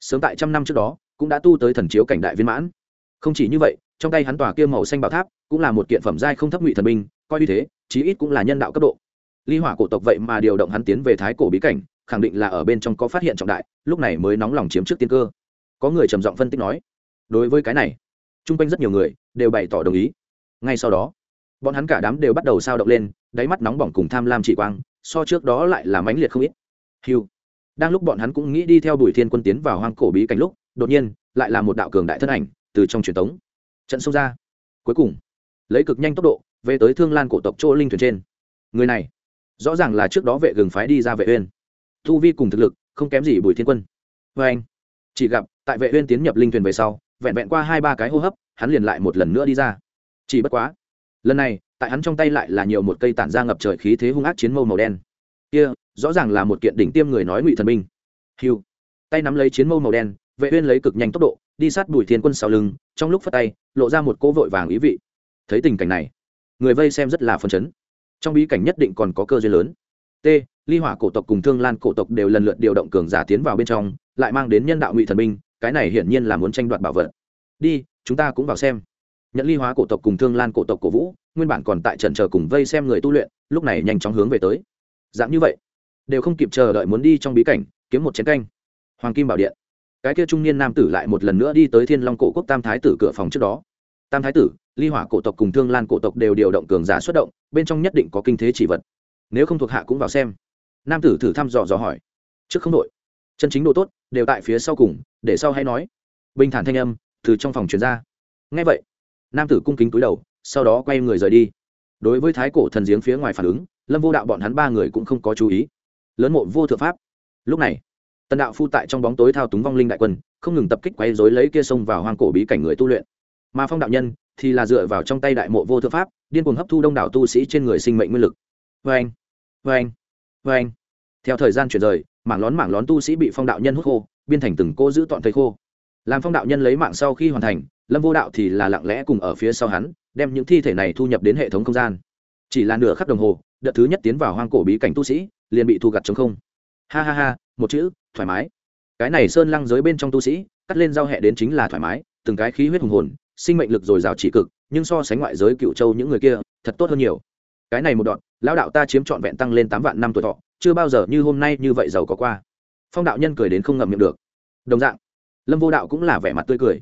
Sớm tại trăm năm trước đó, cũng đã tu tới thần chiếu cảnh đại viên mãn. Không chỉ như vậy trong tay hắn tòa kia màu xanh bảo tháp cũng là một kiện phẩm giai không thấp ngụy thần binh, coi như thế, chí ít cũng là nhân đạo cấp độ. Ly hỏa cổ tộc vậy mà điều động hắn tiến về thái cổ bí cảnh, khẳng định là ở bên trong có phát hiện trọng đại, lúc này mới nóng lòng chiếm trước tiên cơ. Có người trầm giọng phân tích nói, đối với cái này, chung quanh rất nhiều người đều bày tỏ đồng ý. Ngay sau đó, bọn hắn cả đám đều bắt đầu sao động lên, đáy mắt nóng bỏng cùng tham lam chỉ quang, so trước đó lại là mãnh liệt không ít. Hiu đang lúc bọn hắn cũng nghĩ đi theo đuổi thiên quân tiến vào hoang cổ bí cảnh lúc, đột nhiên, lại là một đạo cường đại thân ảnh từ trong truyền thống trận xông ra. Cuối cùng, lấy cực nhanh tốc độ, về tới thương lan cổ tộc chỗ linh thuyền trên. Người này, rõ ràng là trước đó vệ gừng phái đi ra vệ uyên. Thu vi cùng thực lực, không kém gì bùi thiên quân. Với anh, chỉ gặp, tại vệ uyên tiến nhập linh thuyền về sau, vẹn vẹn qua hai ba cái hô hấp, hắn liền lại một lần nữa đi ra. Chỉ bất quá, lần này, tại hắn trong tay lại là nhiều một cây tản ra ngập trời khí thế hung ác chiến mâu màu đen. Kia, rõ ràng là một kiện đỉnh tiêm người nói ngụy thần binh. Hiu tay nắm lấy chiến mâu màu đen, vệ uyên lấy cực nhanh tốc độ đi sát bùi thiên quân sau lưng, trong lúc phất tay, lộ ra một cỗ vội vàng ý vị. Thấy tình cảnh này, người vây xem rất là phấn chấn. Trong bí cảnh nhất định còn có cơ duyên lớn. T, ly hỏa cổ tộc cùng thương lan cổ tộc đều lần lượt điều động cường giả tiến vào bên trong, lại mang đến nhân đạo ngụy thần binh, cái này hiển nhiên là muốn tranh đoạt bảo vật. Đi, chúng ta cũng vào xem. Nhận ly hóa cổ tộc cùng thương lan cổ tộc cổ vũ, nguyên bản còn tại trần chờ cùng vây xem người tu luyện, lúc này nhanh chóng hướng về tới. Dạng như vậy, đều không kịp chờ đợi muốn đi trong bí cảnh, kiếm một chiến canh. Hoàng kim bảo điện cái kia trung niên nam tử lại một lần nữa đi tới thiên long cổ quốc tam thái tử cửa phòng trước đó. Tam thái tử, ly hỏa cổ tộc cùng thương lan cổ tộc đều điều động cường giả xuất động, bên trong nhất định có kinh thế chỉ vật. Nếu không thuộc hạ cũng vào xem. Nam tử thử thăm dò dò hỏi. Trước không đội. Chân chính độ tốt, đều tại phía sau cùng, để sau hay nói. Bình thản thanh âm, từ trong phòng truyền ra. Ngay vậy, nam tử cung kính túi đầu, sau đó quay người rời đi. Đối với thái cổ thần giếng phía ngoài phản ứng, lâm vô đạo bọn hắn ba người cũng không có chú ý. Lớn mộ vô thượng pháp. Lúc này tần đạo phu tại trong bóng tối thao túng vong linh đại quân, không ngừng tập kích quấy dối lấy kia sông vào hoang cổ bí cảnh người tu luyện. Mà phong đạo nhân thì là dựa vào trong tay đại mộ vô thư pháp, điên cuồng hấp thu đông đảo tu sĩ trên người sinh mệnh nguyên lực. Vê anh vê anh vê anh theo thời gian chuyển rời, mảng lón mảng lón tu sĩ bị phong đạo nhân hút khô, biên thành từng cô giữ tọn thầy khô. Làm phong đạo nhân lấy mạng sau khi hoàn thành, lâm vô đạo thì là lặng lẽ cùng ở phía sau hắn, đem những thi thể này thu nhập đến hệ thống không gian. Chỉ là nửa khắc đồng hồ, đợt thứ nhất tiến vào hoang cổ bí cảnh tu sĩ, liền bị thu gặt chống không. Ha ha ha, một chữ thoải mái. Cái này sơn lăng giới bên trong tu sĩ, cắt lên giao hẹ đến chính là thoải mái, từng cái khí huyết hùng hồn, sinh mệnh lực dồi dào chỉ cực, nhưng so sánh ngoại giới cựu châu những người kia, thật tốt hơn nhiều. Cái này một đoạn, lão đạo ta chiếm trọn vẹn tăng lên tám vạn năm tuổi thọ, chưa bao giờ như hôm nay như vậy giàu có qua. Phong đạo nhân cười đến không ngậm miệng được. Đồng dạng, lâm vô đạo cũng là vẻ mặt tươi cười.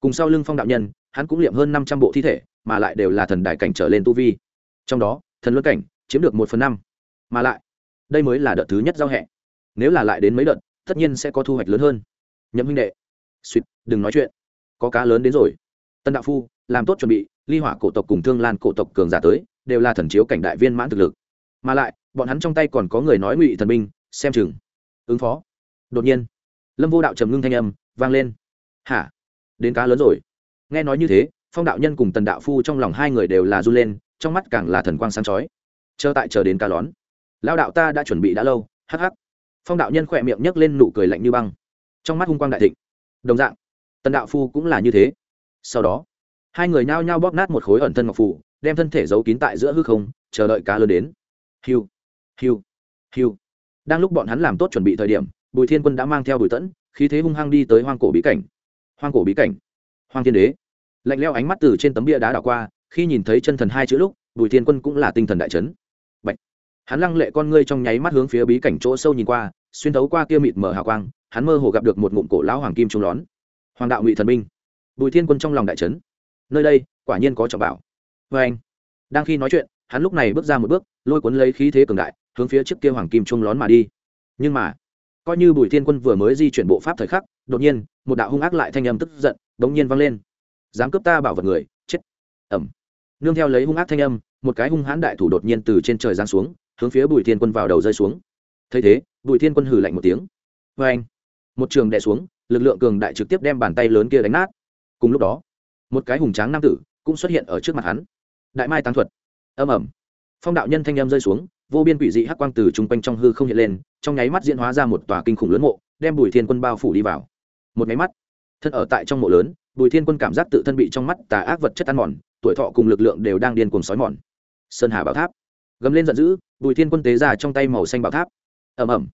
Cùng sau lưng phong đạo nhân, hắn cũng liệm hơn năm trăm bộ thi thể, mà lại đều là thần đại cảnh trở lên tu vi. Trong đó, thần luân cảnh, chiếm được một phần năm. Mà lại, đây mới là đợt thứ nhất giao hẹ nếu là lại đến mấy đợt tất nhiên sẽ có thu hoạch lớn hơn. Nhậm huynh đệ, suýt, đừng nói chuyện. Có cá lớn đến rồi. Tân đạo phu, làm tốt chuẩn bị, ly hỏa cổ tộc cùng thương lan cổ tộc cường giả tới, đều là thần chiếu cảnh đại viên mãn thực lực. Mà lại, bọn hắn trong tay còn có người nói ngụy thần binh, xem chừng. Ứng phó. Đột nhiên, lâm vô đạo trầm ngưng thanh âm, vang lên. Hả? Đến cá lớn rồi. Nghe nói như thế, phong đạo nhân cùng tần đạo phu trong lòng hai người đều là run lên, trong mắt càng là thần quang sáng chói. Chờ tại chờ đến cá lón. Lao đạo ta đã chuẩn bị đã lâu, hắc hắc phong đạo nhân khỏe miệng nhấc lên nụ cười lạnh như băng. Trong mắt hung quang đại thịnh. Đồng dạng, tần đạo phu cũng là như thế. Sau đó, hai người nhao nhao bóp nát một khối ẩn thân ngọc phủ, đem thân thể giấu kín tại giữa hư không, chờ đợi cá lớn đến. Hiu hiu hiu. Đang lúc bọn hắn làm tốt chuẩn bị thời điểm, bùi thiên quân đã mang theo bùi tẫn, khí thế hung hăng đi tới hoang cổ bí cảnh. Hoang cổ bí cảnh. Hoang thiên đế. Lạnh leo ánh mắt từ trên tấm bia đá đảo qua, khi nhìn thấy chân thần hai chữ lúc, bùi thiên quân cũng là tinh thần đại chấn hắn lăng lệ con ngươi trong nháy mắt hướng phía bí cảnh chỗ sâu nhìn qua xuyên thấu qua kia mịt mở hào quang hắn mơ hồ gặp được một ngụm cổ lão hoàng kim trung lón. Hoàng đạo ngụy thần minh, bùi thiên quân trong lòng đại trấn nơi đây quả nhiên có trọng bảo. Vê anh đang khi nói chuyện hắn lúc này bước ra một bước lôi cuốn lấy khí thế cường đại hướng phía trước kia hoàng kim trung lón mà đi. Nhưng mà coi như bùi thiên quân vừa mới di chuyển bộ pháp thời khắc đột nhiên một đạo hung ác lại thanh âm tức giận đống nhiên vang lên. Dám cướp ta bảo vật người chết. Ẩm. Nương theo lấy hung ác thanh âm một cái hung hãn đại thủ đột nhiên từ trên trời giáng xuống hướng phía bùi thiên quân vào đầu rơi xuống. Thấy thế, bùi thiên quân hử lạnh một tiếng. Vê anh, một trường đè xuống, lực lượng cường đại trực tiếp đem bàn tay lớn kia đánh nát. Cùng lúc đó, một cái hùng tráng nam tử cũng xuất hiện ở trước mặt hắn. Đại mai tán thuật. Âm ẩm phong đạo nhân thanh âm rơi xuống, vô biên quỷ dị hắc quang từ chung quanh trong hư không hiện lên, trong nháy mắt diễn hóa ra một tòa kinh khủng lớn mộ, đem bùi thiên quân bao phủ đi vào. Một nháy mắt, thân ở tại trong mộ lớn, bùi thiên quân cảm giác tự thân bị trong mắt tà ác vật chất ăn mòn, tuổi thọ cùng lực lượng đều đang điên cuồng sói mòn. Sơn hà bảo tháp gầm lên giận dữ, bùi thiên quân tế ra trong tay màu xanh bảo tháp. Ẩm ẩm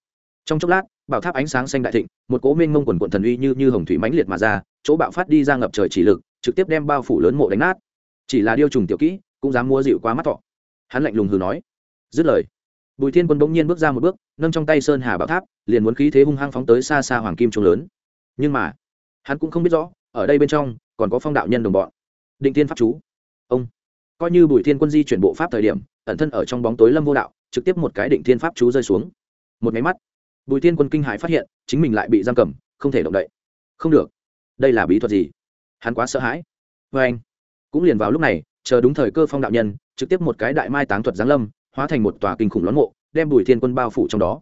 trong chốc lát, bảo tháp ánh sáng xanh đại thịnh, một cố minh mông quần quận thần uy như như hồng thủy mãnh liệt mà ra, chỗ bạo phát đi ra ngập trời chỉ lực, trực tiếp đem bao phủ lớn mộ đánh nát. Chỉ là điêu trùng tiểu kỹ, cũng dám mua dịu quá mắt thọ. Hắn lạnh lùng hừ nói. Dứt lời, bùi thiên quân bỗng nhiên bước ra một bước, nâng trong tay sơn hà bảo tháp, liền muốn khí thế hung hăng phóng tới xa xa hoàng kim trung lớn. Nhưng mà, hắn cũng không biết rõ, ở đây bên trong, còn có phong đạo nhân đồng bọn. Định thiên pháp chú. Ông coi như bùi thiên quân di chuyển bộ pháp thời điểm, ẩn thân ở trong bóng tối lâm vô đạo, trực tiếp một cái định thiên pháp chú rơi xuống. Một máy mắt, bùi thiên quân kinh hãi phát hiện, chính mình lại bị giam cầm, không thể động đậy. Không được. Đây là bí thuật gì? Hắn quá sợ hãi. Vê anh, cũng liền vào lúc này, chờ đúng thời cơ phong đạo nhân, trực tiếp một cái đại mai táng thuật giáng lâm, hóa thành một tòa kinh khủng lón mộ, đem bùi thiên quân bao phủ trong đó.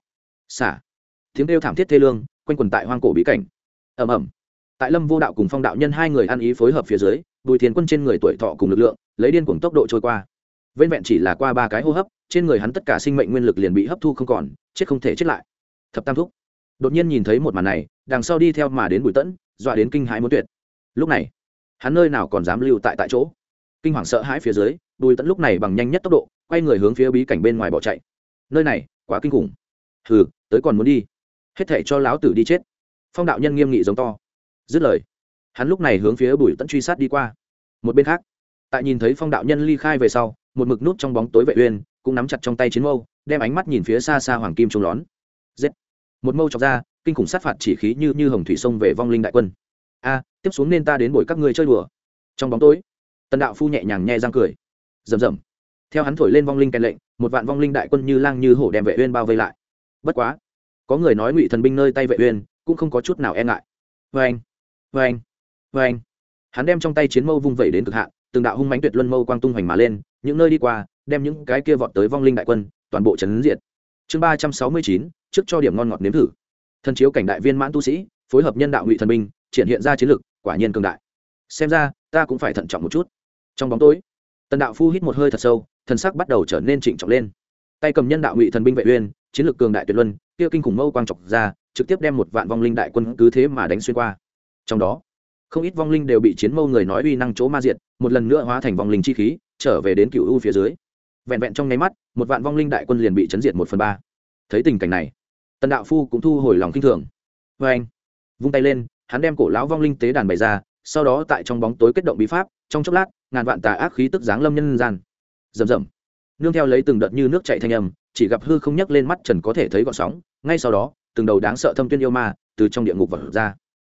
Xả. Tiếng kêu thảm thiết thê lương, quanh quần tại hoang cổ bí cảnh. Ẩm ẩm tại lâm vô đạo cùng phong đạo nhân hai người ăn ý phối hợp phía dưới, bùi thiên quân trên người tuổi thọ cùng lực lượng lấy điên cuồng tốc độ trôi qua. Vẹn vẹn chỉ là qua ba cái hô hấp, trên người hắn tất cả sinh mệnh nguyên lực liền bị hấp thu không còn, chết không thể chết lại. Thập tam thúc. Đột nhiên nhìn thấy một màn này, đằng sau đi theo mà đến bùi tẫn, dọa đến kinh hãi muốn tuyệt. Lúc này, hắn nơi nào còn dám lưu tại tại chỗ? Kinh hoàng sợ hãi phía dưới, bùi tẫn lúc này bằng nhanh nhất tốc độ, quay người hướng phía bí cảnh bên ngoài bỏ chạy. Nơi này, quá kinh khủng. Hừ, tới còn muốn đi. Hết thể cho láo tử đi chết. Phong đạo nhân nghiêm nghị giống to. Dứt lời, hắn lúc này hướng phía bùi tẫn truy sát đi qua. Một bên khác tại nhìn thấy phong đạo nhân ly khai về sau, một mực nút trong bóng tối vệ uyên, cũng nắm chặt trong tay chiến mâu, đem ánh mắt nhìn phía xa xa hoàng kim trung lón. Giết! Một mâu chọc ra, kinh khủng sát phạt chỉ khí như như hồng thủy sông về vong linh đại quân. A, tiếp xuống nên ta đến bồi các ngươi chơi đùa. Trong bóng tối, tần đạo phu nhẹ nhàng nhẹ răng cười. Rầm rầm. Theo hắn thổi lên vong linh kèn lệnh, một vạn vong linh đại quân như lang như hổ đem vệ uyên bao vây lại. Bất quá, có người nói ngụy thần binh nơi tay vệ uyên, cũng không có chút nào e ngại. Vang vang vang hắn đem trong tay chiến mâu vung vẩy đến cực hạn từng đạo hung mãnh tuyệt luân mâu quang tung hoành mà lên, những nơi đi qua, đem những cái kia vọt tới vong linh đại quân, toàn bộ chấn diệt. Chương ba trăm sáu mươi chín, trước cho điểm ngon ngọt nếm thử. Thần chiếu cảnh đại viên mãn tu sĩ, phối hợp nhân đạo ngụy thần binh, triển hiện ra chiến lực, quả nhiên cường đại. Xem ra, ta cũng phải thận trọng một chút. Trong bóng tối, tần đạo phu hít một hơi thật sâu, thần sắc bắt đầu trở nên trịnh trọng lên. Tay cầm nhân đạo ngụy thần binh vệ uyên, chiến lược cường đại tuyệt luân, kia kinh khủng mâu quang chọc ra, trực tiếp đem một vạn vong linh đại quân cứ thế mà đánh xuyên qua. Trong đó không ít vong linh đều bị chiến mâu người nói uy năng chỗ ma diệt, một lần nữa hóa thành vong linh chi khí, trở về đến cựu u phía dưới. Vẹn vẹn trong nháy mắt, một vạn vong linh đại quân liền bị chấn diệt một phần ba. Thấy tình cảnh này, tần đạo phu cũng thu hồi lòng kinh thường. Vê anh, vung tay lên, hắn đem cổ lão vong linh tế đàn bày ra, sau đó tại trong bóng tối kết động bí pháp, trong chốc lát, ngàn vạn tà ác khí tức giáng lâm nhân gian. Rầm rầm. Nương theo lấy từng đợt như nước chạy thanh âm, chỉ gặp hư không nhấc lên mắt trần có thể thấy gọn sóng, ngay sau đó, từng đầu đáng sợ thâm viên yêu ma từ trong địa ngục vật ra.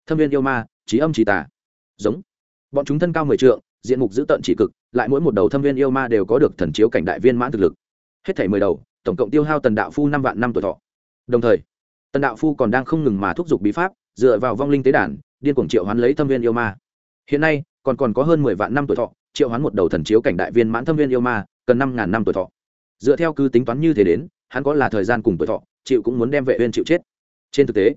Thâm viên yêu ma trí âm trí tà. Giống. Bọn chúng thân cao mười trượng, diện mục dữ tợn chỉ cực, lại mỗi một đầu thâm viên yêu ma đều có được thần chiếu cảnh đại viên mãn thực lực. Hết thảy mười đầu, tổng cộng tiêu hao tần đạo phu năm vạn năm tuổi thọ. Đồng thời, tần đạo phu còn đang không ngừng mà thúc giục bí pháp, dựa vào vong linh tế đàn, điên cuồng triệu hoán lấy thâm viên yêu ma. Hiện nay, còn còn có hơn mười vạn năm tuổi thọ, triệu hoán một đầu thần chiếu cảnh đại viên mãn thâm viên yêu ma, cần năm ngàn năm tuổi thọ. Dựa theo cứ tính toán như thế đến, hắn có là thời gian cùng tuổi thọ, chịu cũng muốn đem vệ uyên chịu chết. Trên thực tế,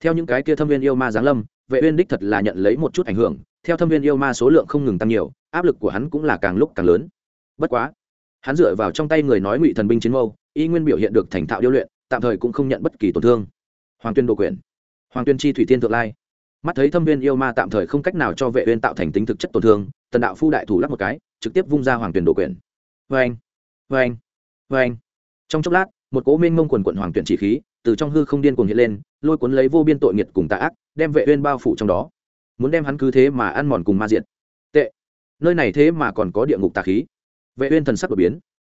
theo những cái kia thâm viên yêu ma giáng lâm vệ uyên đích thật là nhận lấy một chút ảnh hưởng, theo thâm viên yêu ma số lượng không ngừng tăng nhiều, áp lực của hắn cũng là càng lúc càng lớn. Bất quá, hắn dựa vào trong tay người nói ngụy thần binh chiến mâu, y nguyên biểu hiện được thành thạo điêu luyện, tạm thời cũng không nhận bất kỳ tổn thương. Hoàng tuyên đồ quyền. Hoàng tuyên chi thủy thiên thượng lai. Mắt thấy thâm viên yêu ma tạm thời không cách nào cho vệ uyên tạo thành tính thực chất tổn thương, tần đạo phu đại thủ lắc một cái, trực tiếp vung ra hoàng tuyên đồ quyền. Vang vang vang trong chốc lát, một cỗ minh mông quần quần hoàng tuyển chỉ khí từ trong hư không điên cuồng hiện lên, lôi cuốn lấy vô biên tội nghiệt cùng tà ác, đem vệ uyên bao phủ trong đó. Muốn đem hắn cứ thế mà ăn mòn cùng ma diệt. Tệ. Nơi này thế mà còn có địa ngục tà khí. Vệ uyên thần sắc đột biến.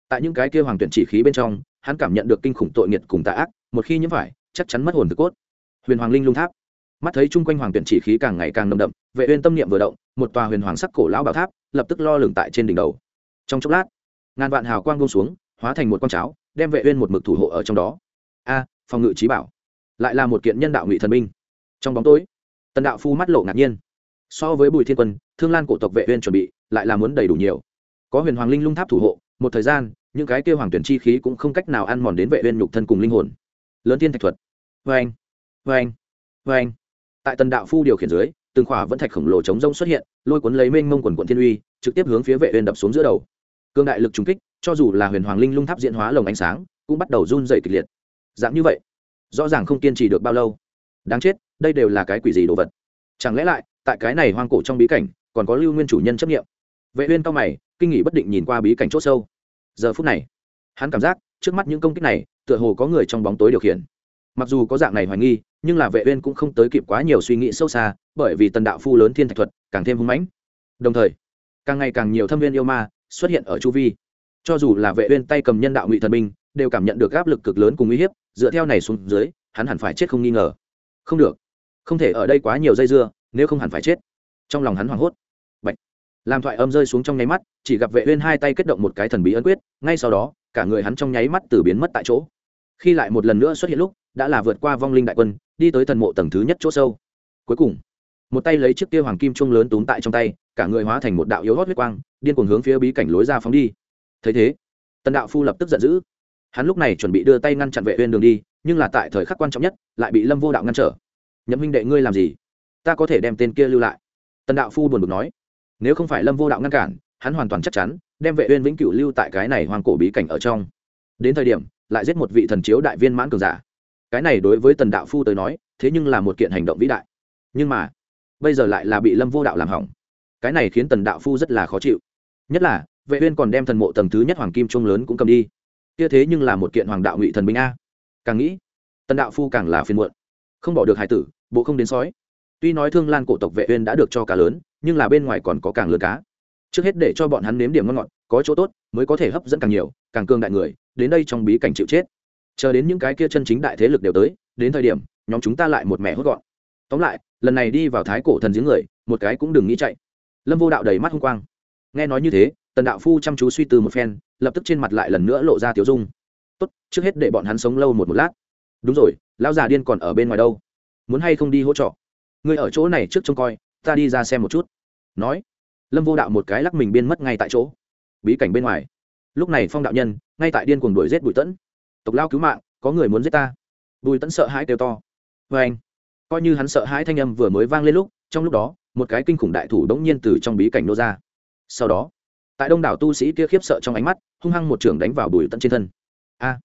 Tại những cái kia hoàng tuyển chỉ khí bên trong, hắn cảm nhận được kinh khủng tội nghiệt cùng tà ác, một khi nhiễm phải, chắc chắn mất hồn thực cốt. Huyền hoàng linh lung tháp. Mắt thấy chung quanh hoàng tuyển chỉ khí càng ngày càng nồng đậm, vệ uyên tâm niệm vừa động, một tòa huyền hoàng sắc cổ lão bảo tháp lập tức lo lửng tại trên đỉnh đầu. Trong chốc lát, ngàn vạn hào quang buông xuống, hóa thành một con cháo, đem vệ uyên một mực thủ hộ ở trong đó. A phòng ngự trí bảo, lại là một kiện nhân đạo ngụy thần binh. Trong bóng tối, tần đạo phu mắt lộ ngạc nhiên. So với bùi thiên quân, thương lan cổ tộc vệ uyên chuẩn bị lại là muốn đầy đủ nhiều. Có huyền hoàng linh lung tháp thủ hộ, một thời gian, những cái kia hoàng tuyển chi khí cũng không cách nào ăn mòn đến vệ uyên nhục thân cùng linh hồn. Lớn tiên thạch thuật. Vang vang vang tại tần đạo phu điều khiển dưới, từng khỏa vẫn thạch khổng lồ chống rông xuất hiện, lôi cuốn lấy mênh mông quần quận thiên uy, trực tiếp hướng phía vệ uyên đập xuống giữa đầu. Cương đại lực trùng kích, cho dù là huyền hoàng linh lung tháp diễn hóa lồng ánh sáng, cũng bắt đầu run rẩy kịch liệt dạng như vậy, rõ ràng không kiên trì được bao lâu. Đáng chết, đây đều là cái quỷ gì đồ vật? Chẳng lẽ lại, tại cái này hoang cổ trong bí cảnh, còn có lưu nguyên chủ nhân chấp nghiệm vệ uyên cao mày, kinh nghỉ bất định nhìn qua bí cảnh chỗ sâu. Giờ phút này, hắn cảm giác, trước mắt những công kích này, tựa hồ có người trong bóng tối điều khiển. Mặc dù có dạng này hoài nghi, nhưng là vệ uyên cũng không tới kịp quá nhiều suy nghĩ sâu xa, bởi vì tần đạo phu lớn thiên thạch thuật, càng thêm hung mãnh. Đồng thời, càng ngày càng nhiều thâm viên yêu ma xuất hiện ở chu vi. Cho dù là vệ uyên tay cầm nhân đạo ngụy thần binh, đều cảm nhận được áp lực cực lớn cùng uy hiếp dựa theo này xuống dưới, hắn hẳn phải chết không nghi ngờ. Không được. Không thể ở đây quá nhiều dây dưa, nếu không hẳn phải chết. Trong lòng hắn hoảng hốt. Bạch. làm thoại âm rơi xuống trong nháy mắt, chỉ gặp vệ uyên hai tay kết động một cái thần bí ấn quyết, ngay sau đó, cả người hắn trong nháy mắt từ biến mất tại chỗ. Khi lại một lần nữa xuất hiện lúc, đã là vượt qua vong linh đại quân, đi tới thần mộ tầng thứ nhất chỗ sâu. Cuối cùng, một tay lấy chiếc kia hoàng kim trung lớn túm tại trong tay, cả người hóa thành một đạo yếu hót huyết quang, điên cuồng hướng phía bí cảnh lối ra phóng đi. Thấy thế, tần đạo phu lập tức giận dữ hắn lúc này chuẩn bị đưa tay ngăn chặn vệ uyên đường đi, nhưng là tại thời khắc quan trọng nhất, lại bị lâm vô đạo ngăn trở. Nhậm huynh đệ ngươi làm gì? Ta có thể đem tên kia lưu lại. Tần đạo phu buồn bực nói. Nếu không phải lâm vô đạo ngăn cản, hắn hoàn toàn chắc chắn đem vệ uyên vĩnh cửu lưu tại cái này hoang cổ bí cảnh ở trong. Đến thời điểm, lại giết một vị thần chiếu đại viên mãn cường giả. Cái này đối với tần đạo phu tới nói, thế nhưng là một kiện hành động vĩ đại. Nhưng mà, bây giờ lại là bị lâm vô đạo làm hỏng. Cái này khiến tần đạo phu rất là khó chịu. Nhất là, vệ uyên còn đem thần mộ tầng thứ nhất hoàng kim trung lớn cũng cầm đi kia thế nhưng là một kiện hoàng đạo ngụy thần binh a. Càng nghĩ, tần đạo phu càng là phiền muộn. Không bỏ được hải tử, bộ không đến sói. Tuy nói thương lan cổ tộc vệ uyên đã được cho cá lớn, nhưng là bên ngoài còn có càng lớn cá. Trước hết để cho bọn hắn nếm điểm ngon ngọt, có chỗ tốt, mới có thể hấp dẫn càng nhiều, càng cương đại người, đến đây trong bí cảnh chịu chết. Chờ đến những cái kia chân chính đại thế lực đều tới, đến thời điểm, nhóm chúng ta lại một mẹ hốt gọn. Tóm lại, lần này đi vào thái cổ thần giếng người, một cái cũng đừng nghĩ chạy. Lâm vô đạo đầy mắt hung quang. Nghe nói như thế, tần đạo phu chăm chú suy tư một phen lập tức trên mặt lại lần nữa lộ ra tiếu dung. Tốt, trước hết để bọn hắn sống lâu một một lát. Đúng rồi, lão già điên còn ở bên ngoài đâu? Muốn hay không đi hỗ trợ? Người ở chỗ này trước trông coi, ta đi ra xem một chút. Nói, lâm vô đạo một cái lắc mình biên mất ngay tại chỗ. Bí cảnh bên ngoài. Lúc này phong đạo nhân, ngay tại điên cuồng đuổi giết bùi tẫn. Tộc lao cứu mạng, có người muốn giết ta? Bùi tẫn sợ hãi kêu to. Vê anh. Coi như hắn sợ hãi thanh âm vừa mới vang lên lúc, trong lúc đó, một cái kinh khủng đại thủ đống nhiên từ trong bí cảnh nô ra. Sau đó tại đông đảo tu sĩ kia khiếp sợ trong ánh mắt, hung hăng một trưởng đánh vào bùi tận trên thân. A!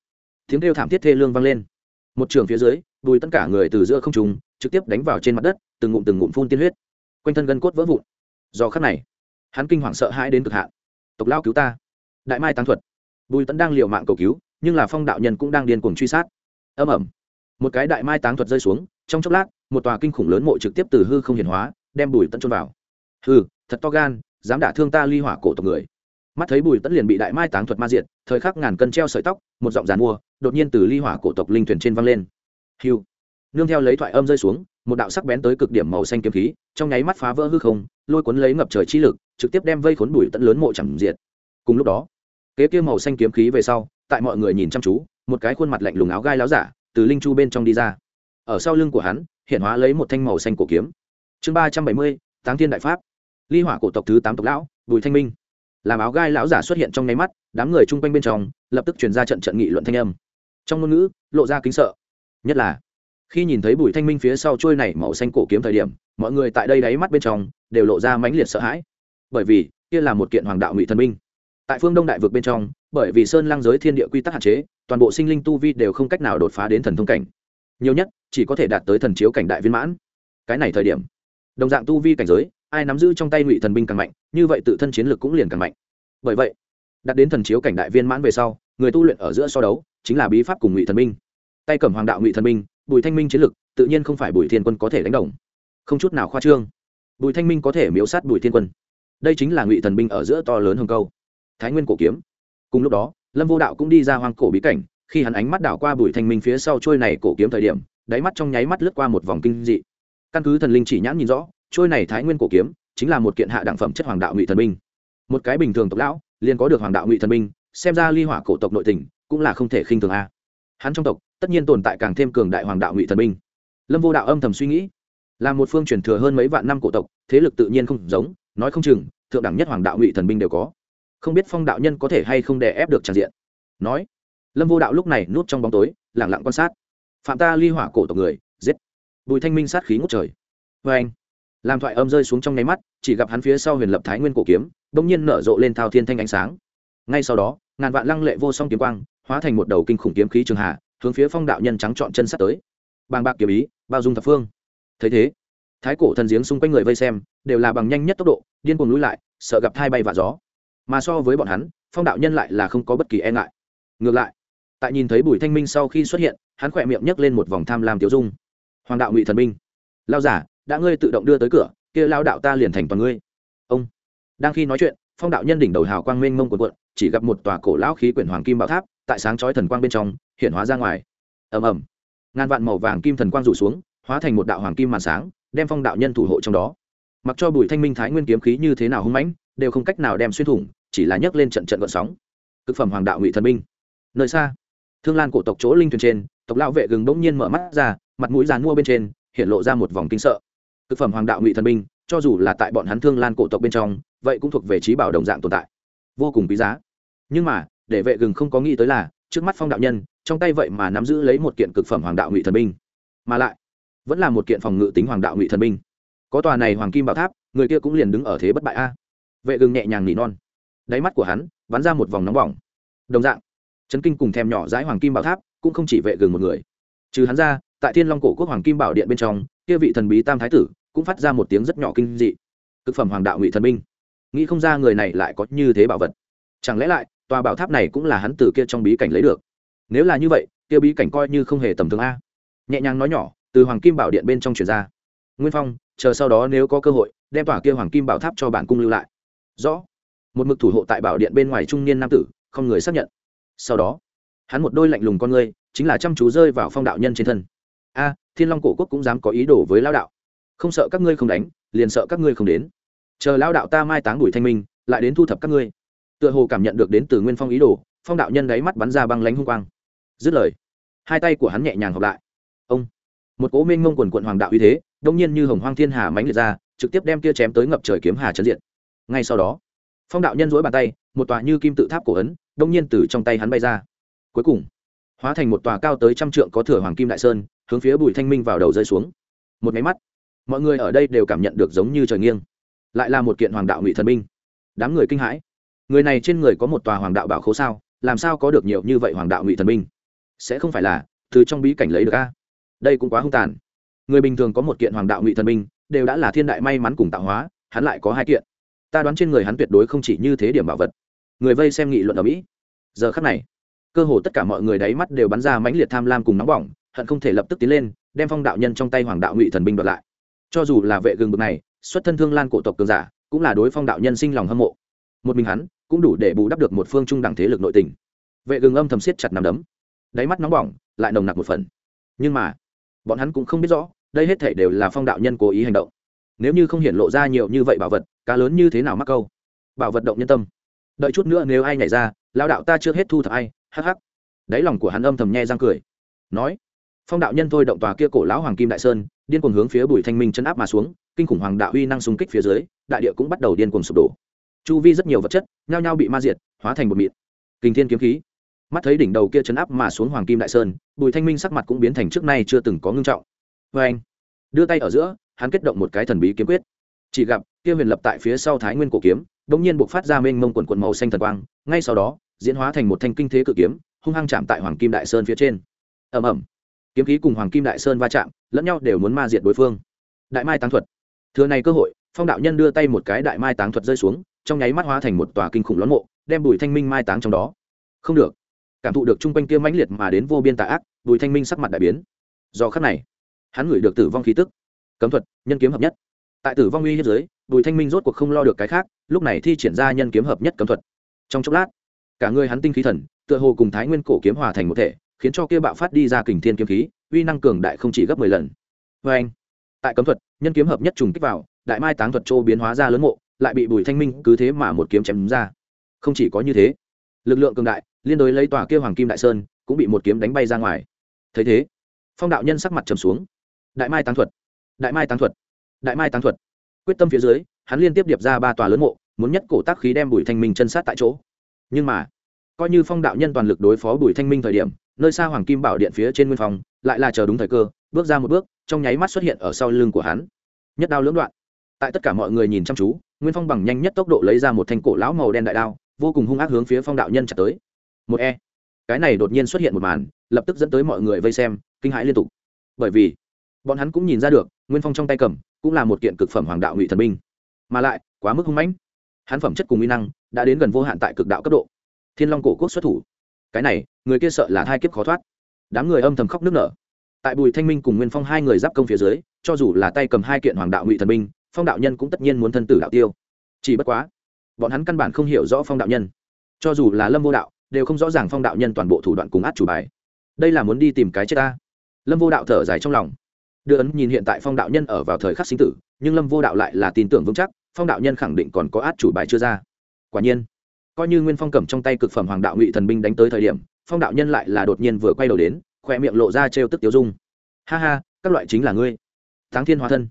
Tiếng kêu thảm thiết thê lương vang lên. Một trường phía dưới, bùi tận cả người từ giữa không trùng trực tiếp đánh vào trên mặt đất, từng ngụm từng ngụm phun tiên huyết. Quanh thân gân cốt vỡ vụn. Do khắc này, hắn kinh hoàng sợ hãi đến cực hạn. Tộc lao cứu ta. Đại mai táng thuật. Bùi tận đang liều mạng cầu cứu, nhưng là phong đạo nhân cũng đang điên cuồng truy sát. Âm ẩm một cái đại mai táng thuật rơi xuống, trong chốc lát, một tòa kinh khủng lớn mộ trực tiếp từ hư không hiển hóa, đem bùi tận trôn vào. Hư thật to gan dám đả thương ta ly hỏa cổ tộc người. Mắt thấy bùi tẫn liền bị đại mai táng thuật ma diệt, thời khắc ngàn cân treo sợi tóc, một giọng giàn mua, đột nhiên từ ly hỏa cổ tộc linh thuyền trên văng lên. Hiu nương theo lấy thoại âm rơi xuống, một đạo sắc bén tới cực điểm màu xanh kiếm khí, trong nháy mắt phá vỡ hư không, lôi cuốn lấy ngập trời chi lực, trực tiếp đem vây khốn bùi tẫn lớn mộ chẳng diệt. Cùng lúc đó, kế kia màu xanh kiếm khí về sau, tại mọi người nhìn chăm chú, một cái khuôn mặt lạnh lùng áo gai láo giả, từ linh chu bên trong đi ra. Ở sau lưng của hắn, hiện hóa lấy một thanh màu xanh cổ kiếm. Chương ba trăm bảy mươi, táng thiên đại pháp ly hỏa cổ tộc thứ tám tộc lão, bùi thanh minh. Làm áo gai lão giả xuất hiện trong nháy mắt, đám người chung quanh bên trong, lập tức chuyển ra trận trận nghị luận thanh âm. Trong ngôn ngữ, lộ ra kính sợ. Nhất là, khi nhìn thấy bùi thanh minh phía sau trôi này màu xanh cổ kiếm thời điểm, mọi người tại đây đáy mắt bên trong, đều lộ ra mãnh liệt sợ hãi. Bởi vì, kia là một kiện hoàng đạo ngụy thần minh tại phương đông đại vực bên trong, bởi vì sơn lang giới thiên địa quy tắc hạn chế, toàn bộ sinh linh tu vi đều không cách nào đột phá đến thần thông cảnh. Nhiều nhất, chỉ có thể đạt tới thần chiếu cảnh đại viên mãn. Cái này thời điểm, đồng dạng tu vi cảnh giới ai nắm giữ trong tay ngụy thần binh càng mạnh, như vậy tự thân chiến lược cũng liền càng mạnh. Bởi vậy, đặt đến thần chiếu cảnh đại viên mãn về sau, người tu luyện ở giữa so đấu chính là bí pháp cùng ngụy thần binh. Tay cầm hoàng đạo ngụy thần binh, bùi thanh minh chiến lược, tự nhiên không phải bùi thiên quân có thể đánh đồng. Không chút nào khoa trương. Bùi thanh minh có thể miếu sát bùi thiên quân. Đây chính là ngụy thần binh ở giữa to lớn hồng câu. Thái nguyên cổ kiếm. Cùng lúc đó, lâm vô đạo cũng đi ra hoang cổ bí cảnh, khi hắn ánh mắt đảo qua bùi thanh minh phía sau trôi này cổ kiếm thời điểm, đáy mắt trong nháy mắt lướt qua một vòng kinh dị. Căn cứ thần linh chỉ nhãn nhìn rõ trôi này thái nguyên cổ kiếm chính là một kiện hạ đẳng phẩm chất hoàng đạo ngụy thần binh. Một cái bình thường tộc lão, liền có được hoàng đạo ngụy thần binh, xem ra ly hỏa cổ tộc nội tình cũng là không thể khinh thường a. Hắn trong tộc, tất nhiên tồn tại càng thêm cường đại hoàng đạo ngụy thần binh. Lâm vô đạo âm thầm suy nghĩ, là một phương truyền thừa hơn mấy vạn năm cổ tộc, thế lực tự nhiên không giống, nói không chừng, thượng đẳng nhất hoàng đạo ngụy thần binh đều có. Không biết phong đạo nhân có thể hay không đè ép được tràn diện. Nói, lâm vô đạo lúc này núp trong bóng tối lẳng lặng quan sát. Phạm ta ly hỏa cổ tộc người, giết. Bùi thanh minh sát khí ngút trời. Vê anh làm thoại âm rơi xuống trong nháy mắt, chỉ gặp hắn phía sau huyền lập thái nguyên cổ kiếm đ ỗ n g nhiên nở rộ lên thao thiên thanh ánh sáng. Ngay sau đó, ngàn vạn lăng lệ vô song kiếm quang, hóa thành một đầu kinh khủng kiếm khí trường hạ, hướng phía phong đạo nhân trắng trọn chân sắt tới. Bàng bạc kiếm ý, bao dung thập phương. Thấy thế, thái cổ thần giếng xung quanh người vây xem, đều là bằng nhanh nhất tốc độ, điên cuồng lui lại, sợ gặp thai bay và gió. Mà so với bọn hắn, phong đạo nhân lại là không có bất kỳ e ngại. Ngược lại, tại nhìn thấy bùi thanh minh sau khi xuất hiện, hắn khỏe miệng nhấc lên một vòng tham lam tiêu dung. Hoàng đạo ngụy thần minh lao giả đã ngươi tự động đưa tới cửa, kia lao đạo ta liền thành toàn ngươi. Ông. Đang khi nói chuyện, phong đạo nhân đỉnh đầu hào quang mênh mông quần quận chỉ gặp một tòa cổ lão khí quyển hoàng kim bảo tháp, tại sáng chói thần quang bên trong, hiện hóa ra ngoài. Ầm ầm. Ngàn vạn màu vàng kim thần quang rủ xuống, hóa thành một đạo hoàng kim màn sáng, đem phong đạo nhân thủ hộ trong đó. Mặc cho bùi thanh minh thái nguyên kiếm khí như thế nào hung mãnh, đều không cách nào đem xuyên thủng, chỉ là nhấc lên trận trận gợn sóng. Cực phẩm hoàng đạo ngụy thần minh. Nơi xa, thương lan cổ tộc chỗ linh thuyền trên, tộc lão vệ gừng bỗng nhiên mở mắt ra, mặt mũi dàn mua bên trên, hiện lộ ra một vòng kinh sợ thực phẩm hoàng đạo ngụy thần binh, cho dù là tại bọn hắn thương lan cổ tộc bên trong, vậy cũng thuộc về trí bảo đồng dạng tồn tại. Vô cùng quý giá. Nhưng mà, để vệ gừng không có nghĩ tới là, trước mắt phong đạo nhân, trong tay vậy mà nắm giữ lấy một kiện cực phẩm hoàng đạo ngụy thần binh. Mà lại, vẫn là một kiện phòng ngự tính hoàng đạo ngụy thần binh. Có tòa này hoàng kim bảo tháp, người kia cũng liền đứng ở thế bất bại a. Vệ gừng nhẹ nhàng nỉ non. Đáy mắt của hắn, bắn ra một vòng nóng bỏng. Đồng dạng, chấn kinh cùng thèm nhỏ dãi hoàng kim bảo tháp, cũng không chỉ vệ gừng một người. Trừ hắn ra, tại thiên long cổ quốc hoàng kim bảo điện bên trong, kia vị thần bí tam thái tử cũng phát ra một tiếng rất nhỏ kinh dị. Cực phẩm hoàng đạo ngụy thần minh. Nghĩ không ra người này lại có như thế bảo vật. Chẳng lẽ lại, tòa bảo tháp này cũng là hắn từ kia trong bí cảnh lấy được? Nếu là như vậy, kia bí cảnh coi như không hề tầm thường a. Nhẹ nhàng nói nhỏ, từ hoàng kim bảo điện bên trong truyền ra. Nguyên phong, chờ sau đó nếu có cơ hội, đem tòa kia hoàng kim bảo tháp cho bản cung lưu lại. Rõ. Một mực thủ hộ tại bảo điện bên ngoài trung niên nam tử, không người xác nhận. Sau đó, hắn một đôi lạnh lùng con ngươi, chính là chăm chú rơi vào phong đạo nhân trên thân. A, thiên long cổ quốc cũng dám có ý đồ với lao đạo không sợ các ngươi không đánh, liền sợ các ngươi không đến. Chờ lao đạo ta mai táng bùi thanh minh, lại đến thu thập các ngươi. Tựa hồ cảm nhận được đến từ nguyên phong ý đồ, phong đạo nhân đáy mắt bắn ra băng lánh hung quang. Dứt lời, hai tay của hắn nhẹ nhàng hợp lại. Ông, một cố minh mông quần quận hoàng đạo uy thế, đông nhiên như hồng hoang thiên hà mánh liệt ra, trực tiếp đem kia chém tới ngập trời kiếm hà trấn diện ngay sau đó, phong đạo nhân dối bàn tay, một tòa như kim tự tháp cổ ấn, đông nhiên từ trong tay hắn bay ra. Cuối cùng, hóa thành một tòa cao tới trăm trượng có thừa hoàng kim đại sơn, hướng phía bùi thanh minh vào đầu rơi xuống. Một máy mắt mọi người ở đây đều cảm nhận được giống như trời nghiêng, lại là một kiện hoàng đạo ngụy thần binh. Đám người kinh hãi. Người này trên người có một tòa hoàng đạo bảo khố sao, làm sao có được nhiều như vậy hoàng đạo ngụy thần binh? Sẽ không phải là thứ trong bí cảnh lấy được a? Đây cũng quá hung tàn. Người bình thường có một kiện hoàng đạo ngụy thần binh, đều đã là thiên đại may mắn cùng tạo hóa, hắn lại có hai kiện. Ta đoán trên người hắn tuyệt đối không chỉ như thế điểm bảo vật. Người vây xem nghị luận ở mỹ. Giờ khắc này, cơ hồ tất cả mọi người đáy mắt đều bắn ra mãnh liệt tham lam cùng nóng bỏng, hận không thể lập tức tiến lên, đem phong đạo nhân trong tay hoàng đạo ngụy thần binh đoạt lại cho dù là vệ gừng bực này, xuất thân thương lan cổ tộc cường giả, cũng là đối phong đạo nhân sinh lòng hâm mộ. Một mình hắn, cũng đủ để bù đắp được một phương trung đẳng thế lực nội tình. Vệ gừng âm thầm siết chặt nằm đấm. Đáy mắt nóng bỏng, lại nồng nặc một phần. Nhưng mà, bọn hắn cũng không biết rõ, đây hết thể đều là phong đạo nhân cố ý hành động. Nếu như không hiện lộ ra nhiều như vậy bảo vật, cá lớn như thế nào mắc câu? Bảo vật động nhân tâm. Đợi chút nữa nếu ai nhảy ra lao đạo ta chưa hết thu thập ai, hắc hắc. Đáy lòng của hắn âm thầm nhe răng cười. Nói, phong đạo nhân thôi động tòa kia cổ lão hoàng kim đại sơn điên cuồng hướng phía bùi thanh minh chân áp mà xuống, kinh khủng hoàng đạo uy năng xung kích phía dưới, đại địa cũng bắt đầu điên cuồng sụp đổ. Chu vi rất nhiều vật chất, nhao nhao bị ma diệt, hóa thành một mịn. Kinh thiên kiếm khí. Mắt thấy đỉnh đầu kia chấn áp mà xuống hoàng kim đại sơn, bùi thanh minh sắc mặt cũng biến thành trước nay chưa từng có ngưng trọng. Vê anh, đưa tay ở giữa, hắn kết động một cái thần bí kiếm quyết. Chỉ gặp, kia huyền lập tại phía sau thái nguyên cổ kiếm đ ỗ n g nhiên buộc phát ra mênh mông quần quần màu xanh thần quang, ngay sau đó, diễn hóa thành một thanh kinh thế cự kiếm, hung hăng chạm tại hoàng kim đại sơn phía trên. Ẩm ẩm kiếm khí cùng hoàng kim đại sơn va chạm, lẫn nhau đều muốn ma diệt đối phương. Đại mai táng thuật. Thừa này cơ hội, phong đạo nhân đưa tay một cái đại mai táng thuật rơi xuống, trong nháy mắt hóa thành một tòa kinh khủng lón mộ, đem bùi thanh minh mai táng trong đó. Không được. Cảm thụ được chung quanh kia mãnh liệt mà đến vô biên tà ác, bùi thanh minh sắc mặt đại biến. Do khắc này, hắn ngửi được tử vong khí tức. Cấm thuật, nhân kiếm hợp nhất. Tại tử vong uy hiếp giới bùi thanh minh rốt cuộc không lo được cái khác, lúc này thi triển ra nhân kiếm hợp nhất cấm thuật. Trong chốc lát, cả người hắn tinh khí thần, tựa hồ cùng thái nguyên cổ kiếm hòa thành một thể khiến cho kia bạo phát đi ra kình thiên kiếm khí, uy năng cường đại không chỉ gấp mười lần. Vê anh, tại cấm thuật, nhân kiếm hợp nhất trùng kích vào, đại mai táng thuật châu biến hóa ra lớn mộ, lại bị bùi thanh minh cứ thế mà một kiếm chém ra. Không chỉ có như thế, lực lượng cường đại, liên đối lấy tòa kia hoàng kim đại sơn, cũng bị một kiếm đánh bay ra ngoài. Thấy thế, phong đạo nhân sắc mặt trầm xuống. Đại mai táng thuật, đại mai táng thuật, đại mai táng thuật. Quyết tâm phía dưới, hắn liên tiếp điệp ra ba tòa lớn mộ, muốn nhất cổ tác khí đem bùi thanh minh chân sát tại chỗ. Nhưng mà coi như phong đạo nhân toàn lực đối phó bùi thanh minh thời điểm, nơi xa hoàng kim bảo điện phía trên nguyên phòng, lại là chờ đúng thời cơ, bước ra một bước, trong nháy mắt xuất hiện ở sau lưng của hắn. Nhất đao lưỡng đoạn. Tại tất cả mọi người nhìn chăm chú, nguyên phong bằng nhanh nhất tốc độ lấy ra một thanh cổ lão màu đen đại đao, vô cùng hung ác hướng phía phong đạo nhân chặt tới. Một e. Cái này đột nhiên xuất hiện một màn, lập tức dẫn tới mọi người vây xem, kinh hãi liên tục. Bởi vì, bọn hắn cũng nhìn ra được, nguyên phong trong tay cầm, cũng là một kiện cực phẩm hoàng đạo ngụy thần binh. Mà lại, quá mức hung mãnh. Hắn phẩm chất cùng uy năng, đã đến gần vô hạn tại cực đạo cấp độ thiên long cổ quốc xuất thủ. Cái này, người kia sợ là thai kiếp khó thoát. Đám người âm thầm khóc nức nở. Tại bùi thanh minh cùng nguyên phong hai người giáp công phía dưới, cho dù là tay cầm hai kiện hoàng đạo ngụy thần binh, phong đạo nhân cũng tất nhiên muốn thân tử đạo tiêu. Chỉ bất quá, bọn hắn căn bản không hiểu rõ phong đạo nhân. Cho dù là lâm vô đạo, đều không rõ ràng phong đạo nhân toàn bộ thủ đoạn cùng át chủ bài. Đây là muốn đi tìm cái chết ta. Lâm vô đạo thở dài trong lòng. Đưa ấn nhìn hiện tại phong đạo nhân ở vào thời khắc sinh tử, nhưng lâm vô đạo lại là tin tưởng vững chắc, phong đạo nhân khẳng định còn có át chủ bài chưa ra. Quả nhiên coi như nguyên phong cầm trong tay cực phẩm hoàng đạo ngụy thần binh đánh tới thời điểm, phong đạo nhân lại là đột nhiên vừa quay đầu đến khoe miệng lộ ra trêu tức tiêu dung. Ha ha, các loại chính là ngươi. Thắng thiên hóa thân.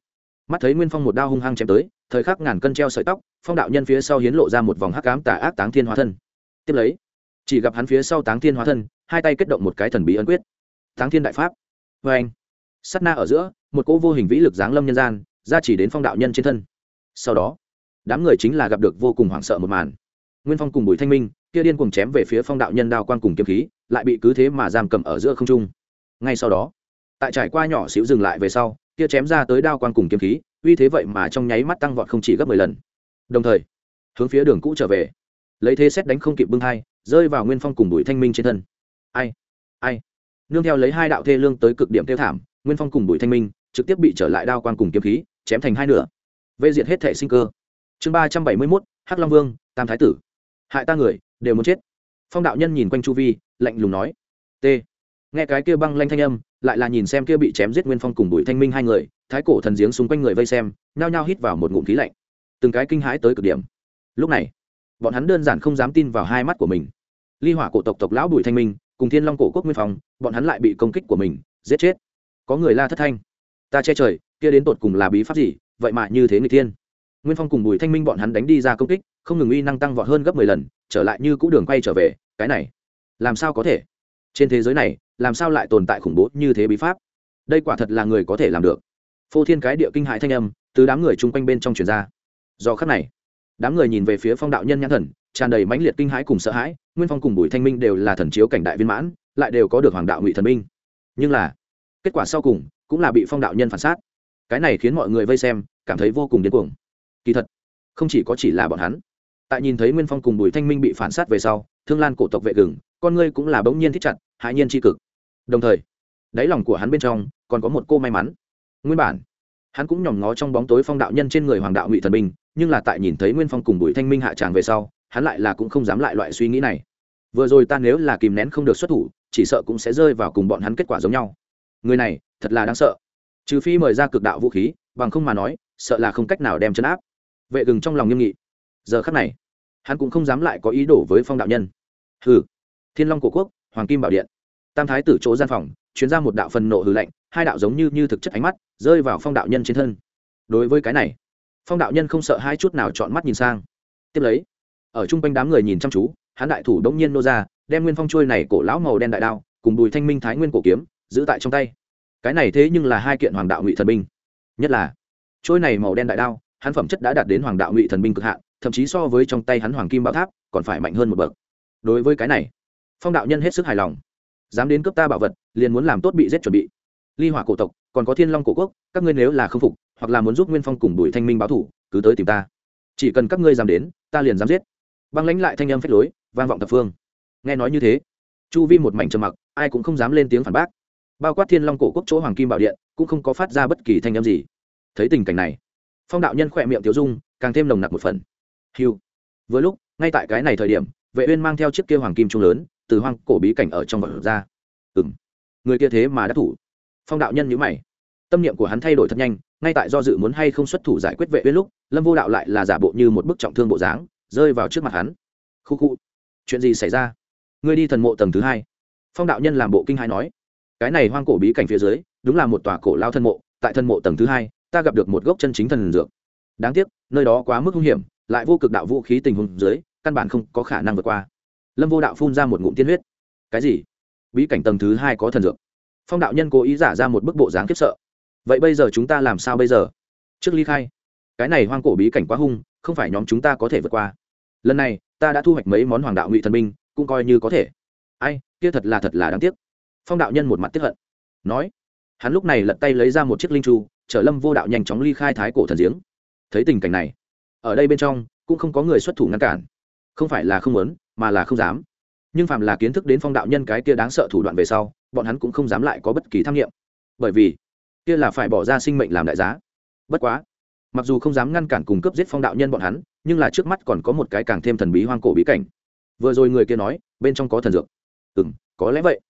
Mắt thấy nguyên phong một đao hung hăng chém tới, thời khắc ngàn cân treo sợi tóc, phong đạo nhân phía sau hiến lộ ra một vòng hắc ám tà ác táng thiên hóa thân. Tiếp lấy, chỉ gặp hắn phía sau táng thiên hóa thân, hai tay kết động một cái thần bí ấn quyết. Táng thiên đại pháp. Vê anh sắt na ở giữa, một cỗ vô hình vĩ lực giáng lâm nhân gian ra chỉ đến phong đạo nhân trên thân. Sau đó, đám người chính là gặp được vô cùng hoảng sợ một màn nguyên phong cùng bùi thanh minh, kia điên cùng chém về phía phong đạo nhân đao quan cùng kiếm khí, lại bị cứ thế mà giam cầm ở giữa không trung. Ngay sau đó, tại trải qua nhỏ xíu dừng lại về sau, kia chém ra tới đao quan cùng kiếm khí, uy thế vậy mà trong nháy mắt tăng vọt không chỉ gấp mười lần. Đồng thời, hướng phía đường cũ trở về, lấy thế xét đánh không kịp bưng hai rơi vào nguyên phong cùng bùi thanh minh trên thân. Ai ai? Nương theo lấy hai đạo thê lương tới cực điểm tiêu thảm, nguyên phong cùng bùi thanh minh trực tiếp bị trở lại đao quan cùng kiếm khí, chém thành hai nửa. Vây diệt hết thể sinh cơ. Chương ba trăm bảy mươi mốt, hắc long vương, tam thái tử hại ta người, đều muốn chết. Phong đạo nhân nhìn quanh chu vi, lạnh lùng nói, t. Nghe cái kia băng lanh thanh âm, lại là nhìn xem kia bị chém giết nguyên phong cùng bùi thanh minh hai người, thái cổ thần giếng xung quanh người vây xem, nhao nhao hít vào một ngụm khí lạnh. Từng cái kinh hãi tới cực điểm. Lúc này, bọn hắn đơn giản không dám tin vào hai mắt của mình. Ly hỏa cổ tộc tộc lão bùi thanh minh, cùng thiên long cổ quốc nguyên phong, bọn hắn lại bị công kích của mình, giết chết. Có người la thất thanh, ta che trời, kia đến tột cùng là bí pháp gì? Vậy mà như thế người thiên nguyên phong cùng bùi thanh minh bọn hắn đánh đi ra công kích, không ngừng uy năng tăng vọt hơn gấp mười lần, trở lại như cũ đường quay trở về, cái này, làm sao có thể? Trên thế giới này, làm sao lại tồn tại khủng bố như thế bí pháp? Đây quả thật là người có thể làm được. Phô thiên cái địa kinh hại thanh âm từ đám người chung quanh bên trong truyền ra. Do khắc này, đám người nhìn về phía phong đạo nhân nhãn thần, tràn đầy mãnh liệt kinh hãi cùng sợ hãi, nguyên phong cùng bùi thanh minh đều là thần chiếu cảnh đại viên mãn, lại đều có được hoàng đạo ngụy thần minh. Nhưng là, kết quả sau cùng cũng là bị phong đạo nhân phản sát. Cái này khiến mọi người vây xem, cảm thấy vô cùng điên cuồng kỳ thật, không chỉ có chỉ là bọn hắn. Tại nhìn thấy nguyên phong cùng bùi thanh minh bị phản sát về sau, thương lan cổ tộc vệ gừng, con ngươi cũng là bỗng nhiên thích chặt, hãi nhiên tri cực. Đồng thời, đáy lòng của hắn bên trong còn có một cô may mắn. Nguyên bản, hắn cũng nhòm ngó trong bóng tối phong đạo nhân trên người hoàng đạo ngụy thần minh nhưng là tại nhìn thấy nguyên phong cùng bùi thanh minh hạ tràng về sau, hắn lại là cũng không dám lại loại suy nghĩ này. Vừa rồi ta nếu là kìm nén không được xuất thủ, chỉ sợ cũng sẽ rơi vào cùng bọn hắn kết quả giống nhau. Người này, thật là đáng sợ. Trừ phi mời ra cực đạo vũ khí, bằng không mà nói, sợ là không cách nào đem chấn áp vệ gừng trong lòng nghiêm nghị. Giờ khắc này, hắn cũng không dám lại có ý đồ với phong đạo nhân. Hừ, thiên long cổ quốc, hoàng kim bảo điện. Tam thái tử chỗ gian phòng chuyến ra một đạo phần nộ hư lạnh, hai đạo giống như như thực chất ánh mắt, rơi vào phong đạo nhân trên thân. Đối với cái này, phong đạo nhân không sợ hai chút nào chọn mắt nhìn sang. Tiếp lấy, ở chung quanh đám người nhìn chăm chú, hắn đại thủ đống nhiên nô ra, đem nguyên phong trôi này cổ lão màu đen đại đao, cùng bùi thanh minh thái nguyên cổ kiếm, giữ tại trong tay. Cái này thế nhưng là hai kiện hoàng đạo ngụy thần binh. Nhất là, trôi này màu đen đại đao hắn phẩm chất đã đạt đến hoàng đạo ngụy thần binh cực hạn, thậm chí so với trong tay hắn hoàng kim bảo tháp, còn phải mạnh hơn một bậc. Đối với cái này, phong đạo nhân hết sức hài lòng. Dám đến cướp ta bảo vật, liền muốn làm tốt bị giết chuẩn bị. Ly hỏa cổ tộc, còn có thiên long cổ quốc, các ngươi nếu là không phục, hoặc là muốn giúp nguyên phong cùng bùi thanh minh báo thủ, cứ tới tìm ta. Chỉ cần các ngươi dám đến, ta liền dám giết. Băng lãnh lại thanh âm phách lối, vang vọng thập phương. Nghe nói như thế, chu vi một mảnh trầm mặc, ai cũng không dám lên tiếng phản bác. Bao quát thiên long cổ quốc chỗ hoàng kim bảo điện, cũng không có phát ra bất kỳ thanh âm gì. Thấy tình cảnh này phong đạo nhân khỏe miệng tiểu dung, càng thêm nồng nặc một phần. Hiu Vừa lúc, ngay tại cái này thời điểm, vệ uyên mang theo chiếc kia hoàng kim trung lớn, từ hoang cổ bí cảnh ở trong vật ra. Ừm. Người kia thế mà đã thủ. Phong đạo nhân nhíu mày. Tâm niệm của hắn thay đổi thật nhanh, ngay tại do dự muốn hay không xuất thủ giải quyết vệ uyên lúc, lâm vô đạo lại là giả bộ như một bức trọng thương bộ dáng, rơi vào trước mặt hắn. Khu khu. Chuyện gì xảy ra? Ngươi đi thần mộ tầng thứ hai. Phong đạo nhân làm bộ kinh hai nói. Cái này hoang cổ bí cảnh phía dưới, đúng là một tòa cổ lao thần mộ, tại thần mộ tầng thứ hai ta gặp được một gốc chân chính thần dược. Đáng tiếc nơi đó quá mức hung hiểm lại vô cực đạo vũ khí tình huống dưới căn bản không có khả năng vượt qua. Lâm vô đạo phun ra một ngụm tiên huyết. Cái gì? Bí cảnh tầng thứ hai có thần dược. Phong đạo nhân cố ý giả ra một bức bộ dáng khiếp sợ. Vậy bây giờ chúng ta làm sao bây giờ? Trước ly khai. Cái này hoang cổ bí cảnh quá hung không phải nhóm chúng ta có thể vượt qua. Lần này ta đã thu hoạch mấy món hoàng đạo ngụy thần minh, cũng coi như có thể. Ai kia thật là thật là đáng tiếc. Phong đạo nhân một mặt tiếp hận. Nói hắn lúc này lật tay lấy ra một chiếc linh chu chở lâm vô đạo nhanh chóng ly khai thái cổ thần giếng. Thấy tình cảnh này, ở đây bên trong cũng không có người xuất thủ ngăn cản. Không phải là không muốn, mà là không dám. Nhưng phạm là kiến thức đến phong đạo nhân cái kia đáng sợ thủ đoạn về sau, bọn hắn cũng không dám lại có bất kỳ tham nghiệm. Bởi vì, kia là phải bỏ ra sinh mệnh làm đại giá. Bất quá, mặc dù không dám ngăn cản cùng cấp giết phong đạo nhân bọn hắn, nhưng là trước mắt còn có một cái càng thêm thần bí hoang cổ bí cảnh. Vừa rồi người kia nói, bên trong có thần dược. Ừ m có lẽ vậy.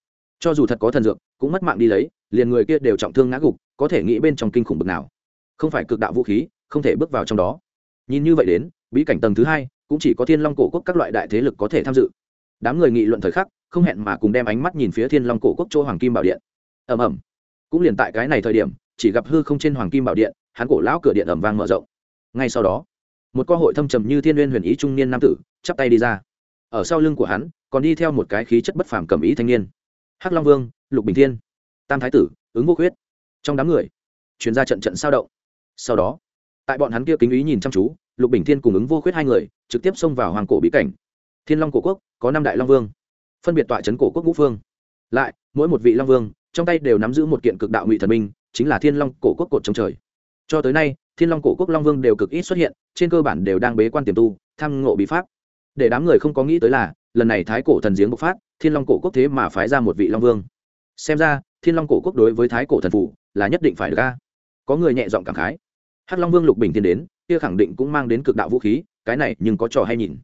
Cho dù thật có thần dược cũng mất mạng đi lấy, liền người kia đều trọng thương ngã gục, có thể nghĩ bên trong kinh khủng bực nào. Không phải cực đạo vũ khí, không thể bước vào trong đó. Nhìn như vậy đến, bí cảnh tầng thứ hai, cũng chỉ có thiên long cổ quốc các loại đại thế lực có thể tham dự. Đám người nghị luận thời khắc, không hẹn mà cùng đem ánh mắt nhìn phía thiên long cổ quốc chỗ hoàng kim bảo điện. Ầm ầm. Cũng liền tại cái này thời điểm, chỉ gặp hư không trên hoàng kim bảo điện, hắn cổ lão cửa điện ẩm vang mở rộng. Ngay sau đó, một cơ hội thâm trầm như thiên n huyền ý trung niên nam tử, chắp tay đi ra. Ở sau lưng của hắn, còn đi theo một cái khí chất bất phàm cầm ý thanh niên. Hắc long vương lục bình thiên tam thái tử ứng vô khuyết trong đám người chuyên ra trận trận sao động sau đó tại bọn hắn kia kính ý nhìn chăm chú lục bình thiên cùng ứng vô khuyết hai người trực tiếp xông vào hoàng cổ bí cảnh thiên long cổ quốc có năm đại long vương phân biệt tọa trấn cổ quốc ngũ phương lại mỗi một vị long vương trong tay đều nắm giữ một kiện cực đạo ngụy thần minh chính là thiên long cổ quốc cột trong trời cho tới nay thiên long cổ quốc long vương đều cực ít xuất hiện trên cơ bản đều đang bế quan tiềm tu thăng ngộ bí pháp để đám người không có nghĩ tới là lần này thái cổ thần giếng bộc phát thiên long cổ quốc thế mà phái ra một vị long vương xem ra, thiên long cổ quốc đối với thái cổ thần phủ là nhất định phải được ca có người nhẹ giọng cảm khái. Hắc long vương lục bình thiên đến, kia khẳng định cũng mang đến cực đạo vũ khí, cái này nhưng có trò hay nhìn.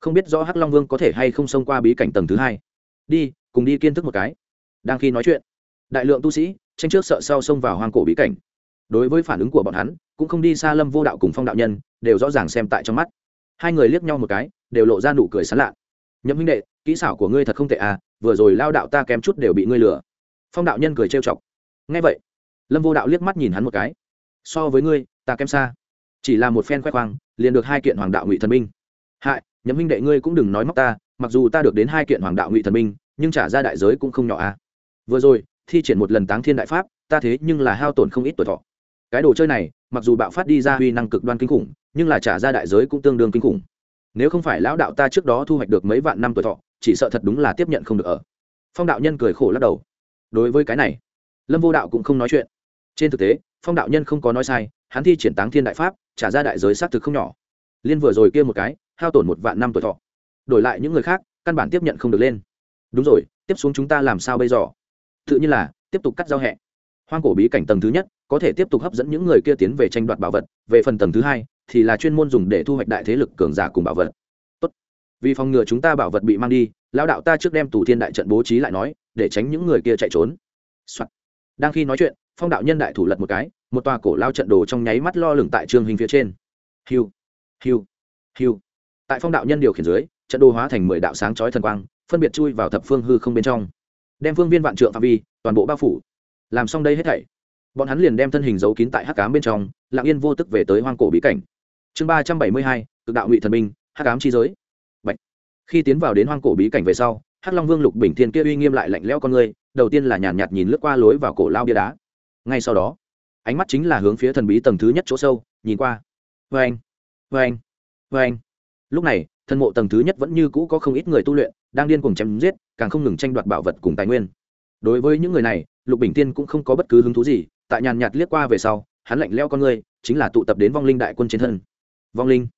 Không biết rõ hắc long vương có thể hay không xông qua bí cảnh tầng thứ hai. Đi, cùng đi kiên thức một cái. Đang khi nói chuyện, đại lượng tu sĩ, tranh trước sợ sau xông vào hoang cổ bí cảnh. Đối với phản ứng của bọn hắn, cũng không đi xa lâm vô đạo cùng phong đạo nhân, đều rõ ràng xem tại trong mắt. Hai người liếc nhau một cái, đều lộ ra nụ cười sán lạ. Nhậm huynh đệ, kỹ xảo của ngươi thật không tệ à vừa rồi lao đạo ta kém chút đều bị ngươi lừa phong đạo nhân cười trêu chọc. Ngay vậy, lâm vô đạo liếc mắt nhìn hắn một cái. So với ngươi, ta kém xa. Chỉ là một phen khoe khoang, liền được hai kiện hoàng đạo ngụy thần minh. Hại nhấm huynh đệ ngươi cũng đừng nói móc ta, mặc dù ta được đến hai kiện hoàng đạo ngụy thần minh, nhưng trả ra đại giới cũng không nhỏ à. Vừa rồi, thi triển một lần táng thiên đại pháp, ta thế nhưng là hao tổn không ít tuổi thọ. Cái đồ chơi này, mặc dù bạo phát đi ra uy năng cực đoan kinh khủng, nhưng là trả ra đại giới cũng tương đương kinh khủng. Nếu không phải lão đạo ta trước đó thu hoạch được mấy vạn năm tuổi thọ, chỉ sợ thật đúng là tiếp nhận không được ở. Phong đạo nhân cười khổ lắc đầu đối với cái này, lâm vô đạo cũng không nói chuyện. Trên thực tế, phong đạo nhân không có nói sai, hắn thi triển táng thiên đại pháp, trả ra đại giới xác thực không nhỏ. Liên vừa rồi kia một cái, hao tổn một vạn năm tuổi thọ. Đổi lại những người khác, căn bản tiếp nhận không được lên. Đúng rồi, tiếp xuống chúng ta làm sao bây giờ? Tự nhiên là, tiếp tục cắt giao hẹ. Hoang cổ bí cảnh tầng thứ nhất, có thể tiếp tục hấp dẫn những người kia tiến về tranh đoạt bảo vật. Về phần tầng thứ hai, thì là chuyên môn dùng để thu hoạch đại thế lực cường giả cùng bảo vật. Tốt. vì phòng ngừa chúng ta bảo vật bị mang đi, lão đạo ta trước đem tù thiên đại trận bố trí lại nói để tránh những người kia chạy trốn、Soạn. đang khi nói chuyện, phong đạo nhân đại thủ lật một cái, một tòa cổ lao trận đồ trong nháy mắt lo lửng tại trường hình phía trên. Hiu hiu hiu. Tại phong đạo nhân điều khiển dưới, trận đồ hóa thành mười đạo sáng chói thần quang, phân biệt chui vào thập phương hư không bên trong. Đem phương viên vạn trượng phạm vi, toàn bộ bao phủ. Làm xong đây hết thảy, bọn hắn liền đem thân hình giấu kín tại hắc cám bên trong, lặng yên vô tức về tới hoang cổ bí cảnh. Chương ba trăm bảy mươi hai, cực đạo ngụy thần minh, hắc cám chi giới. Bạch. khi tiến vào đến hoang cổ bí cảnh về sau hắc long vương lục bình thiên kia uy nghiêm lại lạnh lẽo con người đầu tiên là nhàn nhạt, nhạt nhìn lướt qua lối vào cổ lao bia đá. Ngay sau đó ánh mắt chính là hướng phía thần bí tầng thứ nhất chỗ sâu nhìn qua. Vê anh vê anh vê anh lúc này thần mộ tầng thứ nhất vẫn như cũ có không ít người tu luyện đang điên cùng chém giết càng không ngừng tranh đoạt bảo vật cùng tài nguyên. Đối với những người này lục bình tiên cũng không có bất cứ hứng thú gì tại nhàn nhạt liếc qua về sau hắn lạnh leo con người chính là tụ tập đến vong linh đại quân trên thân. Vong linh.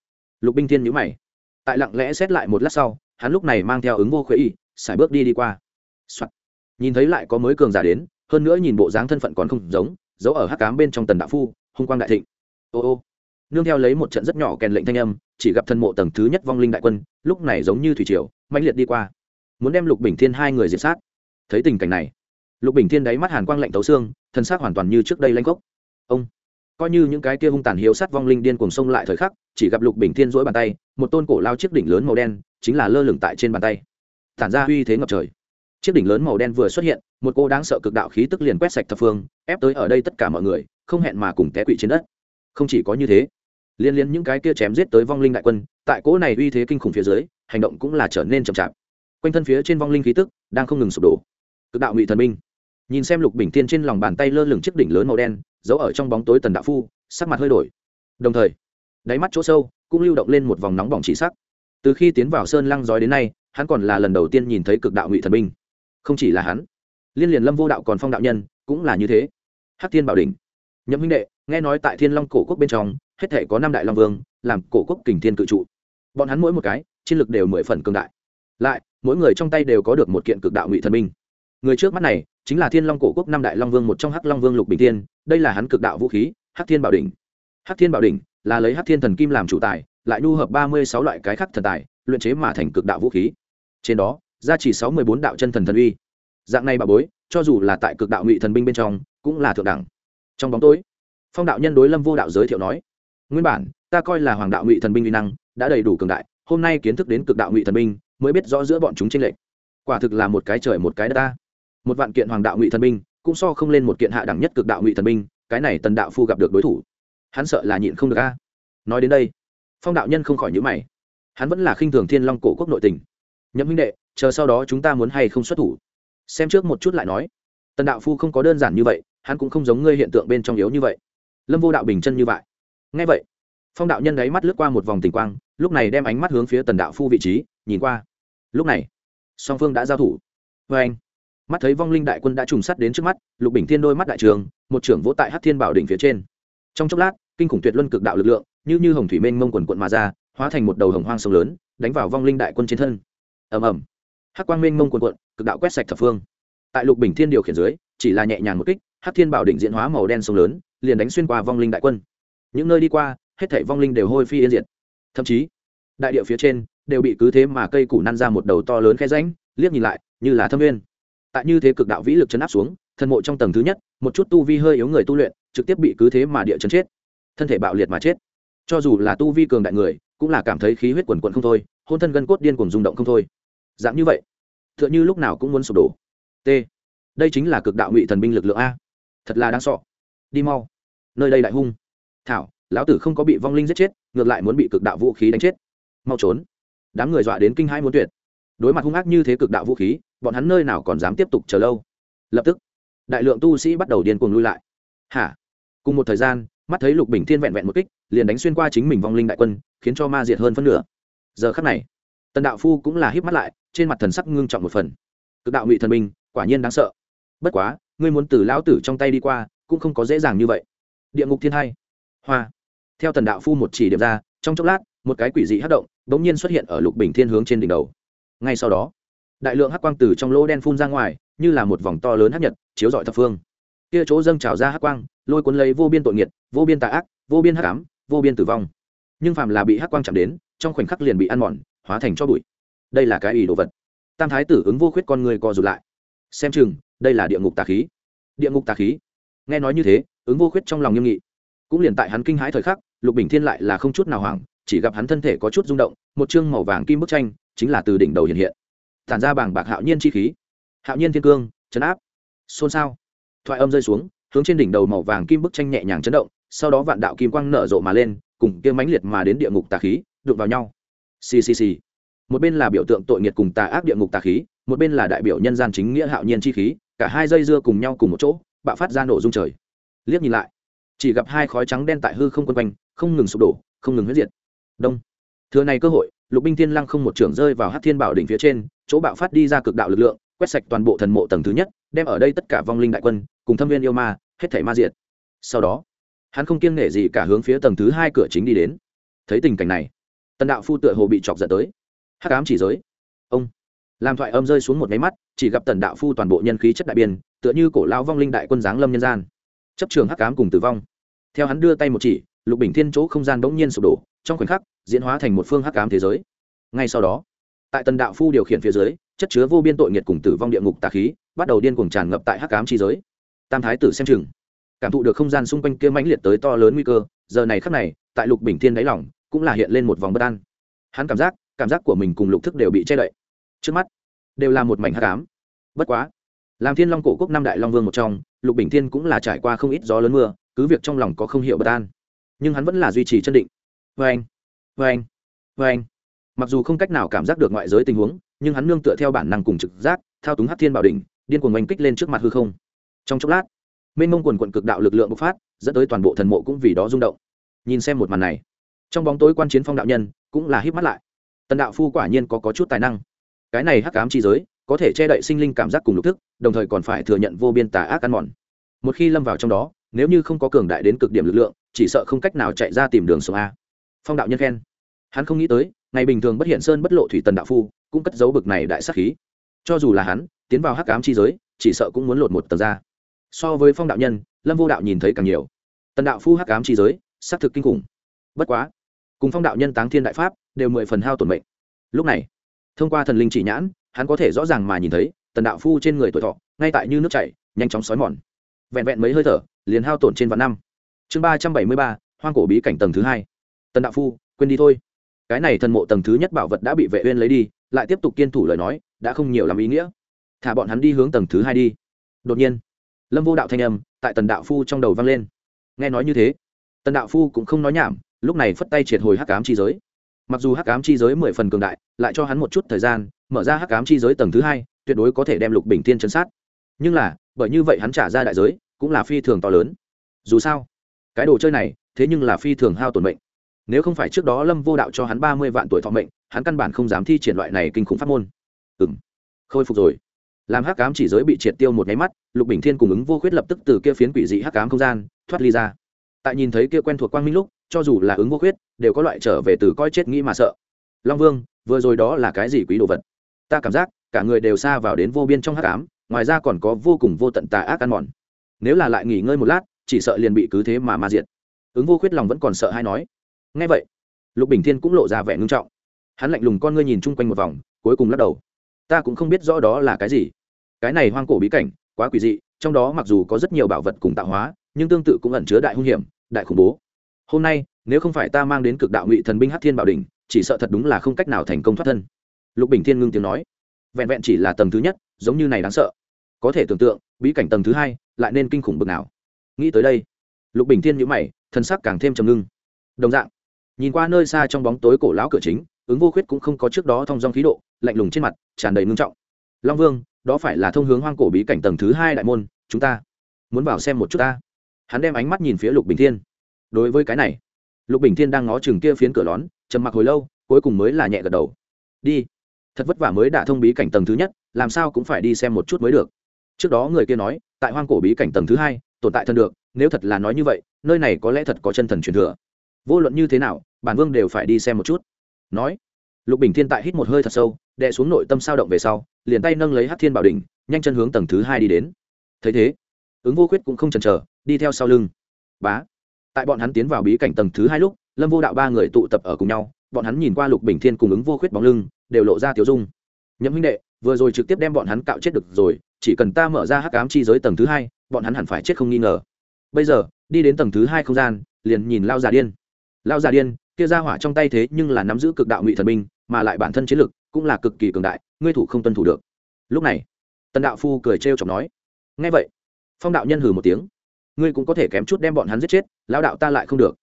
Lục Bình thiên nhữ mày. Tại lặng lẽ xét lại một lát sau hắn lúc này mang theo ứng vô khuế y xài bước đi đi qua、Soạn. nhìn thấy lại có mới cường giả đến, hơn nữa nhìn bộ dáng thân phận còn không giống, giấu ở hắc cám bên trong tần đạo phu, hung quang đại thịnh. Ô ô. Nương theo lấy một trận rất nhỏ kèn lệnh thanh âm, chỉ gặp thân mộ tầng thứ nhất vong linh đại quân, lúc này giống như thủy triều mạnh liệt đi qua. Muốn đem lục bình thiên hai người diệt sát. Thấy tình cảnh này, lục bình thiên đáy mắt hàn quang lạnh tấu xương, thân xác hoàn toàn như trước đây lanh gốc. Ông. Coi như những cái kia hung tàn hiếu sát vong linh điên cuồng sông lại thời khắc, chỉ gặp lục bình thiên rỗi bàn tay, một tôn cổ lao chiếc đỉnh lớn màu đen, chính là lơ lửng tại trên bàn tay tản ra uy thế ngập trời. Chiếc đỉnh lớn màu đen vừa xuất hiện, một cô đáng sợ cực đạo khí tức liền quét sạch thập phương, ép tới ở đây tất cả mọi người, không hẹn mà cùng té quỵ trên đất. Không chỉ có như thế, liên liên những cái kia chém giết tới vong linh đại quân, tại cỗ này uy thế kinh khủng phía dưới, hành động cũng là trở nên chậm chạp. Quanh thân phía trên vong linh khí tức đang không ngừng sụp đổ. Cực đạo ngụy thần minh. Nhìn xem lục bình thiên trên lòng bàn tay lơ lửng chiếc đỉnh lớn màu đen, giấu ở trong bóng tối tần đạo phu, sắc mặt hơi đổi. Đồng thời, đáy mắt chỗ sâu cũng lưu động lên một vòng nóng bỏng chỉ sắc. Từ khi tiến vào sơn lăng giói đến nay hắn còn là lần đầu tiên nhìn thấy cực đạo ngụy thần binh. không chỉ là hắn, liên liền lâm vô đạo còn phong đạo nhân, cũng là như thế hắc thiên bảo đình nhậm huynh đệ, nghe nói tại thiên long cổ quốc bên trong, hết thể có năm đại long vương, làm cổ quốc kình thiên cự trụ bọn hắn mỗi một cái, chiến lực đều mười phần cường đại lại, mỗi người trong tay đều có được một kiện cực đạo ngụy thần binh. người trước mắt này, chính là thiên long cổ quốc năm đại long vương một trong hắc long vương lục bình tiên. đây là hắn cực đạo vũ khí, hắc thiên bảo đình hắc thiên bảo đình là lấy hắc thiên thần kim làm chủ tài, lại nhu hợp ba mươi sáu loại cái khắc thần tài, luyện chế mà thành cực đạo vũ khí trên đó, gia chỉ sáu mươi bốn đạo chân thần thần uy. Dạng này bà bối, cho dù là tại cực đạo ngụy thần binh bên trong, cũng là thượng đẳng. Trong bóng tối, phong đạo nhân đối lâm vô đạo giới thiệu nói, nguyên bản, ta coi là hoàng đạo ngụy thần binh uy năng đã đầy đủ cường đại, hôm nay kiến thức đến cực đạo ngụy thần binh, mới biết rõ giữa bọn chúng tranh lệch. Quả thực là một cái trời một cái đất ta. Một vạn kiện hoàng đạo ngụy thần binh, cũng so không lên một kiện hạ đẳng nhất cực đạo ngụy thần binh, cái này tần đạo phu gặp được đối thủ. Hắn sợ là nhịn không được a. Nói đến đây, phong đạo nhân không khỏi nhữ mày. Hắn vẫn là khinh thường thiên long cổ quốc nội tình nhậm huynh đệ, chờ sau đó chúng ta muốn hay không xuất thủ? Xem trước một chút lại nói. Tần đạo phu không có đơn giản như vậy, hắn cũng không giống ngươi hiện tượng bên trong yếu như vậy. Lâm vô đạo bình chân như vậy. Ngay vậy, phong đạo nhân đáy mắt lướt qua một vòng tình quang, lúc này đem ánh mắt hướng phía tần đạo phu vị trí, nhìn qua. Lúc này, song phương đã giao thủ. Vê anh, mắt thấy vong linh đại quân đã trùng sắt đến trước mắt, lục bình thiên đôi mắt đại trường, một trưởng vỗ tại hát thiên bảo đỉnh phía trên. Trong chốc lát, kinh khủng tuyệt luân cực đạo lực lượng, như như hồng thủy mênh mông quần quận mà ra, hóa thành một đầu hồng hoang sông lớn, đánh vào vong linh đại quân trên thân ầm ầm. Hắc quang minh mông quần quận cực đạo quét sạch thập phương. Tại lục bình thiên điều khiển dưới, chỉ là nhẹ nhàng một kích, hắc thiên bảo đỉnh diễn hóa màu đen sông lớn, liền đánh xuyên qua vong linh đại quân. Những nơi đi qua, hết thảy vong linh đều hôi phi yên diệt. Thậm chí, đại địa phía trên đều bị cứ thế mà cây củ năn ra một đầu to lớn khe ránh liếc nhìn lại, như là thâm nguyên. tại như thế cực đạo vĩ lực chấn áp xuống thân mộ trong tầng thứ nhất, một chút tu vi hơi yếu người tu luyện, trực tiếp bị cứ thế mà địa chấn chết. Thân thể bạo liệt mà chết. Cho dù là tu vi cường đại người, cũng là cảm thấy khí huyết quần quận không thôi, hôn thân gân cốt điên cùng rung động không thôi dạng như vậy t h ư ợ n h ư lúc nào cũng muốn sụp đổ. T, đây chính là cực đạo ngụy thần binh lực lượng a. Thật là đáng sọ đi mau. Nơi đây đại hung. Thảo, lão tử không có bị vong linh giết chết, ngược lại muốn bị cực đạo vũ khí đánh chết. Mau trốn. Đám người dọa đến kinh hai muốn tuyệt. Đối mặt hung ác như thế cực đạo vũ khí, bọn hắn nơi nào còn dám tiếp tục chờ lâu. Lập tức, đại lượng tu sĩ bắt đầu điên cuồng lui lại. Hả? Cùng một thời gian, mắt thấy lục bình thiên vẹn vẹn một kích, liền đánh xuyên qua chính mình vong linh đại quân, khiến cho ma diệt hơn phân nửa. Giờ khắc này, tần đạo phu cũng là híp mắt lại trên mặt thần sắc ngưng trọng một phần. Cực đạo ngụy thần minh quả nhiên đáng sợ. Bất quá, ngươi muốn từ lão tử trong tay đi qua, cũng không có dễ dàng như vậy. Địa ngục thiên hai. Hoa. Theo tần đạo phu một chỉ điểm ra, trong chốc lát, một cái quỷ dị hất động đ ỗ n g nhiên xuất hiện ở lục bình thiên hướng trên đỉnh đầu. Ngay sau đó, đại lượng hắc quang từ trong lỗ đen phun ra ngoài, như là một vòng to lớn hắc nhật, chiếu rọi thập phương. Kia chỗ dâng trào ra hắc quang, lôi cuốn lấy vô biên tội nghiệt, vô biên tà ác, vô biên hắc ám, vô biên tử vong. Nhưng phàm là bị hắc quang chạm đến, trong khoảnh khắc liền bị ăn mòn, hóa thành cho bụi đây là cái ý đồ vật. Tam thái tử ứng vô khuyết con người co rụt lại. Xem chừng, đây là địa ngục tà khí. Địa ngục tà khí? Nghe nói như thế, ứng vô khuyết trong lòng nghiêm nghị. Cũng liền tại hắn kinh hãi thời khắc, lục bình thiên lại là không chút nào hoảng, chỉ gặp hắn thân thể có chút rung động, một chương màu vàng kim bức tranh, chính là từ đỉnh đầu hiện hiện. Tản ra bảng bạc hạo nhiên chi khí. Hạo nhiên thiên cương, chấn áp. Xôn xao. Thoại âm rơi xuống, hướng trên đỉnh đầu màu vàng kim bức tranh nhẹ nhàng chấn động, sau đó vạn đạo kim quang nở rộ mà lên, cùng kia mãnh liệt mà đến địa ngục tà khí, đụng vào nhau. Xì xì xì một bên là biểu tượng tội nghiệt cùng tà ác địa ngục tà khí, một bên là đại biểu nhân gian chính nghĩa hạo nhiên chi khí, cả hai dây dưa cùng nhau cùng một chỗ, bạo phát ra nổ dung trời. Liếc nhìn lại, chỉ gặp hai khói trắng đen tại hư không quân quanh, không ngừng sụp đổ, không ngừng huyết diệt. Đông. Thừa này cơ hội, lục binh thiên lăng không một trưởng rơi vào hát thiên bảo đỉnh phía trên, chỗ bạo phát đi ra cực đạo lực lượng, quét sạch toàn bộ thần mộ tầng thứ nhất, đem ở đây tất cả vong linh đại quân, cùng thâm viên yêu ma, hết thảy ma diệt. Sau đó, hắn không kiêng nể gì cả hướng phía tầng thứ hai cửa chính đi đến. Thấy tình cảnh này, tần đạo phu tựa hồ bị chọc giận tới hắc ám chỉ giới. Ông. Làm thoại âm rơi xuống một máy mắt, chỉ gặp tần đạo phu toàn bộ nhân khí chất đại biên, tựa như cổ lao vong linh đại quân giáng lâm nhân gian. Chấp trường hắc ám cùng tử vong. Theo hắn đưa tay một chỉ, lục bình thiên chỗ không gian bỗng nhiên sụp đổ, trong khoảnh khắc, diễn hóa thành một phương hắc ám thế giới. Ngay sau đó, tại tần đạo phu điều khiển phía dưới, chất chứa vô biên tội nghiệt cùng tử vong địa ngục tà khí, bắt đầu điên cuồng tràn ngập tại hắc ám chi giới. Tam thái tử xem chừng, cảm thụ được không gian xung quanh kia mãnh liệt tới to lớn nguy cơ, giờ này khắc này, tại lục bình thiên đáy lỏng cũng là hiện lên một vòng bất an. Hắn cảm giác cảm giác của mình cùng lục thức đều bị che đậy. Trước mắt, đều là một mảnh hắc ám. Bất quá, làm thiên long cổ quốc năm đại long vương một trong, lục bình thiên cũng là trải qua không ít gió lớn mưa, cứ việc trong lòng có không hiểu bất an. Nhưng hắn vẫn là duy trì chân định. Vê anh vê anh vê anh mặc dù không cách nào cảm giác được ngoại giới tình huống, nhưng hắn nương tựa theo bản năng cùng trực giác, thao túng hát thiên bảo đình điên cuồng oanh kích lên trước mặt hư không. Trong chốc lát, mênh mông quần quận cực đạo lực lượng bộc phát, dẫn tới toàn bộ thần mộ cũng vì đó rung động. Nhìn xem một màn này, trong bóng tối quan chiến phong đạo nhân cũng là hít mắt lại tần đạo phu quả nhiên có, có chút tài năng. Cái này hắc ám chi giới có thể che đậy sinh linh cảm giác cùng lục thức đồng thời còn phải thừa nhận vô biên tà ác ăn mòn. Một khi lâm vào trong đó nếu như không có cường đại đến cực điểm lực lượng chỉ sợ không cách nào chạy ra tìm đường sống a. Phong đạo nhân khen. Hắn không nghĩ tới ngày bình thường bất hiện sơn bất lộ thủy tần đạo phu cũng cất giấu bực này đại sắc khí. Cho dù là hắn tiến vào hắc ám chi giới chỉ sợ cũng muốn lột một tầng ra. So với phong đạo nhân lâm vô đạo nhìn thấy càng nhiều. Tần đạo phu hắc ám chi giới xác thực kinh khủng. Bất quá cùng phong đạo nhân táng thiên đại pháp đều mười phần hao tổn mệnh. Lúc này, thông qua thần linh chỉ nhãn, hắn có thể rõ ràng mà nhìn thấy, tần đạo phu trên người tuổi thọ, ngay tại như nước chảy, nhanh chóng xói mòn. Vẹn vẹn mấy hơi thở, liền hao tổn trên vạn năm. Chương ba trăm bảy mươi ba, hoang cổ bí cảnh tầng thứ hai. Tần đạo phu, quên đi thôi. Cái này thần mộ tầng thứ nhất bảo vật đã bị vệ uyên lấy đi, lại tiếp tục kiên thủ lời nói, đã không nhiều làm ý nghĩa. Thả bọn hắn đi hướng tầng thứ hai đi. Đột nhiên, lâm vô đạo thanh âm tại tần đạo phu trong đầu vang lên. Nghe nói như thế, tần đạo phu cũng không nói nhảm lúc này phất tay triệt hồi hắc ám chi giới. Mặc dù hắc ám chi giới mười phần cường đại, lại cho hắn một chút thời gian, mở ra hắc ám chi giới tầng thứ hai, tuyệt đối có thể đem lục bình thiên chấn sát. Nhưng là, bởi như vậy hắn trả ra đại giới, cũng là phi thường to lớn. Dù sao, cái đồ chơi này, thế nhưng là phi thường hao tổn mệnh. Nếu không phải trước đó lâm vô đạo cho hắn ba mươi vạn tuổi thọ mệnh, hắn căn bản không dám thi triển loại này kinh khủng pháp môn. Ừ m khôi phục rồi. Làm hắc cám chỉ giới bị triệt tiêu một nháy mắt, lục bình thiên cùng ứng vô khuyết lập tức từ kia phiến quỷ dị hắc cám không gian, thoát ly ra. Tại nhìn thấy kia quen thuộc quang minh lúc cho dù là ứng vô khuyết, đều có loại trở về từ coi chết nghĩ mà sợ. Long vương, vừa rồi đó là cái gì quý đồ vật? Ta cảm giác, cả người đều xa vào đến vô biên trong hắc ám, ngoài ra còn có vô cùng vô tận tà ác ăn mòn. Nếu là lại nghỉ ngơi một lát, chỉ sợ liền bị cứ thế mà ma diệt. Ứng vô khuyết lòng vẫn còn sợ hay nói. Ngay vậy, lục bình thiên cũng lộ ra vẻ ngưng trọng. Hắn lạnh lùng con ngươi nhìn chung quanh một vòng, cuối cùng lắc đầu. Ta cũng không biết rõ đó là cái gì. Cái này hoang cổ bí cảnh, quá quỷ dị, trong đó mặc dù có rất nhiều bảo vật cùng tạo hóa, nhưng tương tự cũng ẩn chứa đại hung hiểm, đại khủng bố hôm nay, nếu không phải ta mang đến cực đạo ngụy thần binh hát thiên bảo đình chỉ sợ thật đúng là không cách nào thành công thoát thân. Lục bình thiên ngưng tiếng nói. Vẹn vẹn chỉ là tầng thứ nhất, giống như này đáng sợ. Có thể tưởng tượng, bí cảnh tầng thứ hai lại nên kinh khủng bực nào. Nghĩ tới đây, lục bình thiên nhữ mày thân sắc càng thêm trầm ngưng. Đồng dạng, nhìn qua nơi xa trong bóng tối cổ lão cửa chính, ứng vô khuyết cũng không có trước đó thong dong khí độ, lạnh lùng trên mặt, tràn đầy ngưng trọng. Long vương, đó phải là thông hướng hoang cổ bí cảnh tầng thứ hai đại môn, chúng ta muốn vào xem một chút ta. Hắn đem ánh mắt nhìn phía lục bình thiên đối với cái này, lục bình thiên đang ngó chừng kia phiến cửa lón, trầm mặc hồi lâu, cuối cùng mới là nhẹ gật đầu. Đi, thật vất vả mới đã thông bí cảnh tầng thứ nhất, làm sao cũng phải đi xem một chút mới được. Trước đó người kia nói, tại hoang cổ bí cảnh tầng thứ hai, tồn tại thân được, nếu thật là nói như vậy, nơi này có lẽ thật có chân thần truyền thừa. Vô luận như thế nào, bản vương đều phải đi xem một chút. Nói, lục bình thiên tại hít một hơi thật sâu, đè xuống nội tâm sao động về sau, liền tay nâng lấy hát thiên bảo đình nhanh chân hướng tầng thứ hai đi đến. Thấy thế, ứng vô khuyết cũng không chần chờ, đi theo sau lưng. Bá tại bọn hắn tiến vào bí cảnh tầng thứ hai lúc, lâm vô đạo ba người tụ tập ở cùng nhau, bọn hắn nhìn qua lục bình thiên cùng ứng vô khuyết bóng lưng, đều lộ ra tiểu dung. Nhậm huynh đệ, vừa rồi trực tiếp đem bọn hắn cạo chết được rồi, chỉ cần ta mở ra hắc ám chi giới tầng thứ hai, bọn hắn hẳn phải chết không nghi ngờ. Bây giờ, đi đến tầng thứ hai không gian, liền nhìn lao già điên. Lao già điên, kia ra hỏa trong tay thế nhưng là nắm giữ cực đạo ngụy thần binh, mà lại bản thân chiến lực cũng là cực kỳ cường đại, ngươi thủ không tuân thủ được. Lúc này, tần đạo phu cười trêu chọc nói ngay vậy. Phong đạo nhân hừ một tiếng ngươi cũng có thể kém chút đem bọn hắn giết chết lao đạo ta lại không được.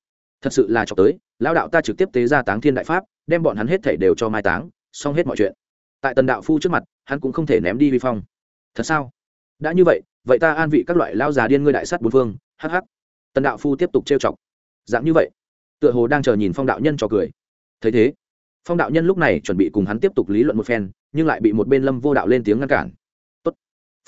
Thật sự là chọc tới lao đạo ta trực tiếp tế ra táng thiên đại pháp, đem bọn hắn hết thể đều cho mai táng, xong hết mọi chuyện. Tại tần đạo phu trước mặt, hắn cũng không thể ném đi vi phong. Thật sao? Đã như vậy vậy ta an vị các loại lao già điên ngươi đại sắt bốn phương hh tần đạo phu tiếp tục trêu chọc. Dạng như vậy, tựa hồ đang chờ nhìn phong đạo nhân trò cười. Thấy thế, phong đạo nhân lúc này chuẩn bị cùng hắn tiếp tục lý luận một phen, nhưng lại bị một bên lâm vô đạo lên tiếng ngăn cản. Tốt.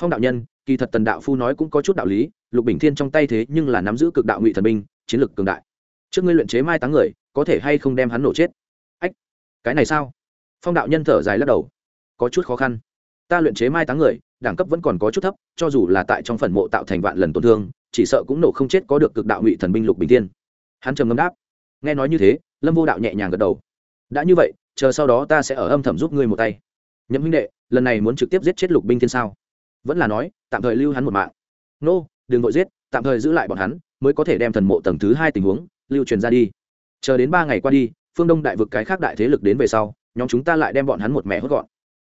phong đạo nhân kỳ thật tần đạo phu nói cũng có chút đạo lý, lục bình thiên trong tay thế nhưng là nắm giữ cực đạo ngụy thần binh, chiến lược cường đại. Trước ngươi luyện chế mai táng người, có thể hay không đem hắn nổ chết? Ách, cái này sao? Phong đạo nhân thở dài lắc đầu. Có chút khó khăn. Ta luyện chế mai táng người, đẳng cấp vẫn còn có chút thấp, cho dù là tại trong phần mộ tạo thành vạn lần tổn thương, chỉ sợ cũng nổ không chết có được cực đạo ngụy thần binh lục bình thiên. Hắn trầm ngâm đáp. Nghe nói như thế, lâm vô đạo nhẹ nhàng gật đầu. Đã như vậy, chờ sau đó ta sẽ ở âm thầm giúp ngươi một tay. Nhậm huynh đệ, lần này muốn trực tiếp giết chết lục binh thiên sao? Vẫn là nói, tạm thời lưu hắn một mạng. Nô, đừng vội giết, tạm thời giữ lại bọn hắn, mới có thể đem thần mộ tầng thứ hai tình huống, lưu truyền ra đi. Chờ đến ba ngày qua đi, phương đông đại vực cái khác đại thế lực đến về sau, nhóm chúng ta lại đem bọn hắn một mẹ hốt gọn.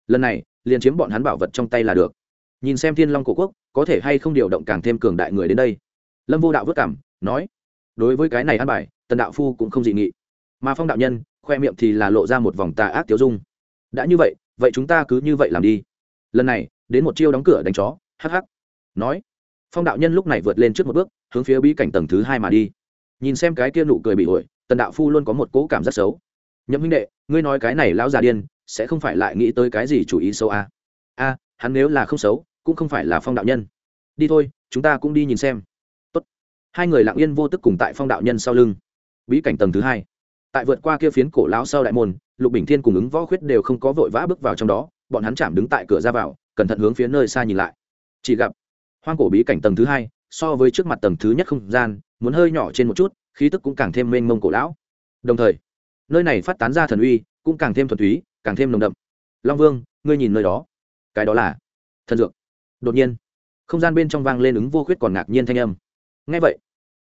Lần này, liền chiếm bọn hắn bảo vật trong tay là được. Nhìn xem thiên long cổ quốc, có thể hay không điều động càng thêm cường đại người đến đây. Lâm vô đạo vất cảm, nói, đối với cái này ăn bài, tần đạo phu cũng không dị nghị. Mà phong đạo nhân, khoe miệng thì là lộ ra một vòng tà ác tiêu dung. Đã như vậy vậy chúng ta cứ như vậy làm đi. Lần này đến một chiêu đóng cửa đánh chó, hắc hắc. Nói, phong đạo nhân lúc này vượt lên trước một bước, hướng phía bí cảnh tầng thứ hai mà đi. Nhìn xem cái kia nụ cười bị ổi, tần đạo phu luôn có một cỗ cảm rất xấu. Nhậm huynh đệ, ngươi nói cái này lão già điên, sẽ không phải lại nghĩ tới cái gì chủ ý xấu à? a hắn nếu là không xấu, cũng không phải là phong đạo nhân. Đi thôi, chúng ta cũng đi nhìn xem. Tốt. hai người lặng yên vô tức cùng tại phong đạo nhân sau lưng. Bí cảnh tầng thứ hai. Tại vượt qua kia phiến cổ lão sau đại môn, lục bình thiên cùng ứng võ khuyết đều không có vội vã bước vào trong đó, bọn hắn chạm đứng tại cửa ra vào cẩn thận hướng phía nơi xa nhìn lại. Chỉ gặp, hoang cổ bí cảnh tầng thứ hai, so với trước mặt tầng thứ nhất không gian, muốn hơi nhỏ trên một chút, khí tức cũng càng thêm mênh mông cổ lão. Đồng thời, nơi này phát tán ra thần uy, cũng càng thêm thuần túy, càng thêm nồng đậm. Long vương, ngươi nhìn nơi đó. Cái đó là thần dược. Đột nhiên, không gian bên trong vang lên ứng vô khuyết còn ngạc nhiên thanh âm. Ngay vậy,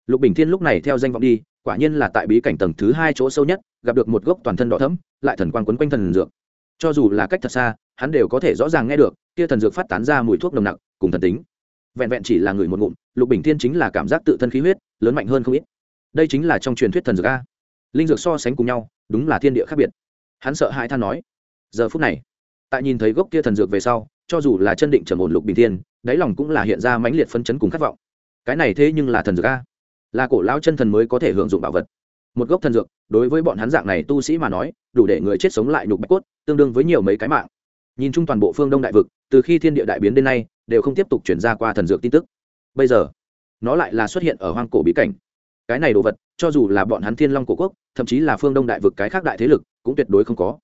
lục bình thiên lúc này theo danh vọng đi, quả nhiên là tại bí cảnh tầng thứ hai chỗ sâu nhất, gặp được một gốc toàn thân đỏ thấm lại thần quang quấn quanh thần dược cho dù là cách thật xa, hắn đều có thể rõ ràng nghe được kia thần dược phát tán ra mùi thuốc nồng nặc, cùng thần tính. Vẹn vẹn chỉ là người một ngụm, lục bình thiên chính là cảm giác tự thân khí huyết, lớn mạnh hơn không ít. Đây chính là trong truyền thuyết thần dược a. Linh dược so sánh cùng nhau, đúng là thiên địa khác biệt. Hắn sợ hãi than nói, giờ phút này, tại nhìn thấy gốc kia thần dược về sau, cho dù là chân định trầm ổn lục bình thiên, đáy lòng cũng là hiện ra mãnh liệt phân chấn cùng khát vọng. Cái này thế nhưng là thần dược a. Là cổ lao chân thần mới có thể hưởng dụng bảo vật một gốc thần dược, đối với bọn hắn dạng này tu sĩ mà nói, đủ để người chết sống lại nhục bạch cốt, tương đương với nhiều mấy cái mạng. Nhìn chung toàn bộ phương đông đại vực, từ khi thiên địa đại biến đến nay, đều không tiếp tục chuyển ra qua thần dược tin tức. Bây giờ, nó lại là xuất hiện ở hoang cổ bí cảnh. Cái này đồ vật, cho dù là bọn hắn thiên long cổ quốc, thậm chí là phương đông đại vực cái khác đại thế lực, cũng tuyệt đối không có.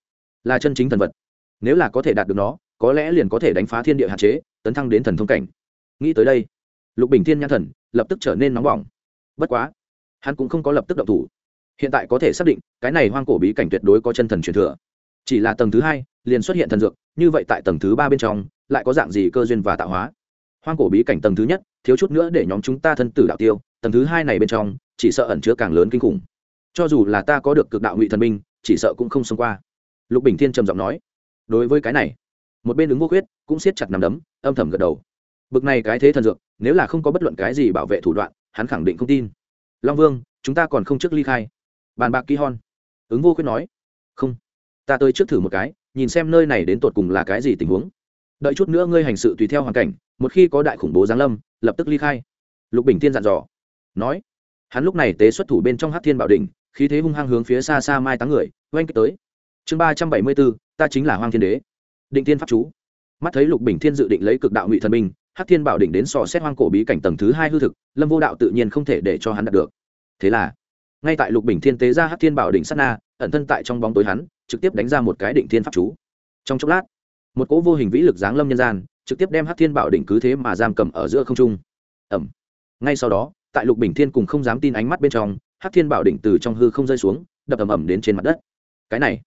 Là chân chính thần vật. Nếu là có thể đạt được nó, có lẽ liền có thể đánh phá thiên địa hạn chế, tấn thăng đến thần thông cảnh. Nghĩ tới đây, lục bình thiên nhãn thần lập tức trở nên nóng bỏng. Bất quá, hắn cũng không có lập tức động thủ hiện tại có thể xác định, cái này hoang cổ bí cảnh tuyệt đối có chân thần truyền thừa. Chỉ là tầng thứ hai, liền xuất hiện thần dược, như vậy tại tầng thứ ba bên trong, lại có dạng gì cơ duyên và tạo hóa? Hoang cổ bí cảnh tầng thứ nhất, thiếu chút nữa để nhóm chúng ta thân tử đạo tiêu, tầng thứ hai này bên trong, chỉ sợ ẩn chứa càng lớn kinh khủng. Cho dù là ta có được cực đạo ngụy thần minh, chỉ sợ cũng không xông qua. Lục bình thiên trầm giọng nói. Đối với cái này, một bên ứng vô khuyết, cũng siết chặt nằm đấm, âm thầm gật đầu. Bực này cái thế thần dược, nếu là không có bất luận cái gì bảo vệ thủ đoạn, hắn khẳng định không tin. Long vương, chúng ta còn không trước ly khai bàn bạc ký hon. Ứng vô khuyết nói, không, ta tới trước thử một cái, nhìn xem nơi này đến tột cùng là cái gì tình huống. Đợi chút nữa ngươi hành sự tùy theo hoàn cảnh, một khi có đại khủng bố giáng lâm, lập tức ly khai. Lục bình thiên dặn dò, nói, hắn lúc này tế xuất thủ bên trong hát thiên bảo đình khí thế hung hăng hướng phía xa xa mai táng người, oanh kích tới. Chương ba trăm bảy mươi bốn, ta chính là hoang thiên đế. Định thiên pháp chú. Mắt thấy lục bình thiên dự định lấy cực đạo ngụy thần minh hát thiên bảo đỉnh đến sò xét hoang cổ bí cảnh tầng thứ hai hư thực, lâm vô đạo tự nhiên không thể để cho hắn đạt được. Thế là ngay tại lục bình thiên tế ra hát thiên bảo đỉnh sát na, ẩn thân tại trong bóng tối hắn, trực tiếp đánh ra một cái định thiên pháp chú. Trong chốc lát, một cỗ vô hình vĩ lực giáng lâm nhân gian, trực tiếp đem hát thiên bảo đỉnh cứ thế mà giam cầm ở giữa không trung. Ẩm ngay sau đó, tại lục bình thiên cùng không dám tin ánh mắt bên trong hát thiên bảo đỉnh từ trong hư không rơi xuống, đập ầm ầm đến trên mặt đất. Cái này,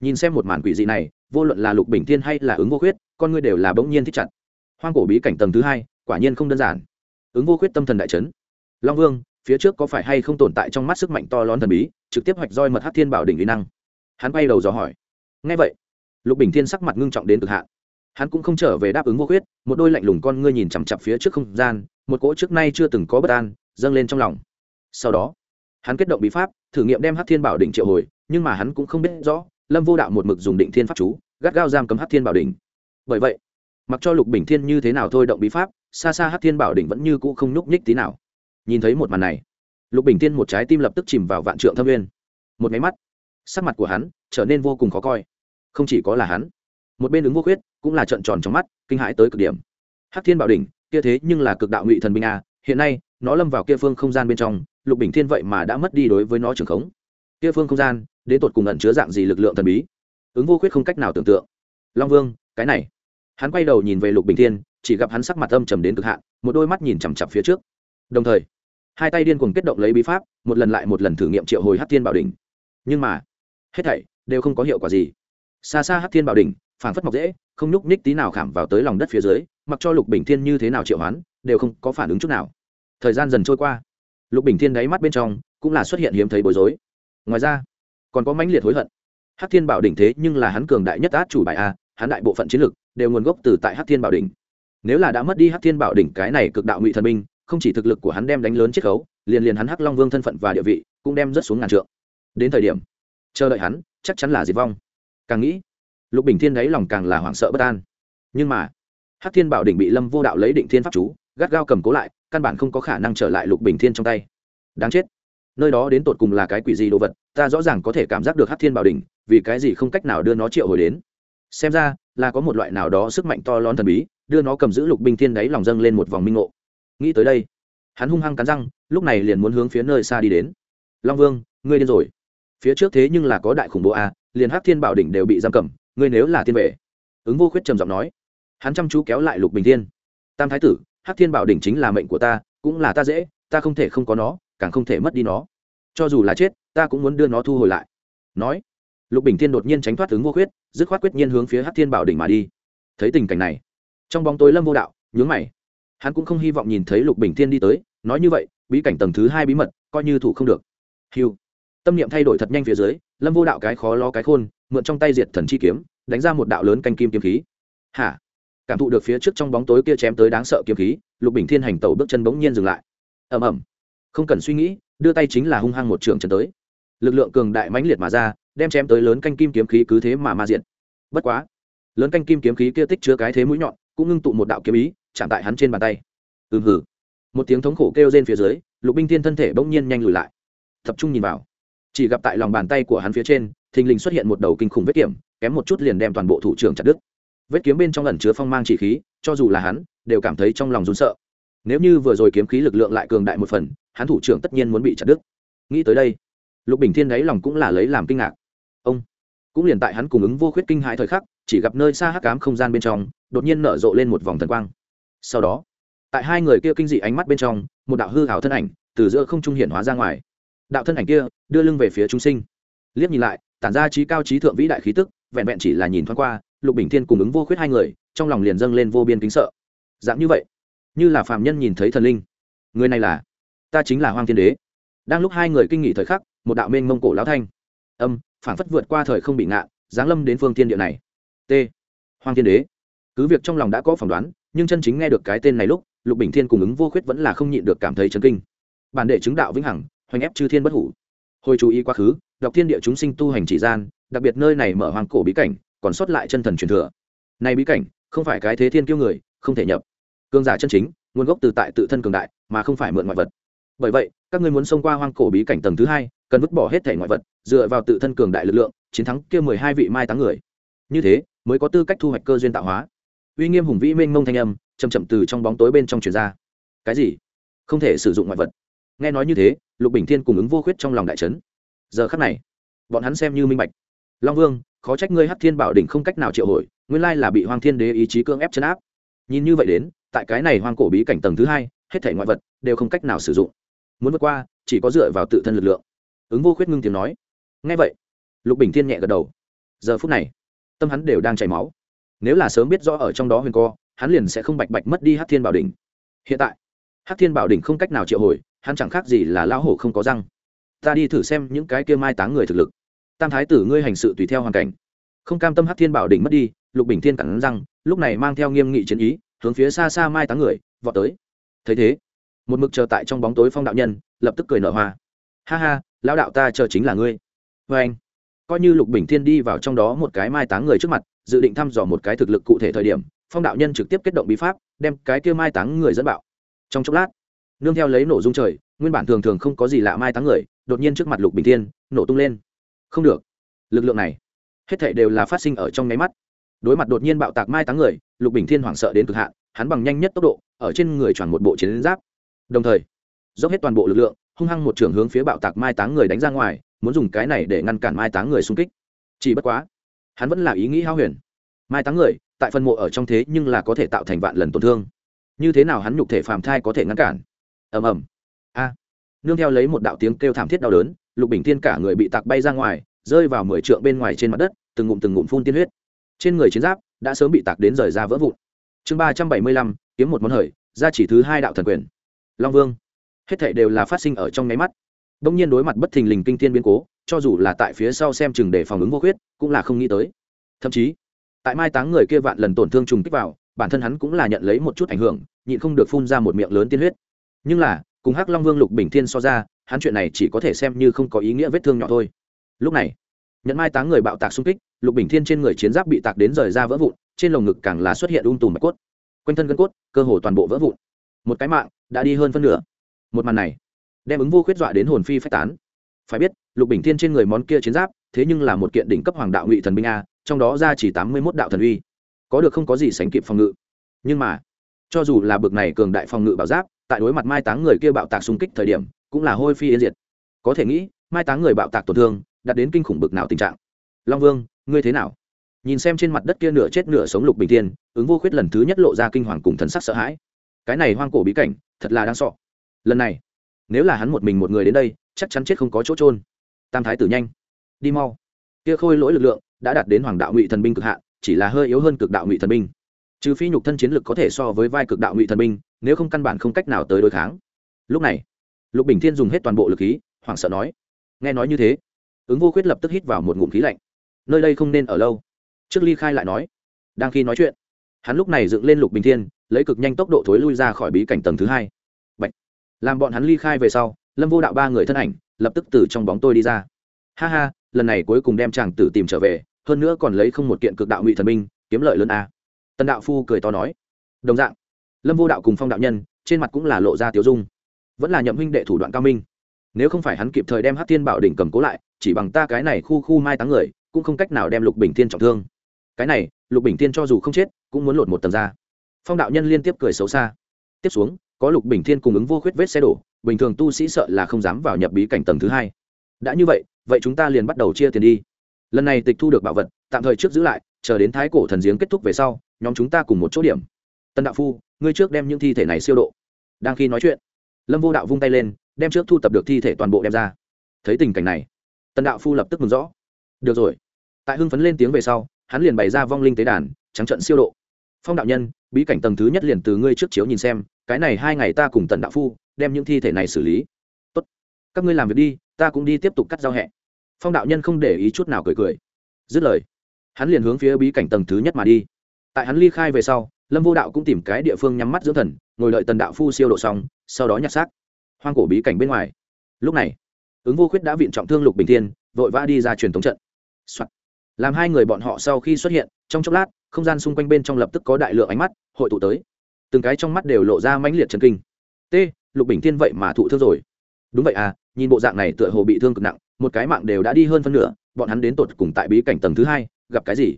nhìn xem một màn quỷ dị này, vô luận là lục bình thiên hay là ứng vô khuyết, con ngươi đều là bỗng nhiên thích chặt. Hoang cổ bí cảnh tầng thứ hai, quả nhiên không đơn giản. Ứng vô khuyết tâm thần đại trấn long vương phía trước có phải hay không tồn tại trong mắt sức mạnh to lớn thần bí, trực tiếp hoạch roi mật hát thiên bảo đỉnh lý năng. Hắn bay đầu dò hỏi. Ngay vậy, lục bình thiên sắc mặt ngưng trọng đến cực hạn. Hắn cũng không trở về đáp ứng vô khuyết, một đôi lạnh lùng con ngươi nhìn chằm chặp phía trước không gian, một cỗ trước nay chưa từng có bất an, dâng lên trong lòng. Sau đó, hắn kết động bí pháp, thử nghiệm đem hát thiên bảo đỉnh triệu hồi, nhưng mà hắn cũng không biết rõ, lâm vô đạo một mực dùng định thiên pháp chú, gắt gao giam cấm hát thiên bảo đỉnh. Bởi vậy, mặc cho lục bình thiên như thế nào thôi động bí pháp, xa xa hát thiên bảo đỉnh vẫn như cũ không nhúc nhích tí nào nhìn thấy một màn này, lục bình thiên một trái tim lập tức chìm vào vạn trượng thâm nguyên. Một máy mắt, sắc mặt của hắn trở nên vô cùng khó coi. Không chỉ có là hắn, một bên ứng vô khuyết cũng là trận tròn trong mắt, kinh hãi tới cực điểm. Hắc thiên bảo đỉnh, kia thế nhưng là cực đạo ngụy thần binh a, hiện nay, nó lâm vào kia phương không gian bên trong, lục bình thiên vậy mà đã mất đi đối với nó trường khống. Kia phương không gian, đến tột cùng ẩn chứa dạng gì lực lượng thần bí? Ứng vô khuyết không cách nào tưởng tượng. Long vương, cái này. Hắn quay đầu nhìn về lục bình thiên, chỉ gặp hắn sắc mặt âm trầm đến cực hạn, một đôi mắt nhìn chằm chặp phía trước. Đồng thời hai tay điên cuồng kết động lấy bí pháp, một lần lại một lần thử nghiệm triệu hồi hát thiên bảo đỉnh. Nhưng mà, hết thảy đều không có hiệu quả gì. Xa xa hát thiên bảo đỉnh, phảng phất mọc dễ, không nhúc ních tí nào khảm vào tới lòng đất phía dưới, mặc cho lục bình thiên như thế nào triệu hoán, đều không có phản ứng chút nào. Thời gian dần trôi qua. Lục bình thiên đáy mắt bên trong cũng là xuất hiện hiếm thấy bối rối. Ngoài ra, còn có mãnh liệt hối hận. Hát thiên bảo đỉnh thế nhưng là hắn cường đại nhất át chủ bài a, hắn đại bộ phận chiến lực đều nguồn gốc từ tại hát thiên bảo đỉnh. Nếu là đã mất đi hát thiên bảo đỉnh cái này cực đạo ngụy thần minh không chỉ thực lực của hắn đem đánh lớn chiết khấu, liền liền hắn hắc long vương thân phận và địa vị cũng đem rất xuống ngàn trượng. Đến thời điểm, chờ đợi hắn, chắc chắn là diệt vong. Càng nghĩ, lục bình thiên đáy lòng càng là hoảng sợ bất an. Nhưng mà, hắc thiên bảo đỉnh bị lâm vô đạo lấy định thiên pháp chú, gắt gao cầm cố lại, căn bản không có khả năng trở lại lục bình thiên trong tay. Đáng chết. Nơi đó đến tột cùng là cái quỷ gì đồ vật, ta rõ ràng có thể cảm giác được hắc thiên bảo đỉnh, vì cái gì không cách nào đưa nó triệu hồi đến. Xem ra, là có một loại nào đó sức mạnh to lớn thần bí, đưa nó cầm giữ lục bình thiên đáy lòng dâng lên một vòng minh ngộ nghĩ tới đây, hắn hung hăng cắn răng, lúc này liền muốn hướng phía nơi xa đi đến. Long vương, ngươi điên rồi. Phía trước thế nhưng là có đại khủng bố a, liền hắc thiên bảo đỉnh đều bị giam cầm, ngươi nếu là thiên vệ. Ứng vô khuyết trầm giọng nói. Hắn chăm chú kéo lại lục bình thiên. Tam thái tử, hắc thiên bảo đỉnh chính là mệnh của ta, cũng là ta dễ, ta không thể không có nó, càng không thể mất đi nó. Cho dù là chết, ta cũng muốn đưa nó thu hồi lại. Nói, lục bình thiên đột nhiên tránh thoát ứng vô khuyết, dứt khoát quyết nhiên hướng phía hắc thiên bảo đỉnh mà đi. Thấy tình cảnh này, trong bóng tối lâm vô đạo nhướng mày hắn cũng không hy vọng nhìn thấy lục bình thiên đi tới, nói như vậy, bí cảnh tầng thứ hai bí mật, coi như thủ không được. Hiu tâm niệm thay đổi thật nhanh phía dưới, lâm vô đạo cái khó lo cái khôn, mượn trong tay diệt thần chi kiếm, đánh ra một đạo lớn canh kim kiếm khí. Hả? Cảm thụ được phía trước trong bóng tối kia chém tới đáng sợ kiếm khí, lục bình thiên hành tẩu bước chân bỗng nhiên dừng lại. Ầm ầm. Không cần suy nghĩ, đưa tay chính là hung hăng một trường chân tới. Lực lượng cường đại mãnh liệt mà ra, đem chém tới lớn canh kim kiếm khí cứ thế mà ma diện bất quá, lớn canh kim kiếm khí kia tích chứa cái thế mũi nhọn, cũng ngưng tụ một đạo kiếm ý chạm tại hắn trên bàn tay. Ừm hử một tiếng thống khổ kêu trên phía dưới, lục binh thiên thân thể bỗng nhiên nhanh lùi lại. Tập trung nhìn vào. Chỉ gặp tại lòng bàn tay của hắn phía trên, thình lình xuất hiện một đầu kinh khủng vết kiểm, kém một chút liền đem toàn bộ thủ trưởng chặt đứt. Vết kiếm bên trong ẩn chứa phong mang chỉ khí, cho dù là hắn, đều cảm thấy trong lòng run sợ. Nếu như vừa rồi kiếm khí lực lượng lại cường đại một phần, hắn thủ trưởng tất nhiên muốn bị chặt đứt. Nghĩ tới đây, lục bình thiên đáy lòng cũng là lấy làm kinh ngạc. Ông, cũng liền tại hắn cùng ứng vô khuyết kinh hại thời khắc, chỉ gặp nơi xa hắc cám không gian bên trong, đột nhiên nở rộ lên một vòng thần quang sau đó, tại hai người kia kinh dị ánh mắt bên trong, một đạo hư hảo thân ảnh từ giữa không trung hiển hóa ra ngoài. Đạo thân ảnh kia đưa lưng về phía chúng sinh. Liếc nhìn lại, tản ra trí cao trí thượng vĩ đại khí tức, vẹn vẹn chỉ là nhìn thoáng qua, lục bình thiên cùng ứng vô khuyết hai người, trong lòng liền dâng lên vô biên kính sợ. Dạng như vậy, như là phạm nhân nhìn thấy thần linh. Người này là, ta chính là hoàng thiên đế. Đang lúc hai người kinh nghị thời khắc, một đạo mênh mông cổ lão thanh, âm phản phất vượt qua thời không bị ngạn giáng lâm đến phương thiên địa này. T. Hoàng thiên đế. Cứ việc trong lòng đã có phỏng đoán nhưng chân chính nghe được cái tên này lúc, lục bình thiên cùng ứng vô khuyết vẫn là không nhịn được cảm thấy chấn kinh. Bản đệ chứng đạo vĩnh hằng, hoành ép chư thiên bất hủ. Hồi chú ý quá khứ, đọc thiên địa chúng sinh tu hành chỉ gian, đặc biệt nơi này mở hoàng cổ bí cảnh, còn sót lại chân thần truyền thừa. Này bí cảnh, không phải cái thế thiên kiêu người, không thể nhập. Cương giả chân chính, nguồn gốc từ tại tự thân cường đại, mà không phải mượn ngoại vật. Bởi vậy, các ngươi muốn xông qua hoang cổ bí cảnh tầng thứ hai, cần vứt bỏ hết thể ngoại vật, dựa vào tự thân cường đại lực lượng, chiến thắng kia mười hai vị mai táng người. Như thế, mới có tư cách thu hoạch cơ duyên tạo hóa uy nghiêm hùng vĩ mênh mông thanh âm chầm chậm từ trong bóng tối bên trong truyền ra. Cái gì? Không thể sử dụng ngoại vật. Nghe nói như thế, lục bình thiên cùng ứng vô khuyết trong lòng đại trấn giờ khắc này, bọn hắn xem như minh bạch. Long vương, khó trách ngươi hắc thiên bảo đỉnh không cách nào triệu hồi, nguyên lai là bị hoàng thiên đế ý chí cưỡng ép chấn áp. Nhìn như vậy đến, tại cái này hoang cổ bí cảnh tầng thứ hai, hết thể ngoại vật đều không cách nào sử dụng. Muốn vượt qua, chỉ có dựa vào tự thân lực lượng. Ứng vô khuyết ngưng tiếng nói. Ngay vậy, lục bình thiên nhẹ gật đầu. Giờ phút này, tâm hắn đều đang chảy máu nếu là sớm biết rõ ở trong đó huyền co, hắn liền sẽ không bạch bạch mất đi hát thiên bảo đỉnh. Hiện tại hát thiên bảo đỉnh không cách nào triệu hồi, hắn chẳng khác gì là lão hổ không có răng. Ta đi thử xem những cái kia mai táng người thực lực. Tam thái tử ngươi hành sự tùy theo hoàn cảnh. Không cam tâm hát thiên bảo đỉnh mất đi, lục bình thiên cẳng răng, lúc này mang theo nghiêm nghị chiến ý, hướng phía xa xa mai táng người, vọt tới. Thấy thế, một mực chờ tại trong bóng tối phong đạo nhân, lập tức cười nở hoa. Ha ha, lão đạo ta chờ chính là ngươi. Vê anh coi như lục bình thiên đi vào trong đó một cái mai táng người trước mặt dự định thăm dò một cái thực lực cụ thể thời điểm, phong đạo nhân trực tiếp kết động bí pháp, đem cái kia mai táng người dẫn bạo. Trong chốc lát, nương theo lấy nổ dung trời, nguyên bản thường thường không có gì lạ mai táng người, đột nhiên trước mặt lục bình thiên, nổ tung lên. Không được. Lực lượng này, hết thảy đều là phát sinh ở trong nháy mắt. Đối mặt đột nhiên bạo tạc mai táng người, lục bình thiên hoảng sợ đến cực hạn, hắn bằng nhanh nhất tốc độ, ở trên người tròn một bộ chiến giáp. Đồng thời, dốc hết toàn bộ lực lượng, hung hăng một trường hướng phía bạo tạc mai táng người đánh ra ngoài, muốn dùng cái này để ngăn cản mai táng người xung kích. Chỉ bất quá hắn vẫn là ý nghĩ hao huyền. Mai táng người, tại phân mộ ở trong thế nhưng là có thể tạo thành vạn lần tổn thương. Như thế nào hắn nhục thể phàm thai có thể ngăn cản? Ầm ầm. A. Nương theo lấy một đạo tiếng kêu thảm thiết đau đớn, lục bình thiên cả người bị tạc bay ra ngoài, rơi vào mười trượng bên ngoài trên mặt đất, từng ngụm từng ngụm phun tiên huyết. Trên người chiến giáp đã sớm bị tạc đến rời ra vỡ vụn. Chương ba trăm bảy mươi lăm, kiếm một món hời ra chỉ thứ hai đạo thần quyền. Long vương. Hết thảy đều là phát sinh ở trong nháy mắt đông nhiên đối mặt bất thình lình kinh thiên biến cố, cho dù là tại phía sau xem chừng để phòng ứng vô khuyết, cũng là không nghĩ tới. Thậm chí, tại mai táng người kia vạn lần tổn thương trùng kích vào, bản thân hắn cũng là nhận lấy một chút ảnh hưởng, nhịn không được phun ra một miệng lớn tiên huyết. Nhưng là, cùng hắc long vương lục bình thiên so ra, hắn chuyện này chỉ có thể xem như không có ý nghĩa vết thương nhỏ thôi. Lúc này, nhận mai táng người bạo tạc xung kích, lục bình thiên trên người chiến giáp bị tạc đến rời ra vỡ vụn, trên lồng ngực càng là xuất hiện ung tùm mạch cốt. Quanh thân gân cốt, cơ hồ toàn bộ vỡ vụn. Một cái mạng, đã đi hơn phân nửa. Một màn này đem ứng vô khuyết dọa đến hồn phi phách tán. Phải biết, lục bình thiên trên người món kia chiến giáp, thế nhưng là một kiện đỉnh cấp hoàng đạo ngụy thần binh a, trong đó ra chỉ tám mươi mốt đạo thần uy. Có được không có gì sánh kịp phòng ngự. Nhưng mà, cho dù là bực này cường đại phòng ngự bảo giáp, tại đối mặt mai táng người kia bạo tạc xung kích thời điểm, cũng là hôi phi yên diệt. Có thể nghĩ, mai táng người bạo tạc tổn thương, đạt đến kinh khủng bực nào tình trạng. Long vương, ngươi thế nào? Nhìn xem trên mặt đất kia nửa chết nửa sống lục bình thiên, ứng vô khuyết lần thứ nhất lộ ra kinh hoàng cùng thần sắc sợ hãi. Cái này hoang cổ bí cảnh, thật là đáng sọ lần này nếu là hắn một mình một người đến đây, chắc chắn chết không có chỗ trôn tam thái tử nhanh, đi mau. Kia khôi lỗi lực lượng đã đạt đến hoàng đạo ngụy thần binh cực hạn, chỉ là hơi yếu hơn cực đạo ngụy thần binh. Trừ phi nhục thân chiến lực có thể so với vai cực đạo ngụy thần binh, nếu không căn bản không cách nào tới đối kháng. Lúc này, lục bình thiên dùng hết toàn bộ lực khí, hoảng sợ nói, nghe nói như thế. Ứng vô khuyết lập tức hít vào một ngụm khí lạnh. Nơi đây không nên ở lâu. Trước ly khai lại nói, đang khi nói chuyện, hắn lúc này dựng lên lục bình thiên, lấy cực nhanh tốc độ thối lui ra khỏi bí cảnh tầng thứ hai làm bọn hắn ly khai về sau lâm vô đạo ba người thân ảnh lập tức từ trong bóng tôi đi ra. Ha ha lần này cuối cùng đem chàng tử tìm trở về hơn nữa còn lấy không một kiện cực đạo ngụy thần minh, kiếm lợi lớn a. Tần đạo phu cười to nói. Đồng dạng lâm vô đạo cùng phong đạo nhân trên mặt cũng là lộ ra tiểu dung. Vẫn là nhậm huynh đệ thủ đoạn cao minh. Nếu không phải hắn kịp thời đem hát thiên bảo đỉnh cầm cố lại chỉ bằng ta cái này khu khu mai táng người cũng không cách nào đem lục bình thiên trọng thương. Cái này lục bình thiên cho dù không chết cũng muốn lột một tầng ra. Phong đạo nhân liên tiếp cười xấu xa. Tiếp xuống có lục bình thiên cung ứng vô khuyết vết xe đổ, bình thường tu sĩ sợ là không dám vào nhập bí cảnh tầng thứ hai. Đã như vậy vậy chúng ta liền bắt đầu chia tiền đi. Lần này tịch thu được bảo vật, tạm thời trước giữ lại, chờ đến thái cổ thần giếng kết thúc về sau, nhóm chúng ta cùng một chỗ điểm. Tân đạo phu, ngươi trước đem những thi thể này siêu độ. Đang khi nói chuyện, lâm vô đạo vung tay lên, đem trước thu tập được thi thể toàn bộ đem ra. Thấy tình cảnh này, tân đạo phu lập tức mừng rõ. Được rồi. Tại hưng phấn lên tiếng về sau, hắn liền bày ra vong linh tế đàn, trắng trận siêu độ. Phong đạo nhân bí cảnh tầng thứ nhất liền từ ngươi trước chiếu nhìn xem, cái này hai ngày ta cùng tần đạo phu đem những thi thể này xử lý. Tốt. Các ngươi làm việc đi, ta cũng đi tiếp tục cắt giao hẹ. Phong đạo nhân không để ý chút nào cười cười. Dứt lời, hắn liền hướng phía bí cảnh tầng thứ nhất mà đi. Tại hắn ly khai về sau, lâm vô đạo cũng tìm cái địa phương nhắm mắt dưỡng thần, ngồi đợi tần đạo phu siêu độ xong, sau đó nhặt xác. Hoang cổ bí cảnh bên ngoài. Lúc này, ứng vô khuyết đã viện trọng thương lục bình thiên, vội vã đi ra truyền thống trận、Soạn. làm hai người bọn họ sau khi xuất hiện, trong chốc lát không gian xung quanh bên trong lập tức có đại lượng ánh mắt, hội tụ tới. Từng cái trong mắt đều lộ ra mãnh liệt trần kinh. T, lục bình thiên vậy mà thụ thương rồi. Đúng vậy à nhìn bộ dạng này tựa hồ bị thương cực nặng, một cái mạng đều đã đi hơn phân nửa, bọn hắn đến tột cùng tại bí cảnh tầng thứ hai, gặp cái gì?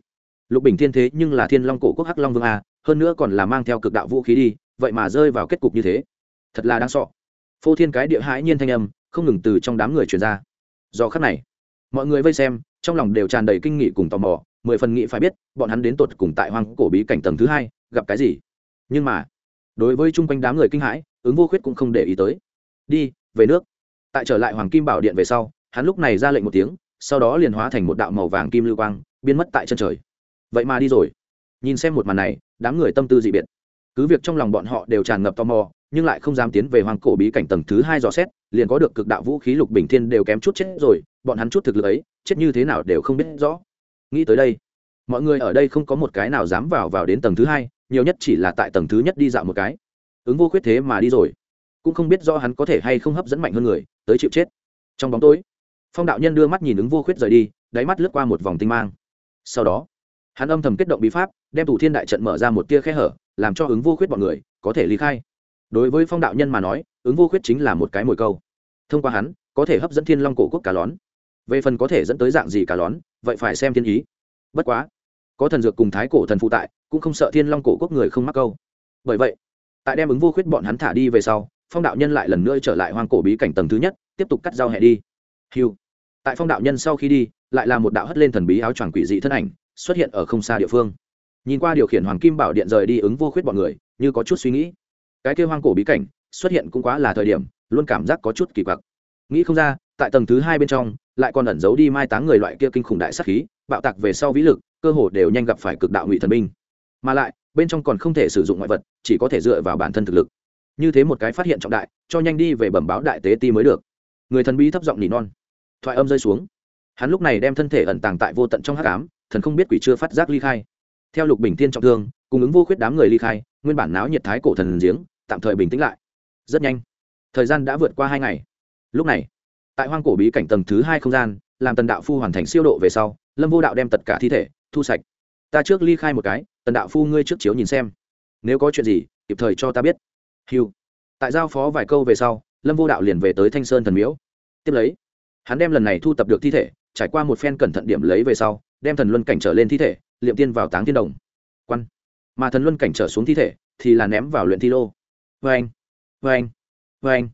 Lục bình thiên thế nhưng là thiên long cổ quốc hắc long vương a hơn nữa còn là mang theo cực đạo vũ khí đi, vậy mà rơi vào kết cục như thế. Thật là đáng sọ phô thiên cái địa hãi nhiên thanh âm, không ngừng từ trong đám người truyền ra. Do khắc này, mọi người vây xem, trong lòng đều tràn đầy kinh nghị cùng tò mò mười phần nghị phải biết, bọn hắn đến tột cùng tại hoang cổ bí cảnh tầng thứ hai, gặp cái gì? Nhưng mà, đối với chung quanh đám người kinh hãi, ứng vô khuyết cũng không để ý tới. Đi, về nước. Tại trở lại hoàng kim bảo điện về sau, hắn lúc này ra lệnh một tiếng, sau đó liền hóa thành một đạo màu vàng kim lưu quang, biến mất tại chân trời. Vậy mà đi rồi. Nhìn xem một màn này, đám người tâm tư dị biệt. Cứ việc trong lòng bọn họ đều tràn ngập tò mò, nhưng lại không dám tiến về hoàng cổ bí cảnh tầng thứ hai dò xét, liền có được cực đạo vũ khí lục bình thiên đều kém chút chết rồi, bọn hắn chút thực lực ấy, chết như thế nào đều không biết rõ nghĩ tới đây. Mọi người ở đây không có một cái nào dám vào vào đến tầng thứ hai, nhiều nhất chỉ là tại tầng thứ nhất đi dạo một cái. Ứng vô khuyết thế mà đi rồi. Cũng không biết do hắn có thể hay không hấp dẫn mạnh hơn người, tới chịu chết. Trong bóng tối, phong đạo nhân đưa mắt nhìn ứng vô khuyết rời đi, đáy mắt lướt qua một vòng tinh mang. Sau đó, hắn âm thầm kết động bí pháp, đem thủ thiên đại trận mở ra một tia khe hở, làm cho ứng vô khuyết bọn người có thể ly khai. Đối với phong đạo nhân mà nói, ứng vô khuyết chính là một cái mồi câu. Thông qua hắn, có thể hấp dẫn thiên long cổ quốc cá lón về phần có thể dẫn tới dạng gì cả lón, vậy phải xem thiên ý. Bất quá, có thần dược cùng thái cổ thần phụ tại, cũng không sợ thiên long cổ quốc người không mắc câu. Bởi vậy, tại đem ứng vô khuyết bọn hắn thả đi về sau, phong đạo nhân lại lần nữa trở lại hoang cổ bí cảnh tầng thứ nhất, tiếp tục cắt dao hẹ đi. Hiu tại phong đạo nhân sau khi đi, lại là một đạo hất lên thần bí áo choàng quỷ dị thân ảnh, xuất hiện ở không xa địa phương. Nhìn qua điều khiển hoàng kim bảo điện rời đi ứng vô khuyết bọn người, như có chút suy nghĩ. Cái kêu hoang cổ bí cảnh, xuất hiện cũng quá là thời điểm, luôn cảm giác có chút kỳ quặc nghĩ không ra, tại tầng thứ hai bên trong, lại còn ẩn giấu đi mai táng người loại kia kinh khủng đại sát khí, bạo tạc về sau vĩ lực, cơ hồ đều nhanh gặp phải cực đạo ngụy thần binh. Mà lại, bên trong còn không thể sử dụng ngoại vật, chỉ có thể dựa vào bản thân thực lực. Như thế một cái phát hiện trọng đại, cho nhanh đi về bẩm báo đại tế ti mới được. Người thần bí thấp giọng nỉ non. Thoại âm rơi xuống. Hắn lúc này đem thân thể ẩn tàng tại vô tận trong hát cám thần không biết quỷ chưa phát giác ly khai. Theo lục bình tiên trọng thương cung ứng vô khuyết đám người ly khai, nguyên bản náo nhiệt thái cổ thần giếng tạm thời bình tĩnh lại. Rất nhanh. Thời gian đã vượt qua hai ngày lúc này, tại hoang cổ bí cảnh tầng thứ hai không gian, làm tần đạo phu hoàn thành siêu độ về sau, lâm vô đạo đem tất cả thi thể thu sạch. Ta trước ly khai một cái, tần đạo phu ngươi trước chiếu nhìn xem. Nếu có chuyện gì, kịp thời cho ta biết. Hiu tại giao phó vài câu về sau, lâm vô đạo liền về tới thanh sơn thần miếu. Tiếp lấy, hắn đem lần này thu tập được thi thể, trải qua một phen cẩn thận điểm lấy về sau, đem thần luân cảnh trở lên thi thể, liệm tiên vào táng thiên đồng. Quan. Mà thần luân cảnh trở xuống thi thể, thì là ném vào luyện thi lô. Vê anh vê anh vê anh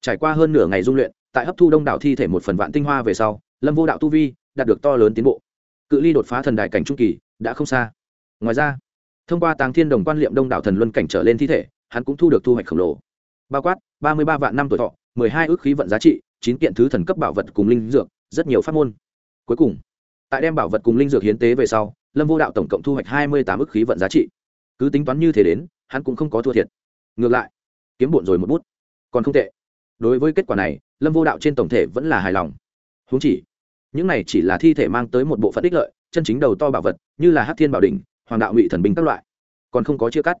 trải qua hơn nửa ngày dung luyện, tại hấp thu đông đảo thi thể một phần vạn tinh hoa về sau, lâm vô đạo tu vi đạt được to lớn tiến bộ. Cự ly đột phá thần đại cảnh trung kỳ đã không xa. Ngoài ra, thông qua tàng thiên đồng quan liệm đông đảo thần luân cảnh trở lên thi thể, hắn cũng thu được thu hoạch khổng lồ. Bao quát, ba mươi ba vạn năm tuổi thọ, mười hai ước khí vận giá trị, chín kiện thứ thần cấp bảo vật cùng linh dược, rất nhiều pháp môn. Cuối cùng, tại đem bảo vật cùng linh dược hiến tế về sau, lâm vô đạo tổng cộng thu hoạch hai mươi tám ước khí vận giá trị. Cứ tính toán như thế đến, hắn cũng không có thua thiệt. Ngược lại, kiếm bộn rồi một bút, còn không tệ đối với kết quả này, lâm vô đạo trên tổng thể vẫn là hài lòng. Húng chỉ, những này chỉ là thi thể mang tới một bộ phận ích lợi, chân chính đầu to bảo vật, như là hát thiên bảo đình hoàng đạo ngụy thần binh các loại. Còn không có chia cắt.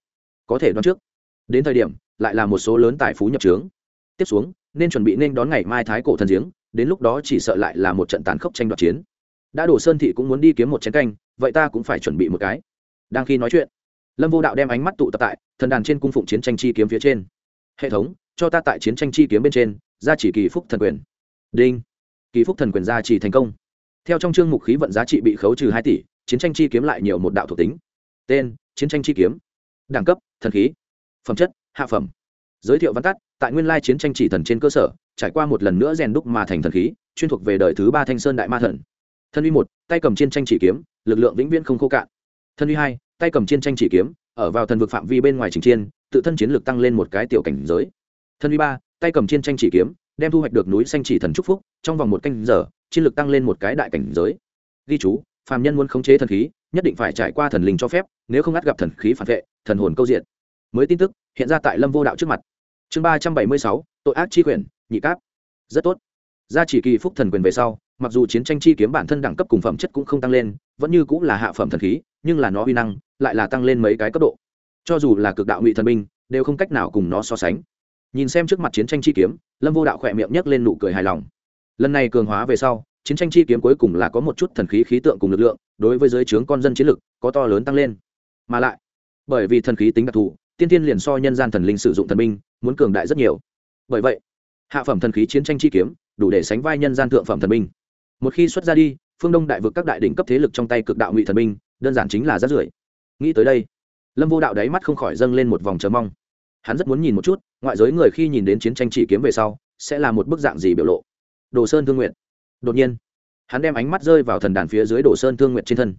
Có thể đoán trước, đến thời điểm, lại là một số lớn tài phú nhập trướng. Tiếp xuống, nên chuẩn bị nên đón ngày mai thái cổ thần giếng, đến lúc đó chỉ sợ lại là một trận tàn khốc tranh đoạt chiến. Đã đổ sơn thị cũng muốn đi kiếm một chén canh, vậy ta cũng phải chuẩn bị một cái. Đang khi nói chuyện, lâm vô đạo đem ánh mắt tụ tập tại thần đàn trên cung phụng chiến tranh chi kiếm phía trên. Hệ thống cho ta tại chiến tranh chi kiếm bên trên, gia chỉ kỳ phúc thần quyền. Đinh. Kỳ phúc thần quyền gia chỉ thành công. Theo trong chương mục khí vận giá trị bị khấu trừ hai tỷ, chiến tranh chi kiếm lại nhiều một đạo thuộc tính. Tên, chiến tranh chi kiếm. Đẳng cấp, thần khí. Phẩm chất, hạ phẩm. Giới thiệu văn tắt, tại nguyên lai chiến tranh chỉ thần trên cơ sở, trải qua một lần nữa rèn đúc mà thành thần khí, chuyên thuộc về đời thứ ba thanh sơn đại ma thần. Thân uy một, tay cầm chiến tranh chỉ kiếm, lực lượng vĩnh viễn không khô cạn. Thân uy hai, tay cầm chiến tranh chỉ kiếm, ở vào thần vực phạm vi bên ngoài trình chiên, tự thân chiến lực tăng lên một cái tiểu cảnh giới thân uy ba, tay cầm chiến tranh chỉ kiếm, đem thu hoạch được núi xanh chỉ thần trúc phúc, trong vòng một canh giờ, chiến lực tăng lên một cái đại cảnh giới. Ghi chú, phàm nhân muốn khống chế thần khí, nhất định phải trải qua thần linh cho phép, nếu không ngắt gặp thần khí phản vệ, thần hồn câu diện. Mới tin tức, hiện ra tại lâm vô đạo trước mặt. Chương ba trăm bảy mươi sáu, tội ác chi quyền, nhị cáp. Rất tốt. Gia chỉ kỳ phúc thần quyền về sau, mặc dù chiến tranh chi kiếm bản thân đẳng cấp cùng phẩm chất cũng không tăng lên, vẫn như cũng là hạ phẩm thần khí, nhưng là nó uy năng lại là tăng lên mấy cái cấp độ. Cho dù là cực đạo ngụy thần binh, đều không cách nào cùng nó so sánh nhìn xem trước mặt chiến tranh chi kiếm, lâm vô đạo khỏe miệng nhấc lên nụ cười hài lòng. Lần này cường hóa về sau, chiến tranh chi kiếm cuối cùng là có một chút thần khí khí tượng cùng lực lượng, đối với giới trướng con dân chiến lực, có to lớn tăng lên. Mà lại, bởi vì thần khí tính đặc thù, tiên tiên liền so nhân gian thần linh sử dụng thần binh, muốn cường đại rất nhiều. Bởi vậy, hạ phẩm thần khí chiến tranh chi kiếm, đủ để sánh vai nhân gian thượng phẩm thần binh. Một khi xuất ra đi, phương đông đại vực các đại đỉnh cấp thế lực trong tay cực đạo ngụy thần binh, đơn giản chính là rát rưởi. Nghĩ tới đây, lâm vô đạo đáy mắt không khỏi dâng lên một vòng chờ mong hắn rất muốn nhìn một chút, ngoại giới người khi nhìn đến chiến tranh chỉ kiếm về sau, sẽ là một bức dạng gì biểu lộ? Đồ sơn thương nguyện đột nhiên, hắn đem ánh mắt rơi vào thần đàn phía dưới đồ sơn thương nguyện trên thân.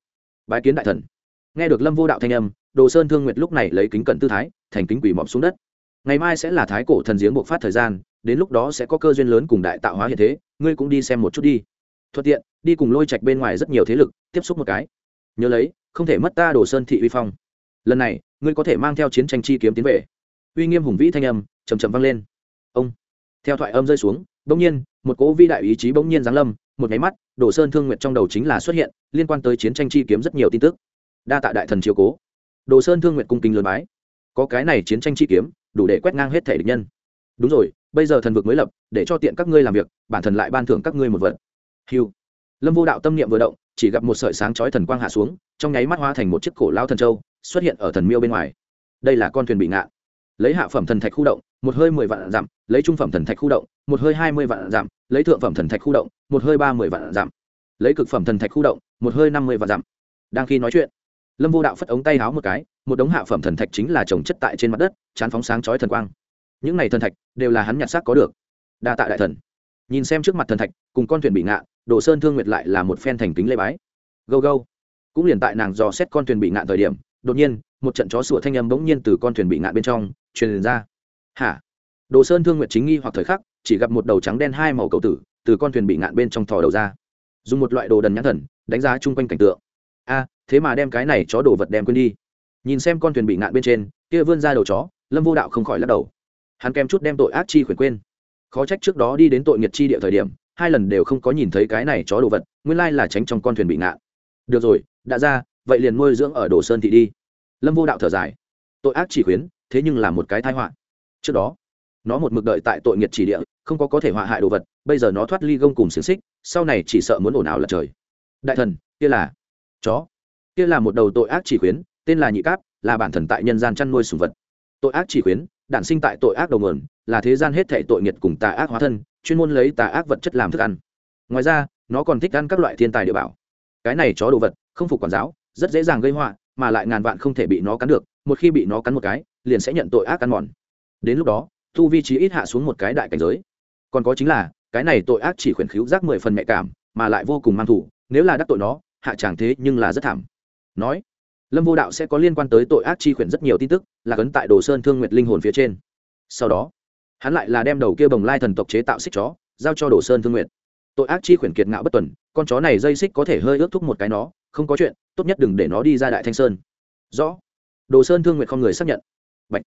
Bái kiến đại thần. Nghe được lâm vô đạo thanh âm, đồ sơn thương nguyện lúc này lấy kính cận tư thái, thành kính quỷ mọp xuống đất. Ngày mai sẽ là thái cổ thần giếng buộc phát thời gian, đến lúc đó sẽ có cơ duyên lớn cùng đại tạo hóa hiện thế, ngươi cũng đi xem một chút đi. Thuận tiện, đi cùng lôi trạch bên ngoài rất nhiều thế lực, tiếp xúc một cái. Nhớ lấy, không thể mất ta đồ sơn thị uy phong. Lần này, ngươi có thể mang theo chiến tranh chi kiếm tiến về uy nghiêm hùng vĩ thanh âm chầm chầm vang lên. Ông, theo thoại âm rơi xuống, bỗng nhiên, một cỗ vĩ đại ý chí bỗng nhiên giáng lâm, một máy mắt, đồ sơn thương nguyện trong đầu chính là xuất hiện, liên quan tới chiến tranh chi kiếm rất nhiều tin tức. Đa tạ đại thần chiếu cố. Đồ sơn thương nguyện cung kính lớn bái. Có cái này chiến tranh chi kiếm, đủ để quét ngang hết thể địch nhân. Đúng rồi, bây giờ thần vực mới lập, để cho tiện các ngươi làm việc, bản thần lại ban thưởng các ngươi một vật. Hiu lâm vô đạo tâm niệm vừa động, chỉ gặp một sợi sáng chói thần quang hạ xuống, trong nháy mắt hóa thành một chiếc cổ lao thần châu, xuất hiện ở thần miêu bên ngoài. Đây là con thuyền bị ngạn lấy hạ phẩm thần thạch khu động, một hơi mười vạn dặm lấy trung phẩm thần thạch khu động, một hơi hai mươi vạn dặm lấy thượng phẩm thần thạch khu động, một hơi ba mươi vạn dặm lấy cực phẩm thần thạch khu động, một hơi năm mươi vạn dặm đang khi nói chuyện, lâm vô đạo phất ống tay háo một cái, một đống hạ phẩm thần thạch chính là trồng chất tại trên mặt đất, chán phóng sáng chói thần quang. Những này thần thạch đều là hắn nhặt xác có được. Đa tạ đại thần. Nhìn xem trước mặt thần thạch, cùng con thuyền bị ngạn đồ sơn thương nguyệt lại là một phen thành kính lê bái. Gâu gâu. Cũng liền tại nàng dò xét con thuyền bị ngạn thời điểm đột nhiên, một trận chó sủa thanh âm bỗng nhiên từ con thuyền bị ngạn bên trong, truyền ra. Hả? Đồ sơn thương nguyệt chính nghi hoặc thời khắc, chỉ gặp một đầu trắng đen hai màu cầu tử, từ con thuyền bị ngạn bên trong thò đầu ra. Dùng một loại đồ đần nhãn thần, đánh giá chung quanh cảnh tượng. A, thế mà đem cái này chó đồ vật đem quên đi. Nhìn xem con thuyền bị ngạn bên trên, kia vươn ra đầu chó, lâm vô đạo không khỏi lắc đầu. Hắn kèm chút đem tội ác chi khuyển quên. Khó trách trước đó đi đến tội nghiệt chi địa thời điểm, hai lần đều không có nhìn thấy cái này chó đồ vật, nguyên lai là tránh trong con thuyền bị ngạn được rồi, đã ra vậy liền nuôi dưỡng ở đồ sơn thị đi. Lâm vô đạo thở dài. Tội ác chỉ khuyến, thế nhưng là một cái thái họa. Trước đó, nó một mực đợi tại tội nghiệt chỉ địa, không có có thể họa hại đồ vật, bây giờ nó thoát ly gông cùng xiềng xích, sau này chỉ sợ muốn ồn ào lật trời. Đại thần, kia là chó. Kia là một đầu tội ác chỉ khuyến, tên là nhị cáp, là bản thần tại nhân gian chăn nuôi sùng vật. Tội ác chỉ khuyến, đản sinh tại tội ác đầu nguồn, là thế gian hết thể tội nghiệt cùng tà ác hóa thân, chuyên môn lấy tà ác vật chất làm thức ăn. Ngoài ra, nó còn thích ăn các loại thiên tài địa bảo. Cái này chó đồ vật, không phục quản giáo rất dễ dàng gây họa, mà lại ngàn vạn không thể bị nó cắn được, một khi bị nó cắn một cái, liền sẽ nhận tội ác ăn mòn. Đến lúc đó thu vi trí ít hạ xuống một cái đại cảnh giới. Còn có chính là, cái này tội ác chỉ khuyển khíu giác mười phần nhạy cảm, mà lại vô cùng mang thủ, nếu là đắc tội nó, hạ chẳng thế nhưng là rất thảm. Nói, lâm vô đạo sẽ có liên quan tới tội ác chi khuyển rất nhiều tin tức, là cấn tại đồ sơn thương nguyệt linh hồn phía trên. Sau đó, hắn lại là đem đầu kia bồng lai thần tộc chế tạo xích chó, giao cho đồ sơn thương nguyệt. Tội ác chi khuyển kiệt ngạo bất tuần, con chó này dây xích có thể hơi ước thúc một cái nó, không có chuyện tốt nhất đừng để nó đi ra đại thanh sơn. Rõ. Đồ sơn thương nguyệt không người xác nhận. Bạch.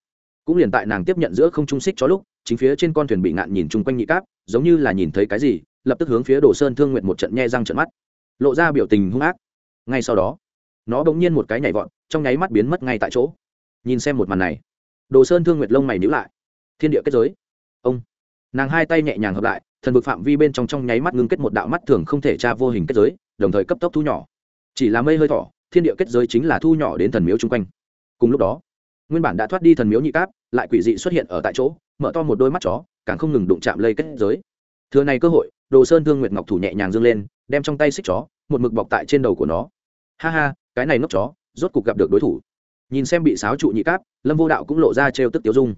cũng liền tại nàng tiếp nhận giữa không trung xích chó lúc, chính phía trên con thuyền bị ngạn nhìn chung quanh nhị cáp, giống như là nhìn thấy cái gì, lập tức hướng phía đồ sơn thương nguyệt một trận nhe răng trận mắt. Lộ ra biểu tình hung ác. Ngay sau đó, nó bỗng nhiên một cái nhảy vọt, trong nháy mắt biến mất ngay tại chỗ. Nhìn xem một màn này, đồ sơn thương nguyệt lông mày nhíu lại. Thiên địa kết giới. Ông. Nàng hai tay nhẹ nhàng hợp lại, thần vực phạm vi bên trong trong nháy mắt ngưng kết một đạo mắt thường không thể tra vô hình kết giới, đồng thời cấp tốc thu nhỏ chỉ là mây hơi thỏ, thiên địa kết giới chính là thu nhỏ đến thần miếu chung quanh. Cùng lúc đó, nguyên bản đã thoát đi thần miếu nhị cáp, lại quỷ dị xuất hiện ở tại chỗ, mở to một đôi mắt chó, càng không ngừng đụng chạm lây kết giới. Thừa này cơ hội, đồ sơn thương nguyệt ngọc thủ nhẹ nhàng dâng lên, đem trong tay xích chó, một mực bọc tại trên đầu của nó. Ha ha, cái này ngốc chó, rốt cục gặp được đối thủ. Nhìn xem bị sáo trụ nhị cáp, lâm vô đạo cũng lộ ra trêu tức tiêu dung.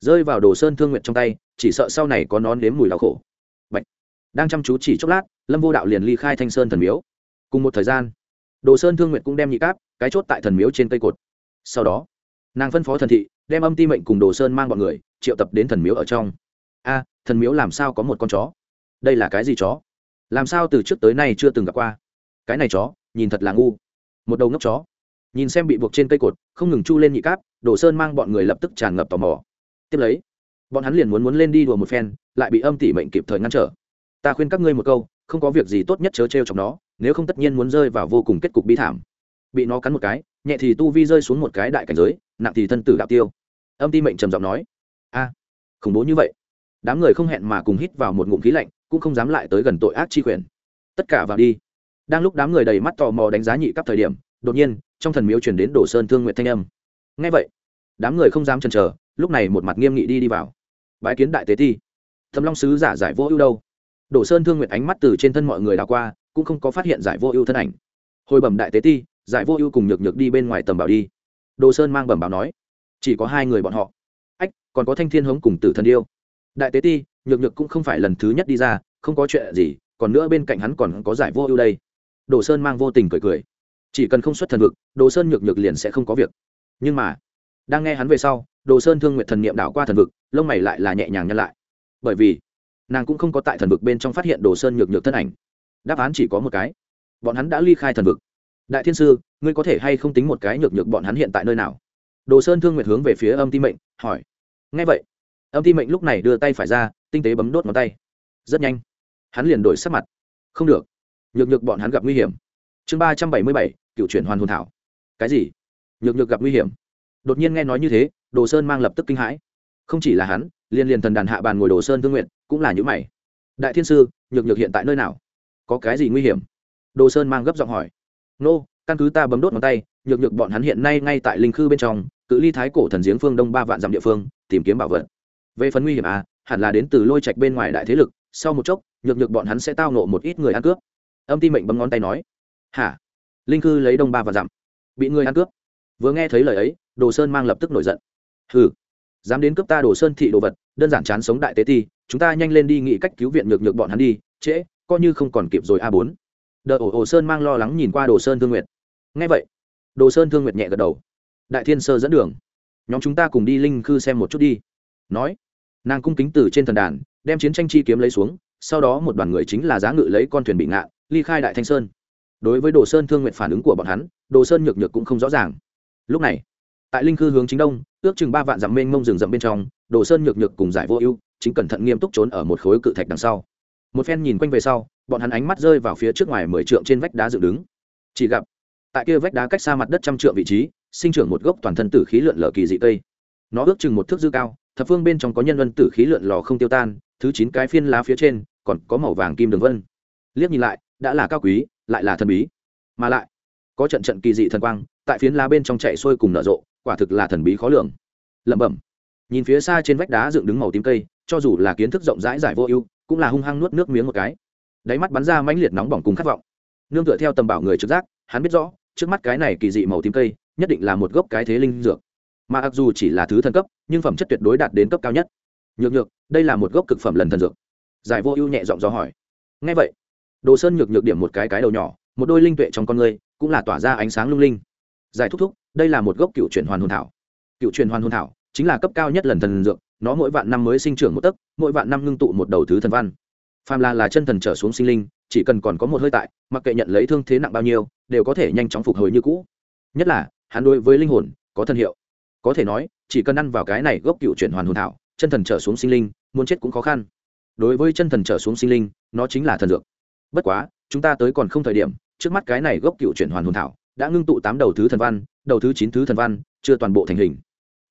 Rơi vào đồ sơn thương nguyện trong tay, chỉ sợ sau này có nón đếm mùi đau khổ. Bạch. đang chăm chú chỉ chốc lát, lâm vô đạo liền ly khai thanh sơn thần miếu. Cùng một thời gian đồ sơn thương nguyện cũng đem nhị cáp, cái chốt tại thần miếu trên cây cột. Sau đó, nàng phân phó thần thị, đem âm ti mệnh cùng đồ sơn mang bọn người, triệu tập đến thần miếu ở trong. A, thần miếu làm sao có một con chó? Đây là cái gì chó? Làm sao từ trước tới nay chưa từng gặp qua? Cái này chó, nhìn thật là ngu. Một đầu ngốc chó. Nhìn xem bị buộc trên cây cột, không ngừng chu lên nhị cáp, đồ sơn mang bọn người lập tức tràn ngập tò mò. Tiếp lấy, bọn hắn liền muốn muốn lên đi đùa một phen, lại bị âm tỉ mệnh kịp thời ngăn trở. Ta khuyên các ngươi một câu, không có việc gì tốt nhất chớ t r e o trong nó nếu không tất nhiên muốn rơi vào vô cùng kết cục bi thảm. Bị nó cắn một cái, nhẹ thì tu vi rơi xuống một cái đại cảnh giới, nặng thì thân tử đạo tiêu. Âm ti mệnh trầm giọng nói, a, khủng bố như vậy. Đám người không hẹn mà cùng hít vào một ngụm khí lạnh, cũng không dám lại tới gần tội ác chi quyền. Tất cả vào đi. Đang lúc đám người đầy mắt tò mò đánh giá nhị cấp thời điểm, đột nhiên, trong thần miếu chuyển đến đổ sơn thương nguyện thanh âm. Ngay vậy, đám người không dám chần chờ, lúc này một mặt nghiêm nghị đi đi vào. Bái kiến đại tế ti. Thầm long sứ giả giải vô ưu đâu? Đổ sơn thương nguyện ánh mắt từ trên thân mọi người đào qua cũng không có phát hiện giải vô ưu thân ảnh. Hồi bẩm đại tế ti, giải vô ưu cùng nhược nhược đi bên ngoài tầm bảo đi. Đồ sơn mang bẩm bảo nói, chỉ có hai người bọn họ. Ách, còn có thanh thiên hống cùng tử thần yêu. đại tế ti, nhược nhược cũng không phải lần thứ nhất đi ra, không có chuyện gì, còn nữa bên cạnh hắn còn có giải vô ưu đây. Đồ sơn mang vô tình cười cười. Chỉ cần không xuất thần vực, đồ sơn nhược nhược liền sẽ không có việc. Nhưng mà, đang nghe hắn về sau, đồ sơn thương nguyện thần niệm đảo qua thần vực, lông mày lại là nhẹ nhàng nhân lại. Bởi vì, nàng cũng không có tại thần vực bên trong phát hiện đồ sơn nhược nhược thân ảnh đáp án chỉ có một cái. Bọn hắn đã ly khai thần vực. Đại thiên sư, ngươi có thể hay không tính một cái nhược nhược bọn hắn hiện tại nơi nào? Đồ sơn thương nguyệt hướng về phía âm ti mệnh, hỏi. Ngay vậy, âm ti mệnh lúc này đưa tay phải ra, tinh tế bấm đốt ngón tay. Rất nhanh, hắn liền đổi sắc mặt. Không được, nhược nhược bọn hắn gặp nguy hiểm. Chương ba trăm bảy mươi bảy, cựu chuyển hoàn hồn thảo. Cái gì? Nhược nhược gặp nguy hiểm. Đột nhiên nghe nói như thế, đồ sơn mang lập tức kinh hãi. Không chỉ là hắn, liên liên thần đàn hạ bàn ngồi đồ sơn thương nguyện cũng là những mày. Đại thiên sư, nhược nhược hiện tại nơi nào? Có cái gì nguy hiểm? Đồ sơn mang gấp giọng hỏi. Nô, căn cứ ta bấm đốt ngón tay, nhược nhược bọn hắn hiện nay ngay tại linh khư bên trong, cự ly thái cổ thần giếng phương đông ba vạn dặm địa phương, tìm kiếm bảo vật. Về phần nguy hiểm à hẳn là đến từ lôi trạch bên ngoài đại thế lực, sau một chốc, nhược nhược bọn hắn sẽ tao nộ một ít người ăn cướp. Âm ti mệnh bấm ngón tay nói. Hả? Linh cư lấy đông ba và dặm. Bị người ăn cướp. Vừa nghe thấy lời ấy, đồ sơn mang lập tức nổi giận. Hừ, dám đến cướp ta đồ sơn thị đồ vật, đơn giản chán sống đại tế ti, chúng ta nhanh lên đi nghĩ cách cứu viện nhược nhược bọn hắn đi, trễ coi như không còn kịp rồi a bốn. Đợi ổ ổ sơn mang lo lắng nhìn qua đồ sơn thương nguyệt. Nghe vậy, đồ sơn thương nguyệt nhẹ gật đầu. Đại thiên sơ dẫn đường. Nhóm chúng ta cùng đi linh cư xem một chút đi. Nói, nàng cung kính từ trên thần đàn, đem chiến tranh chi kiếm lấy xuống, sau đó một đoàn người chính là giá ngự lấy con thuyền bị ngạn ly khai đại thanh sơn. Đối với đồ sơn thương nguyện phản ứng của bọn hắn, đồ sơn nhược nhược cũng không rõ ràng. Lúc này, tại linh khư hướng chính đông, ước chừng ba vạn dặm mênh mông rừng rậm bên trong, đồ sơn nhược nhược cùng giải vô ưu, chính cẩn thận nghiêm túc trốn ở một khối cự thạch đằng sau một phen nhìn quanh về sau, bọn hắn ánh mắt rơi vào phía trước ngoài mười trượng trên vách đá dựng đứng. Chỉ gặp, tại kia vách đá cách xa mặt đất trăm trượng vị trí, sinh trưởng một gốc toàn thân tử khí lượn lờ kỳ dị tây. Nó ước chừng một thước dư cao, thập phương bên trong có nhân vân tử khí lượn lò không tiêu tan, thứ chín cái phiên lá phía trên còn có màu vàng kim đường vân. Liếc nhìn lại, đã là cao quý, lại là thần bí. Mà lại, có trận trận kỳ dị thần quang, tại phiến lá bên trong chạy xuôi cùng nở rộ, quả thực là thần bí khó lường. Lẩm bẩm, nhìn phía xa trên vách đá dựng đứng màu tím cây, cho dù là kiến thức rộng rãi giải vô ưu cũng là hung hăng nuốt nước miếng một cái. Đáy mắt bắn ra mãnh liệt nóng bỏng cùng khát vọng. Nương tựa theo tầm bảo người trực giác, hắn biết rõ, trước mắt cái này kỳ dị màu tím cây, nhất định là một gốc cái thế linh dược. Mà mặc dù chỉ là thứ thần cấp, nhưng phẩm chất tuyệt đối đạt đến cấp cao nhất. Nhược nhược, đây là một gốc cực phẩm lần thần dược. Giải vô ưu nhẹ giọng do hỏi. Ngay vậy, đồ sơn nhược nhược điểm một cái cái đầu nhỏ, một đôi linh tuệ trong con người cũng là tỏa ra ánh sáng lung linh. Giải thúc thúc, đây là một gốc cựu truyền hoàn hồn thảo. Cựu truyền hoàn hồn thảo chính là cấp cao nhất lần thần dược nó mỗi vạn năm mới sinh trưởng một tấc, mỗi vạn năm ngưng tụ một đầu thứ thần văn. Phàm là là chân thần trở xuống sinh linh, chỉ cần còn có một hơi tại, mặc kệ nhận lấy thương thế nặng bao nhiêu, đều có thể nhanh chóng phục hồi như cũ. Nhất là, hắn đối với linh hồn, có thần hiệu. Có thể nói, chỉ cần ăn vào cái này gốc cựu chuyển hoàn hồn thảo, chân thần trở xuống sinh linh, muốn chết cũng khó khăn. Đối với chân thần trở xuống sinh linh, nó chính là thần dược. Bất quá, chúng ta tới còn không thời điểm, trước mắt cái này gốc cựu chuyển hoàn hồn thảo, đã ngưng tụ tám đầu thứ thần văn, đầu thứ chín thứ thần văn, chưa toàn bộ thành hình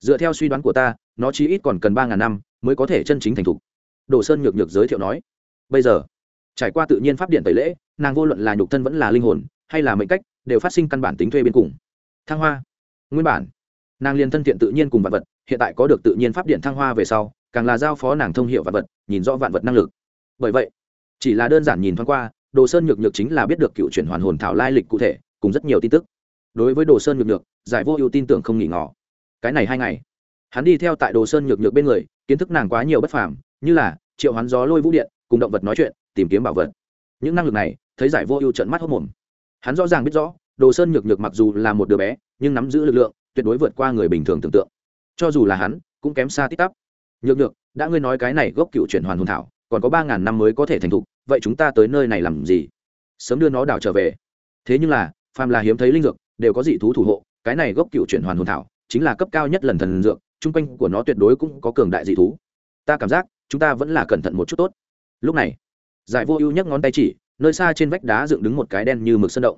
dựa theo suy đoán của ta, nó chỉ ít còn cần ba ngàn năm mới có thể chân chính thành thục. Đồ sơn nhược nhược giới thiệu nói. Bây giờ, trải qua tự nhiên pháp điện tẩy lễ, nàng vô luận là nhục thân vẫn là linh hồn, hay là mệnh cách, đều phát sinh căn bản tính thuê bên cùng. Thăng hoa, nguyên bản, nàng liền thân thiện tự nhiên cùng vạn vật, hiện tại có được tự nhiên pháp điện thăng hoa về sau, càng là giao phó nàng thông hiệu vạn vật, nhìn rõ vạn vật năng lực. Bởi vậy, chỉ là đơn giản nhìn thoáng qua, đồ sơn nhược nhược chính là biết được cựu chuyển hoàn hồn thảo lai lịch cụ thể, cùng rất nhiều tin tức. Đối với đồ sơn nhược nhược, giải vô ưu tin tưởng không nghỉ ngỏ cái này hai ngày. Hắn đi theo tại đồ sơn nhược nhược bên người, kiến thức nàng quá nhiều bất phàm, như là triệu hắn gió lôi vũ điện, cùng động vật nói chuyện, tìm kiếm bảo vật. Những năng lực này, thấy giải vô ưu trận mắt hốc mồm. Hắn rõ ràng biết rõ, đồ sơn nhược nhược mặc dù là một đứa bé, nhưng nắm giữ lực lượng, tuyệt đối vượt qua người bình thường tưởng tượng. Cho dù là hắn, cũng kém xa tít tắp. Nhược nhược, đã ngươi nói cái này gốc cựu chuyển hoàn hồn thảo, còn có ba ngàn năm mới có thể thành thục, vậy chúng ta tới nơi này làm gì? Sớm đưa nó đảo trở về. Thế nhưng là, phàm là hiếm thấy linh dược, đều có dị thú thủ hộ, cái này gốc cựu chuyển hoàn hồn thảo chính là cấp cao nhất lần thần dược, chung quanh của nó tuyệt đối cũng có cường đại dị thú. Ta cảm giác, chúng ta vẫn là cẩn thận một chút tốt. Lúc này, giải vô ưu nhấc ngón tay chỉ, nơi xa trên vách đá dựng đứng một cái đen như mực sân động.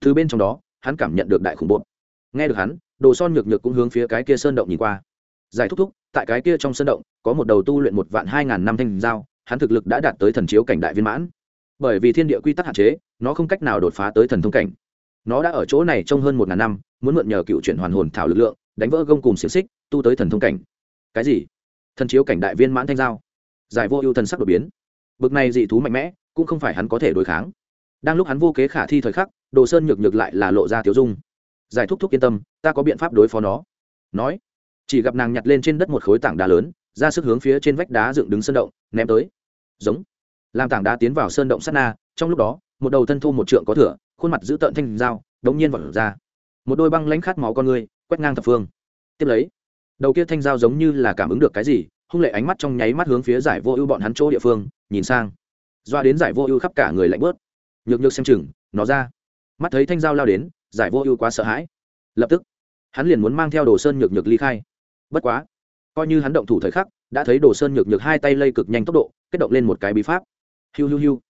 Từ bên trong đó, hắn cảm nhận được đại khủng bột nghe được hắn, đồ son nhược nhược cũng hướng phía cái kia sơn động nhìn qua. Giải thúc thúc, tại cái kia trong sơn động, có một đầu tu luyện một vạn hai ngàn năm thanh giao, hắn thực lực đã đạt tới thần chiếu cảnh đại viên mãn. Bởi vì thiên địa quy tắc hạn chế, nó không cách nào đột phá tới thần thông cảnh. Nó đã ở chỗ này trong hơn một ngàn năm, muốn mượn nhờ cựu chuyển hoàn hồn thảo lực lượng đánh vỡ gông cùng xiềng xích, tu tới thần thông cảnh. Cái gì? Thần chiếu cảnh đại viên mãn thanh giao. Giải vô ưu thần sắc đột biến. Bực này dị thú mạnh mẽ, cũng không phải hắn có thể đối kháng. Đang lúc hắn vô kế khả thi thời khắc, đồ sơn nhược nhược lại là lộ ra tiểu dung. Giải thúc thúc yên tâm, ta có biện pháp đối phó nó. Nói, chỉ gặp nàng nhặt lên trên đất một khối tảng đá lớn, ra sức hướng phía trên vách đá dựng đứng sơn động, ném tới. Giống. Làm tảng đá tiến vào sơn động sát na, trong lúc đó, một đầu thân thu một trượng có thửa, khuôn mặt giữ tợn thanh dao đống nhiên vọt ra. Một đôi băng lãnh khát máu con người quét ngang thập phương. Tiếp lấy, đầu kia thanh dao giống như là cảm ứng được cái gì, hung lệ ánh mắt trong nháy mắt hướng phía giải vô ưu bọn hắn chỗ địa phương, nhìn sang. Doa đến giải vô ưu khắp cả người lạnh bớt. Nhược nhược xem chừng, nó ra. Mắt thấy thanh dao lao đến, giải vô ưu quá sợ hãi. Lập tức, hắn liền muốn mang theo đồ sơn nhược nhược ly khai. Bất quá, coi như hắn động thủ thời khắc, đã thấy đồ sơn nhược nhược hai tay lây cực nhanh tốc độ, kết động lên một cái bí pháp. Hiu hiu hiu.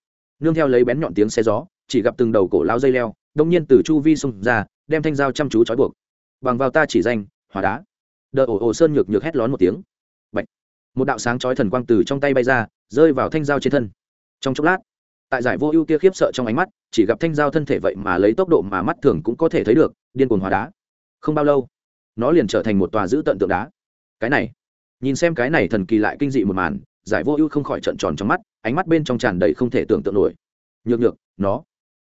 Nương theo lấy bén nhọn tiếng xe gió, chỉ gặp từng đầu cổ lao dây leo, đông nhiên từ chu vi xông ra, đem thanh dao chăm chú trói buộc bằng vào ta chỉ danh, hỏa đá. Đợi ổ ổ sơn nhược nhược hét lón một tiếng. Bạch. một đạo sáng chói thần quang từ trong tay bay ra, rơi vào thanh dao trên thân. Trong chốc lát, tại giải vô ưu kia khiếp sợ trong ánh mắt, chỉ gặp thanh dao thân thể vậy mà lấy tốc độ mà mắt thường cũng có thể thấy được, điên cuồng hóa đá. Không bao lâu, nó liền trở thành một tòa giữ tận tượng đá. Cái này, nhìn xem cái này thần kỳ lại kinh dị một màn, giải vô ưu không khỏi trận tròn trong mắt, ánh mắt bên trong tràn đầy không thể tưởng tượng nổi. Nhược nhược, nó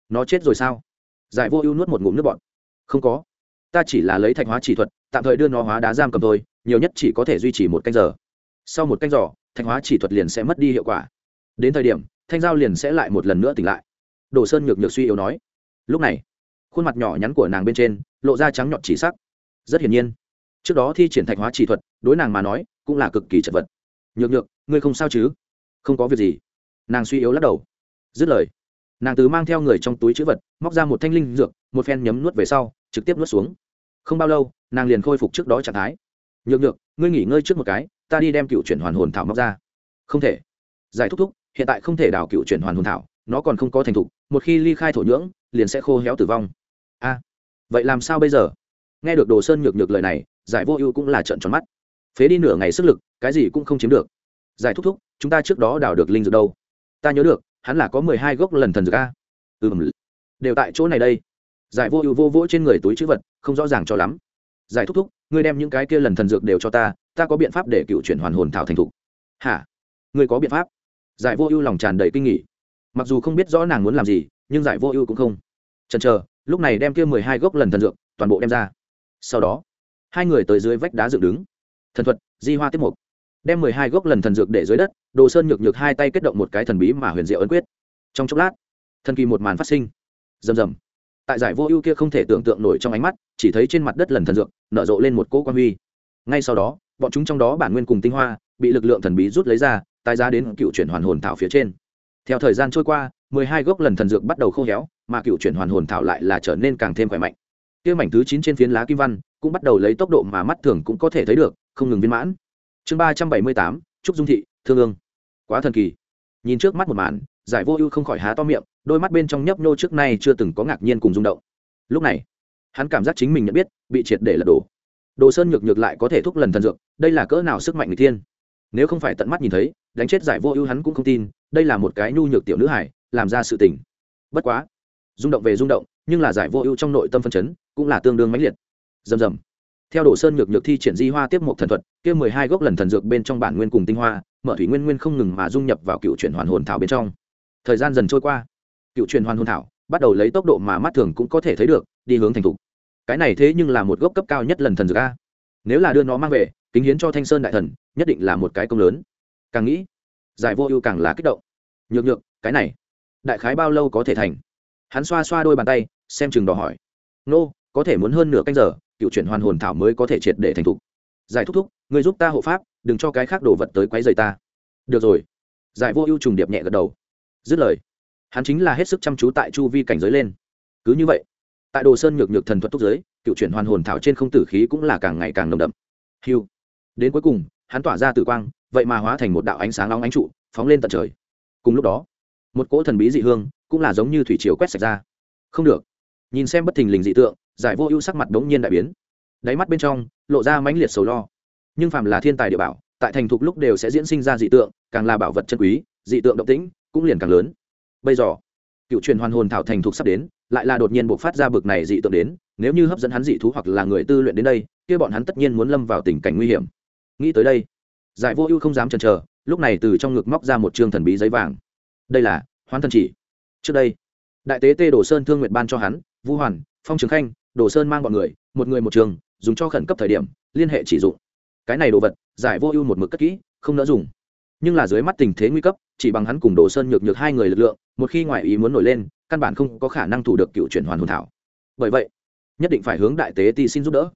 nó chết rồi sao? Giải vô ưu nuốt một ngụm nước bọt. Không có ta chỉ là lấy thạch hóa chỉ thuật tạm thời đưa nó hóa đá giam cầm thôi nhiều nhất chỉ có thể duy trì một canh giờ. Sau một canh giờ, thạch hóa chỉ thuật liền sẽ mất đi hiệu quả. Đến thời điểm thanh giao liền sẽ lại một lần nữa tỉnh lại. Đồ sơn nhược nhược suy yếu nói. Lúc này khuôn mặt nhỏ nhắn của nàng bên trên lộ ra trắng nhọn chỉ sắc. Rất hiển nhiên trước đó thi triển thạch hóa chỉ thuật đối nàng mà nói cũng là cực kỳ chật vật. Nhược nhược ngươi không sao chứ? Không có việc gì. Nàng suy yếu lắc đầu. Dứt lời nàng từ mang theo người trong túi chữ vật móc ra một thanh linh dược một phen nhấm nuốt về sau trực tiếp nuốt xuống không bao lâu, nàng liền khôi phục trước đó trạng thái. Nhược nhược, ngươi nghỉ ngơi trước một cái, ta đi đem cựu chuyển hoàn hồn thảo móc ra. Không thể. Giải thúc thúc, hiện tại không thể đào cựu chuyển hoàn hồn thảo, nó còn không có thành thục, một khi ly khai thổ nhưỡng, liền sẽ khô héo tử vong. A, vậy làm sao bây giờ? Nghe được đồ sơn nhược nhược lời này, giải vô ưu cũng là trận tròn mắt. Phế đi nửa ngày sức lực, cái gì cũng không chiếm được. Giải thúc thúc, chúng ta trước đó đào được linh dược đâu? Ta nhớ được, hắn là có mười hai gốc lần thần dược a. Ừm, đều tại chỗ này đây giải vô ưu vô vỗ trên người túi chữ vật, không rõ ràng cho lắm. Giải thúc thúc, ngươi đem những cái kia lần thần dược đều cho ta ta có biện pháp để cựu chuyển hoàn hồn thảo thành thục. Hả? Ngươi có biện pháp? Giải vô ưu lòng tràn đầy kinh nghỉ mặc dù không biết rõ nàng muốn làm gì, nhưng giải vô ưu cũng không. Chần chờ, lúc này đem kia mười hai gốc lần thần dược, toàn bộ đem ra. Sau đó, hai người tới dưới vách đá dựng đứng. Thần thuật, di hoa tiếp mục. Đem mười hai gốc lần thần dược để dưới đất, đồ sơn nhược nhược hai tay kết động một cái thần bí mà huyền diệu ấn quyết. Trong chốc lát, thần kỳ một màn phát sinh. Rầm rầm tại giải vô ưu kia không thể tưởng tượng nổi trong ánh mắt, chỉ thấy trên mặt đất lần thần dược, nở rộ lên một cỗ quan huy. Ngay sau đó, bọn chúng trong đó bản nguyên cùng tinh hoa, bị lực lượng thần bí rút lấy ra, tái ra đến cựu chuyển hoàn hồn thảo phía trên. Theo thời gian trôi qua, mười hai gốc lần thần dược bắt đầu khô héo, mà cựu chuyển hoàn hồn thảo lại là trở nên càng thêm khỏe mạnh. Kia mảnh thứ chín trên phiến lá kim văn, cũng bắt đầu lấy tốc độ mà mắt thường cũng có thể thấy được, không ngừng viên mãn. Chương ba trăm bảy mươi tám, trúc dung thị, thương ương. Quá thần kỳ. Nhìn trước mắt một màn, giải vô ưu không khỏi há to miệng đôi mắt bên trong nhấp nhô trước nay chưa từng có ngạc nhiên cùng rung động. Lúc này, hắn cảm giác chính mình nhận biết, bị triệt để lật đổ. Đồ sơn nhược nhược lại có thể thúc lần thần dược, đây là cỡ nào sức mạnh người thiên? Nếu không phải tận mắt nhìn thấy, đánh chết giải vô ưu hắn cũng không tin, đây là một cái nhu nhược tiểu nữ hải làm ra sự tình. Bất quá, rung động về rung động, nhưng là giải vô ưu trong nội tâm phân chấn, cũng là tương đương mãnh liệt. Dầm dầm theo đồ sơn nhược nhược thi triển di hoa tiếp một thần thuật, kia mười hai gốc lần thần dược bên trong bản nguyên cùng tinh hoa, mở thủy nguyên nguyên không ngừng mà dung nhập vào cựu chuyển hoàn hồn thảo bên trong. Thời gian dần trôi qua cựu truyền hoàn hồn thảo, bắt đầu lấy tốc độ mà mắt thường cũng có thể thấy được, đi hướng thành thục. Cái này thế nhưng là một gốc cấp cao nhất lần thần dược a. Nếu là đưa nó mang về, kính hiến cho thanh sơn đại thần, nhất định là một cái công lớn. Càng nghĩ, giải vô ưu càng là kích động. Nhược nhược, cái này, đại khái bao lâu có thể thành? Hắn xoa xoa đôi bàn tay, xem chừng đòi hỏi. Nô, có thể muốn hơn nửa canh giờ, cựu chuyển hoàn hồn thảo mới có thể triệt để thành thục. Giải thúc thúc người giúp ta hộ pháp, đừng cho cái khác đổ vật tới quấy rầy ta. Được rồi. Giải vô ưu trùng điệp nhẹ gật đầu. Dứt lời hắn chính là hết sức chăm chú tại chu vi cảnh giới lên. Cứ như vậy, tại đồ sơn nhược nhược thần thuật túc giới, cựu chuyển hoàn hồn thảo trên không tử khí cũng là càng ngày càng nồng đậm. Hiu đến cuối cùng, hắn tỏa ra tử quang, vậy mà hóa thành một đạo ánh sáng long ánh trụ, phóng lên tận trời. Cùng lúc đó, một cỗ thần bí dị hương cũng là giống như thủy chiều quét sạch ra. Không được. Nhìn xem bất thình lình dị tượng, giải vô ưu sắc mặt đống nhiên đại biến. Đáy mắt bên trong lộ ra mãnh liệt sầu lo. Nhưng phàm là thiên tài địa bảo, tại thành thục lúc đều sẽ diễn sinh ra dị tượng, càng là bảo vật chân quý, dị tượng động tĩnh cũng liền càng lớn bây giờ, cựu truyền hoàn hồn thảo thành thục sắp đến, lại là đột nhiên buộc phát ra bực này dị tượng đến, nếu như hấp dẫn hắn dị thú hoặc là người tư luyện đến đây, kia bọn hắn tất nhiên muốn lâm vào tình cảnh nguy hiểm. Nghĩ tới đây, giải vô ưu không dám chần chờ, lúc này từ trong ngực móc ra một chương thần bí giấy vàng. Đây là hoán thần chỉ. Trước đây, đại tế tê đồ sơn thương nguyện ban cho hắn, vu hoàn, phong trường khanh, đồ sơn mang bọn người, một người một trường, dùng cho khẩn cấp thời điểm, liên hệ chỉ dụng. Cái này đồ vật, giải vô ưu một mực cất kỹ, không nỡ dùng nhưng là dưới mắt tình thế nguy cấp, chỉ bằng hắn cùng đồ sơn nhược nhược hai người lực lượng, một khi ngoại ý muốn nổi lên, căn bản không có khả năng thủ được cựu chuyển hoàn hồn thảo. Bởi vậy, nhất định phải hướng đại tế ti xin giúp đỡ.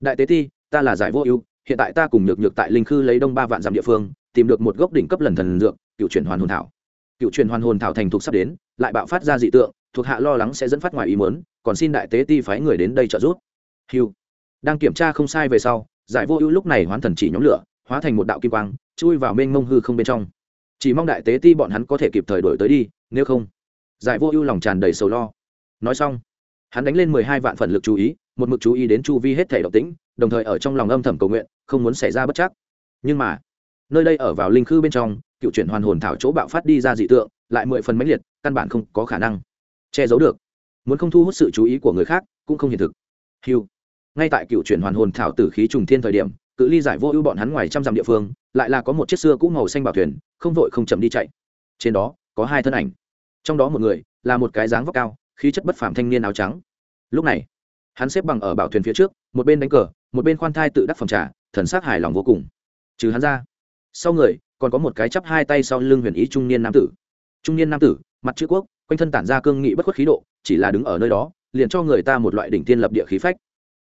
Đại tế ti, ta là giải vô ưu, hiện tại ta cùng nhược nhược tại linh khư lấy đông ba vạn dặm địa phương, tìm được một gốc đỉnh cấp lần thần dược, cựu chuyển hoàn hồn thảo. Cựu chuyển hoàn hồn thảo thành thục sắp đến, lại bạo phát ra dị tượng, thuộc hạ lo lắng sẽ dẫn phát ngoài ý muốn, còn xin đại tế ti phái người đến đây trợ giúp. Hiu đang kiểm tra không sai về sau, giải vô ưu lúc này hoán thần chỉ nhóm lửa, hóa thành một đạo kim quang chui vào mênh mông hư không bên trong. Chỉ mong đại tế ti bọn hắn có thể kịp thời đổi tới đi, nếu không, giải vô ưu lòng tràn đầy sầu lo. Nói xong, hắn đánh lên mười hai vạn phần lực chú ý, một mực chú ý đến chu vi hết thể độc tĩnh, đồng thời ở trong lòng âm thầm cầu nguyện, không muốn xảy ra bất chắc. Nhưng mà, nơi đây ở vào linh khư bên trong, cựu chuyển hoàn hồn thảo chỗ bạo phát đi ra dị tượng, lại mười phần mãnh liệt, căn bản không có khả năng che giấu được. Muốn không thu hút sự chú ý của người khác, cũng không hiện thực. Hiu ngay tại cựu chuyển hoàn hồn thảo tử khí trùng thiên thời điểm cự ly giải vô ưu bọn hắn ngoài trăm dặm địa phương, lại là có một chiếc xưa cũ màu xanh bảo thuyền, không vội không chậm đi chạy. Trên đó, có hai thân ảnh. Trong đó một người, là một cái dáng vóc cao, khí chất bất phàm thanh niên áo trắng. Lúc này, hắn xếp bằng ở bảo thuyền phía trước, một bên đánh cờ, một bên khoan thai tự đắc phòng trà, thần sắc hài lòng vô cùng. Trừ hắn ra, sau người, còn có một cái chắp hai tay sau lưng huyền ý trung niên nam tử. Trung niên nam tử, mặt chữ quốc, quanh thân tản ra cương nghị bất khuất khí độ, chỉ là đứng ở nơi đó, liền cho người ta một loại đỉnh tiên lập địa khí phách.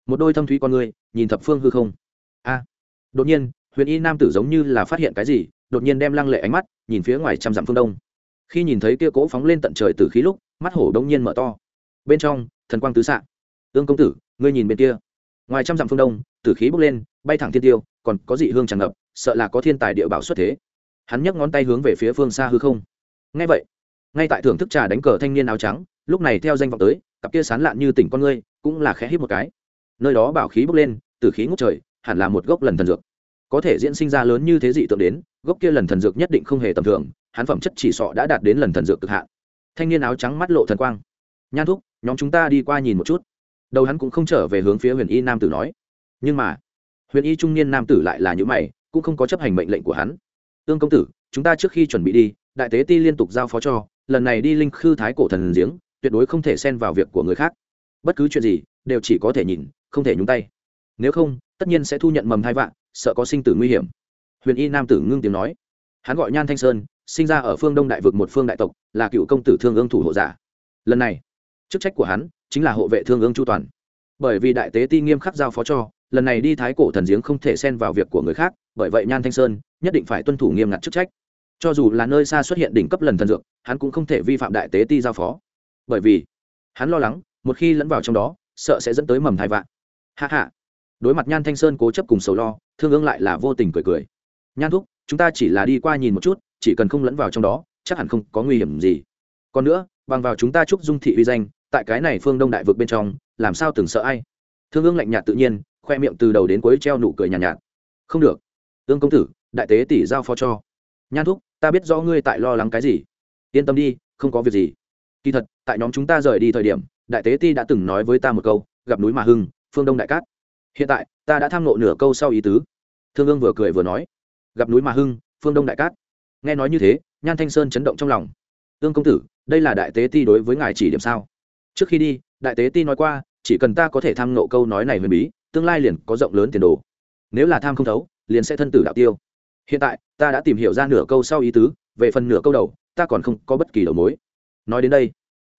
Một đôi thâm thúy con người, nhìn thập phương hư không đột nhiên, huyền y nam tử giống như là phát hiện cái gì, đột nhiên đem lăng lệ ánh mắt nhìn phía ngoài trăm dặm phương đông. Khi nhìn thấy kia cỗ phóng lên tận trời từ khí lúc, mắt hổ đông nhiên mở to. Bên trong, thần quang tứ xạ. Ương công tử, ngươi nhìn bên kia. Ngoài trăm dặm phương đông, tử khí bốc lên, bay thẳng thiên tiêu, còn có dị hương tràn ngập, sợ là có thiên tài địa bảo xuất thế. Hắn nhấc ngón tay hướng về phía phương xa hư không. Ngay vậy, ngay tại thưởng thức trà đánh cờ thanh niên áo trắng, lúc này theo danh vọng tới, cặp kia sán lạn như tỉnh con ngươi, cũng là khẽ hít một cái. Nơi đó bảo khí bốc lên, tử khí ngút trời hẳn là một gốc lần thần dược. Có thể diễn sinh ra lớn như thế dị tượng đến, gốc kia lần thần dược nhất định không hề tầm thường, hắn phẩm chất chỉ sọ đã đạt đến lần thần dược cực hạn. Thanh niên áo trắng mắt lộ thần quang. Nhan thúc, nhóm chúng ta đi qua nhìn một chút. Đầu hắn cũng không trở về hướng phía huyền y nam tử nói. Nhưng mà, huyền y trung niên nam tử lại là những mày, cũng không có chấp hành mệnh lệnh của hắn. Tương công tử, chúng ta trước khi chuẩn bị đi, đại tế ti liên tục giao phó cho, lần này đi linh khư thái cổ thần giếng, tuyệt đối không thể xen vào việc của người khác. Bất cứ chuyện gì, đều chỉ có thể nhìn, không thể nhúng tay. Nếu không tất nhiên sẽ thu nhận mầm hai vạn sợ có sinh tử nguy hiểm. Huyền y nam tử ngưng tiếng nói. Hắn gọi nhan thanh sơn, sinh ra ở phương đông đại vực một phương đại tộc, là cựu công tử thương ương thủ hộ giả. Lần này, chức trách của hắn chính là hộ vệ thương ương chu toàn. Bởi vì đại tế ti nghiêm khắc giao phó cho, lần này đi thái cổ thần giếng không thể xen vào việc của người khác, bởi vậy nhan thanh sơn nhất định phải tuân thủ nghiêm ngặt chức trách. Cho dù là nơi xa xuất hiện đỉnh cấp lần thần dược, hắn cũng không thể vi phạm đại tế ti giao phó. Bởi vì, hắn lo lắng, một khi lẫn vào trong đó, sợ sẽ dẫn tới mầm thai vạn hạ hạ đối mặt nhan thanh sơn cố chấp cùng sầu lo thương ương lại là vô tình cười cười. Nhan thúc chúng ta chỉ là đi qua nhìn một chút chỉ cần không lẫn vào trong đó chắc hẳn không có nguy hiểm gì. Còn nữa bằng vào chúng ta chúc dung thị uy danh tại cái này phương đông đại vực bên trong làm sao từng sợ ai? Thương ương lạnh nhạt tự nhiên khoe miệng từ đầu đến cuối treo nụ cười nhàn nhạt, nhạt. Không được. Ương công tử đại tế tỷ giao phó cho. Nhan thúc ta biết rõ ngươi tại lo lắng cái gì. Yên tâm đi không có việc gì. Kỳ thật tại nhóm chúng ta rời đi thời điểm đại tế ti đã từng nói với ta một câu gặp núi mà hưng phương đông đại cát hiện tại, ta đã tham nộ nửa câu sau ý tứ. Thương ương vừa cười vừa nói, gặp núi mà hưng, phương đông đại cát. Nghe nói như thế, nhan thanh sơn chấn động trong lòng. Ương công tử, đây là đại tế ti đối với ngài chỉ điểm sao? Trước khi đi, đại tế ti nói qua, chỉ cần ta có thể tham nộ câu nói này huyền bí, tương lai liền có rộng lớn tiền đồ. Nếu là tham không thấu, liền sẽ thân tử đạo tiêu. Hiện tại, ta đã tìm hiểu ra nửa câu sau ý tứ, về phần nửa câu đầu, ta còn không có bất kỳ đầu mối. Nói đến đây,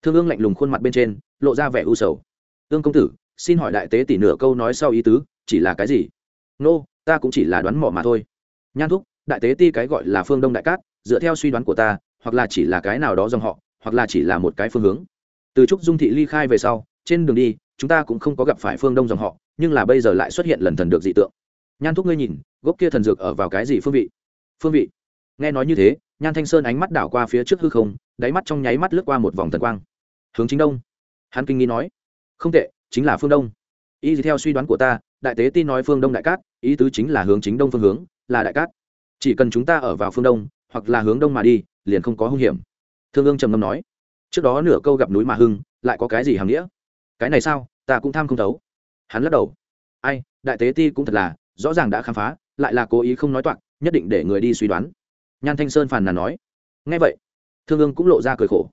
thương ương lạnh lùng khuôn mặt bên trên, lộ ra vẻ u sầu. Ương công tử xin hỏi đại tế tỷ nửa câu nói sau ý tứ chỉ là cái gì? Nô、no, ta cũng chỉ là đoán mỏ mà thôi. Nhan thúc đại tế ti cái gọi là phương đông đại cát dựa theo suy đoán của ta hoặc là chỉ là cái nào đó dòng họ hoặc là chỉ là một cái phương hướng. Từ trúc dung thị ly khai về sau trên đường đi chúng ta cũng không có gặp phải phương đông dòng họ nhưng là bây giờ lại xuất hiện lần thần được dị tượng. Nhan thúc ngươi nhìn gốc kia thần dược ở vào cái gì phương vị? Phương vị. Nghe nói như thế nhan thanh sơn ánh mắt đảo qua phía trước hư không đáy mắt trong nháy mắt lướt qua một vòng thần quang. Hướng chính đông. Hắn kinh nghi nói không tệ chính là phương đông y theo suy đoán của ta đại tế tin nói phương đông đại cát ý tứ chính là hướng chính đông phương hướng là đại cát chỉ cần chúng ta ở vào phương đông hoặc là hướng đông mà đi liền không có hung hiểm thương ương trầm ngâm nói trước đó nửa câu gặp núi mà hưng lại có cái gì hàm nghĩa cái này sao ta cũng tham không thấu hắn lắc đầu ai đại tế ti cũng thật là rõ ràng đã khám phá lại là cố ý không nói toạc nhất định để người đi suy đoán nhan thanh sơn phàn nàn nói ngay vậy thương ương cũng lộ ra cười khổ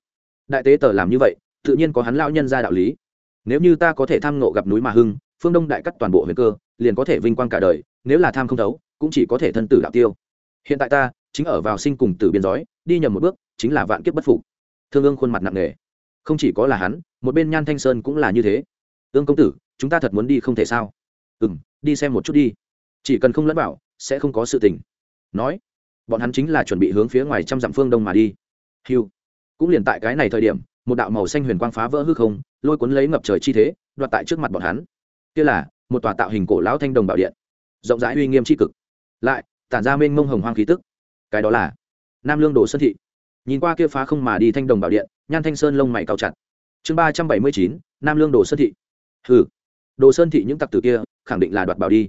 đại tế tờ làm như vậy tự nhiên có hắn lao nhân ra đạo lý nếu như ta có thể tham nộ gặp núi mà hưng, phương đông đại cắt toàn bộ huyền cơ, liền có thể vinh quang cả đời, nếu là tham không thấu, cũng chỉ có thể thân tử đạo tiêu. Hiện tại ta, chính ở vào sinh cùng tử biên giới, đi nhầm một bước, chính là vạn kiếp bất phục. Thương ương khuôn mặt nặng nề. Không chỉ có là hắn, một bên nhan thanh sơn cũng là như thế. Ương công tử, chúng ta thật muốn đi không thể sao? Ừ m đi xem một chút đi. Chỉ cần không lẫn bảo sẽ không có sự tình. Nói, bọn hắn chính là chuẩn bị hướng phía ngoài trăm dặm phương đông mà đi. Hiu cũng liền tại cái này thời điểm một đạo màu xanh huyền quang phá vỡ hư không, lôi cuốn lấy ngập trời chi thế, đoạt tại trước mặt bọn hắn. Kia là, một tòa tạo hình cổ lão thanh đồng bảo điện. Rộng rãi uy nghiêm c cực. Lại, tản ra mênh mông hồng hoang khí tức. Cái đó là nam lương đồ sơn thị. Nhìn qua kia phá không mà đi thanh đồng bảo điện, nhan thanh sơn lông mày cao chặt. Chương ba trăm bảy mươi chín, nam lương đồ sơn thị. Hừ. Đồ sơn thị những tặc tử kia, khẳng định là đoạt bảo đi.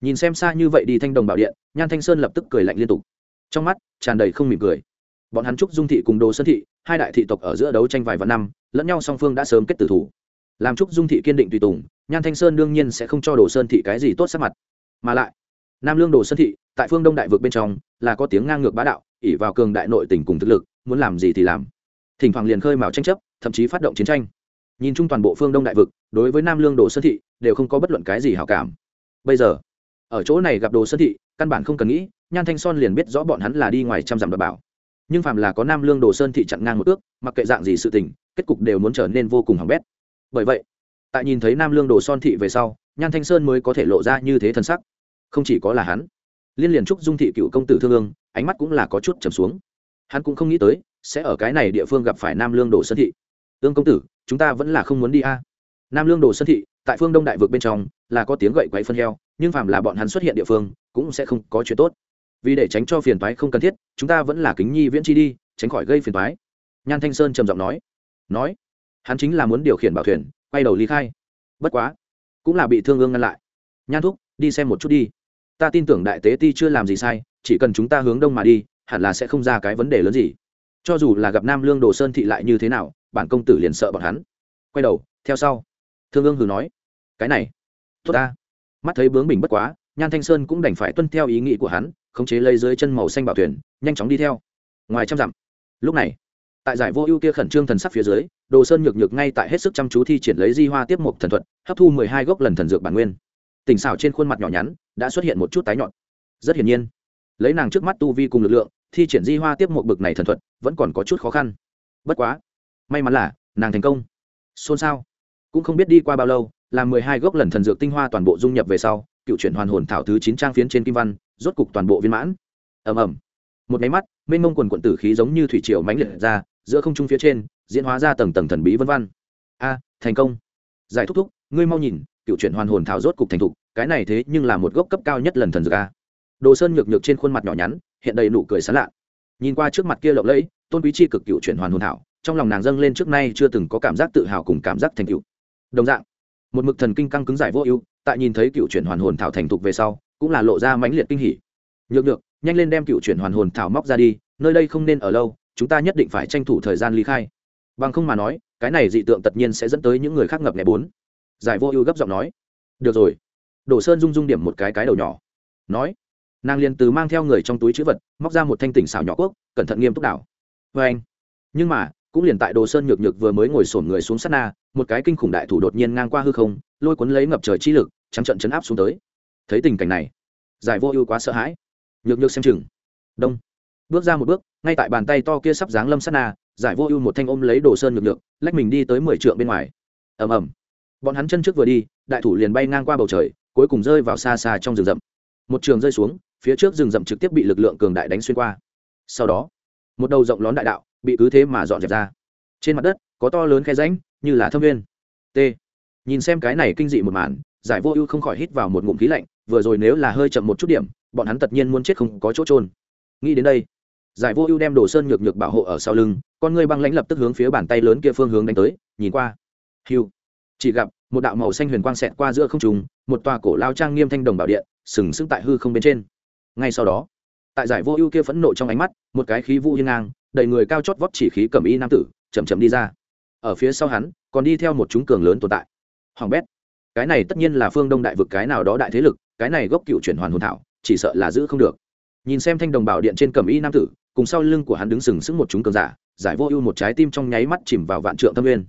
Nhìn xem xa như vậy đi thanh đồng bảo điện, nhan thanh sơn lập tức cười lạnh liên tục. Trong mắt, tràn đầy không mỉm cười. Bọn hắn trúc dung thị cùng đồ sơn thị hai đại thị tộc ở giữa đấu tranh vài vạn năm, lẫn nhau song phương đã sớm kết tử thủ. Làm trúc dung thị kiên định tùy tùng, nhan thanh sơn đương nhiên sẽ không cho đồ sơn thị cái gì tốt sắc mặt. Mà lại, nam lương đồ sơn thị, tại phương đông đại vực bên trong, là có tiếng ngang ngược bá đạo ỉ vào cường đại nội tỉnh cùng thực lực, muốn làm gì thì làm. Thỉnh thoảng liền khơi mào tranh chấp, thậm chí phát động chiến tranh. Nhìn chung toàn bộ phương đông đại vực, đối với nam lương đồ sơn thị, đều không có bất luận cái gì hảo cảm. Bây giờ, ở chỗ này gặp đồ sơn thị, căn bản không cần nghĩ, nhan thanh son liền biết rõ bọn hắn là đi ngoài trăm dặm đảm bảo nhưng phàm là có nam lương đồ sơn thị chặn ngang một ước, mặc kệ dạng gì sự tình, kết cục đều muốn trở nên vô cùng hỏng bét. Bởi vậy, tại nhìn thấy nam lương đồ son thị về sau, nhan thanh sơn mới có thể lộ ra như thế thân sắc. Không chỉ có là hắn, liên liền trúc dung thị cựu công tử thương ương ánh mắt cũng là có chút trầm xuống. Hắn cũng không nghĩ tới, sẽ ở cái này địa phương gặp phải nam lương đồ sơn thị. Ương công tử, chúng ta vẫn là không muốn đi a. Nam lương đồ sơn thị, tại phương đông đại vực bên trong, là có tiếng gậy quấy phân heo, nhưng phàm là bọn hắn xuất hiện địa phương, cũng sẽ không có chuyện tốt vì để tránh cho phiền toái không cần thiết, chúng ta vẫn là kính nhi viễn chi đi, tránh khỏi gây phiền toái. Nhan thanh sơn trầm giọng nói. Nói, hắn chính là muốn điều khiển bảo thuyền, quay đầu ly khai. Bất quá, cũng là bị thương ương ngăn lại. Nhan thúc, đi xem một chút đi. Ta tin tưởng đại tế ti chưa làm gì sai, chỉ cần chúng ta hướng đông mà đi, hẳn là sẽ không ra cái vấn đề lớn gì. Cho dù là gặp nam lương đồ sơn thị lại như thế nào, bản công tử liền sợ bọn hắn. Quay đầu, theo sau, thương ương hừ nói. Cái này, tốt ta. Mắt thấy bướng bình bất quá, nhan thanh sơn cũng đành phải tuân theo ý nghĩ của hắn khống chế lấy dưới chân màu xanh bảo thuyền, nhanh chóng đi theo. Ngoài trăm dặm. Lúc này, tại giải vô ưu kia khẩn trương thần sắc phía dưới, đồ sơn nhược nhược ngay tại hết sức chăm chú thi triển lấy di hoa tiếp mục thần thuật, hấp thu mười hai gốc lần thần dược bản nguyên. Tỉnh xảo trên khuôn mặt nhỏ nhắn, đã xuất hiện một chút tái nhọn rất hiển nhiên, lấy nàng trước mắt tu vi cùng lực lượng, thi triển di hoa tiếp một bực này thần thuật, vẫn còn có chút khó khăn. Bất quá, may mắn là, nàng thành công. Xôn xao. Cũng không biết đi qua bao lâu là mười hai gốc lần thần dược tinh hoa toàn bộ dung nhập về sau cựu chuyển hoàn hồn thảo thứ chín trang phiến trên kim văn, rốt cục toàn bộ viên mãn. Ầm ầm. Một máy mắt, mênh mông quần quận tử khí giống như thủy triều mãnh liệt ra, giữa không trung phía trên, diễn hóa ra tầng tầng thần bí vân văn. A, thành công. Giải thúc thúc, ngươi mau nhìn, cựu chuyển hoàn hồn thảo rốt cục thành thục, cái này thế nhưng là một gốc cấp cao nhất lần thần dược a. Đồ sơn nhược nhược trên khuôn mặt nhỏ nhắn, hiện đầy nụ cười sán lạ. Nhìn qua trước mặt kia lộng lẫy, tôn quý chi cực cựu chuyển hoàn hồn thảo, trong lòng nàng dâng lên trước nay chưa từng có cảm giác tự hào cùng cảm giác thành cựu đồng dạng, một mực thần kinh căng cứng giải vô ưu tại nhìn thấy cựu chuyển hoàn hồn thảo thành thục về sau, cũng là lộ ra mãnh liệt kinh hỉ. Nhược được, nhanh lên đem cựu chuyển hoàn hồn thảo móc ra đi, nơi đây không nên ở lâu, chúng ta nhất định phải tranh thủ thời gian ly khai. Bằng không mà nói, cái này dị tượng tất nhiên sẽ dẫn tới những người khác ngập ngày bốn. Giải vô ưu gấp giọng nói. Được rồi. Đổ sơn rung rung điểm một cái cái đầu nhỏ. Nói. Nàng liền từ mang theo người trong túi chữ vật, móc ra một thanh tỉnh xảo nhỏ quốc, cẩn thận nghiêm túc đảo. Vê anh nhưng mà, cũng liền tại đồ sơn nhược nhược vừa mới ngồi sổn người xuống sát na một cái kinh khủng đại thủ đột nhiên ngang qua hư không, lôi cuốn lấy ngập trời chi lực, trắng trận chấn áp xuống tới. Thấy tình cảnh này, giải vô ưu quá sợ hãi. Nhược nhược xem chừng. Đông. Bước ra một bước, ngay tại bàn tay to kia sắp dáng lâm sát na, giải vô ưu một thanh ôm lấy đồ sơn nhược nhược, lách mình đi tới mười trượng bên ngoài. Ầm ầm. Bọn hắn chân trước vừa đi, đại thủ liền bay ngang qua bầu trời, cuối cùng rơi vào xa xa trong rừng rậm. Một trường rơi xuống, phía trước rừng rậm trực tiếp bị lực lượng cường đại đánh xuyên qua. Sau đó, một đầu rộng lón đại đạo bị cứ thế mà dọn dẹp ra. Trên mặt đất, có to lớn khe ránh như là thâm viên. T. Nhìn xem cái này kinh dị một màn, giải vô ưu không khỏi hít vào một ngụm khí lạnh, vừa rồi nếu là hơi chậm một chút điểm, bọn hắn tất nhiên muốn chết không có chỗ trôn nghĩ đến đây, giải vô ưu đem đồ sơn nhược nhược bảo hộ ở sau lưng, con ngươi băng lãnh lập tức hướng phía bàn tay lớn kia phương hướng đánh tới, nhìn qua. Hiu. Chỉ gặp, một đạo màu xanh huyền quang xẹt qua giữa không trùng một tòa cổ lao trang nghiêm thanh đồng bảo điện, sừng sững tại hư không bên trên. Ngay sau đó, tại giải vô ưu kia phẫn nộ trong ánh mắt, một cái khí vũ hiên ngang, đầy người cao chót vót chỉ khí cầm y nam tử, chậm chậm đi ra ở phía sau hắn còn đi theo một chúng cường lớn tồn tại. Hoàng bét cái này tất nhiên là phương đông đại vực cái nào đó đại thế lực cái này gốc cựu chuyển hoàn hồn thảo chỉ sợ là giữ không được. Nhìn xem thanh đồng bảo điện trên cầm y nam tử cùng sau lưng của hắn đứng sừng sững một chúng cường giả giải vô ưu một trái tim trong nháy mắt chìm vào vạn trượng tâm nguyên.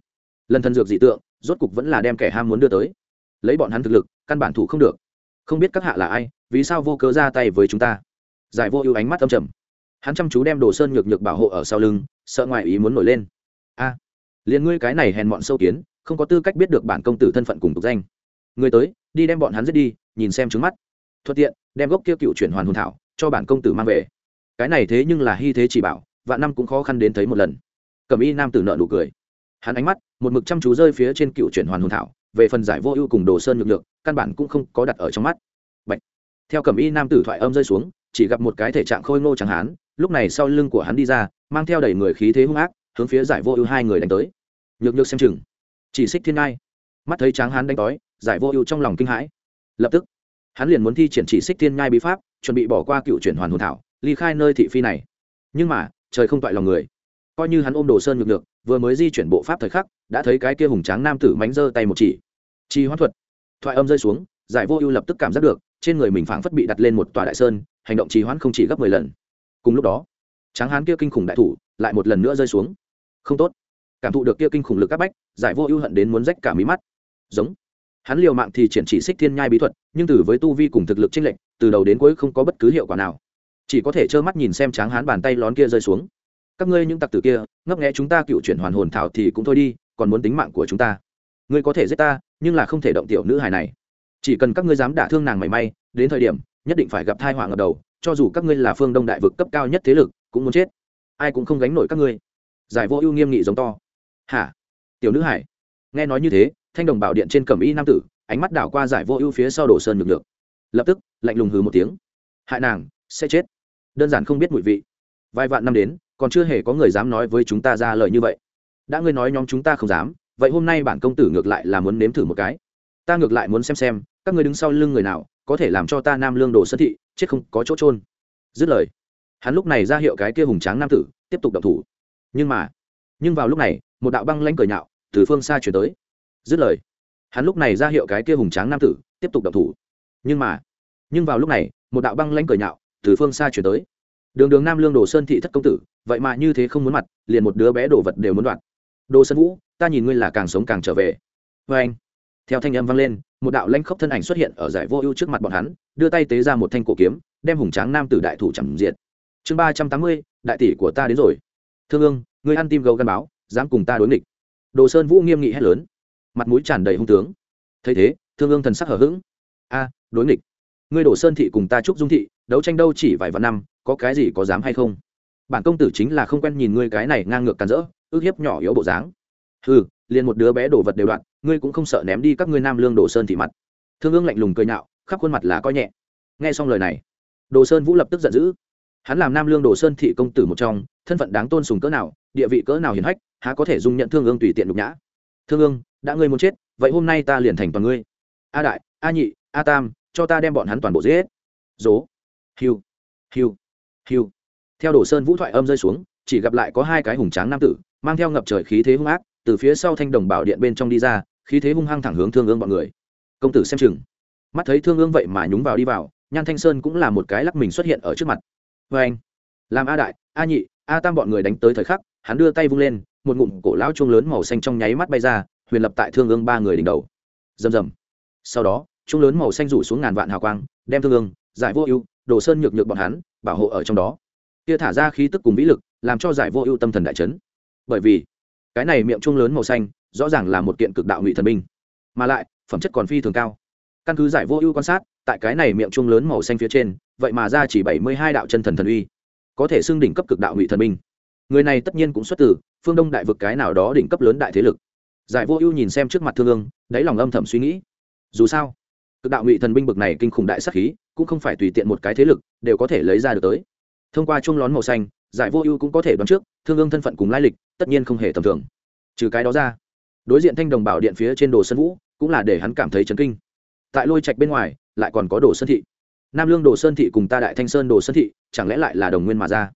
Lần thần dược dị tượng rốt cục vẫn là đem kẻ ham muốn đưa tới. Lấy bọn hắn thực lực căn bản thủ không được. Không biết các hạ là ai vì sao vô cớ ra tay với chúng ta? Giải vô ưu ánh mắt âm trầm. Hắn chăm chú đem đồ sơn nhược nhược bảo hộ ở sau lưng sợ ngoài ý muốn nổi lên. A à, liền ngươi cái này hèn mọn sâu kiến, không có tư cách biết được bản công tử thân phận cùng tục danh. Người tới, đi đem bọn hắn giết đi, nhìn xem trứng mắt. Thuận tiện, đem gốc kia cựu chuyển hoàn hồn thảo, cho bản công tử mang về. Cái này thế nhưng là hy thế chỉ bảo, vạn năm cũng khó khăn đến thấy một lần. Cầm y nam tử nợ nụ cười. Hắn ánh mắt, một mực chăm chú rơi phía trên cựu chuyển hoàn hồn thảo, về phần giải vô ưu cùng đồ sơn nhược nhược, căn bản cũng không có đặt ở trong mắt. Bạch. theo cầm y nam tử thoại âm rơi xuống, chỉ gặp một cái thể trạng khôi ngô chẳng hán, lúc này sau lưng của hắn đi ra, mang theo đầy người khí thế hung ác hướng phía giải vô ưu hai người đánh tới. Nhược nhược xem chừng. Chỉ xích thiên ngai. Mắt thấy tráng hán đánh đói giải vô ưu trong lòng kinh hãi. Lập tức, hắn liền muốn thi triển chỉ xích thiên ngai bí pháp, chuẩn bị bỏ qua cựu chuyển hoàn hồn thảo, ly khai nơi thị phi này. Nhưng mà, trời không toại lòng người. Coi như hắn ôm đồ sơn nhược nhược, vừa mới di chuyển bộ pháp thời khắc, đã thấy cái kia hùng tráng nam tử mánh giơ tay một chỉ. Chi hoán thuật. Thoại âm rơi xuống, giải vô ưu lập tức cảm giác được, trên người mình phảng phất bị đặt lên một tòa đại sơn, hành động trì hoãn không chỉ gấp mười lần. Cùng lúc đó, tráng hán kia kinh khủng đại thủ lại một lần nữa rơi xuống không tốt. Cảm thụ được kia kinh khủng lực áp bách, giải vô ưu hận đến muốn rách cả mí mắt. Giống. Hắn liều mạng thì triển chỉ xích thiên nhai bí thuật, nhưng từ với tu vi cùng thực lực chênh lệch, từ đầu đến cuối không có bất cứ hiệu quả nào. Chỉ có thể trơ mắt nhìn xem tráng hán bàn tay lón kia rơi xuống. Các ngươi những tặc tử kia, ngấp nghẽ chúng ta cựu chuyển hoàn hồn thảo thì cũng thôi đi, còn muốn tính mạng của chúng ta. Ngươi có thể giết ta, nhưng là không thể động tiểu nữ hài này. Chỉ cần các ngươi dám đả thương nàng mảy may, đến thời điểm, nhất định phải gặp thai họa ngập đầu, cho dù các ngươi là phương đông đại vực cấp cao nhất thế lực, cũng muốn chết. Ai cũng không gánh nổi các ngươi giải vô ưu nghiêm nghị giống to. Hả? Tiểu nữ hải? Nghe nói như thế, thanh đồng bảo điện trên cẩm y nam tử, ánh mắt đảo qua giải vô ưu phía sau đổ sơn nhược được lập tức, lạnh lùng hừ một tiếng. Hại nàng, sẽ chết. Đơn giản không biết mùi vị. Vài vạn năm đến, còn chưa hề có người dám nói với chúng ta ra lời như vậy. Đã ngươi nói nhóm chúng ta không dám, vậy hôm nay bản công tử ngược lại là muốn nếm thử một cái. Ta ngược lại muốn xem xem, các ngươi đứng sau lưng người nào, có thể làm cho ta nam lương đồ sơn thị, chết không có chỗ trôn dứt lời, hắn lúc này ra hiệu cái kia hùng tráng nam tử, tiếp tục đập thủ nhưng mà, nhưng vào lúc này, một đạo băng lanh cười nhạo từ phương xa chuyển tới. Dứt lời, hắn lúc này ra hiệu cái kia hùng tráng nam tử, tiếp tục động thủ. Nhưng mà, nhưng vào lúc này, một đạo băng lanh cười nhạo từ phương xa chuyển tới. Đường đường nam lương đồ sơn thị thất công tử, vậy mà như thế không muốn mặt, liền một đứa bé đồ vật đều muốn đoạt. Đồ sơn vũ, ta nhìn ngươi là càng sống càng trở về. Vê anh, theo thanh âm vang lên, một đạo lanh khốc thân ảnh xuất hiện ở giải vô ưu trước mặt bọn hắn, đưa tay tế ra một thanh cổ kiếm, đem hùng tráng nam tử đại thủ chẳng diện chương ba trăm tám mươi, đại tỷ của ta đến rồi thương ương, ngươi ăn tim gấu gắn báo, dám cùng ta đối nghịch. Đồ sơn vũ nghiêm nghị hét lớn. Mặt mũi tràn đầy hung tướng. Thấy thế, thương ương thần sắc hở h ữ g a, đối nghịch. Ngươi đồ sơn thị cùng ta trúc dung thị, đấu tranh đâu chỉ vài vạn năm, có cái gì có dám hay không? Bản công tử chính là không quen nhìn ngươi cái này ngang ngược càn rỡ, ước hiếp nhỏ yếu bộ dáng. Ừ liền một đứa bé đổ vật đều đoạn, ngươi cũng không sợ ném đi các ngươi nam lương đồ sơn thị mặt. Thương ương lạnh lùng cười nhạo, khắp khuôn mặt là coi nhẹ. Nghe xong lời này, đồ sơn vũ lập tức giận dữ hắn làm nam lương đồ sơn thị công tử một trong, thân phận đáng tôn sùng cỡ nào, địa vị cỡ nào hiển hách, há có thể dung nhận thương ương tùy tiện nhục nhã. Thương ương, đã ngươi muốn chết, vậy hôm nay ta liền thành toàn ngươi. A đại, a nhị, a tam, cho ta đem bọn hắn toàn bộ giết. Dố. Hiu. Hiu. Hiu. Theo đồ sơn vũ thoại âm rơi xuống, chỉ gặp lại có hai cái hùng tráng nam tử, mang theo ngập trời khí thế hung ác, từ phía sau thanh đồng bảo điện bên trong đi ra, khí thế hung hăng thẳng hướng thương ương bọn người. Công tử xem chừng. Mắt thấy thương ương vậy mà nhúng vào đi vào, nhan thanh sơn cũng là một cái lắc mình xuất hiện ở trước mặt vê anh. Làm a đại, a nhị, a tam bọn người đánh tới thời khắc, hắn đưa tay vung lên, một ngụm cổ lão chuông lớn màu xanh trong nháy mắt bay ra, huyền lập tại thương ương ba người đỉnh đầu. Rầm rầm. Sau đó, chuông lớn màu xanh rủ xuống ngàn vạn hào quang, đem thương ương, giải vô ưu, đồ sơn nhược nhược bọn hắn, bảo hộ ở trong đó. Kia thả ra khí tức cùng vĩ lực, làm cho giải vô ưu tâm thần đại chấn. Bởi vì, cái này miệng chuông lớn màu xanh, rõ ràng là một kiện cực đạo ngụy thần binh. Mà lại, phẩm chất còn phi thường cao. Căn cứ giải vô ưu quan sát tại cái này miệng chuông lớn màu xanh phía trên, vậy mà ra chỉ bảy mươi hai đạo chân thần thần uy, có thể xưng đỉnh cấp cực đạo ngụy thần minh người này tất nhiên cũng xuất từ phương đông đại vực cái nào đó đỉnh cấp lớn đại thế lực. Giải vô ưu nhìn xem trước mặt thương ương, đáy lòng âm thầm suy nghĩ. Dù sao, cực đạo ngụy thần binh bực này kinh khủng đại sắc khí, cũng không phải tùy tiện một cái thế lực đều có thể lấy ra được tới. Thông qua chuông lón màu xanh, giải vô ưu cũng có thể đoán trước, thương ương thân phận cùng lai lịch, tất nhiên không hề tầm thường. Trừ cái đó ra, đối diện thanh đồng bảo điện phía trên đồ sân vũ, cũng là để hắn cảm thấy chấn kinh. Tại lôi trạch bên ngoài lại còn có đồ sơn thị. Nam lương đồ sơn thị cùng ta đại thanh sơn đồ sơn thị, chẳng lẽ lại là đồng nguyên mà ra?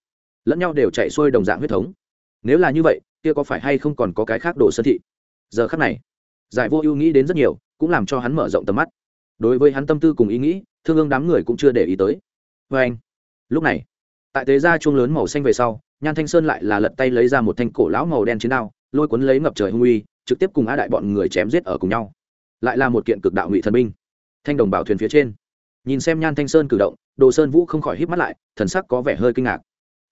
Lẫn nhau đều chạy xuôi đồng dạng huyết thống. Nếu là như vậy, kia có phải hay không còn có cái khác đồ sơn thị? Giờ khắc này, giải vô ưu nghĩ đến rất nhiều, cũng làm cho hắn mở rộng tầm mắt. Đối với hắn tâm tư cùng ý nghĩ, thương ương đám người cũng chưa để ý tới. Vê anh, lúc này, tại tế gia chuông lớn màu xanh về sau, nhan thanh sơn lại là lật tay lấy ra một thanh cổ lão màu đen chiến đao, lôi cuốn lấy ngập trời hung uy, trực tiếp cùng á đại bọn người chém giết ở cùng nhau. Lại là một kiện cực đạo ngụy thần binh thanh đồng bảo thuyền phía trên. Nhìn xem nhan thanh sơn cử động đồ sơn vũ không khỏi hít mắt lại thần sắc có vẻ hơi kinh ngạc.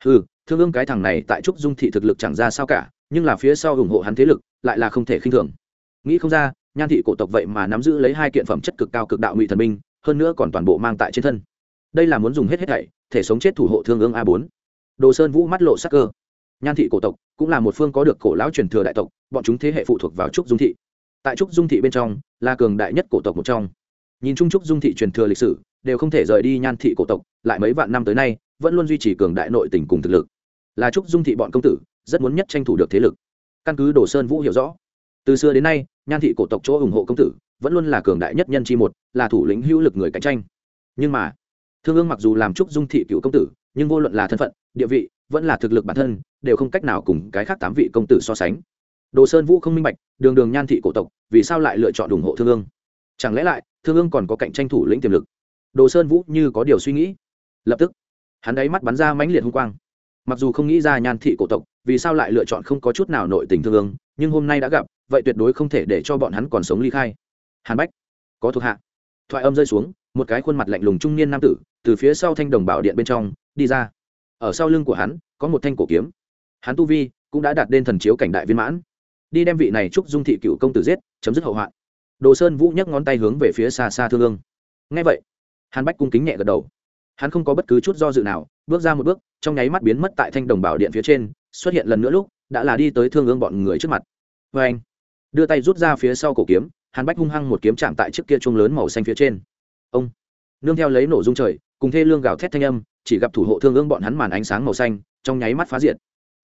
Ừ thương ương cái thằng này tại trúc dung thị thực lực chẳng ra sao cả nhưng là phía sau ủng hộ hắn thế lực lại là không thể khinh thường. Nghĩ không ra nhan thị cổ tộc vậy mà nắm giữ lấy hai kiện phẩm chất cực cao cực đạo ngụy thần minh, hơn nữa còn toàn bộ mang tại trên thân. Đây là muốn dùng hết hết thảy thể sống chết thủ hộ thương ương a bốn. Đồ sơn vũ mắt lộ sắc cơ. Nhan thị cổ tộc cũng là một phương có được cổ lão truyền thừa đại tộc bọn chúng thế hệ phụ thuộc vào trúc dung thị. Tại trúc dung thị bên trong là cường đại nhất cổ tộc một trong nhìn chung trúc dung thị truyền thừa lịch sử, đều không thể rời đi nhan thị cổ tộc, lại mấy vạn năm tới nay, vẫn luôn duy trì cường đại nội tình cùng thực lực. Là trúc dung thị bọn công tử, rất muốn nhất tranh thủ được thế lực. Căn cứ đồ sơn vũ hiểu rõ, từ xưa đến nay, nhan thị cổ tộc chỗ ủng hộ công tử, vẫn luôn là cường đại nhất nhân chi một, là thủ lĩnh hữu lực người cạnh tranh. Nhưng mà, thương ương mặc dù làm trúc dung thị cựu công tử, nhưng vô luận là thân phận, địa vị, vẫn là thực lực bản thân, đều không cách nào cùng cái khác tám vị công tử so sánh. Đồ sơn vũ không minh bạch, đường đường nhan thị cổ tộc, vì sao lại lựa chọn ủng hộ thương ương? Chẳng lẽ lại thương ương còn có cạnh tranh thủ lĩnh tiềm lực. Đồ sơn vũ như có điều suy nghĩ. Lập tức, hắn đáy mắt bắn ra mãnh liệt hung quang. Mặc dù không nghĩ ra nhan thị cổ tộc, vì sao lại lựa chọn không có chút nào nội tình thương ương, nhưng hôm nay đã gặp, vậy tuyệt đối không thể để cho bọn hắn còn sống ly khai. Hàn bách, có thuộc hạ. Thoại âm rơi xuống, một cái khuôn mặt lạnh lùng trung niên nam tử, từ phía sau thanh đồng bảo điện bên trong, đi ra. Ở sau lưng của hắn, có một thanh cổ kiếm. Hắn tu vi cũng đã đạt đến thần chiếu cảnh đại viên mãn. Đi đem vị này trúc dung thị cựu công tử giết, chấm dứt hậu hoạn đồ sơn vũ nhấc ngón tay hướng về phía xa xa thương ương. Ngay vậy, hàn bách cung kính nhẹ gật đầu. Hắn không có bất cứ chút do dự nào, bước ra một bước, trong nháy mắt biến mất tại thanh đồng bảo điện phía trên, xuất hiện lần nữa lúc, đã là đi tới thương ương bọn người trước mặt. Vê anh, đưa tay rút ra phía sau cổ kiếm, hàn bách hung hăng một kiếm chạm tại chiếc kia chuông lớn màu xanh phía trên. Ông, nương theo lấy nổ dung trời, cùng thê lương gào thét thanh âm, chỉ gặp thủ hộ thương ương bọn hắn màn ánh sáng màu xanh, trong nháy mắt phá diện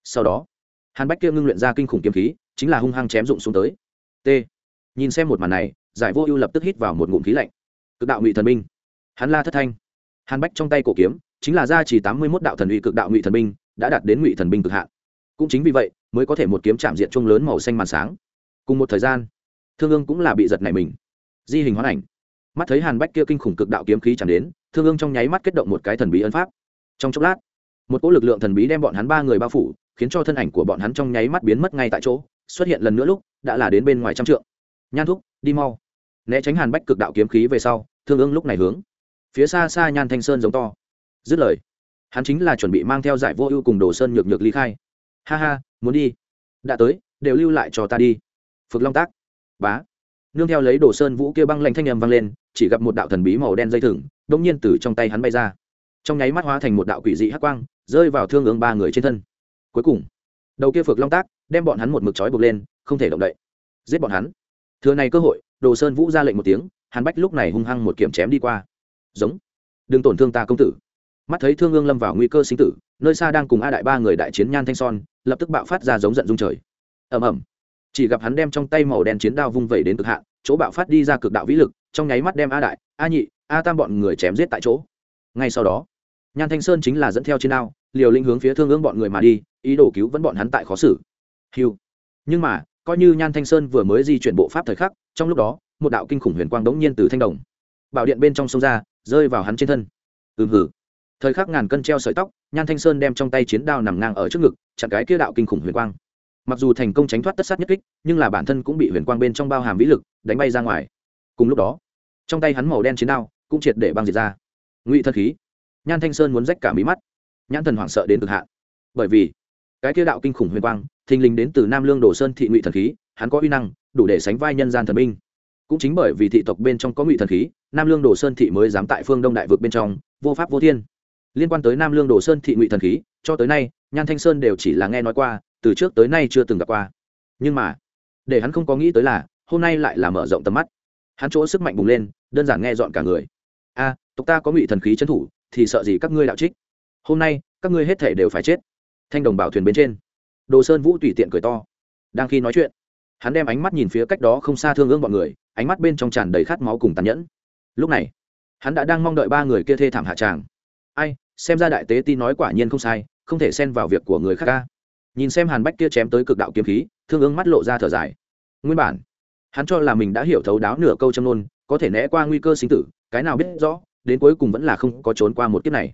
sau đó, hàn bách kia ngưng luyện ra kinh khủng kiếm khí, chính là hung hăng chém rụng xuống tới. T nhìn xem một màn này, giải vô ưu lập tức hít vào một ngụm khí lạnh. Cực đạo ngụy thần binh. Hắn la thất thanh. Hàn bách trong tay cổ kiếm, chính là gia trì tám mươi mốt đạo thần uy cực đạo ngụy thần binh, đã đạt đến ngụy thần binh cực hạn. Cũng chính vì vậy, mới có thể một kiếm chạm diện chung lớn màu xanh màn sáng. Cùng một thời gian, thương ương cũng là bị giật này mình. Di hình hoán ảnh. Mắt thấy hàn bách kia kinh khủng cực đạo kiếm khí chạm đến, thương ương trong nháy mắt kết động một cái thần bí ấn pháp. Trong chốc lát, một cỗ lực lượng thần bí đem bọn hắn ba người bao phủ, khiến cho thân ảnh của bọn hắn trong nháy mắt biến mất ngay tại chỗ, xuất hiện lần nữa lúc, đã là đến bên ngoài trăm trượng nhan thúc, đi mau. Né tránh hàn bách cực đạo kiếm khí về sau, thương ương lúc này hướng. Phía xa xa nhan thanh sơn giống to. Dứt lời, hắn chính là chuẩn bị mang theo giải vô ưu cùng đồ sơn nhược nhược ly khai. Ha ha, muốn đi. Đã tới, đều lưu lại cho ta đi. Phực long tác. Bá. Nương theo lấy đồ sơn vũ kia băng lạnh thanh â m vang lên, chỉ gặp một đạo thần bí màu đen dây thừng đ ỗ n g nhiên từ trong tay hắn bay ra. Trong nháy mắt hóa thành một đạo quỷ dị hắc quang, rơi vào thương ứng ba người trên thân. Cuối cùng, đầu kia phược long tác đem bọn hắn một mực trói buộc lên, không thể động đậy. Giết bọn hắn thừa này cơ hội, đồ sơn vũ ra lệnh một tiếng hắn bách lúc này hung hăng một kiểm chém đi qua. Giống. Đừng tổn thương ta công tử. Mắt thấy thương ương lâm vào nguy cơ sinh tử, nơi xa đang cùng a đại ba người đại chiến nhan thanh son, lập tức bạo phát ra giống giận dung trời. Ầm ầm. Chỉ gặp hắn đem trong tay màu đen chiến đao vung vẩy đến cực hạn, chỗ bạo phát đi ra cực đạo vĩ lực, trong nháy mắt đem a đại, a nhị, a tam bọn người chém giết tại chỗ. Ngay sau đó, nhan thanh sơn chính là dẫn theo chiến đao, liều lĩnh hướng phía thương ương bọn người mà đi, ý đồ cứu vẫn bọn hắn tại khó xử. Hiu. Nhưng mà coi như nhan thanh sơn vừa mới di chuyển bộ pháp thời khắc, trong lúc đó, một đạo kinh khủng huyền quang đống nhiên từ thanh đồng, bảo điện bên trong sông ra, rơi vào hắn trên thân. Ừm hử thời khắc ngàn cân treo sợi tóc, nhan thanh sơn đem trong tay chiến đao nằm ngang ở trước ngực, chặn cái kia đạo kinh khủng huyền quang. Mặc dù thành công tránh thoát tất sát nhất kích, nhưng là bản thân cũng bị huyền quang bên trong bao hàm vĩ lực, đánh bay ra ngoài. Cùng lúc đó, trong tay hắn màu đen chiến đao cũng triệt để băng diệt ra. Ngụy thật khí. Nhan thanh sơn muốn rách cả mí mắt. Nhãn thần hoảng sợ đến cực hạn. Bởi vì, cái kia đạo kinh khủng huyền quang thình lình đến từ nam lương đồ sơn thị ngụy thần khí, hắn có uy năng, đủ để sánh vai nhân gian thần minh. cũng chính bởi vì thị tộc bên trong có ngụy thần khí, nam lương đồ sơn thị mới dám tại phương đông đại vực bên trong, vô pháp vô thiên. Liên quan tới nam lương đồ sơn thị ngụy thần khí, cho tới nay, nhan thanh sơn đều chỉ là nghe nói qua, từ trước tới nay chưa từng gặp qua. Nhưng mà, để hắn không có nghĩ tới là, hôm nay lại là mở rộng tầm mắt. Hắn chỗ sức mạnh bùng lên, đơn giản nghe dọn cả người. A, tộc ta có ngụy thần khí trấn thủ, thì sợ gì các ngươi đạo trích? Hôm nay, các ngươi hết thể đều phải chết. Thanh đồng bảo thuyền bên trên đồ sơn vũ tùy tiện cười to. Đang khi nói chuyện, hắn đem ánh mắt nhìn phía cách đó không xa thương ương bọn người, ánh mắt bên trong tràn đầy khát máu cùng tàn nhẫn. Lúc này, hắn đã đang mong đợi ba người kia thê thảm hạ tràng. Ai, xem ra đại tế ti nói quả nhiên không sai, không thể xen vào việc của người khác ca nhìn xem hàn bách kia chém tới cực đạo kiếm khí, thương ương mắt lộ ra thở dài. Nguyên bản, hắn cho là mình đã hiểu thấu đáo nửa câu châm nôn có thể né qua nguy cơ sinh tử, cái nào biết rõ, đến cuối cùng vẫn là không có trốn qua một kiếp này.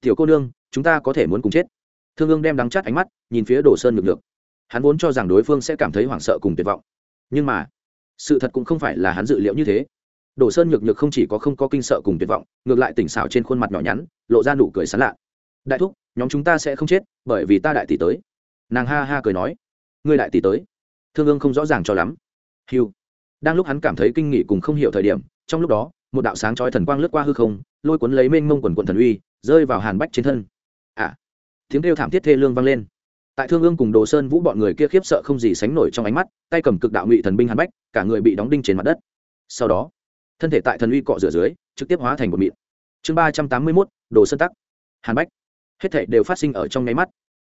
Tiểu cô nương, chúng ta có thể muốn cùng chết thương ương đem đắng chát ánh mắt, nhìn phía đồ sơn ngược ngược hắn vốn cho rằng đối phương sẽ cảm thấy hoảng sợ cùng tuyệt vọng. Nhưng mà, sự thật cũng không phải là hắn dự liệu như thế. Đồ sơn nhược nhược không chỉ có không có kinh sợ cùng tuyệt vọng, ngược lại tỉnh xảo trên khuôn mặt nhỏ nhắn, lộ ra nụ cười sán lạ. Đại thúc, nhóm chúng ta sẽ không chết, bởi vì ta đại tỷ tới. Nàng ha ha cười nói. Ngươi đại tỷ tới? Thương ương không rõ ràng cho lắm. Hiu đang lúc hắn cảm thấy kinh nghị cùng không hiểu thời điểm, trong lúc đó, một đạo sáng chói thần quang lướt qua hư không, lôi cuốn lấy mênh mông quần quận thần uy, rơi vào hàn bách trên thân. À tiếng kêu thảm thiết thê lương vang lên. Tại thương ương cùng đồ sơn vũ bọn người kia khiếp sợ không gì sánh nổi trong ánh mắt, tay cầm cực đạo ngụy thần binh hàn bách, cả người bị đóng đinh trên mặt đất. Sau đó, thân thể tại thần uy cọ rửa dưới, trực tiếp hóa thành một mịn. Chương ba trăm tám mươi mốt, đồ sơn tắc. Hàn bách. Hết thể đều phát sinh ở trong nháy mắt.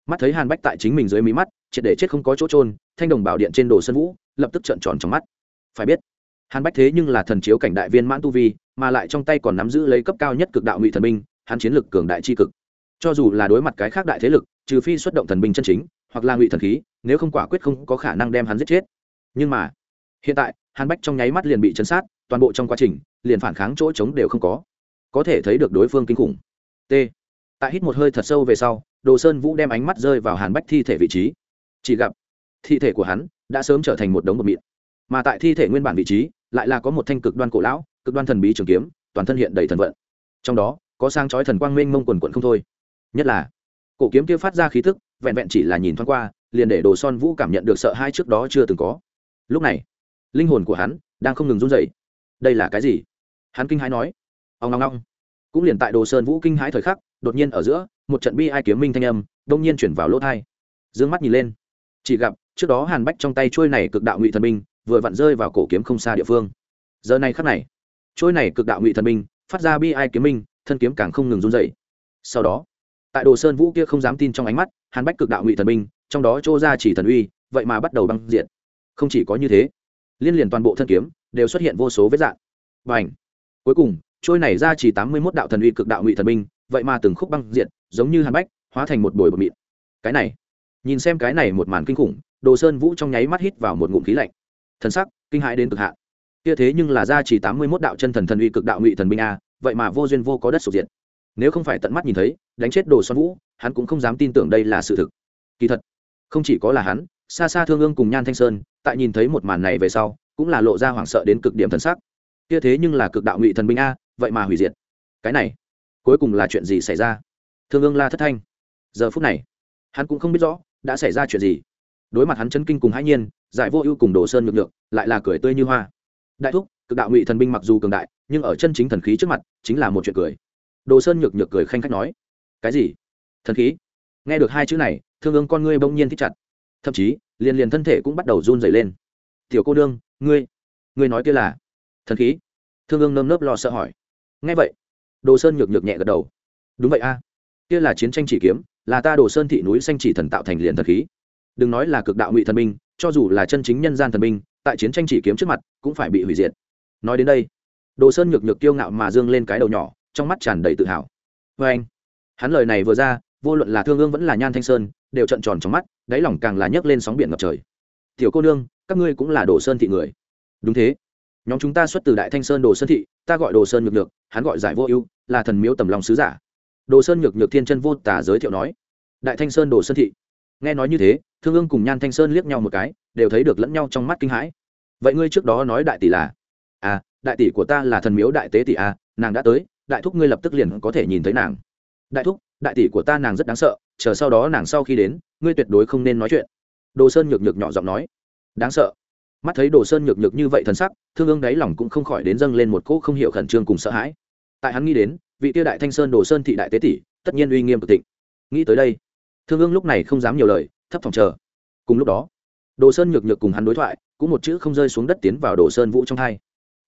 Mắt thấy hàn bách tại chính mình dưới mí mắt, triệt để chết không có chỗ trôn thanh đồng bảo điện trên đồ sơn vũ, lập tức trợn tròn trong mắt. Phải biết, hàn bách thế nhưng là thần chiếu cảnh đại viên mãn tu vi, mà lại trong tay còn nắm giữ lấy cấp cao nhất cực đạo ngụy thần binh, hắn chiến lực cường đại c cực cho dù là đối mặt cái khác đại thế lực, trừ phi xuất động thần binh chân chính, hoặc là ngụy thần khí, nếu không quả quyết không có khả năng đem hắn giết chết. Nhưng mà, hiện tại, hàn bách trong nháy mắt liền bị chấn sát, toàn bộ trong quá trình, liền phản kháng chỗ trống đều không có. Có thể thấy được đối phương kinh khủng. T. Tại hít một hơi thật sâu về sau, đồ sơn vũ đem ánh mắt rơi vào hàn bách thi thể vị trí. Chỉ gặp, thi thể của hắn đã sớm trở thành một đống bột mịn. Mà tại thi thể nguyên bản vị trí, lại là có một thanh cực đoan cổ lão, cực đoan thần bí trường kiếm, toàn thân hiện đầy thần vận. Trong đó, có sang chói thần quang mênh mông quần quận không thôi nhất là cổ kiếm kia phát ra khí thức vẹn vẹn chỉ là nhìn thoáng qua liền để đồ son vũ cảm nhận được sợ hai trước đó chưa từng có. Lúc này linh hồn của hắn đang không ngừng run rẩy. Đây là cái gì? Hắn kinh hãi nói. Ông ngong ngong cũng liền tại đồ sơn vũ kinh hãi thời khắc đột nhiên ở giữa một trận bi ai kiếm minh thanh âm đông nhiên chuyển vào lỗ thai. D ư ơ n g mắt nhìn lên. Chỉ gặp trước đó hàn bách trong tay trôi này cực đạo ngụy thần minh, vừa vặn rơi vào cổ kiếm không xa địa phương. Giờ này khắc này trôi này cực đạo ngụy thần minh phát ra bi ai kiếm minh thân kiếm càng không ngừng run dậy sau đó tại đồ sơn vũ kia không dám tin trong ánh mắt hàn bách cực đạo ngụy thần binh, trong đó chô ra chỉ thần uy, vậy mà bắt đầu băng diện không chỉ có như thế, liên liền toàn bộ thân kiếm đều xuất hiện vô số vết dạn và ảnh cuối cùng, trôi này ra chỉ tám mươi mốt đạo thần uy cực đạo ngụy thần binh, vậy mà từng khúc băng diện giống như hàn bách, hóa thành một bồi bột mịn. Cái này, nhìn xem cái này một màn kinh khủng, đồ sơn vũ trong nháy mắt hít vào một ngụm khí lạnh. Thần sắc, kinh hãi đến cực hạn. Kia thế nhưng là ra chỉ tám mươi mốt đạo chân thần thần uy cực đạo ngụy thần binh a, vậy mà vô duyên vô có đất sụp diện nếu không phải tận mắt nhìn thấy đánh chết đồ xoan vũ, hắn cũng không dám tin tưởng đây là sự thực. Kỳ thật, không chỉ có là hắn xa xa thương ương cùng nhan thanh sơn, tại nhìn thấy một màn này về sau, cũng là lộ ra hoảng sợ đến cực điểm thần sắc. Kia thế nhưng là cực đạo ngụy thần binh a, vậy mà hủy diệt. Cái này, cuối cùng là chuyện gì xảy ra? Thương ương la thất thanh, giờ phút này, hắn cũng không biết rõ, đã xảy ra chuyện gì. Đối mặt hắn chấn kinh cùng hãi nhiên, giải vô ưu cùng đồ sơn nhược nhược, lại là cười tươi như hoa. Đại thúc, cực đạo ngụy thần binh mặc dù cường đại, nhưng ở chân chính thần khí trước mặt, chính là một chuyện cười. Đồ sơn nhược nhược cười khanh khách nói cái gì? Thần khí? Nghe được hai chữ này, thương ương con ngươi bỗng nhiên thích chặt. Thậm chí, liền liền thân thể cũng bắt đầu run dày lên. Tiểu cô đương ngươi ngươi nói kia là thần khí? Thương ương nơm nớp lo sợ hỏi. Nghe vậy, đồ sơn nhược nhược nhẹ gật đầu. Đúng vậy a, kia là chiến tranh chỉ kiếm, là ta đồ sơn thị núi xanh chỉ thần tạo thành liền thần khí. Đừng nói là cực đạo ngụy thần binh, cho dù là chân chính nhân gian thần binh, tại chiến tranh chỉ kiếm trước mặt cũng phải bị hủy diệt. Nói đến đây, đồ sơn nhược nhược kiêu ngạo mà dương lên cái đầu nhỏ, trong mắt tràn đầy tự hào. Vê anh hắn lời này vừa ra, vô luận là thương ương vẫn là nhan thanh sơn, đều trận tròn trong mắt, đáy lòng càng là nhấc lên sóng biển ngập trời. Tiểu cô nương, các ngươi cũng là đồ sơn thị người. Đúng thế. Nhóm chúng ta xuất từ đại thanh sơn đồ sơn thị, ta gọi đồ sơn nhược nhược, hắn gọi giải vô ưu, là thần miếu tầm lòng sứ giả. Đồ sơn nhược nhược thiên chân vô tả giới thiệu nói. Đại thanh sơn đồ sơn thị. Nghe nói như thế, thương ương cùng nhan thanh sơn liếc nhau một cái, đều thấy được lẫn nhau trong mắt kinh hãi. Vậy ngươi trước đó nói đại tỷ là? À đại tỷ của ta là thần miếu đại tế tỷ a, nàng đã tới, đại thúc ngươi lập tức liền có thể nhìn thấy nàng đại thúc, đại tỷ của ta nàng rất đáng sợ, chờ sau đó nàng sau khi đến, ngươi tuyệt đối không nên nói chuyện. Đồ sơn nhược nhược nhỏ giọng nói. Đáng sợ. Mắt thấy đồ sơn nhược nhược như vậy thần sắc, thương ương đáy lòng cũng không khỏi đến dâng lên một cỗ không hiểu khẩn trương cùng sợ hãi. Tại hắn nghĩ đến, vị tiêu đại thanh sơn đồ sơn thị đại tế tỷ, tất nhiên uy nghiêm cực tịnh nghĩ tới đây, thương ương lúc này không dám nhiều lời, thấp phòng chờ. Cùng lúc đó, đồ sơn nhược nhược cùng hắn đối thoại, cũng một chữ không rơi xuống đất tiến vào đồ sơn vũ trong hai.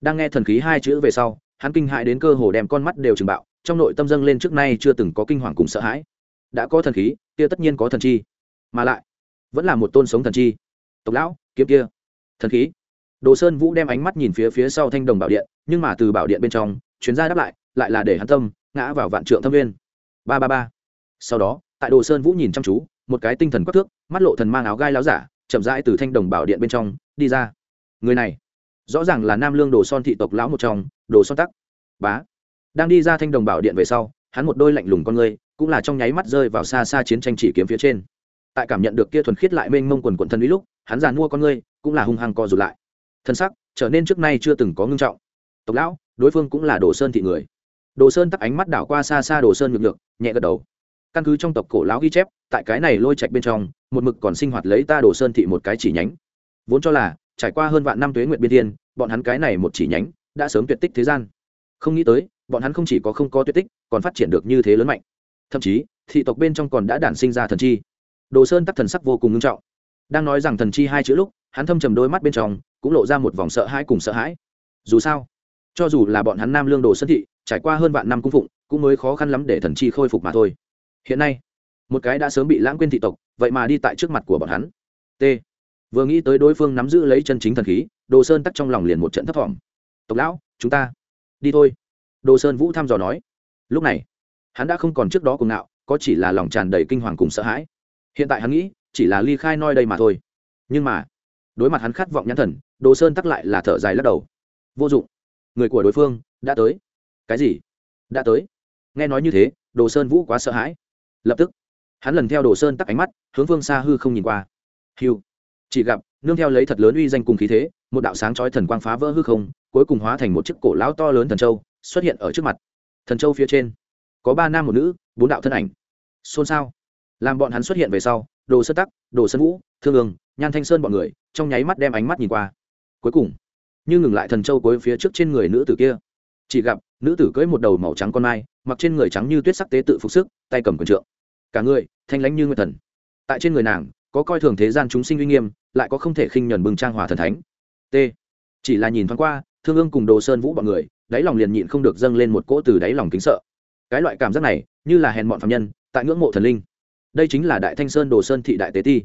Đang nghe thần khí hai chữ về sau hắn kinh hãi đến cơ hồ đem con mắt đều trừng bạo, trong nội tâm dâng lên trước nay chưa từng có kinh hoàng cùng sợ hãi. Đã có thần khí, kia tất nhiên có thần chi. Mà lại, vẫn là một tôn sống thần chi. Tộc lão, kiếm kia. Thần khí. Đồ sơn vũ đem ánh mắt nhìn phía phía sau thanh đồng bảo điện, nhưng mà từ bảo điện bên trong, chuyến ra đáp lại lại là để hắn tâm ngã vào vạn trượng thâm viên ba ba ba. Sau đó, tại đồ sơn vũ nhìn chăm chú, một cái tinh thần quắc thước, mắt lộ thần mang áo gai láo giả, chậm rãi từ thanh đồng bảo điện bên trong đi ra. Người này rõ ràng là nam lương đồ son thị tộc lão một trong, đồ son tắc. Bá. Đang đi ra thanh đồng bảo điện về sau, hắn một đôi lạnh lùng con người cũng là trong nháy mắt rơi vào xa xa chiến tranh chỉ kiếm phía trên. Tại cảm nhận được kia thuần khiết lại mênh mông quần quần thân lý lúc, hắn giàn mua con ngươi, cũng là hung hăng co rụt lại. Thân sắc, trở nên trước nay chưa từng có ngưng trọng. Tộc lão, đối phương cũng là đồ sơn thị người. Đồ sơn tắc ánh mắt đảo qua xa xa đồ sơn nhược ngược nhẹ gật đầu. Căn cứ trong tộc cổ lão ghi chép, tại cái này lôi trạch bên trong, một mực còn sinh hoạt lấy ta đồ sơn thị một cái chỉ nhánh. Vốn cho là trải qua hơn vạn năm tuế nguyện biên thiên, bọn hắn cái này một chỉ nhánh, đã sớm tuyệt tích thế gian. Không nghĩ tới, bọn hắn không chỉ có không có tuyệt tích, còn phát triển được như thế lớn mạnh. Thậm chí, thị tộc bên trong còn đã đản sinh ra thần chi. Đồ sơn tắc thần sắc vô cùng nghiêm trọng. Đang nói rằng thần chi hai chữ lúc, hắn thâm trầm đôi mắt bên trong, cũng lộ ra một vòng sợ hãi cùng sợ hãi. Dù sao, cho dù là bọn hắn nam lương đồ sơn thị, trải qua hơn vạn năm cung phụng, cũng mới khó khăn lắm để thần chi khôi phục mà thôi. Hiện nay, một cái đã sớm bị lãng quên thị tộc, vậy mà đi tại trước mặt của bọn hắn. T vừa nghĩ tới đối phương nắm giữ lấy chân chính thần khí, đồ sơn tắc trong lòng liền một trận thấp t tộc lão, chúng ta đi thôi. Đồ sơn vũ thăm dò nói. Lúc này, hắn đã không còn trước đó cùng ngạo, có chỉ là lòng tràn đầy kinh hoàng cùng sợ hãi. Hiện tại hắn nghĩ, chỉ là ly khai noi đây mà thôi. Nhưng mà, đối mặt hắn khát vọng nhãn thần, đồ sơn tắc lại là thở dài lắc đầu. Vô dụng. Người của đối phương đã tới. Cái gì? Đã tới? Nghe nói như thế, đồ sơn vũ quá sợ hãi. Lập tức, hắn lần theo đồ sơn tắc ánh mắt, hướng phương xa hư không nhìn qua. Hiu chỉ gặp, nương theo lấy thật lớn uy danh cùng khí thế, một đạo sáng chói thần quang phá vỡ hư không, cuối cùng hóa thành một chiếc cổ lão to lớn thần châu, xuất hiện ở trước mặt. Thần châu phía trên, có ba nam một nữ, bốn đạo thân ảnh. Xôn xao. Làm bọn hắn xuất hiện về sau, đồ sơn tắc, đồ sơn vũ, thương ương, nhan thanh sơn bọn người, trong nháy mắt đem ánh mắt nhìn qua. Cuối cùng, như ngừng lại thần châu cuối phía trước trên người nữ tử kia. Chỉ gặp, nữ tử cưỡi một đầu màu trắng con mai, mặc trên người trắng như tuyết sắc tế tự phục sức, tay cầm quần trượng. Cả người, thanh lãnh như nguyệt thần. Tại trên người nàng có coi thường thế gian chúng sinh uy nghiêm, lại có không thể khinh nhuần bừng trang hòa thần thánh. T. Chỉ là nhìn thoáng qua, thương ương cùng đồ sơn vũ bọn người, đáy lòng liền nhịn không được dâng lên một cỗ từ đáy lòng kính sợ. Cái loại cảm giác này, như là hèn mọn phạm nhân, tại ngưỡng mộ thần linh. Đây chính là đại thanh sơn đồ sơn thị đại tế ti.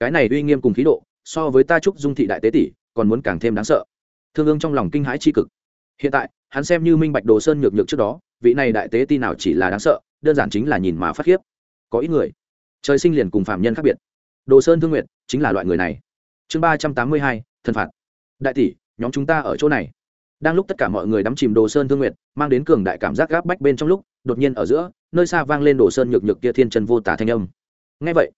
Cái này uy nghiêm cùng khí độ, so với ta trúc dung thị đại tế tỷ, còn muốn càng thêm đáng sợ. Thương ương trong lòng kinh hãi c cực. Hiện tại, hắn xem như minh bạch đồ sơn nhược nhược trước đó, vị này đại tế ti nào chỉ là đáng sợ, đơn giản chính là nhìn mà phát khiếp. Có ít người, trời sinh liền cùng phạm nhân khác biệt đồ sơn thương nguyện chính là loại người này. Chương ba trăm tám mươi hai thân phạt. Đại tỷ, nhóm chúng ta ở chỗ này. Đang lúc tất cả mọi người đắm chìm đồ sơn thương nguyện mang đến cường đại cảm giác gáp bách bên trong lúc, đột nhiên ở giữa, nơi xa vang lên đồ sơn nhược nhược kia thiên trần vô tả thanh âm. Ngay vậy,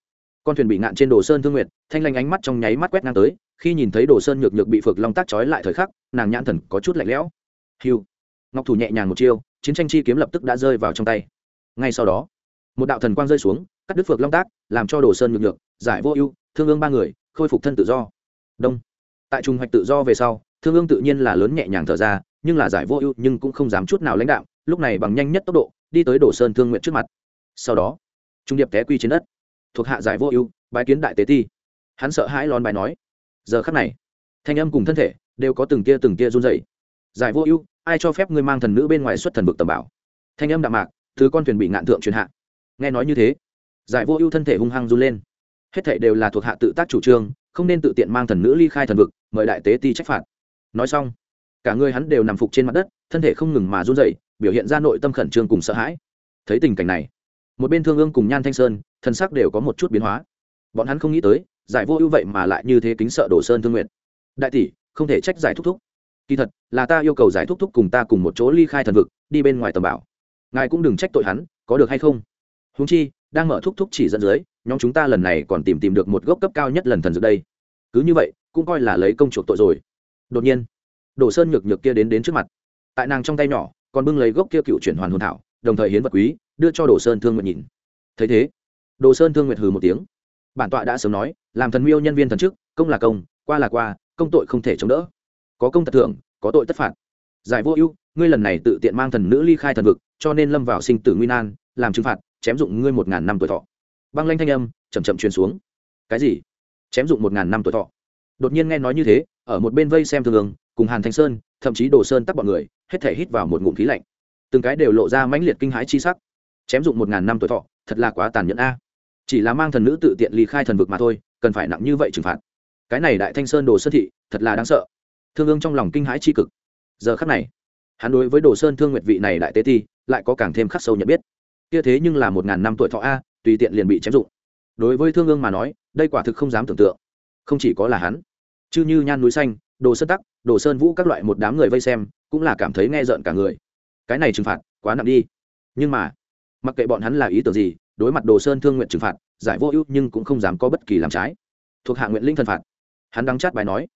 con thuyền bị ngạn trên đồ sơn thương nguyện thanh lanh ánh mắt trong nháy mắt quét ngang tới, khi nhìn thấy đồ sơn nhược nhược bị phược long tác trói lại thời khắc, nàng nhãn thần có chút lạnh lẽo. Hiu ngọc thủ nhẹ nhàng một chiêu, chiến tranh chi kiếm lập tức đã rơi vào trong tay. Ngay sau đó, một đạo thần quang rơi xuống cắt đứt phược long tác, làm cho đồ sơn nhược nhược, giải vô ưu, thương ương ba người, khôi phục thân tự do. Đông. Tại trung hoạch tự do về sau, thương ương tự nhiên là lớn nhẹ nhàng thở ra, nhưng là giải vô ưu nhưng cũng không dám chút nào lãnh đạo, lúc này bằng nhanh nhất tốc độ, đi tới đồ sơn thương nguyện trước mặt. Sau đó, trung điệp té quy trên đất. Thuộc hạ giải vô ưu, bái kiến đại tế ti. Hắn sợ hãi lon bài nói, giờ khắc này, thanh âm cùng thân thể đều có từng tia từng tia run dày giải vô ưu, ai cho phép ngươi mang thần nữ bên ngoài xuất thần vực tầm bảo? Thanh âm đạm mạc thứ con thuyền bị ngạn thượng truyền hạ. Nghe nói như thế giải vô ưu thân thể hung hăng run lên. Hết thảy đều là thuộc hạ tự tác chủ trương, không nên tự tiện mang thần nữ ly khai thần vực, mời đại tế ti trách phạt. Nói xong, cả người hắn đều nằm phục trên mặt đất, thân thể không ngừng mà run rẩy, biểu hiện ra nội tâm khẩn trương cùng sợ hãi. Thấy tình cảnh này, một bên thương ương cùng nhan thanh sơn, thân sắc đều có một chút biến hóa. Bọn hắn không nghĩ tới, giải vô ưu vậy mà lại như thế kính sợ đổ sơn thương nguyện đại tỷ, không thể trách giải thúc thúc. Kỳ thật, là ta yêu cầu giải thúc thúc cùng ta cùng một chỗ ly khai thần vực, đi bên ngoài tầm bảo. Ngài cũng đừng trách tội hắn, có được hay không? Húng chi đang mở thúc thúc chỉ dẫn dưới, nhóm chúng ta lần này còn tìm tìm được một gốc cấp cao nhất lần thần dược đây. Cứ như vậy, cũng coi là lấy công chuộc tội rồi. Đột nhiên, đổ sơn nhược nhược kia đến đến trước mặt. Tại nàng trong tay nhỏ, còn bưng lấy gốc kia cựu chuyển hoàn hồn thảo, đồng thời hiến vật quý, đưa cho đồ sơn thương nguyện nhìn. Thấy thế đồ sơn thương nguyện hừ một tiếng. Bản tọa đã sớm nói, làm thần miêu nhân viên thần chức, công là công, qua là qua, công tội không thể chống đỡ. Có công tật thưởng, có tội tất phạt. Giải vô ưu, ngươi lần này tự tiện mang thần nữ ly khai thần vực, cho nên lâm vào sinh tử nguy nan, làm trừng phạt chém dụng ngươi một ngàn năm tuổi thọ. Băng lanh thanh âm chầm chậm truyền xuống. Cái gì? Chém dụng một ngàn năm tuổi thọ. Đột nhiên nghe nói như thế, ở một bên vây xem thường cùng hàn thanh sơn, thậm chí đồ sơn tắc bọn người, hết thể hít vào một ngụm khí lạnh. Từng cái đều lộ ra mãnh liệt kinh hãi chi sắc. Chém dụng một ngàn năm tuổi thọ, thật là quá tàn nhẫn a. Chỉ là mang thần nữ tự tiện ly khai thần vực mà thôi, cần phải nặng như vậy trừng phạt. Cái này đại thanh sơn đồ sơn thị, thật là đáng sợ. Thương ương trong lòng kinh hãi chi cực. Giờ khắc này, hắn đối với đồ sơn thương nguyệt vị này đại tế ti, lại có càng thêm khắc sâu nhận biết kia thế nhưng là một ngàn năm tuổi thọ a, tùy tiện liền bị chém dụng. Đối với thương ương mà nói, đây quả thực không dám tưởng tượng. Không chỉ có là hắn, chứ như nhan núi xanh, đồ sơn tắc, đồ sơn vũ các loại một đám người vây xem, cũng là cảm thấy nghe rợn cả người. Cái này trừng phạt quá nặng đi. Nhưng mà, mặc kệ bọn hắn là ý tưởng gì, đối mặt đồ sơn thương nguyện trừng phạt, giải vô ưu nhưng cũng không dám có bất kỳ làm trái. Thuộc hạ nguyện linh thần phạt. Hắn đắng chát bài nói.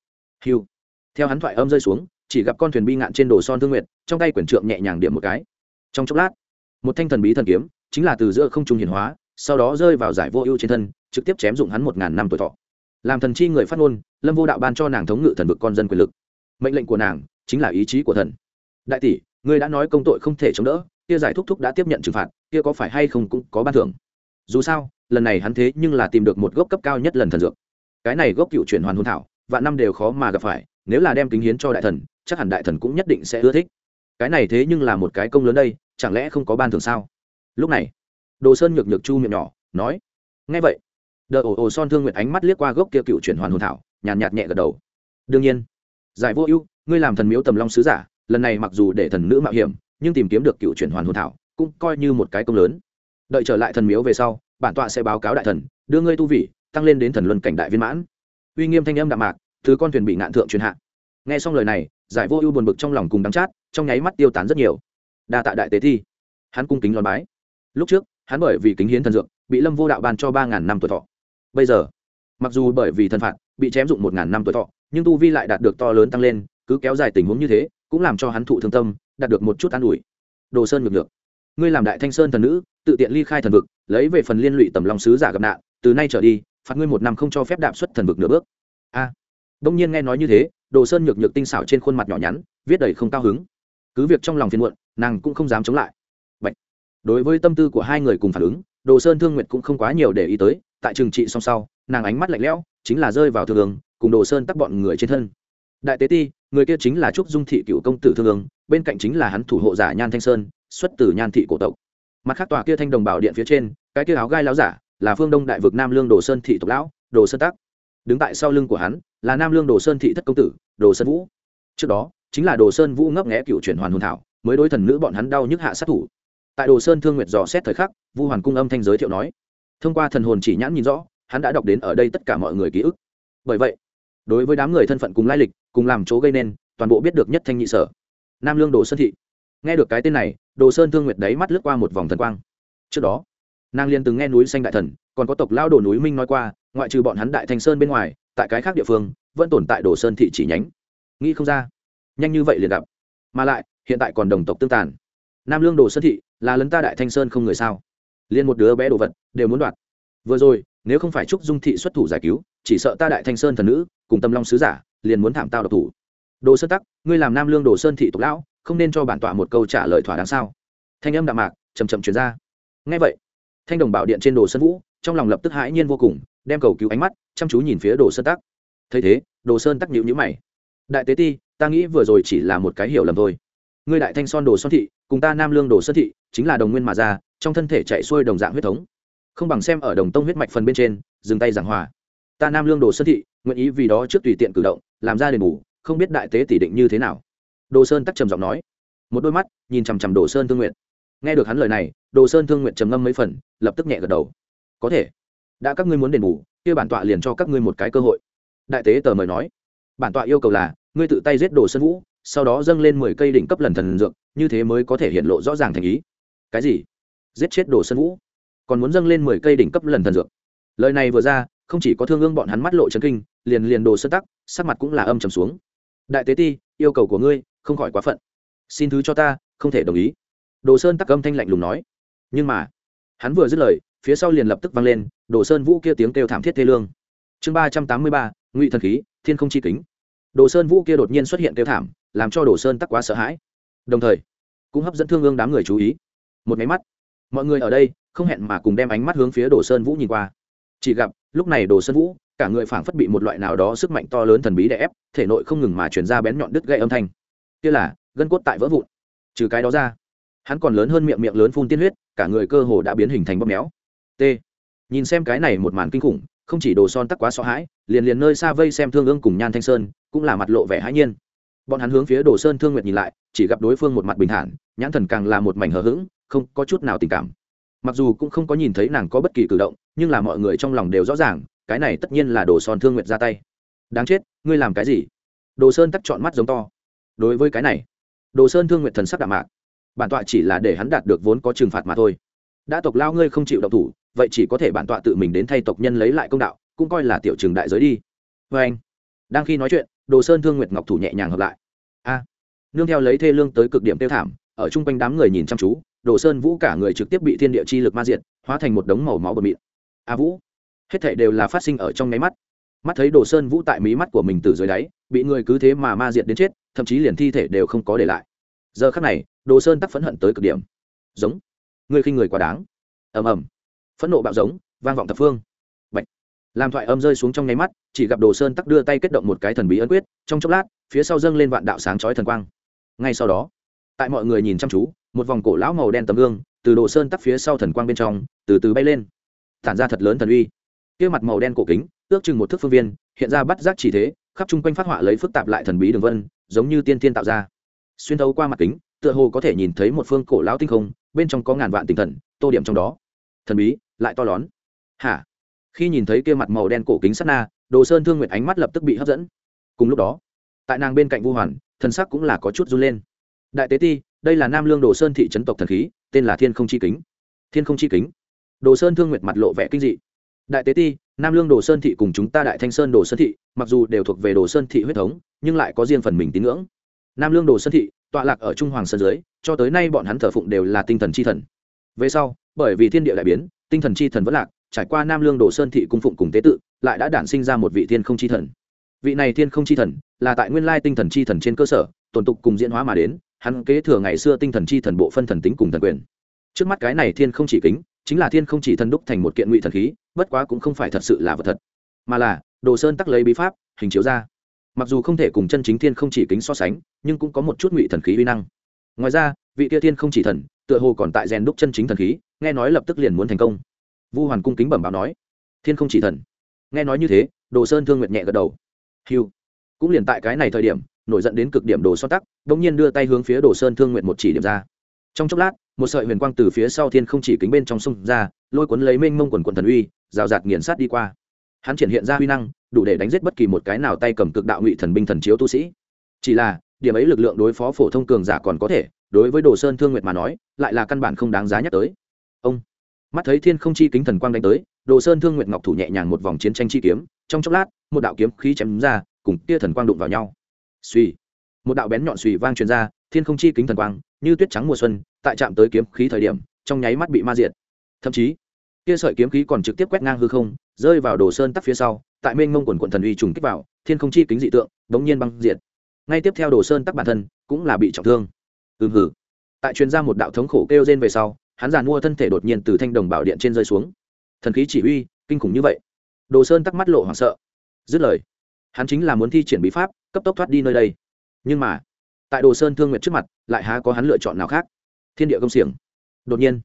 Hiu. Theo hắn thoại âm rơi xuống, chỉ gặp con thuyền bi ngạn trên đồ son thương nguyện, trong tay quyển trượng nhẹ nhàng điểm một cái. Trong chốc lát một thanh thần bí thần kiếm, chính là từ giữa không trung hiển hóa, sau đó rơi vào giải vô ưu trên thân, trực tiếp chém dụng hắn một ngàn năm tuổi thọ. Làm thần chi người phát ngôn, lâm vô đạo ban cho nàng thống ngự thần vực con dân quyền lực. Mệnh lệnh của nàng chính là ý chí của thần. Đại tỷ, ngươi đã nói công tội không thể chống đỡ, kia giải thúc thúc đã tiếp nhận trừng phạt, kia có phải hay không cũng có ban thưởng. Dù sao, lần này hắn thế nhưng là tìm được một gốc cấp cao nhất lần thần dược. Cái này gốc cựu chuyển hoàn hôn thảo, vạn năm đều khó mà gặp phải, nếu là đem kính hiến cho đại thần, chắc hẳn đại thần cũng nhất định sẽ ưa thích. Cái này thế nhưng là một cái công lớn đây chẳng lẽ không có ban thưởng sao? Lúc này đồ sơn nhược nhược chu miệng nhỏ nói ngay vậy. Đợi ồ ổ son thương nguyện ánh mắt liếc qua gốc kia cựu chuyển hoàn hồn thảo nhàn nhạt, nhạt nhẹ gật đầu. Đương nhiên giải vô ưu ngươi làm thần miếu tầm long sứ giả lần này mặc dù để thần nữ mạo hiểm nhưng tìm kiếm được cựu chuyển hoàn hồn thảo cũng coi như một cái công lớn. Đợi trở lại thần miếu về sau bản tọa sẽ báo cáo đại thần đưa ngươi tu vị tăng lên đến thần luân cảnh đại viên mãn. Uy nghiêm thanh âm đạm mạc thứ con thuyền bị ngạn thượng truyền hạ. Nghe xong lời này giải vô ưu buồn bực trong lòng cùng đắng chát trong nháy mắt tiêu tán rất nhiều đa tạ đại tế thi. Hắn cung kính loan bái. Lúc trước hắn bởi vì kính hiến thần dược bị lâm vô đạo ban cho ba ngàn năm tuổi thọ. Bây giờ mặc dù bởi vì thần phạt bị chém dụng một ngàn năm tuổi thọ nhưng tu vi lại đạt được to lớn tăng lên cứ kéo dài tình huống như thế cũng làm cho hắn thụ thương tâm đạt được một chút an ủi. Đồ sơn ngược ngược ngươi làm đại thanh sơn thần nữ tự tiện ly khai thần vực lấy về phần liên lụy tầm lòng sứ giả gặp nạn từ nay trở đi phạt ngươi một năm không cho phép đạp xuất thần vực nửa bước. A. À, đông nhiên nghe nói như thế đồ sơn nhược nhược tinh xảo trên khuôn mặt nhỏ nhắn viết đầy không cao hứng. Cứ việc trong lòng phiền muộn nàng cũng không dám chống lại. Bạch. đối với tâm tư của hai người cùng phản ứng, đồ sơn thương nguyệt cũng không quá nhiều để ý tới, tại trường trị song sau, nàng ánh mắt lạnh lẽo, chính là rơi vào thương ương, cùng đồ sơn tắc bọn người trên thân. Đại tế ti, người kia chính là trúc dung thị cựu công tử thương ương, bên cạnh chính là hắn thủ hộ giả nhan thanh sơn, xuất từ nhan thị cổ tộc. Mặt khác tòa kia thanh đồng bảo điện phía trên, cái kia áo gai láo giả, là phương đông đại vực nam lương đồ sơn thị tộc lão, đồ sơn tắc. Đứng tại sau lưng của hắn, là nam lương đồ sơn thị thất công tử, đồ sơn vũ. Trước đó, chính là đồ sơn vũ ngấp nghẽ cựu chuyển hoàn hồn thảo mới đối thần nữ bọn hắn đau nhức hạ sát thủ. Tại đồ sơn thương nguyệt dò xét thời khắc, vu hoàn cung âm thanh giới thiệu nói, thông qua thần hồn chỉ nhãn nhìn rõ, hắn đã đọc đến ở đây tất cả mọi người ký ức. Bởi vậy, đối với đám người thân phận cùng lai lịch, cùng làm chỗ gây nên, toàn bộ biết được nhất thanh nhị sở, nam lương đồ sơn thị. Nghe được cái tên này, đồ sơn thương nguyệt đấy mắt lướt qua một vòng thần quang. Trước đó, nàng liên từng nghe núi xanh đại thần, còn có tộc lao đồ núi minh nói qua, ngoại trừ bọn hắn đại thanh sơn bên ngoài, tại cái khác địa phương, vẫn tồn tại đồ sơn thị chỉ nhánh. Nghĩ không ra, nhanh như vậy liền gặp. Mà lại hiện tại còn đồng tộc tương tàn. Nam lương đồ sơn thị là lấn ta đại thanh sơn không người sao? Liền một đứa bé đồ vật đều muốn đoạt. Vừa rồi, nếu không phải trúc dung thị xuất thủ giải cứu, chỉ sợ ta đại thanh sơn thần nữ cùng tâm long sứ giả liền muốn thảm tao độc thủ. Đồ sơn tắc, ngươi làm nam lương đồ sơn thị tục lão, không nên cho bản tọa một câu trả lời thỏa đáng sao? Thanh âm đạm mạc chầm chậm chuyển ra. Ngay vậy, thanh đồng bảo điện trên đồ sơn vũ, trong lòng lập tức hãi nhiên vô cùng, đem cầu cứu ánh mắt chăm chú nhìn phía đồ sơn tắc. Thấy thế, đồ sơn tắc nhịu nhữ mày. Đại tế ti, ta nghĩ vừa rồi chỉ là một cái hiểu lầm thôi ngươi đại thanh son đồ son thị, cùng ta nam lương đồ sơn thị, chính là đồng nguyên mà ra, trong thân thể chạy xuôi đồng dạng huyết thống. Không bằng xem ở đồng tông huyết mạch phần bên trên, dừng tay giảng hòa. Ta nam lương đồ sơn thị, nguyện ý vì đó trước tùy tiện cử động, làm ra đền bù, không biết đại tế tỷ định như thế nào. Đồ sơn tắc trầm giọng nói. Một đôi mắt, nhìn chằm chằm đồ sơn thương nguyện nghe được hắn lời này, đồ sơn thương nguyện trầm ngâm mấy phần, lập tức nhẹ gật đầu. Có thể. Đã các ngươi muốn đền bù, kia bản tọa liền cho các ngươi một cái cơ hội. Đại tế tờ mời nói. Bản tọa yêu cầu là, ngươi tự tay giết đồ sơn vũ sau đó dâng lên mười cây đỉnh cấp lần thần dược, như thế mới có thể hiện lộ rõ ràng thành ý. Cái gì? Giết chết đồ sơn vũ. Còn muốn dâng lên mười cây đỉnh cấp lần thần dược. Lời này vừa ra, không chỉ có thương ương bọn hắn mắt lộ chấn kinh, liền liền đồ sơn tắc, sắc mặt cũng là âm trầm xuống. Đại tế ti, yêu cầu của ngươi, không khỏi quá phận. Xin thứ cho ta, không thể đồng ý. Đồ sơn tắc âm thanh lạnh lùng nói. Nhưng mà, hắn vừa dứt lời, phía sau liền lập tức vang lên, đồ sơn vũ kia tiếng kêu thảm thiết thê lương. Chương ba trăm tám mươi ba, ngụy thần khí, thiên không chi kính. Đồ sơn vũ kia đột nhiên xuất hiện kêu thảm làm cho đồ sơn tắc quá sợ hãi. Đồng thời, cũng hấp dẫn thương ương đám người chú ý. Một máy mắt, mọi người ở đây không hẹn mà cùng đem ánh mắt hướng phía đồ sơn vũ nhìn qua. Chỉ gặp, lúc này đồ sơn vũ, cả người phảng phất bị một loại nào đó sức mạnh to lớn thần bí đè ép, thể nội không ngừng mà chuyển ra bén nhọn đứt gây âm thanh. Kia là, gân cốt tại vỡ vụn. Trừ cái đó ra, hắn còn lớn hơn miệng miệng lớn phun tiên huyết, cả người cơ hồ đã biến hình thành bóp méo. T. Nhìn xem cái này một màn kinh khủng, không chỉ đồ son tắc quá sợ hãi, liền liền nơi xa vây xem thương ương cùng nhan thanh sơn, cũng là mặt lộ vẻ hãi nhiên bọn hắn hướng phía đồ sơn thương nguyệt nhìn lại, chỉ gặp đối phương một mặt bình thản, nhãn thần càng là một mảnh hờ hững, không có chút nào tình cảm. Mặc dù cũng không có nhìn thấy nàng có bất kỳ cử động, nhưng là mọi người trong lòng đều rõ ràng, cái này tất nhiên là đồ son thương nguyệt ra tay. Đáng chết, ngươi làm cái gì? Đồ sơn tắc chọn mắt giống to. Đối với cái này, đồ sơn thương nguyệt thần sắc đạm mạc. Bản tọa chỉ là để hắn đạt được vốn có trừng phạt mà thôi. Đã tộc lao ngươi không chịu động thủ, vậy chỉ có thể bản tọa tự mình đến thay tộc nhân lấy lại công đạo, cũng coi là tiểu trường đại giới đi. Vê anh. Đang khi nói chuyện đồ sơn thương nguyệt ngọc thủ nhẹ nhàng hợp lại. A, nương theo lấy thê lương tới cực điểm tiêu thảm, ở chung quanh đám người nhìn chăm chú, đồ sơn vũ cả người trực tiếp bị thiên địa chi lực ma diệt, hóa thành một đống màu máu bờ mịn. A vũ, hết thảy đều là phát sinh ở trong nháy mắt. Mắt thấy đồ sơn vũ tại mí mắt của mình từ dưới đáy, bị người cứ thế mà ma diệt đến chết, thậm chí liền thi thể đều không có để lại. Giờ khắc này, đồ sơn tắc phẫn hận tới cực điểm. Giống người khinh người quá đáng. Ầm ầm. Phẫn nộ bạo giống, vang vọng thập phương làm thoại âm rơi xuống trong nháy mắt, chỉ gặp đồ sơn tắc đưa tay kết động một cái thần bí ấn quyết, trong chốc lát, phía sau dâng lên vạn đạo sáng chói thần quang. Ngay sau đó, tại mọi người nhìn chăm chú, một vòng cổ lão màu đen tấm gương từ đồ sơn tắc phía sau thần quang bên trong, từ từ bay lên. Tản ra thật lớn thần uy. Kia mặt màu đen cổ kính, ước chừng một thước phương viên, hiện ra bắt giác chỉ thế, khắp chung quanh phát họa lấy phức tạp lại thần bí đường vân, giống như tiên tiên tạo ra. Xuyên thấu qua mặt kính, tựa hồ có thể nhìn thấy một phương cổ lão tinh không, bên trong có ngàn vạn tinh thần, tô điểm trong đó. Thần bí, lại to lớn. Hả? Khi nhìn thấy kia mặt màu đen cổ kính sắt na, đồ sơn thương nguyệt ánh mắt lập tức bị hấp dẫn. Cùng lúc đó, tại nàng bên cạnh vu hoàn, thần sắc cũng là có chút run lên. Đại tế ti, đây là nam lương đồ sơn thị trấn tộc thần khí, tên là thiên không chi kính. Thiên không chi kính. Đồ sơn thương nguyệt mặt lộ vẻ kinh dị. Đại tế ti, nam lương đồ sơn thị cùng chúng ta đại thanh sơn đồ sơn thị, mặc dù đều thuộc về đồ sơn thị huyết thống, nhưng lại có riêng phần mình tín ngưỡng. Nam lương đồ sơn thị, tọa lạc ở trung hoàng sơn dưới, cho tới nay bọn hắn thờ phụng đều là tinh thần chi thần. Về sau, bởi vì thiên địa đại biến, tinh thần chi thần vẫn lạc trải qua nam lương đồ sơn thị cung phụng cùng tế tự, lại đã đản sinh ra một vị thiên không chi thần. Vị này thiên không chi thần là tại nguyên lai tinh thần chi thần trên cơ sở tồn tục cùng diễn hóa mà đến, hắn kế thừa ngày xưa tinh thần chi thần bộ phân thần tính cùng thần quyền. Trước mắt cái này thiên không chỉ kính, chính là thiên không chỉ thần đúc thành một kiện ngụy thần khí, bất quá cũng không phải thật sự là vật thật, mà là đồ sơn tắc lấy bí pháp, hình chiếu ra. Mặc dù không thể cùng chân chính thiên không chỉ kính so sánh, nhưng cũng có một chút ngụy thần khí uy năng. Ngoài ra, vị tia thiên không chỉ thần tựa hồ còn tại rèn đúc chân chính thần khí, nghe nói lập tức liền muốn thành công vu hoàn cung kính bẩm báo nói, thiên không chỉ thần. Nghe nói như thế, đồ sơn thương nguyệt nhẹ gật đầu. Hiu cũng liền tại cái này thời điểm, nổi dẫn đến cực điểm đồ son tắc đ ỗ n g nhiên đưa tay hướng phía đồ sơn thương nguyện một chỉ điểm ra. Trong chốc lát, một sợi huyền quang từ phía sau thiên không chỉ kính bên trong sông ra, lôi cuốn lấy mênh mông quần quần thần uy, rào rạt nghiền sát đi qua. Hắn triển hiện ra huy năng, đủ để đánh giết bất kỳ một cái nào tay cầm cực đạo ngụy thần binh thần chiếu tu sĩ. Chỉ là, điểm ấy lực lượng đối phó phổ thông cường giả còn có thể, đối với đồ sơn thương nguyệt mà nói, lại là căn bản không đáng giá nhắc tới mắt thấy thiên không chi kính thần quang đánh tới, đồ sơn thương nguyệt ngọc thủ nhẹ nhàng một vòng chiến tranh chi kiếm, trong chốc lát, một đạo kiếm khí chém ra, cùng tia thần quang đụng vào nhau. Suy một đạo bén nhọn suy vang truyền ra, thiên không chi kính thần quang, như tuyết trắng mùa xuân, tại chạm tới kiếm khí thời điểm, trong nháy mắt bị ma diệt. Thậm chí kia sợi kiếm khí còn trực tiếp quét ngang hư không, rơi vào đồ sơn tắc phía sau, tại mênh mông quần quận thần uy trùng kích vào, thiên không chi kính dị tượng bỗng nhiên băng diệt. Ngay tiếp theo đồ sơn tắc bản thân cũng là bị trọng thương. Ừm hử tại chuyên gia một đạo thống khổ kêu trên về sau hắn giàn mua thân thể đột nhiên từ thanh đồng bảo điện trên rơi xuống. Thần khí chỉ huy, kinh khủng như vậy. Đồ sơn tắc mắt lộ hoảng sợ. Dứt lời, hắn chính là muốn thi triển bí pháp, cấp tốc thoát đi nơi đây. Nhưng mà, tại đồ sơn thương nguyện trước mặt, lại há có hắn lựa chọn nào khác? Thiên địa công xiềng. Đột nhiên,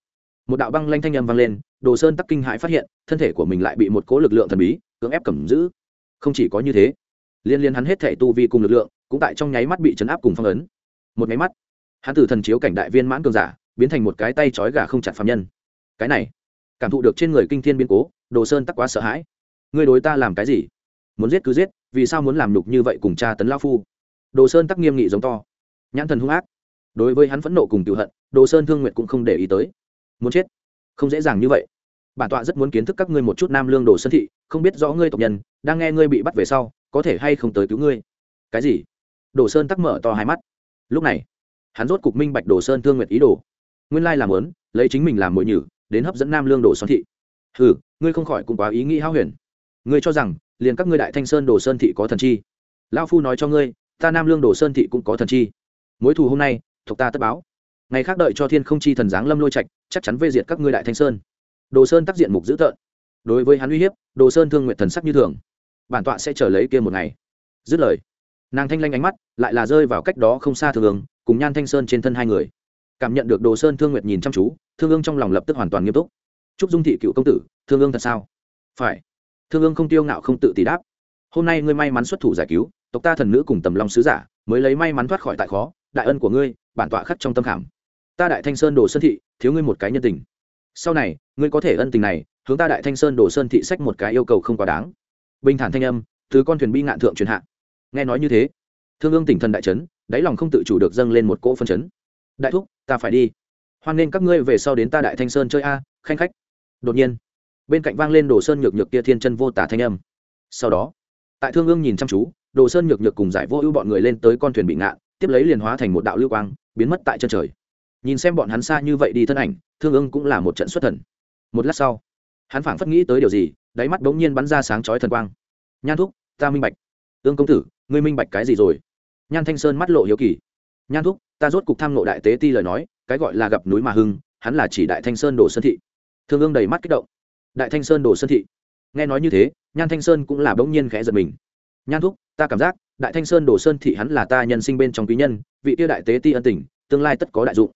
một đạo băng lanh thanh â m vang lên, đồ sơn tắc kinh hãi phát hiện, thân thể của mình lại bị một cố lực lượng thần bí, cưỡng ép cầm giữ. Không chỉ có như thế, liên liên hắn hết thể tu vi cùng lực lượng, cũng tại trong nháy mắt bị chấn áp cùng phong ấn. Một nháy mắt, hắn từ thần chiếu cảnh đại viên mãn cường giả biến thành một cái tay trói gà không chặt phạm nhân. Cái này, cảm thụ được trên người kinh thiên biến cố, đồ sơn tắc quá sợ hãi. Ngươi đối ta làm cái gì? Muốn giết cứ giết, vì sao muốn làm nhục như vậy cùng cha tấn lao phu? Đồ sơn tắc nghiêm nghị giống to. Nhãn thần hung ác. Đối với hắn phẫn nộ cùng cựu hận, đồ sơn thương nguyện cũng không để ý tới. Muốn chết? Không dễ dàng như vậy. Bản tọa rất muốn kiến thức các ngươi một chút nam lương đồ sơn thị, không biết rõ ngươi tộc nhân, đang nghe ngươi bị bắt về sau, có thể hay không tới cứu ngươi. Cái gì? Đồ sơn tắc mở to hai mắt. Lúc này, hắn rốt cục minh bạch đồ sơn thương nguyệt ý đồ nguyên lai làm lớn, lấy chính mình làm mồi nhử, đến hấp dẫn nam lương đồ sơn thị. Ừ ngươi không khỏi cũng quá ý nghĩ hao huyền. Ngươi cho rằng, liền các ngươi đại thanh sơn đồ sơn thị có thần chi. Lao phu nói cho ngươi, ta nam lương đồ sơn thị cũng có thần chi. Mối thù hôm nay, thuộc ta tất báo. Ngày khác đợi cho thiên không chi thần giáng lâm lôi trạch, chắc chắn vây diệt các ngươi đại thanh sơn. Đồ sơn tác diện mục dữ tợn. Đối với hắn uy hiếp, đồ sơn thương nguyện thần sắc như thường. Bản tọa sẽ chờ lấy kia một ngày. Dứt lời, nàng thanh lanh ánh mắt lại là rơi vào cách đó không xa thường, cùng nhan thanh sơn trên thân hai người cảm nhận được đồ sơn thương nguyệt nhìn chăm chú, thương ương trong lòng lập tức hoàn toàn nghiêm túc. Chúc dung thị cựu công tử, thương ương thật sao? Phải. Thương ương không tiêu ngạo không tự tỷ đáp. Hôm nay ngươi may mắn xuất thủ giải cứu, tộc ta thần nữ cùng tầm long sứ giả mới lấy may mắn thoát khỏi tại khó, đại ân của ngươi, bản tọa khắc trong tâm khảm. Ta đại thanh sơn đồ sơn thị, thiếu ngươi một cái nhân tình. Sau này, ngươi có thể ân tình này, hướng ta đại thanh sơn đồ sơn thị sách một cái yêu cầu không quá đáng. Bình thản thanh âm thứ con thuyền bi ngạn thượng truyền hạ. Nghe nói như thế, thương ương tỉnh thần đại trấn đáy lòng không tự chủ được dâng lên một cỗ phân chấn đại thúc, ta phải đi. Hoan nên các ngươi về sau đến ta đại thanh sơn chơi a, khanh khách. Đột nhiên, bên cạnh vang lên đồ sơn nhược nhược kia thiên chân vô tả thanh âm. Sau đó, tại thương ương nhìn chăm chú, đồ sơn nhược nhược cùng giải vô ưu bọn người lên tới con thuyền bị ngạn, tiếp lấy liền hóa thành một đạo lưu quang, biến mất tại chân trời. Nhìn xem bọn hắn xa như vậy đi thân ảnh, thương ương cũng là một trận xuất thần. Một lát sau, hắn phảng phất nghĩ tới điều gì, đáy mắt bỗng nhiên bắn ra sáng chói thần quang. Nhan thúc, ta minh bạch. Ương công tử, ngươi minh bạch cái gì rồi? Nhan thanh sơn mắt lộ hiếu kỳ. Nhan thúc ta rốt cục tham nộ đại tế ti lời nói, cái gọi là gặp núi mà hưng, hắn là chỉ đại thanh sơn đồ sơn thị. Thương ương đầy mắt kích động. Đại thanh sơn đồ sơn thị. Nghe nói như thế, nhan thanh sơn cũng là bỗng nhiên khẽ giật mình. Nhan thúc, ta cảm giác, đại thanh sơn đồ sơn thị hắn là ta nhân sinh bên trong quý nhân, vị tiêu đại tế ti ân tình, tương lai tất có đại dụng.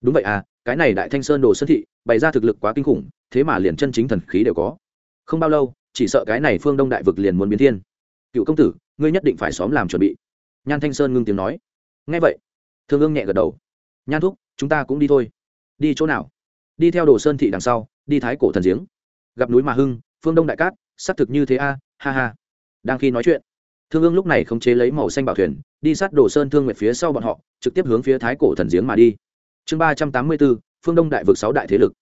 Đúng vậy à cái này đại thanh sơn đồ sơn thị, bày ra thực lực quá kinh khủng, thế mà liền chân chính thần khí đều có. Không bao lâu, chỉ sợ cái này phương đông đại vực liền muốn biến thiên. Cựu công tử, ngươi nhất định phải xóm làm chuẩn bị. Nhan thanh sơn ngưng tiếng nói. Ngay vậy thương ương nhẹ gật đầu. Nhan thúc, chúng ta cũng đi thôi. Đi chỗ nào? Đi theo đồ sơn thị đằng sau, đi thái cổ thần giếng. Gặp núi mà hưng, phương đông đại cát, xác thực như thế a, ha ha. Đang khi nói chuyện, thương ương lúc này không chế lấy màu xanh bảo thuyền, đi sát đồ sơn thương nguyệt phía sau bọn họ, trực tiếp hướng phía thái cổ thần giếng mà đi. Chương ba trăm tám mươi bốn, phương đông đại vực sáu đại thế lực.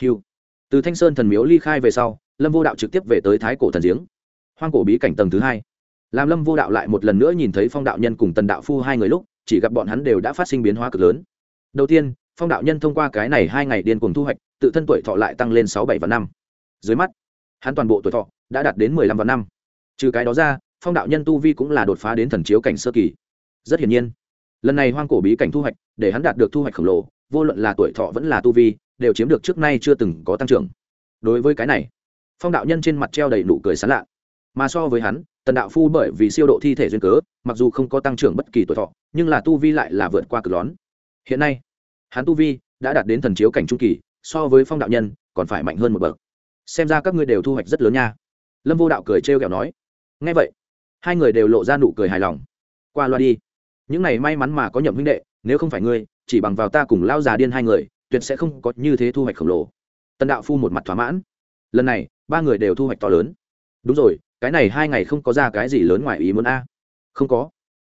Hiu từ thanh sơn thần miếu ly khai về sau, lâm vô đạo trực tiếp về tới thái cổ thần giếng. Hoang cổ bí cảnh tầng thứ hai. Làm lâm vô đạo lại một lần nữa nhìn thấy phong đạo nhân cùng tần đạo phu hai người lúc chỉ gặp bọn hắn đều đã phát sinh biến hóa cực lớn. Đầu tiên, phong đạo nhân thông qua cái này hai ngày điên cuồng thu hoạch, tự thân tuổi thọ lại tăng lên sáu bảy và năm. Dưới mắt, hắn toàn bộ tuổi thọ đã đạt đến mười lăm và năm. Trừ cái đó ra, phong đạo nhân tu vi cũng là đột phá đến thần chiếu cảnh sơ kỳ. Rất hiển nhiên, lần này hoang cổ bí cảnh thu hoạch, để hắn đạt được thu hoạch khổng lồ, vô luận là tuổi thọ vẫn là tu vi, đều chiếm được trước nay chưa từng có tăng trưởng. Đối với cái này, phong đạo nhân trên mặt treo đầy nụ cười sán lạ. Mà so với hắn, tần đạo phu bởi vì siêu độ thi thể duyên cớ, mặc dù không có tăng trưởng bất kỳ tuổi thọ nhưng là tu vi lại là vượt qua cực lón. Hiện nay, hắn tu vi đã đạt đến thần chiếu cảnh trung kỳ, so với phong đạo nhân còn phải mạnh hơn một bậc. Xem ra các ngươi đều thu hoạch rất lớn nha. Lâm vô đạo cười trêu ghẹo nói. Ngay vậy, hai người đều lộ ra nụ cười hài lòng. Qua loa đi. Những này may mắn mà có nhậm huynh đệ, nếu không phải ngươi, chỉ bằng vào ta cùng lao già điên hai người, tuyệt sẽ không có như thế thu hoạch khổng lồ. Tần đạo phu một mặt thỏa mãn. Lần này, ba người đều thu hoạch to lớn. Đúng rồi, cái này hai ngày không có ra cái gì lớn ngoài ý muốn a. Không có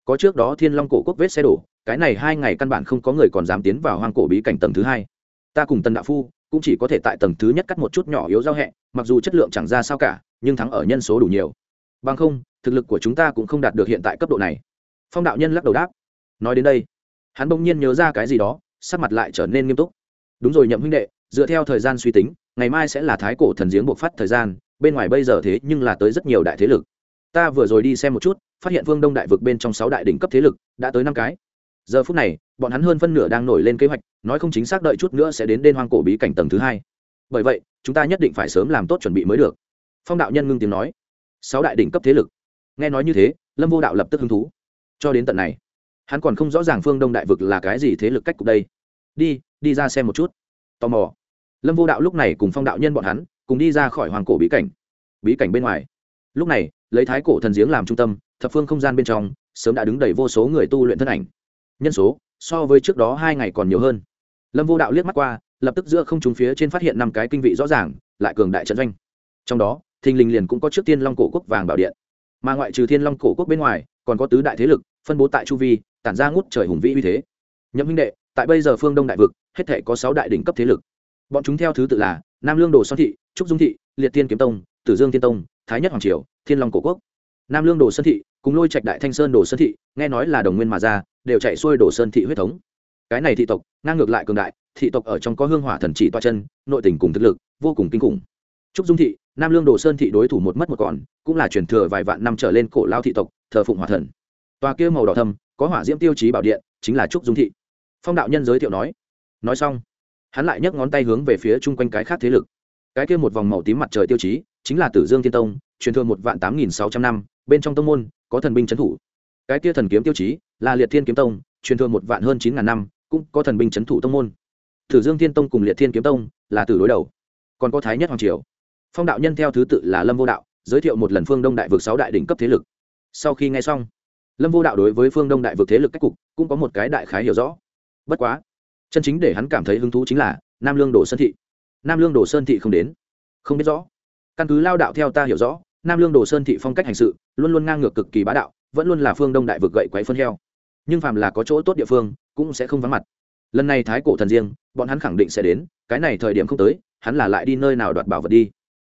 có trước đó thiên long cổ quốc vết xe đổ, cái này hai ngày căn bản không có người còn dám tiến vào hoang cổ bí cảnh tầng thứ hai. Ta cùng tần đạo phu cũng chỉ có thể tại tầng thứ nhất cắt một chút nhỏ yếu giao hẹ, mặc dù chất lượng chẳng ra sao cả, nhưng thắng ở nhân số đủ nhiều. Bằng không, thực lực của chúng ta cũng không đạt được hiện tại cấp độ này. Phong đạo nhân lắc đầu đáp. Nói đến đây, hắn bỗng nhiên nhớ ra cái gì đó, sắc mặt lại trở nên nghiêm túc. Đúng rồi nhậm huynh đệ, dựa theo thời gian suy tính, ngày mai sẽ là thái cổ thần giếng buộc phát thời gian, bên ngoài bây giờ thế nhưng là tới rất nhiều đại thế lực ta vừa rồi đi xem một chút, phát hiện vương đông đại vực bên trong sáu đại đỉnh cấp thế lực đã tới năm cái. Giờ phút này, bọn hắn hơn phân nửa đang nổi lên kế hoạch, nói không chính xác đợi chút nữa sẽ đến đên hoang cổ bí cảnh tầng thứ hai. Bởi vậy, chúng ta nhất định phải sớm làm tốt chuẩn bị mới được. Phong đạo nhân ngưng tiếng nói. Sáu đại đỉnh cấp thế lực. Nghe nói như thế, lâm vô đạo lập tức hứng thú. Cho đến tận này, hắn còn không rõ ràng phương đông đại vực là cái gì thế lực cách cục đây. Đi đi ra xem một chút. Tò mò. Lâm vô đạo lúc này cùng phong đạo nhân bọn hắn, cùng đi ra khỏi hoàng cổ bí cảnh. Bí cảnh bên ngoài. Lúc này lấy thái cổ thần giếng làm trung tâm, thập phương không gian bên trong, sớm đã đứng đầy vô số người tu luyện thân ảnh. Nhân số, so với trước đó hai ngày còn nhiều hơn. Lâm vô đạo liếc mắt qua, lập tức giữa không trúng phía trên phát hiện năm cái kinh vị rõ ràng, lại cường đại trận doanh. Trong đó, thình lình liền cũng có trước tiên long cổ quốc vàng bảo điện. Mà ngoại trừ thiên long cổ quốc bên ngoài, còn có tứ đại thế lực, phân bố tại chu vi, tản ra ngút trời hùng vĩ uy thế. Nhậm huynh đệ, tại bây giờ phương đông đại vực, hết thể có sáu đại đỉnh cấp thế lực. Bọn chúng theo thứ tự là nam lương đồ son thị, trúc dung thị, liệt tiên kiếm tông tử dương thiên tông, thái nhất hoàng triều, thiên long cổ quốc. Nam lương đồ sơn thị cùng lôi trạch đại thanh sơn đồ sơn thị, nghe nói là đồng nguyên mà ra, đều chạy xuôi đồ sơn thị huyết thống. Cái này thị tộc, ngang ngược lại cường đại, thị tộc ở trong có hương hỏa thần chỉ toa chân, nội tình cùng thực lực, vô cùng kinh khủng. Trúc dung thị, nam lương đồ sơn thị đối thủ một mất một còn, cũng là truyền thừa vài vạn năm trở lên cổ lao thị tộc, thờ phụng hỏa thần. Tòa kia màu đỏ thâm, có hỏa diễm tiêu chí bảo điện, chính là trúc dung thị. Phong đạo nhân giới thiệu nói. Nói xong, hắn lại nhấc ngón tay hướng về phía chung quanh cái khác thế lực. Cái kia một vòng màu tím mặt trời tiêu chí chính là tử dương thiên tông, truyền thừa một vạn tám nghìn sáu trăm năm, bên trong tông môn, có thần binh trấn thủ. Cái kia thần kiếm tiêu chí là liệt thiên kiếm tông, truyền thừa một vạn hơn chín ngàn năm, cũng có thần binh trấn thủ tông môn. Tử dương thiên tông cùng liệt thiên kiếm tông là từ đối đầu. Còn có thái nhất hoàng triều. Phong đạo nhân theo thứ tự là lâm vô đạo, giới thiệu một lần phương đông đại vực sáu đại đỉnh cấp thế lực. Sau khi nghe xong, lâm vô đạo đối với phương đông đại vực thế lực cách cục cũng có một cái đại khái hiểu rõ. Bất quá, chân chính để hắn cảm thấy hứng thú chính là nam lương đồ sơn thị. Nam lương đồ sơn thị không đến. Không biết rõ căn cứ lao đạo theo ta hiểu rõ, nam lương đồ sơn thị phong cách hành sự, luôn luôn ngang ngược cực kỳ bá đạo, vẫn luôn là phương đông đại vực gậy quấy phân heo. Nhưng phàm là có chỗ tốt địa phương, cũng sẽ không vắng mặt. Lần này thái cổ thần riêng, bọn hắn khẳng định sẽ đến, cái này thời điểm không tới, hắn là lại đi nơi nào đoạt bảo vật đi?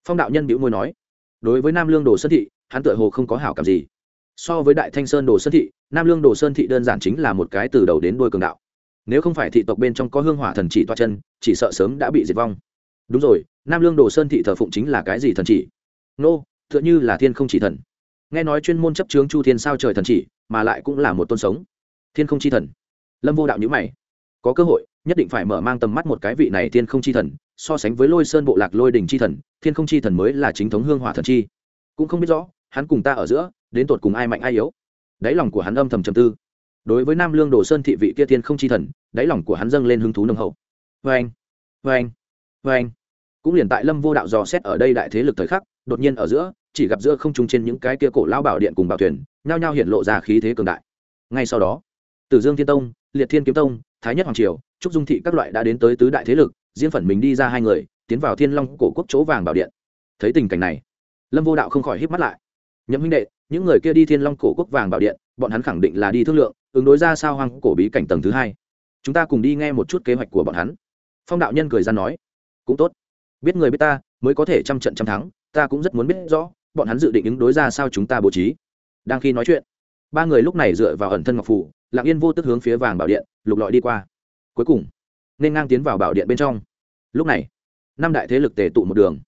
Phong đạo nhân bĩu môi nói. Đối với nam lương đồ sơn thị, hắn tựa hồ không có hảo cảm gì. So với đại thanh sơn đồ sơn thị, nam lương đồ sơn thị đơn giản chính là một cái từ đầu đến đuôi cường đạo. Nếu không phải thị tộc bên trong có hương hỏa thần chỉ toa chân, chỉ sợ sớm đã bị diệt vong. Đúng rồi nam lương đồ sơn thị thờ phụng chính là cái gì thần chỉ? Nô t h ư ợ n h ư là thiên không chỉ thần. Nghe nói chuyên môn chấp trướng chu thiên sao trời thần chỉ, mà lại cũng là một tôn sống. Thiên không chi thần. Lâm vô đạo nhữ mày. Có cơ hội, nhất định phải mở mang tầm mắt một cái vị này thiên không chi thần, so sánh với lôi sơn bộ lạc lôi đình chi thần, thiên không chi thần mới là chính thống hương hỏa thần chi. Cũng không biết rõ, hắn cùng ta ở giữa, đến tột cùng ai mạnh ai yếu. Đáy lòng của hắn âm thầm trầm tư. Đối với nam lương đồ sơn thị vị kia thiên không chi thần, đáy lòng của hắn dâng lên hứng thú nồng hậu. Vê anh vê anh vê anh cũng liền tại lâm vô đạo dò xét ở đây đại thế lực thời khắc, đột nhiên ở giữa, chỉ gặp giữa không trung trên những cái kia cổ lao bảo điện cùng bảo thuyền, nhao nhao hiện lộ ra khí thế cường đại. Ngay sau đó, tử dương thiên tông, liệt thiên kiếm tông, thái nhất hoàng triều, trúc dung thị các loại đã đến tới tứ đại thế lực, riêng phần mình đi ra hai người, tiến vào thiên long cổ quốc chỗ vàng bảo điện. Thấy tình cảnh này, lâm vô đạo không khỏi híp mắt lại. Nhậm huynh đệ, những người kia đi thiên long cổ quốc vàng bảo điện, bọn hắn khẳng định là đi thương lượng, ứng đối ra sao hoang cổ bí cảnh tầng thứ hai. Chúng ta cùng đi nghe một chút kế hoạch của bọn hắn. Phong đạo nhân cười ra nói. Cũng tốt biết người biết ta, mới có thể trăm trận trăm thắng, ta cũng rất muốn biết rõ, bọn hắn dự định ứng đối ra sao chúng ta bố trí. Đang khi nói chuyện, ba người lúc này dựa vào ẩn thân ngọc phủ, lặng yên vô tức hướng phía vàng bảo điện, lục lọi đi qua. Cuối cùng, nên ngang tiến vào bảo điện bên trong. Lúc này, năm đại thế lực tề tụ một đường.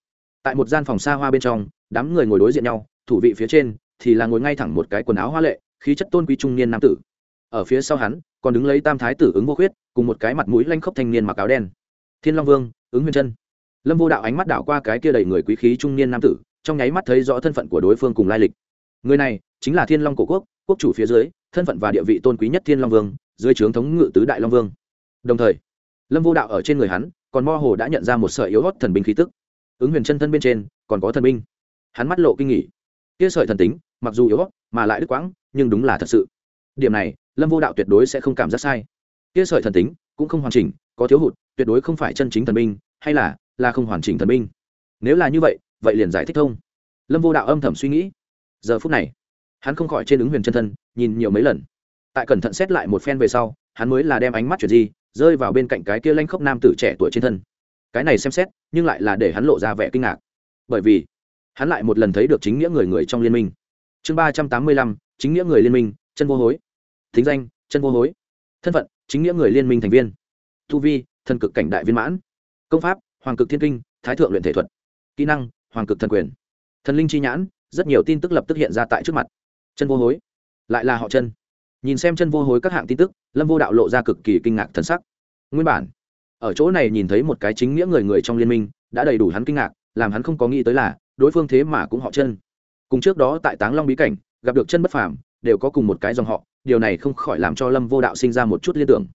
Tại một gian phòng xa hoa bên trong, đám người ngồi đối diện nhau, thủ vị phía trên thì là ngồi ngay thẳng một cái quần áo hoa lệ, khí chất tôn quý trung niên nam tử. Ở phía sau hắn, còn đứng lấy tam thái tử ứng vô khuyết, cùng một cái mặt mũi lanh khốc thanh niên mặc áo đen. Thiên long vương, ứng huyền chân lâm vô đạo ánh mắt đảo qua cái kia đầy người quý khí trung niên nam tử, trong nháy mắt thấy rõ thân phận của đối phương cùng lai lịch. Người này chính là thiên long cổ quốc quốc chủ phía dưới, thân phận và địa vị tôn quý nhất thiên long vương, dưới trướng thống ngự tứ đại long vương. Đồng thời, lâm vô đạo ở trên người hắn, còn mơ hồ đã nhận ra một sợi yếu hót thần binh khí tức. Ứng huyền chân thân bên trên, còn có thần binh. Hắn mắt lộ kinh nghỉ kia sợi thần tính, mặc dù yếu hót mà lại đứt quãng, nhưng đúng là thật sự. Điểm này, lâm vô đạo tuyệt đối sẽ không cảm giác sai. Kia sợi thần tính cũng không hoàn chỉnh, có thiếu hụt, tuyệt đối không phải chân chính thần binh, hay là là không hoàn chỉnh thần binh. Nếu là như vậy vậy liền giải thích thông. Lâm vô đạo âm thầm suy nghĩ. Giờ phút này, hắn không khỏi trên ứng huyền chân thân, nhìn nhiều mấy lần. Tại cẩn thận xét lại một phen về sau, hắn mới là đem ánh mắt chuyển di, rơi vào bên cạnh cái kia lanh khốc nam tử trẻ tuổi trên thân. Cái này xem xét, nhưng lại là để hắn lộ ra vẻ kinh ngạc. Bởi vì, hắn lại một lần thấy được chính nghĩa người người trong liên minh. Chương ba trăm tám mươi lăm, chính nghĩa người liên minh, chân vô hối. Thính danh, chân vô hối. Thân phận, chính nghĩa người liên minh thành viên. Tu vi thần cực cảnh đại viên mãn. Công pháp hoàng cực thiên kinh, thái thượng luyện thể thuật. Kỹ năng, hoàng cực thần quyền. Thần linh chi nhãn, rất nhiều tin tức lập tức hiện ra tại trước mặt. Chân vô hối. Lại là họ chân. Nhìn xem chân vô hối các hạng tin tức, lâm vô đạo lộ ra cực kỳ kinh ngạc thần sắc. Nguyên bản, ở chỗ này nhìn thấy một cái chính nghĩa người người trong liên minh, đã đầy đủ hắn kinh ngạc, làm hắn không có nghĩ tới là, đối phương thế mà cũng họ chân. Cùng trước đó tại táng long bí cảnh, gặp được chân bất phàm, đều có cùng một cái dòng họ, điều này không khỏi làm cho lâm vô đạo sinh ra một chút liên tưởng.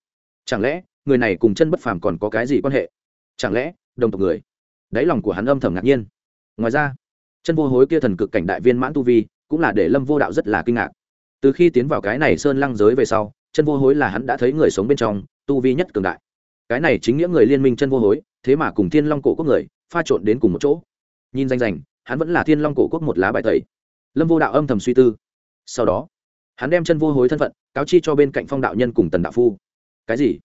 Chẳng lẽ, người này cùng chân bất phàm còn có cái gì quan hệ? Chẳng lẽ đồng tộc người. Đáy lòng của hắn âm thầm ngạc nhiên. Ngoài ra, chân vô hối kia thần cực cảnh đại viên mãn tu vi cũng là để lâm vô đạo rất là kinh ngạc. Từ khi tiến vào cái này sơn lăng giới về sau, chân vô hối là hắn đã thấy người sống bên trong tu vi nhất cường đại. Cái này chính nghĩa người liên minh chân vô hối, thế mà cùng thiên long cổ quốc người pha trộn đến cùng một chỗ. Nhìn danh rành, hắn vẫn là thiên long cổ quốc một lá bài tẩy. Lâm vô đạo âm thầm suy tư. Sau đó, hắn đem chân vô hối thân phận cáo chi cho bên cạnh phong đạo nhân cùng tần đạo phu. Cái gì?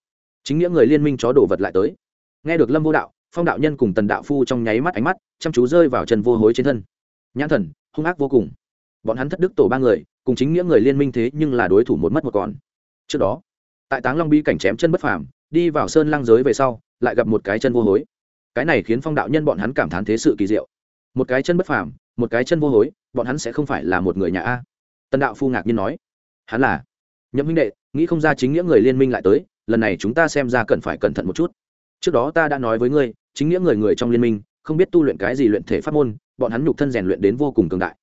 Chính nghĩa người liên minh chó đổ vật lại tới. Nghe được lâm vô đạo phong đạo nhân cùng tần đạo phu trong nháy mắt ánh mắt, chăm chú rơi vào chân vô hối trên thân. Nhãn thần, hung ác vô cùng. Bọn hắn thất đức tổ ba người, cùng chính nghĩa người liên minh thế nhưng là đối thủ một mất một còn. Trước đó, tại táng long bi cảnh chém chân bất phàm, đi vào sơn lăng giới về sau, lại gặp một cái chân vô hối. Cái này khiến phong đạo nhân bọn hắn cảm thán thế sự kỳ diệu. Một cái chân bất phàm, một cái chân vô hối, bọn hắn sẽ không phải là một người nhà a. Tần đạo phu ngạc nhiên nói. Hắn là nhậm huynh đệ, nghĩ không ra chính nghĩa người liên minh lại tới, lần này chúng ta xem ra cần phải cẩn thận một chút. Trước đó ta đã nói với ngươi chính nghĩa người người trong liên minh, không biết tu luyện cái gì luyện thể pháp môn, bọn hắn nhục thân rèn luyện đến vô cùng cường đại.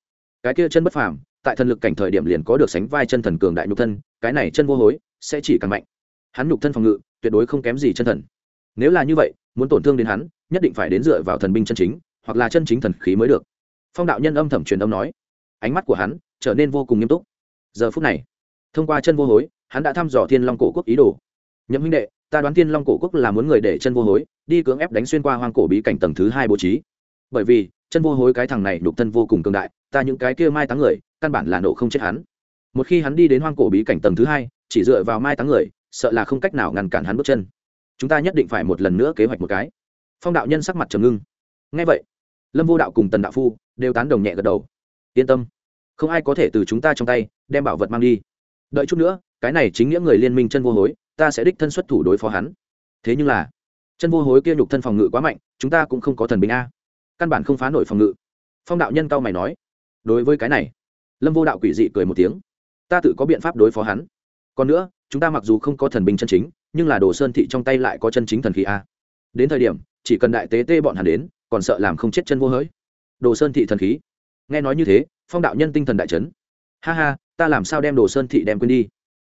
Cái kia chân bất phàm, tại thần lực cảnh thời điểm liền có được sánh vai chân thần cường đại nhục thân, cái này chân vô hối, sẽ chỉ càng mạnh. Hắn nhục thân phòng ngự, tuyệt đối không kém gì chân thần. Nếu là như vậy, muốn tổn thương đến hắn, nhất định phải đến dựa vào thần binh chân chính, hoặc là chân chính thần khí mới được. Phong đạo nhân âm thầm truyền âm nói. Ánh mắt của hắn trở nên vô cùng nghiêm túc. Giờ phút này, thông qua chân vô hối, hắn đã thăm dò thiên long cổ quốc ý đồ. Nhậm huynh đệ ta đoán thiên long cổ quốc là muốn người để chân vô hối, đi cưỡng ép đánh xuyên qua hoang cổ bí cảnh tầng thứ hai bố trí. Bởi vì, chân vô hối cái thằng này đục thân vô cùng cường đại, ta những cái kia mai táng người, căn bản là nổ không chết hắn. Một khi hắn đi đến hoang cổ bí cảnh tầng thứ hai, chỉ dựa vào mai táng người, sợ là không cách nào ngăn cản hắn bước chân. Chúng ta nhất định phải một lần nữa kế hoạch một cái. Phong đạo nhân sắc mặt trầm ngưng. Ngay vậy, lâm vô đạo cùng tần đạo phu đều tán đồng nhẹ gật đầu. Yên tâm, không ai có thể từ chúng ta trong tay đem bảo vật mang đi. Đợi chút nữa, cái này chính nghĩa người liên minh chân vô hối ta sẽ đích thân xuất thủ đối phó hắn. Thế nhưng là, chân vô hối kia nhục thân phòng ngự quá mạnh, chúng ta cũng không có thần binh a. Căn bản không phá nổi phòng ngự. Phong đạo nhân cao mày nói. Đối với cái này, lâm vô đạo quỷ dị cười một tiếng. Ta tự có biện pháp đối phó hắn. Còn nữa, chúng ta mặc dù không có thần binh chân chính, nhưng là đồ sơn thị trong tay lại có chân chính thần khí a. Đến thời điểm, chỉ cần đại tế tê bọn hắn đến, còn sợ làm không chết chân vô hới đồ sơn thị thần khí. Nghe nói như thế, phong đạo nhân tinh thần đại trấn ha ha, ta làm sao đem đồ sơn thị đem quên đi?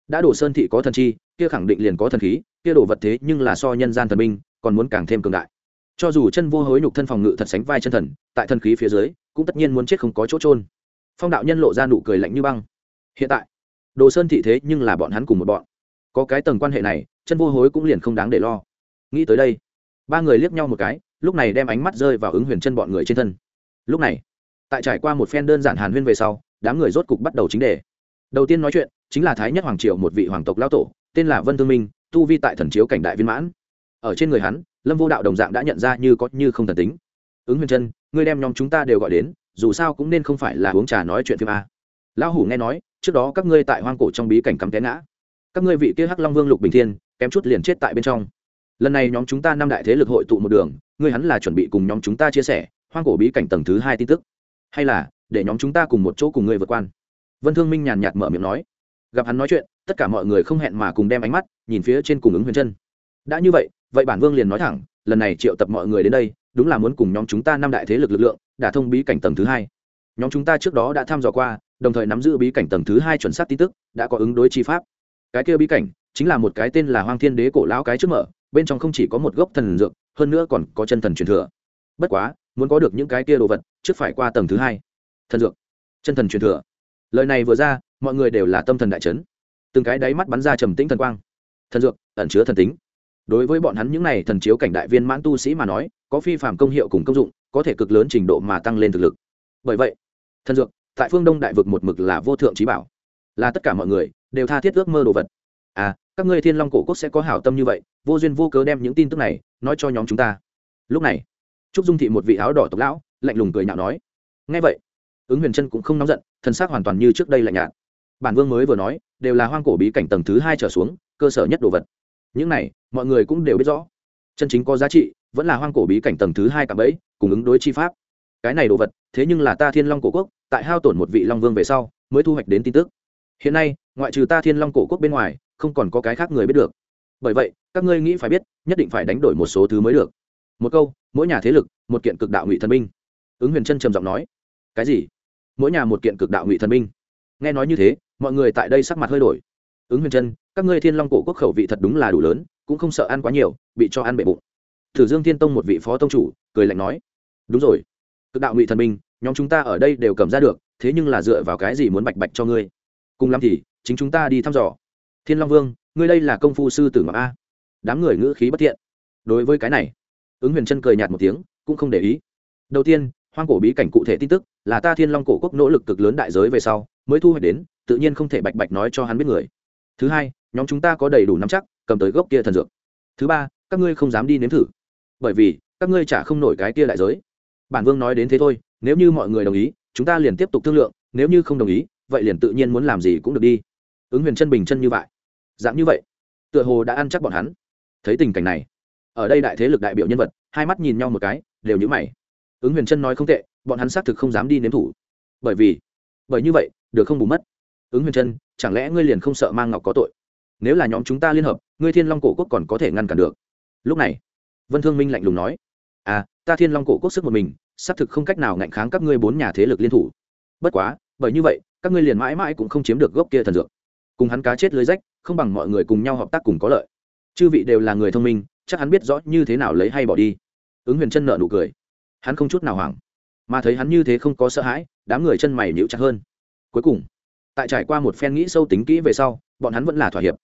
Đã đồ sơn thị có thần chi kia khẳng định liền có thần khí kia đổ vật thế nhưng là so nhân gian thần minh, còn muốn càng thêm cường đại. Cho dù chân vô hối nhục thân phòng ngự thật sánh vai chân thần tại thần khí phía dưới cũng tất nhiên muốn chết không có chỗ trôn phong đạo nhân lộ ra nụ cười lạnh như băng. Hiện tại đồ sơn thị thế nhưng là bọn hắn cùng một bọn. Có cái tầng quan hệ này chân vô hối cũng liền không đáng để lo. Nghĩ tới đây ba người liếc nhau một cái lúc này đem ánh mắt rơi vào ứng huyền chân bọn người trên thân. Lúc này tại trải qua một phen đơn giản hàn huyên về sau đám người rốt cục bắt đầu chính đề. Đầu tiên nói chuyện chính là thái nhất hoàng triều một vị hoàng tộc lao tổ, tên là vân thương minh, tu vi tại thần chiếu cảnh đại viên mãn. Ở trên người hắn, lâm vô đạo đồng dạng đã nhận ra như có như không thần tính. Ứng huyền chân ngươi đem nhóm chúng ta đều gọi đến, dù sao cũng nên không phải là uống trà nói chuyện phim a. Lão hủ nghe nói, trước đó các ngươi tại hoang cổ trong bí cảnh cắm té ngã. Các ngươi vị kia hắc long vương lục bình thiên, kém chút liền chết tại bên trong. Lần này nhóm chúng ta năm đại thế lực hội tụ một đường, ngươi hắn là chuẩn bị cùng nhóm chúng ta chia sẻ, hoang cổ bí cảnh tầng thứ hai tin tức. Hay là, để nhóm chúng ta cùng một chỗ cùng ngươi vượt quan vân thương minh nhàn nhạt mở miệng nói gặp hắn nói chuyện, tất cả mọi người không hẹn mà cùng đem ánh mắt nhìn phía trên cùng ứng huyền chân. Đã như vậy vậy bản vương liền nói thẳng, lần này triệu tập mọi người đến đây, đúng là muốn cùng nhóm chúng ta năm đại thế lực lực lượng, đả thông bí cảnh tầng thứ hai. Nhóm chúng ta trước đó đã thăm dò qua, đồng thời nắm giữ bí cảnh tầng thứ hai chuẩn xác tin tức, đã có ứng đối chi pháp. Cái kia bí cảnh, chính là một cái tên là hoang thiên đế cổ lão cái trước mở, bên trong không chỉ có một gốc thần dược, hơn nữa còn có chân thần truyền thừa. Bất quá, muốn có được những cái kia đồ vật, trước phải qua tầng thứ hai. Thần dược. Chân thần truyền thừa. Lời này vừa ra mọi người đều là tâm thần đại chấn. Từng cái đáy mắt bắn ra trầm tĩnh thần quang. Thần dược, ẩn chứa thần tính. Đối với bọn hắn những này thần chiếu cảnh đại viên mãn tu sĩ mà nói, có phi phạm công hiệu cùng công dụng, có thể cực lớn trình độ mà tăng lên thực lực. Bởi vậy, thần dược, tại phương đông đại vực một mực là vô thượng trí bảo. Là tất cả mọi người đều tha thiết ước mơ đồ vật. À các ngươi thiên long cổ quốc sẽ có hảo tâm như vậy, vô duyên vô cớ đem những tin tức này nói cho nhóm chúng ta. Lúc này, trúc dung thị một vị áo đỏ tộc lão lạnh lùng cười nhạo nói ngay vậy, ứng huyền chân cũng không nóng giận thân xác hoàn toàn như trước đây lạnh nhạt bản vương mới vừa nói, đều là hoang cổ bí cảnh tầng thứ hai trở xuống, cơ sở nhất đồ vật. Những này, mọi người cũng đều biết rõ. Chân chính có giá trị, vẫn là hoang cổ bí cảnh tầng thứ hai cả bẫy, cùng ứng đối chi pháp. Cái này đồ vật, thế nhưng là ta thiên long cổ quốc, tại hao tổn một vị long vương về sau, mới thu hoạch đến tin tức. Hiện nay, ngoại trừ ta thiên long cổ quốc bên ngoài, không còn có cái khác người biết được. Bởi vậy, các ngươi nghĩ phải biết, nhất định phải đánh đổi một số thứ mới được. Một câu, mỗi nhà thế lực, một kiện cực đạo ngụy thần binh. Ứng huyền trân trầm giọng nói. Cái gì? Mỗi nhà một kiện cực đạo ngụy thần binh nghe nói như thế mọi người tại đây sắc mặt hơi đổi. Ứng huyền trân các ngươi thiên long cổ quốc khẩu vị thật đúng là đủ lớn cũng không sợ ăn quá nhiều bị cho ăn bệ bụng. Thử dương thiên tông một vị phó tông chủ cười lạnh nói đúng rồi cực đạo ngụy thần minh, nhóm chúng ta ở đây đều cầm ra được thế nhưng là dựa vào cái gì muốn bạch bạch cho ngươi? Cùng lắm thì chính chúng ta đi thăm dò. Thiên long vương ngươi đây là công phu sư tử ngọc a. Đám người ngữ khí bất thiện. Đối với cái này ứng huyền trân cười nhạt một tiếng cũng không để ý. Đầu tiên hoang cổ bí cảnh cụ thể tin tức là ta thiên long cổ quốc nỗ lực cực lớn đại giới về sau mới thu hoạch đến, tự nhiên không thể bạch bạch nói cho hắn biết người. Thứ hai, nhóm chúng ta có đầy đủ nắm chắc, cầm tới gốc kia thần dược. Thứ ba, các ngươi không dám đi nếm thử. Bởi vì, các ngươi chả không nổi cái kia đại giới. Bản vương nói đến thế thôi, nếu như mọi người đồng ý, chúng ta liền tiếp tục thương lượng, nếu như không đồng ý, vậy liền tự nhiên muốn làm gì cũng được đi. Ứng huyền chân bình chân như vậy. Dạng như vậy, tựa hồ đã ăn chắc bọn hắn. Thấy tình cảnh này, ở đây đại thế lực đại biểu nhân vật, hai mắt nhìn nhau một cái, đều nhữ mày. Ứng huyền chân nói không tệ, bọn hắn xác thực không dám đi nếm thủ bởi vì, bởi như vậy được không bù mất. Ứng huyền chân chẳng lẽ ngươi liền không sợ mang ngọc có tội? Nếu là nhóm chúng ta liên hợp, ngươi thiên long cổ quốc còn có thể ngăn cản được. Lúc này, vân thương minh lạnh lùng nói à ta thiên long cổ quốc sức một mình, xác thực không cách nào ngạnh kháng các ngươi bốn nhà thế lực liên thủ. Bất quá, bởi như vậy, các ngươi liền mãi mãi cũng không chiếm được gốc kia thần dược. Cùng hắn cá chết lưới rách, không bằng mọi người cùng nhau hợp tác cùng có lợi. Chư vị đều là người thông minh, chắc hắn biết rõ như thế nào lấy hay bỏ đi. Ứng huyền chân nợ nụ cười. Hắn không chút nào hoảng, mà thấy hắn như thế không có sợ hãi, đám người chân mày nhíu chặt hơn cuối cùng, tại trải qua một phen nghĩ sâu tính kỹ về sau, bọn hắn vẫn là thỏa hiệp.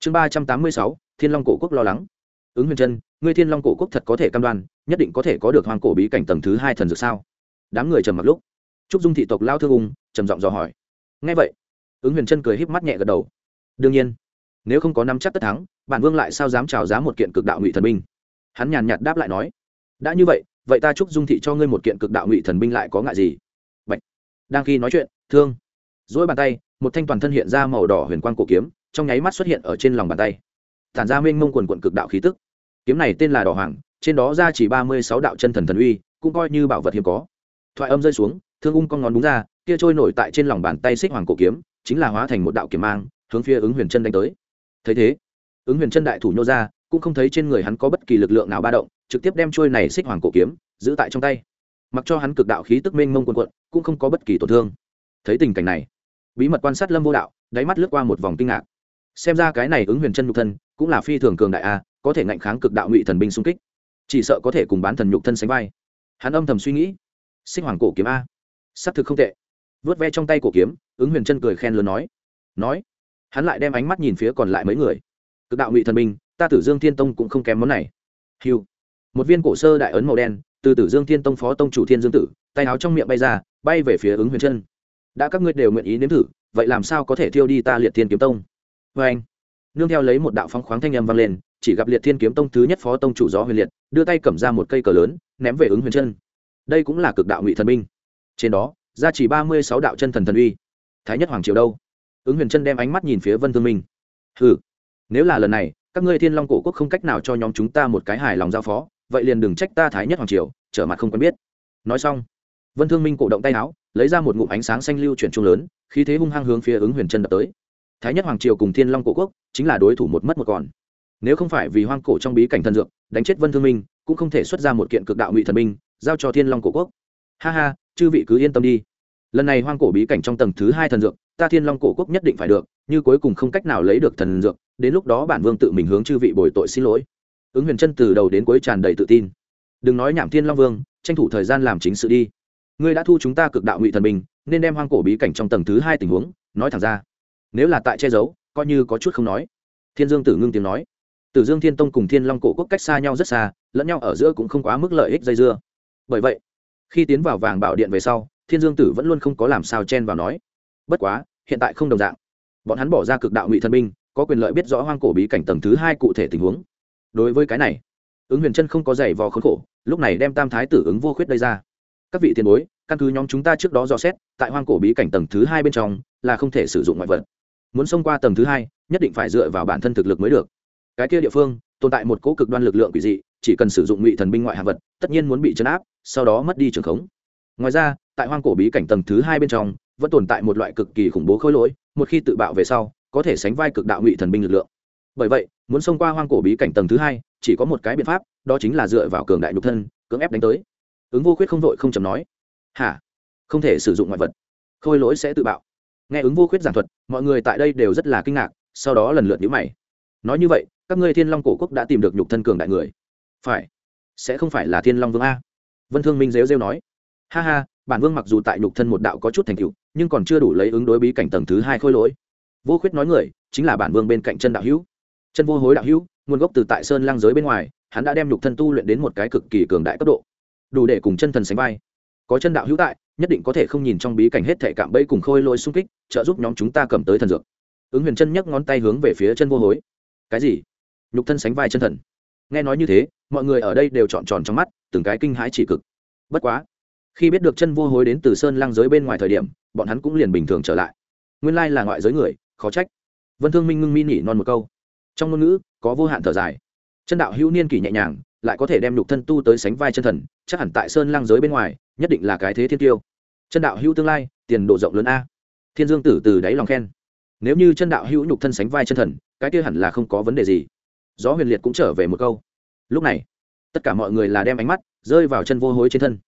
Chương ba trăm tám mươi sáu, thiên long cổ quốc lo lắng. Ứng huyền chân ngươi thiên long cổ quốc thật có thể cam đoan, nhất định có thể có được hoàng cổ bí cảnh tầng thứ hai thần dược sao? Đám người trầm mặc lúc. Trúc dung thị tộc lao thương ung trầm giọng dò hỏi. Ngay vậy, ứng huyền chân cười híp mắt nhẹ gật đầu. Đương nhiên, nếu không có năm chắc tất thắng, bản vương lại sao dám trào giá một kiện cực đạo ngụy thần binh? Hắn nhàn nhạt đáp lại nói. Đã như vậy vậy ta chúc dung thị cho ngươi một kiện cực đạo ngụy thần binh lại có ngại gì? Bạch. đang khi nói chuyện, thương dỗi bàn tay, một thanh toàn thân hiện ra màu đỏ huyền quang cổ kiếm, trong nháy mắt xuất hiện ở trên lòng bàn tay. Tản ra mênh mông quần quận cực đạo khí tức. Kiếm này tên là đỏ hoàng, trên đó ra chỉ ba mươi sáu đạo chân thần thần uy, cũng coi như bảo vật hiếm có. Thoại âm rơi xuống, thương ung con ngón đúng ra, kia trôi nổi tại trên lòng bàn tay xích hoàng cổ kiếm, chính là hóa thành một đạo kiếm mang, hướng phía ứng huyền chân đánh tới. Thấy thế, ứng huyền chân đại thủ nhô ra, cũng không thấy trên người hắn có bất kỳ lực lượng nào ba động, trực tiếp đem trôi này xích hoàng cổ kiếm, giữ tại trong tay. Mặc cho hắn cực đạo khí tức mênh mông quần quận cũng không có bất kỳ tổn thương. Thấy tình cảnh này bí mật quan sát lâm vô đạo, đáy mắt lướt qua một vòng kinh ngạc. Xem ra cái này ứng huyền chân nhục thân, cũng là phi thường cường đại a, có thể ngạnh kháng cực đạo ngụy thần binh xung kích. Chỉ sợ có thể cùng bán thần nhục thân sánh vai. Hắn âm thầm suy nghĩ. Sinh hoàng cổ kiếm a. S ắ c thực không tệ. Vớt ve trong tay cổ kiếm, ứng huyền chân cười khen lớn nói. Nói. Hắn lại đem ánh mắt nhìn phía còn lại mấy người. Cực đạo ngụy thần binh, ta tử dương thiên tông cũng không kém món này. Hiu một viên cổ sơ đại ấn màu đen, từ tử dương thiên tông phó tông chủ thiên dương tử, tay áo trong miệng bay ra, bay về phía ứng huyền chân đã các ngươi đều nguyện ý nếm thử, vậy làm sao có thể thiêu đi ta liệt thiên kiếm tông? Vê anh, nương theo lấy một đạo phong khoáng thanh âm vang lên, chỉ gặp liệt thiên kiếm tông thứ nhất phó tông chủ gió huyền liệt, đưa tay cầm ra một cây cờ lớn, ném về ứng huyền chân. Đây cũng là cực đạo ngụy thần binh. Trên đó, ra chỉ ba mươi sáu đạo chân thần thần uy. Thái nhất hoàng triều đâu? Ứng huyền chân đem ánh mắt nhìn phía vân thương minh. Ừ nếu là lần này, các ngươi thiên long cổ quốc không cách nào cho nhóm chúng ta một cái hài lòng giao phó, vậy liền đừng trách ta thái nhất hoàng triều, trở mặt không quen biết. Nói xong vân thương minh cổ động tay áo, lấy ra một ngụm ánh sáng xanh lưu chuyển trung lớn, khí thế hung hăng hướng phía ứng huyền chân đập tới. Thái nhất hoàng triều cùng thiên long cổ quốc, chính là đối thủ một mất một còn. Nếu không phải vì hoang cổ trong bí cảnh thần dược, đánh chết vân thương minh, cũng không thể xuất ra một kiện cực đạo ngụy thần binh, giao cho thiên long cổ quốc. Ha ha, chư vị cứ yên tâm đi. Lần này hoang cổ bí cảnh trong tầng thứ hai thần dược, ta thiên long cổ quốc nhất định phải được, như cuối cùng không cách nào lấy được thần dược, đến lúc đó bản vương tự mình hướng chư vị bồi tội xin lỗi. Ứng huyền chân từ đầu đến cuối tràn đầy tự tin. Đừng nói nhảm thiên long vương, tranh thủ thời gian làm chính sự đi ngươi đã thu chúng ta cực đạo ngụy thần bình nên đem hoang cổ bí cảnh trong tầng thứ hai tình huống, nói thẳng ra. Nếu là tại che giấu, coi như có chút không nói. Thiên dương tử ngưng tiếng nói. Tử dương thiên tông cùng thiên long cổ quốc cách xa nhau rất xa, lẫn nhau ở giữa cũng không quá mức lợi ích dây dưa. Bởi vậy, khi tiến vào vàng bảo điện về sau, thiên dương tử vẫn luôn không có làm sao chen vào nói. Bất quá, hiện tại không đồng dạng. Bọn hắn bỏ ra cực đạo ngụy thần binh, có quyền lợi biết rõ hoang cổ bí cảnh tầng thứ hai cụ thể tình huống. Đối với cái này, ứng huyền chân không có giày vò khốn khổ, lúc này đem tam thái tử ứng vô khuyết đây ra các vị tiền bối, căn cứ nhóm chúng ta trước đó dò xét, tại hoang cổ bí cảnh tầng thứ hai bên trong là không thể sử dụng ngoại vật. Muốn xông qua tầng thứ hai, nhất định phải dựa vào bản thân thực lực mới được. Cái kia địa phương, tồn tại một cố cực đoan lực lượng quỷ dị, chỉ cần sử dụng ngụy thần binh ngoại hạ vật, tất nhiên muốn bị chấn áp, sau đó mất đi trường khống. Ngoài ra, tại hoang cổ bí cảnh tầng thứ hai bên trong, vẫn tồn tại một loại cực kỳ khủng bố khối lỗi, một khi tự bạo về sau, có thể sánh vai cực đạo ngụy thần binh lực lượng. Bởi vậy, muốn xông qua hoang cổ bí cảnh tầng thứ hai, chỉ có một cái biện pháp, đó chính là dựa vào cường đại nhục thân, cưỡng ép đánh tới ứng vô khuyết không vội không chầm nói. Hả? Không thể sử dụng ngoại vật. Khôi lỗi sẽ tự bạo. Nghe ứng vô khuyết giảng thuật, mọi người tại đây đều rất là kinh ngạc, sau đó lần lượt nhữ mày. Nói như vậy, các ngươi thiên long cổ quốc đã tìm được nhục thân cường đại người. Phải. Sẽ không phải là thiên long vương a. Vân thương minh rêu rêu nói. Ha ha, bản vương mặc dù tại nhục thân một đạo có chút thành tựu, nhưng còn chưa đủ lấy ứng đối bí cảnh tầng thứ hai khôi lỗi. Vô khuyết nói người, chính là bản vương bên cạnh chân đạo hữu. Chân vô hối đạo hữu, nguồn gốc từ tại sơn lang giới bên ngoài, hắn đã đem nhục thân tu luyện đến một cái cực kỳ cường đại cấp độ đủ để cùng chân thần sánh vai. Có chân đạo hữu tại, nhất định có thể không nhìn trong bí cảnh hết thể cạm bẫy cùng khôi lôi xung kích, trợ giúp nhóm chúng ta cầm tới thần dược. Ứng huyền chân nhấc ngón tay hướng về phía chân vô hối. Cái gì? Nhục thân sánh vai chân thần. Nghe nói như thế, mọi người ở đây đều trọn tròn trong mắt, từng cái kinh hãi chỉ cực. Bất quá, khi biết được chân vô hối đến từ sơn lăng giới bên ngoài thời điểm, bọn hắn cũng liền bình thường trở lại. Nguyên lai là ngoại giới người, khó trách. Vân thương minh ngưng mi nỉ non một câu. Trong ngôn ngữ, có vô hạn thở dài. Chân đạo hữu niên kỷ nhẹ nhàng lại có thể đem nhục thân tu tới sánh vai chân thần, chắc hẳn tại sơn lang giới bên ngoài, nhất định là cái thế thiên tiêu. Chân đạo hữu tương lai, tiền độ rộng lớn a. Thiên dương tử từ đáy lòng khen. Nếu như chân đạo hữu nhục thân sánh vai chân thần, cái kia hẳn là không có vấn đề gì. Gió huyền liệt cũng trở về một câu. Lúc này, tất cả mọi người là đem ánh mắt rơi vào chân vô hối trên thân.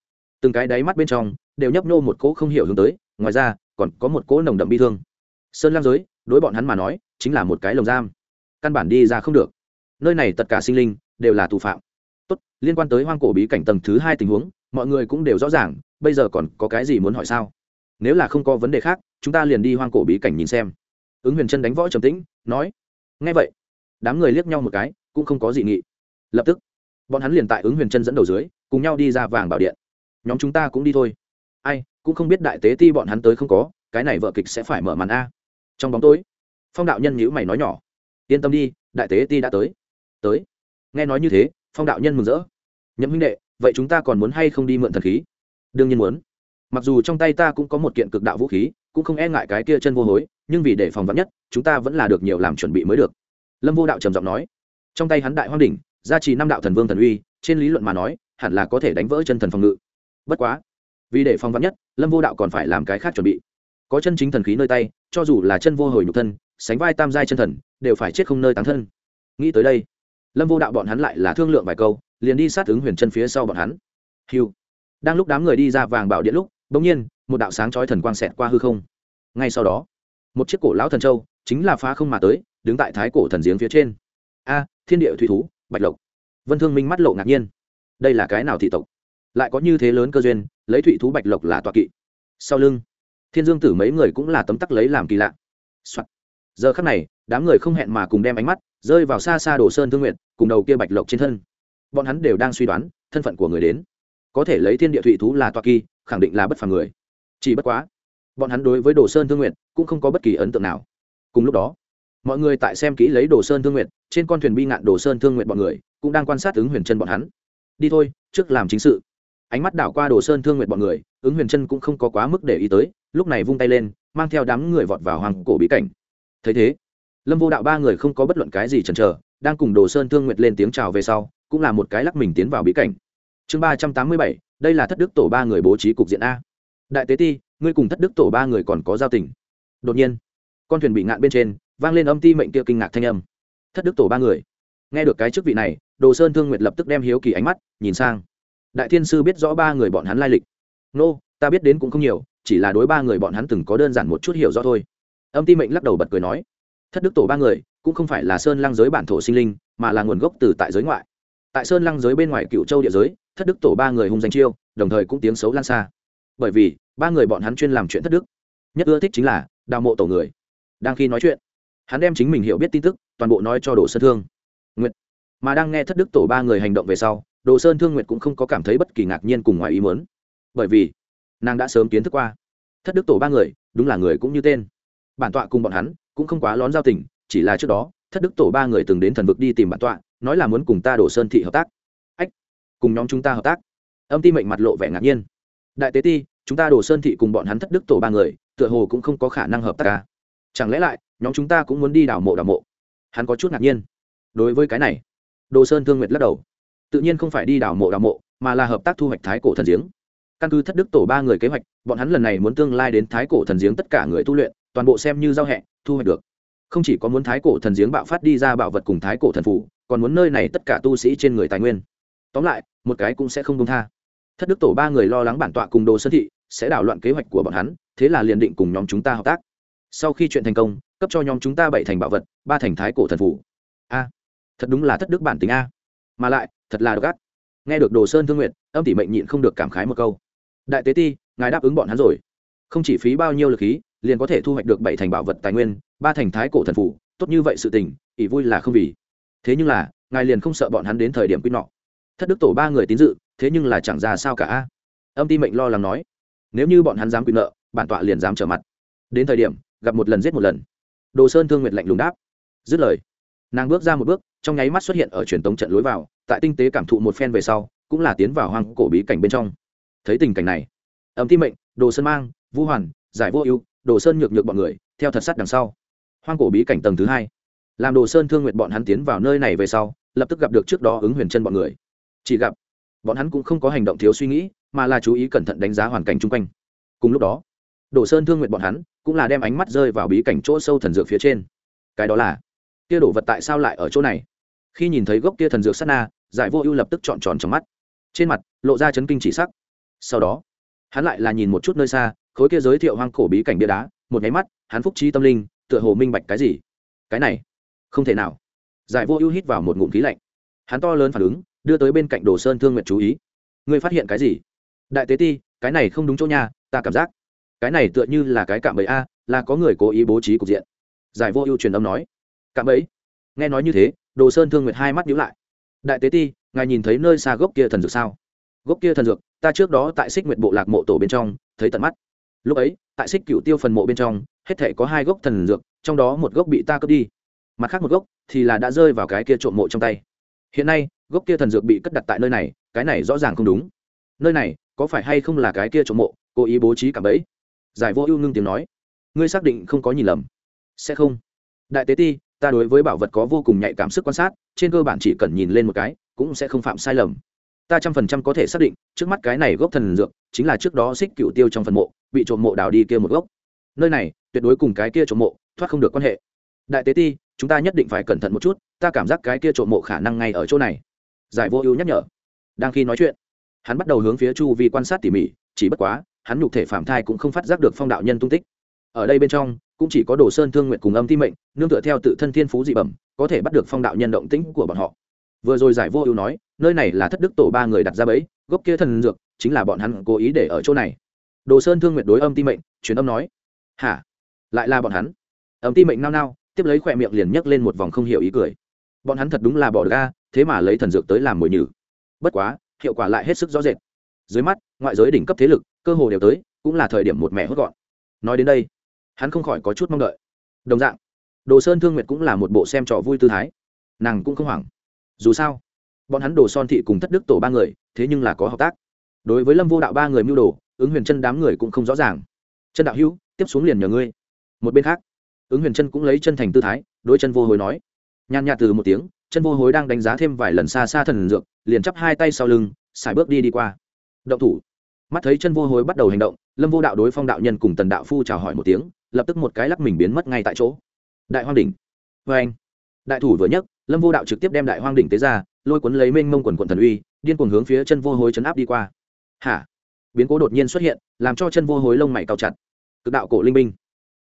Từng cái đáy mắt bên trong, đều nhấp nô một cỗ không hiểu hướng tới, ngoài ra, còn có một cỗ nồng đậm bi thương. Sơn lang giới, đối bọn hắn mà nói, chính là một cái lồng giam. Căn bản đi ra không được. Nơi này tất cả sinh linh, đều là tù phạm liên quan tới hoang cổ bí cảnh tầng thứ hai tình huống, mọi người cũng đều rõ ràng, bây giờ còn có cái gì muốn hỏi sao? Nếu là không có vấn đề khác, chúng ta liền đi hoang cổ bí cảnh nhìn xem. Ứng huyền chân đánh võ trầm tĩnh, nói. Ngay vậy. Đám người liếc nhau một cái, cũng không có gì nghị. Lập tức, bọn hắn liền tại ứng huyền chân dẫn đầu dưới, cùng nhau đi ra vàng bảo điện. Nhóm chúng ta cũng đi thôi. Ai, cũng không biết đại tế ti bọn hắn tới không có, cái này vợ kịch sẽ phải mở màn a. Trong bóng tối, phong đạo nhân nhữ mày nói nhỏ. Yên tâm đi, đại tế ti đã tới. Tới. Nghe nói như thế phong đạo nhân mừng rỡ. Nhậm huynh đệ, vậy chúng ta còn muốn hay không đi mượn thần khí? Đương nhiên muốn. Mặc dù trong tay ta cũng có một kiện cực đạo vũ khí, cũng không e ngại cái kia chân vô hối, nhưng vì để phòng vắn nhất, chúng ta vẫn là được nhiều làm chuẩn bị mới được. Lâm vô đạo trầm giọng nói. Trong tay hắn đại hoang đỉnh, gia trì năm đạo thần vương thần uy, trên lý luận mà nói, hẳn là có thể đánh vỡ chân thần phòng ngự. Bất quá, vì để phòng vắn nhất, lâm vô đạo còn phải làm cái khác chuẩn bị. Có chân chính thần khí nơi tay, cho dù là chân vô hồi nhục thân, sánh vai tam giai chân thần, đều phải chết không nơi tán thân. Nghĩ tới đây lâm vô đạo bọn hắn lại là thương lượng vài câu, liền đi sát ứng huyền chân phía sau bọn hắn. Hiu đang lúc đám người đi ra vàng bảo điện lúc bỗng nhiên, một đạo sáng chói thần quang xẹt qua hư không. Ngay sau đó, một chiếc cổ lão thần châu chính là phá không mà tới, đứng tại thái cổ thần giếng phía trên. A, thiên địa thủy thú, bạch lộc. Vân thương minh mắt lộ ngạc nhiên. Đây là cái nào thị tộc? Lại có như thế lớn cơ duyên, lấy thủy thú bạch lộc là tọa kỵ. Sau lưng, thiên dương tử mấy người cũng là tấm tắc lấy làm kỳ lạ、Soạn. giờ khắc này, đám người không hẹn mà cùng đem ánh mắt rơi vào xa xa đồ sơn thương nguyện cùng đầu kia bạch lộc trên thân. Bọn hắn đều đang suy đoán, thân phận của người đến. Có thể lấy thiên địa thụy thú là toa kỳ, khẳng định là bất phàm người. Chỉ bất quá, bọn hắn đối với đồ sơn thương nguyện cũng không có bất kỳ ấn tượng nào. Cùng lúc đó, mọi người tại xem kỹ lấy đồ sơn thương nguyện trên con thuyền bi ngạn đồ sơn thương nguyện bọn người cũng đang quan sát ứng huyền chân bọn hắn. Đi thôi, trước làm chính sự. Ánh mắt đảo qua đồ sơn thương nguyện bọn người, ứng huyền chân cũng không có quá mức để ý tới, lúc này vung tay lên, mang theo đám người vọt vào hoàng cổ bí cảnh. Thấy thế lâm vô đạo ba người không có bất luận cái gì chần chờ, đang cùng đồ sơn thương nguyệt lên tiếng chào về sau, cũng là một cái lắc mình tiến vào bí cảnh. Chương ba trăm tám mươi bảy, đây là thất đức tổ ba người bố trí cục diện a. Đại tế ti, ngươi cùng thất đức tổ ba người còn có giao tình. Đột nhiên, con thuyền bị ngạn bên trên, vang lên âm ti mệnh kia kinh ngạc thanh âm. Thất đức tổ ba người. Nghe được cái chức vị này, đồ sơn thương nguyệt lập tức đem hiếu kỳ ánh mắt nhìn sang. Đại thiên sư biết rõ ba người bọn hắn lai lịch. Nô, ta biết đến cũng không nhiều, chỉ là đối ba người bọn hắn từng có đơn giản một chút hiểu rõ thôi. Âm ti mệnh lắc đầu bật cười nói thất đức tổ ba người, cũng không phải là sơn lăng giới bản thổ sinh linh, mà là nguồn gốc từ tại giới ngoại. Tại sơn lăng giới bên ngoài cựu châu địa giới, thất đức tổ ba người hung danh chiêu, đồng thời cũng tiếng xấu lan xa. Bởi vì, ba người bọn hắn chuyên làm chuyện thất đức. Nhất ưa thích chính là đào mộ tổ người. Đang khi nói chuyện, hắn đem chính mình hiểu biết tin tức, toàn bộ nói cho đồ sơn thương. Nguyệt. Mà đang nghe thất đức tổ ba người hành động về sau, đồ sơn thương nguyệt cũng không có cảm thấy bất kỳ ngạc nhiên cùng ngoài ý muốn. Bởi vì, nàng đã sớm kiến thức qua, thất đức tổ ba người, đúng là người cũng như tên. Bản tọa cùng bọn hắn cũng không quá lón giao tình, chỉ là trước đó, thất đức tổ ba người từng đến thần vực đi tìm bản tọa, nói là muốn cùng ta đổ sơn thị hợp tác. Ách, cùng nhóm chúng ta hợp tác. Âm ti mệnh mặt lộ vẻ ngạc nhiên. Đại tế ti, chúng ta đổ sơn thị cùng bọn hắn thất đức tổ ba người, tựa hồ cũng không có khả năng hợp tác ca chẳng lẽ lại, nhóm chúng ta cũng muốn đi đảo mộ đảo mộ? Hắn có chút ngạc nhiên. Đối với cái này đồ sơn thương nguyệt lắc đầu. Tự nhiên không phải đi đảo mộ đảo mộ, mà là hợp tác thu hoạch thái cổ thần giếng. Căn cứ thất đức tổ ba người kế hoạch, bọn hắn lần này muốn tương lai đến thái cổ thần giếng tất cả người tu luyện, toàn bộ xem như giao hẹ thu hoạch được. Không chỉ có muốn thái cổ thần giếng bạo phát đi ra bảo vật cùng thái cổ thần phủ, còn muốn nơi này tất cả tu sĩ trên người tài nguyên. Tóm lại, một cái cũng sẽ không công tha. Thất đức tổ ba người lo lắng bản tọa cùng đồ sơn thị sẽ đảo loạn kế hoạch của bọn hắn, thế là liền định cùng nhóm chúng ta hợp tác. Sau khi chuyện thành công, cấp cho nhóm chúng ta bảy thành bảo vật, ba thành thái cổ thần phủ. A, thật đúng là thất đức bản tính a. Mà lại, thật là gắt nghe được đồ sơn thương nguyện, âm tỷ mệnh nhịn không được cảm khái một câu. Đại tế ti, ngài đáp ứng bọn hắn rồi. Không chỉ phí bao nhiêu lực khí liền có thể thu hoạch được bảy thành bảo vật tài nguyên, ba thành thái cổ thần phủ, tốt như vậy sự tình, ỷ vui là không vì. Thế nhưng là, ngài liền không sợ bọn hắn đến thời điểm quy nọ. Thất đức tổ ba người tín dự, thế nhưng là chẳng ra sao cả. Âm ti mệnh lo lắng nói, nếu như bọn hắn dám quy nợ, bản tọa liền dám trở mặt. Đến thời điểm, gặp một lần giết một lần. Đồ sơn thương nguyệt lạnh lùng đáp. Dứt lời, nàng bước ra một bước, trong nháy mắt xuất hiện ở truyền tống trận lối vào, tại tinh tế cảm thụ một phen về sau, cũng là tiến vào hoang cổ bí cảnh bên trong. Thấy tình cảnh này ấm ti mệnh, đồ sơn mang vũ hoàn, giải vô ưu đồ sơn nhược nhược bọn người, theo thật sắt đằng sau. Hoang cổ bí cảnh tầng thứ hai. Làm đồ sơn thương nguyện bọn hắn tiến vào nơi này về sau, lập tức gặp được trước đó ứng huyền chân bọn người. Chỉ gặp, bọn hắn cũng không có hành động thiếu suy nghĩ, mà là chú ý cẩn thận đánh giá hoàn cảnh chung quanh. Cùng lúc đó, đồ sơn thương nguyện bọn hắn cũng là đem ánh mắt rơi vào bí cảnh chỗ sâu thần dược phía trên. Cái đó là, kia đổ vật tại sao lại ở chỗ này? Khi nhìn thấy gốc kia thần dược sát na, giải vô ưu lập tức chọn tròn trong mắt. Trên mặt, lộ ra chấn kinh chỉ sắc. Sau đó, hắn lại là nhìn một chút nơi xa khối kia giới thiệu hoang cổ bí cảnh bia đá, một nháy mắt, hắn phúc trí tâm linh, tựa hồ minh bạch cái gì. Cái này, không thể nào. Giải vô ưu hít vào một ngụm khí lạnh. Hắn to lớn phản ứng, đưa tới bên cạnh đồ sơn thương nguyện chú ý. Ngươi phát hiện cái gì? Đại tế ti, cái này không đúng chỗ nha, ta cảm giác. Cái này tựa như là cái cạm bẫy a, là có người cố ý bố trí cục diện. Giải vô ưu truyền âm nói. Cạm bẫy? Nghe nói như thế, đồ sơn thương nguyệt hai mắt nhíu lại. Đại tế ti, ngài nhìn thấy nơi xa gốc kia thần dược sao? Gốc kia thần dược, ta trước đó tại xích nguyệt bộ lạc mộ tổ bên trong, thấy tận mắt lúc ấy, tại xích cựu tiêu phần mộ bên trong, hết thể có hai gốc thần dược, trong đó một gốc bị ta cướp đi. Mặt khác một gốc thì là đã rơi vào cái kia trộm mộ trong tay. Hiện nay, gốc kia thần dược bị cất đặt tại nơi này, cái này rõ ràng không đúng. Nơi này, có phải hay không là cái kia trộm mộ, cố ý bố trí cả bẫy? Giải vô ưu ngưng tiếng nói. Ngươi xác định không có nhìn lầm. Sẽ không. Đại tế ti, ta đối với bảo vật có vô cùng nhạy cảm sức quan sát, trên cơ bản chỉ cần nhìn lên một cái, cũng sẽ không phạm sai lầm ta trăm phần trăm có thể xác định, trước mắt cái này gốc thần dược, chính là trước đó xích cựu tiêu trong phần mộ, bị trộm mộ đào đi kia một gốc. Nơi này, tuyệt đối cùng cái kia trộm mộ, thoát không được quan hệ. Đại tế ti, chúng ta nhất định phải cẩn thận một chút, ta cảm giác cái kia trộm mộ khả năng ngay ở chỗ này. Giải vô ưu nhắc nhở. Đang khi nói chuyện, hắn bắt đầu hướng phía chu vi quan sát tỉ mỉ, chỉ bất quá, hắn nhục thể phạm thai cũng không phát giác được phong đạo nhân tung tích. Ở đây bên trong, cũng chỉ có đồ sơn thương nguyện cùng âm ti mệnh, nương tựa theo tự thân thiên phú dị bẩm, có thể bắt được phong đạo nhân động tĩnh của bọn họ vừa rồi giải vô ưu nói, nơi này là thất đức tổ ba người đặt ra bẫy, gốc kia thần dược, chính là bọn hắn cố ý để ở chỗ này. Đồ sơn thương nguyệt đối âm ti mệnh, truyền âm nói, hả? Lại là bọn hắn? Âm ti mệnh nao nao, tiếp lấy khỏe miệng liền nhấc lên một vòng không hiểu ý cười. Bọn hắn thật đúng là bỏ ga thế mà lấy thần dược tới làm mồi nhử. Bất quá, hiệu quả lại hết sức rõ rệt. Dưới mắt, ngoại giới đỉnh cấp thế lực, cơ hồ đều tới, cũng là thời điểm một mẹ hốt gọn. Nói đến đây, hắn không khỏi có chút mong đợi. Đồng dạng, đồ sơn thương nguyệt cũng là một bộ xem trò vui tư thái. Nàng cũng không hoảng dù sao, bọn hắn đồ son thị cùng thất đức tổ ba người, thế nhưng là có hợp tác. Đối với lâm vô đạo ba người mưu đồ, ứng huyền chân đám người cũng không rõ ràng. Chân đạo hữu, tiếp xuống liền nhờ ngươi. Một bên khác, ứng huyền chân cũng lấy chân thành tư thái đôi chân vô hối nói. Nhàn nhạt từ một tiếng, chân vô hối đang đánh giá thêm vài lần xa xa thần dược, liền chắp hai tay sau lưng, xài bước đi đi qua. Động thủ. Mắt thấy chân vô hối bắt đầu hành động, lâm vô đạo đối phong đạo nhân cùng tần đạo phu chào hỏi một tiếng, lập tức một cái lắc mình biến mất ngay tại chỗ. Đại hoang đỉnh. Vê anh đại thủ vừa nhấc lâm vô đạo trực tiếp đem đại hoang đỉnh tế ra, lôi cuốn lấy mênh mông quần quần thần uy, điên cuồng hướng phía chân vô hối chấn áp đi qua. Hả? Biến cố đột nhiên xuất hiện, làm cho chân vô hối lông mày cao chặt. Cực đạo cổ linh binh.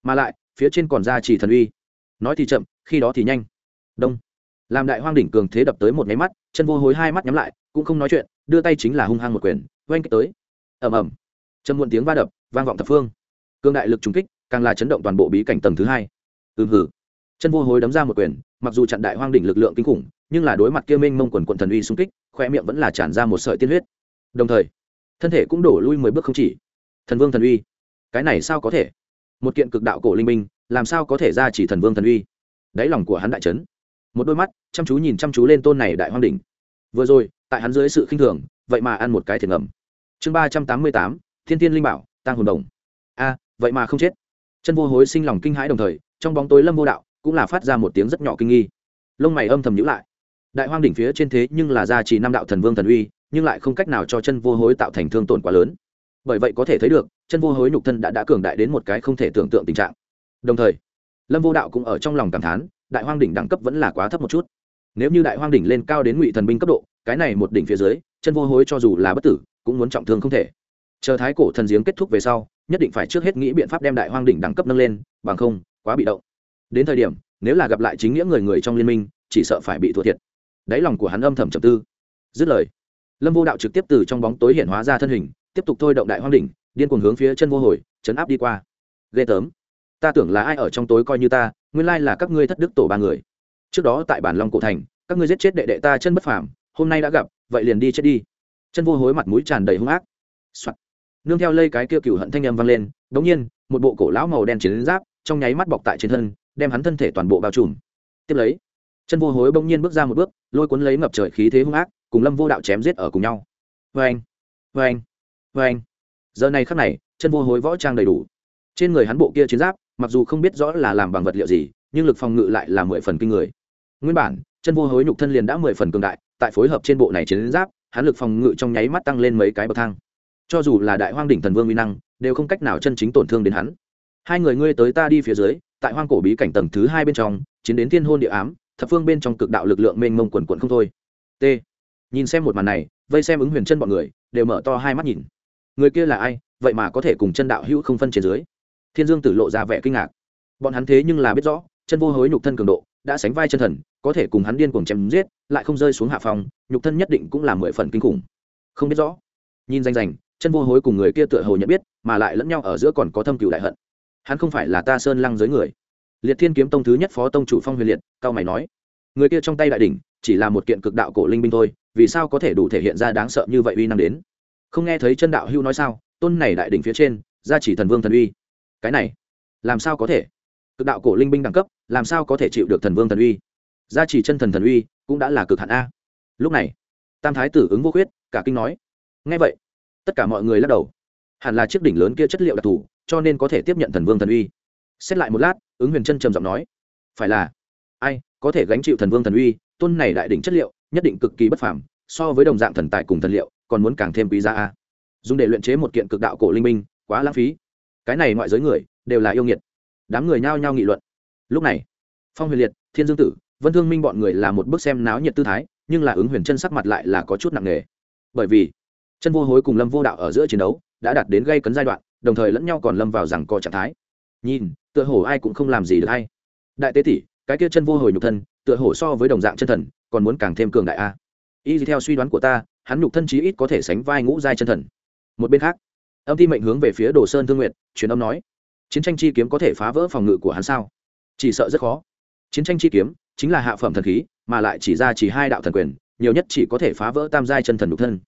Mà lại, phía trên còn ra chỉ thần uy. Nói thì chậm, khi đó thì nhanh. Đông. Làm đại hoang đỉnh cường thế đập tới một máy mắt, chân vô hối hai mắt nhắm lại, cũng không nói chuyện, đưa tay chính là hung hăng một quyền, oanh kích tới. Ầm ầm. Chân muộn tiếng va đập, vang vọng thập phương. Cương đại lực trùng kích, càng là chấn động toàn bộ bí cảnh tầng thứ hai. Ừm hử chân vô hối đấm ra một quyền, mặc dù chặn đại hoang đỉnh lực lượng kinh khủng, nhưng là đối mặt kia minh mông quần quận thần uy xung kích khoe miệng vẫn là tràn ra một sợi tiên huyết. Đồng thời, thân thể cũng đổ lui mười bước không chỉ. Thần vương thần uy, cái này sao có thể? Một kiện cực đạo cổ linh minh làm sao có thể ra chỉ thần vương thần uy? Đáy lòng của hắn đại trấn một đôi mắt chăm chú nhìn chăm chú lên tôn này đại hoang đỉnh. Vừa rồi, tại hắn dưới sự khinh thường, vậy mà ăn một cái thiệt ngầm. Chương ba trăm tám mươi tám, thiên tiên linh bảo tăng hồn đồng. A, vậy mà không chết. Chân vô hối sinh lòng kinh hãi đồng thời, trong bóng tối lâm vô đạo cũng là phát ra một tiếng rất nhỏ kinh nghi. Lông mày âm thầm nhữ lại. Đại hoang đỉnh phía trên thế nhưng là gia trì năm đạo thần vương thần uy, nhưng lại không cách nào cho chân vô hối tạo thành thương tổn quá lớn. Bởi vậy có thể thấy được, chân vô hối nhục thân đã đã cường đại đến một cái không thể tưởng tượng tình trạng. Đồng thời, lâm vô đạo cũng ở trong lòng cảm thán, đại hoang đỉnh đẳng cấp vẫn là quá thấp một chút. Nếu như đại hoang đỉnh lên cao đến ngụy thần binh cấp độ, cái này một đỉnh phía dưới, chân vô hối cho dù là bất tử, cũng muốn trọng thương không thể. Chờ thái cổ thần giếng kết thúc về sau, nhất định phải trước hết nghĩ biện pháp đem đại hoang đỉnh đẳng cấp nâng lên, bằng không, quá bị động đến thời điểm, nếu là gặp lại chính nghĩa người người trong liên minh, chỉ sợ phải bị thua thiệt. Đáy lòng của hắn âm thầm trầm tư. Dứt lời, lâm vô đạo trực tiếp từ trong bóng tối hiện hóa ra thân hình, tiếp tục thôi động đại hoang đỉnh, điên cuồng hướng phía chân vô hồi, chấn áp đi qua. Ghê tớm ta tưởng là ai ở trong tối coi như ta, nguyên lai là các ngươi thất đức tổ ba người. Trước đó tại bản long cổ thành, các ngươi giết chết đệ đệ ta chân bất phàm, hôm nay đã gặp, vậy liền đi chết đi. Chân vô hối mặt mũi tràn đầy hung ác、Soạn. nương theo lây cái kia cựu hận thanh âm vang lên đ ỗ n g nhiên, một bộ cổ lão màu đen chiến giáp, trong nháy mắt bọc tại trên thân đem hắn thân thể toàn bộ bao trùm. Tiếp lấy, chân vô hối bỗng nhiên bước ra một bước, lôi cuốn lấy ngập trời khí thế hung ác, cùng lâm vô đạo chém giết ở cùng nhau. Vê anh vê anh vê anh giờ này khắc này, chân vô hối võ trang đầy đủ. Trên người hắn bộ kia chiến giáp, mặc dù không biết rõ là làm bằng vật liệu gì, nhưng lực phòng ngự lại là mười phần kinh người. Nguyên bản, chân vô hối nhục thân liền đã mười phần cường đại, tại phối hợp trên bộ này chiến giáp, hắn lực phòng ngự trong nháy mắt tăng lên mấy cái bậc thang. Cho dù là đại hoang đỉnh thần vương uy năng, đều không cách nào chân chính tổn thương đến hắn. Hai người ngươi tới ta đi phía dưới tại hoang cổ bí cảnh tầng thứ hai bên trong, chiến đến thiên hôn địa ám, thập phương bên trong cực đạo lực lượng mênh mông quần quận không thôi. T. Nhìn xem một màn này, vây xem ứng huyền chân bọn người, đều mở to hai mắt nhìn. Người kia là ai? Vậy mà có thể cùng chân đạo hữu không phân trên dưới. Thiên dương tử lộ ra vẻ kinh ngạc. Bọn hắn thế nhưng là biết rõ, chân vô hối nhục thân cường độ, đã sánh vai chân thần, có thể cùng hắn điên cuồng chém giết, lại không rơi xuống hạ phòng nhục thân nhất định cũng là mười phần kinh khủng. Không biết rõ. Nhìn danh rành, chân vô hối cùng người kia tựa hồ nhận biết, mà lại lẫn nhau ở giữa còn có thâm cựu đại hận hắn không phải là ta sơn lăng giới người. Liệt thiên kiếm tông thứ nhất phó tông chủ phong huyền liệt, cao mày nói, người kia trong tay đại đỉnh, chỉ là một kiện cực đạo cổ linh binh thôi, vì sao có thể đủ thể hiện ra đáng sợ như vậy uy năng đến? Không nghe thấy chân đạo hưu nói sao, tôn này đại đỉnh phía trên, ra chỉ thần vương thần uy. Cái này, làm sao có thể? Cực đạo cổ linh binh đẳng cấp, làm sao có thể chịu được thần vương thần uy? Gia chỉ chân thần thần uy, cũng đã là cực hạn a. Lúc này, tam thái tử ứng vô khuyết, cả kinh nói ngay vậy, tất cả mọi người lắc đầu. Hẳn là chiếc đỉnh lớn kia chất liệu đặc thù cho nên có thể tiếp nhận thần vương thần uy. Xét lại một lát, ứng huyền chân trầm giọng nói, phải là, ai, có thể gánh chịu thần vương thần uy, tôn này đại đỉnh chất liệu, nhất định cực kỳ bất phàm, so với đồng dạng thần tài cùng thần liệu, còn muốn càng thêm quý giá a. Dùng để luyện chế một kiện cực đạo cổ linh minh, quá lãng phí. Cái này ngoại giới người, đều là yêu nghiệt. Đám người nhao nhao nghị luận. Lúc này, phong huyền liệt, thiên dương tử, vân thương minh bọn người là một bước xem náo nhiệt tư thái, nhưng là ứng huyền chân sắc mặt lại là có chút nặng nề. Bởi vì, chân vô hối cùng lâm vô đạo ở giữa chiến đấu, đã đạt đến gây cấn giai đoạn đồng thời lẫn nhau còn lâm vào rằng co trạng thái. Nhìn, tựa hồ ai cũng không làm gì được hay. Đại tế tỷ, cái kia chân vô hồi nhục thân, tựa hồ so với đồng dạng chân thần, còn muốn càng thêm cường đại a. Y theo suy đoán của ta, hắn nhục thân chí ít có thể sánh vai ngũ giai chân thần. Một bên khác, âm thi mệnh hướng về phía đồ sơn thương nguyện truyền âm nói, chiến tranh chi kiếm có thể phá vỡ phòng ngự của hắn sao? Chỉ sợ rất khó. Chiến tranh chi kiếm chính là hạ phẩm thần khí, mà lại chỉ ra chỉ hai đạo thần quyền, nhiều nhất chỉ có thể phá vỡ tam giai chân thần nhục thân.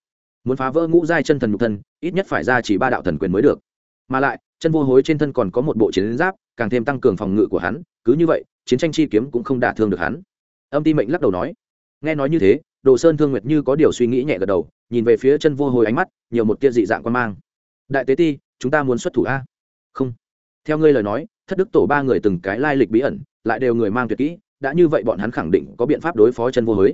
Muốn phá vỡ ngũ giai chân thần nhục thân, ít nhất phải ra chỉ ba đạo thần quyền mới được mà lại, chân vô hối trên thân còn có một bộ chiến giáp, càng thêm tăng cường phòng ngự của hắn, cứ như vậy, chiến tranh chi kiếm cũng không đả thương được hắn. Âm ti mệnh lắc đầu nói, nghe nói như thế, đồ sơn thương nguyệt như có điều suy nghĩ nhẹ gật đầu, nhìn về phía chân vô hồi ánh mắt, nhiều một tia dị dạng quan mang. Đại tế ti, chúng ta muốn xuất thủ a? Không. Theo ngươi lời nói, thất đức tổ ba người từng cái lai lịch bí ẩn, lại đều người mang tuyệt kỹ, đã như vậy bọn hắn khẳng định có biện pháp đối phó chân vô hối.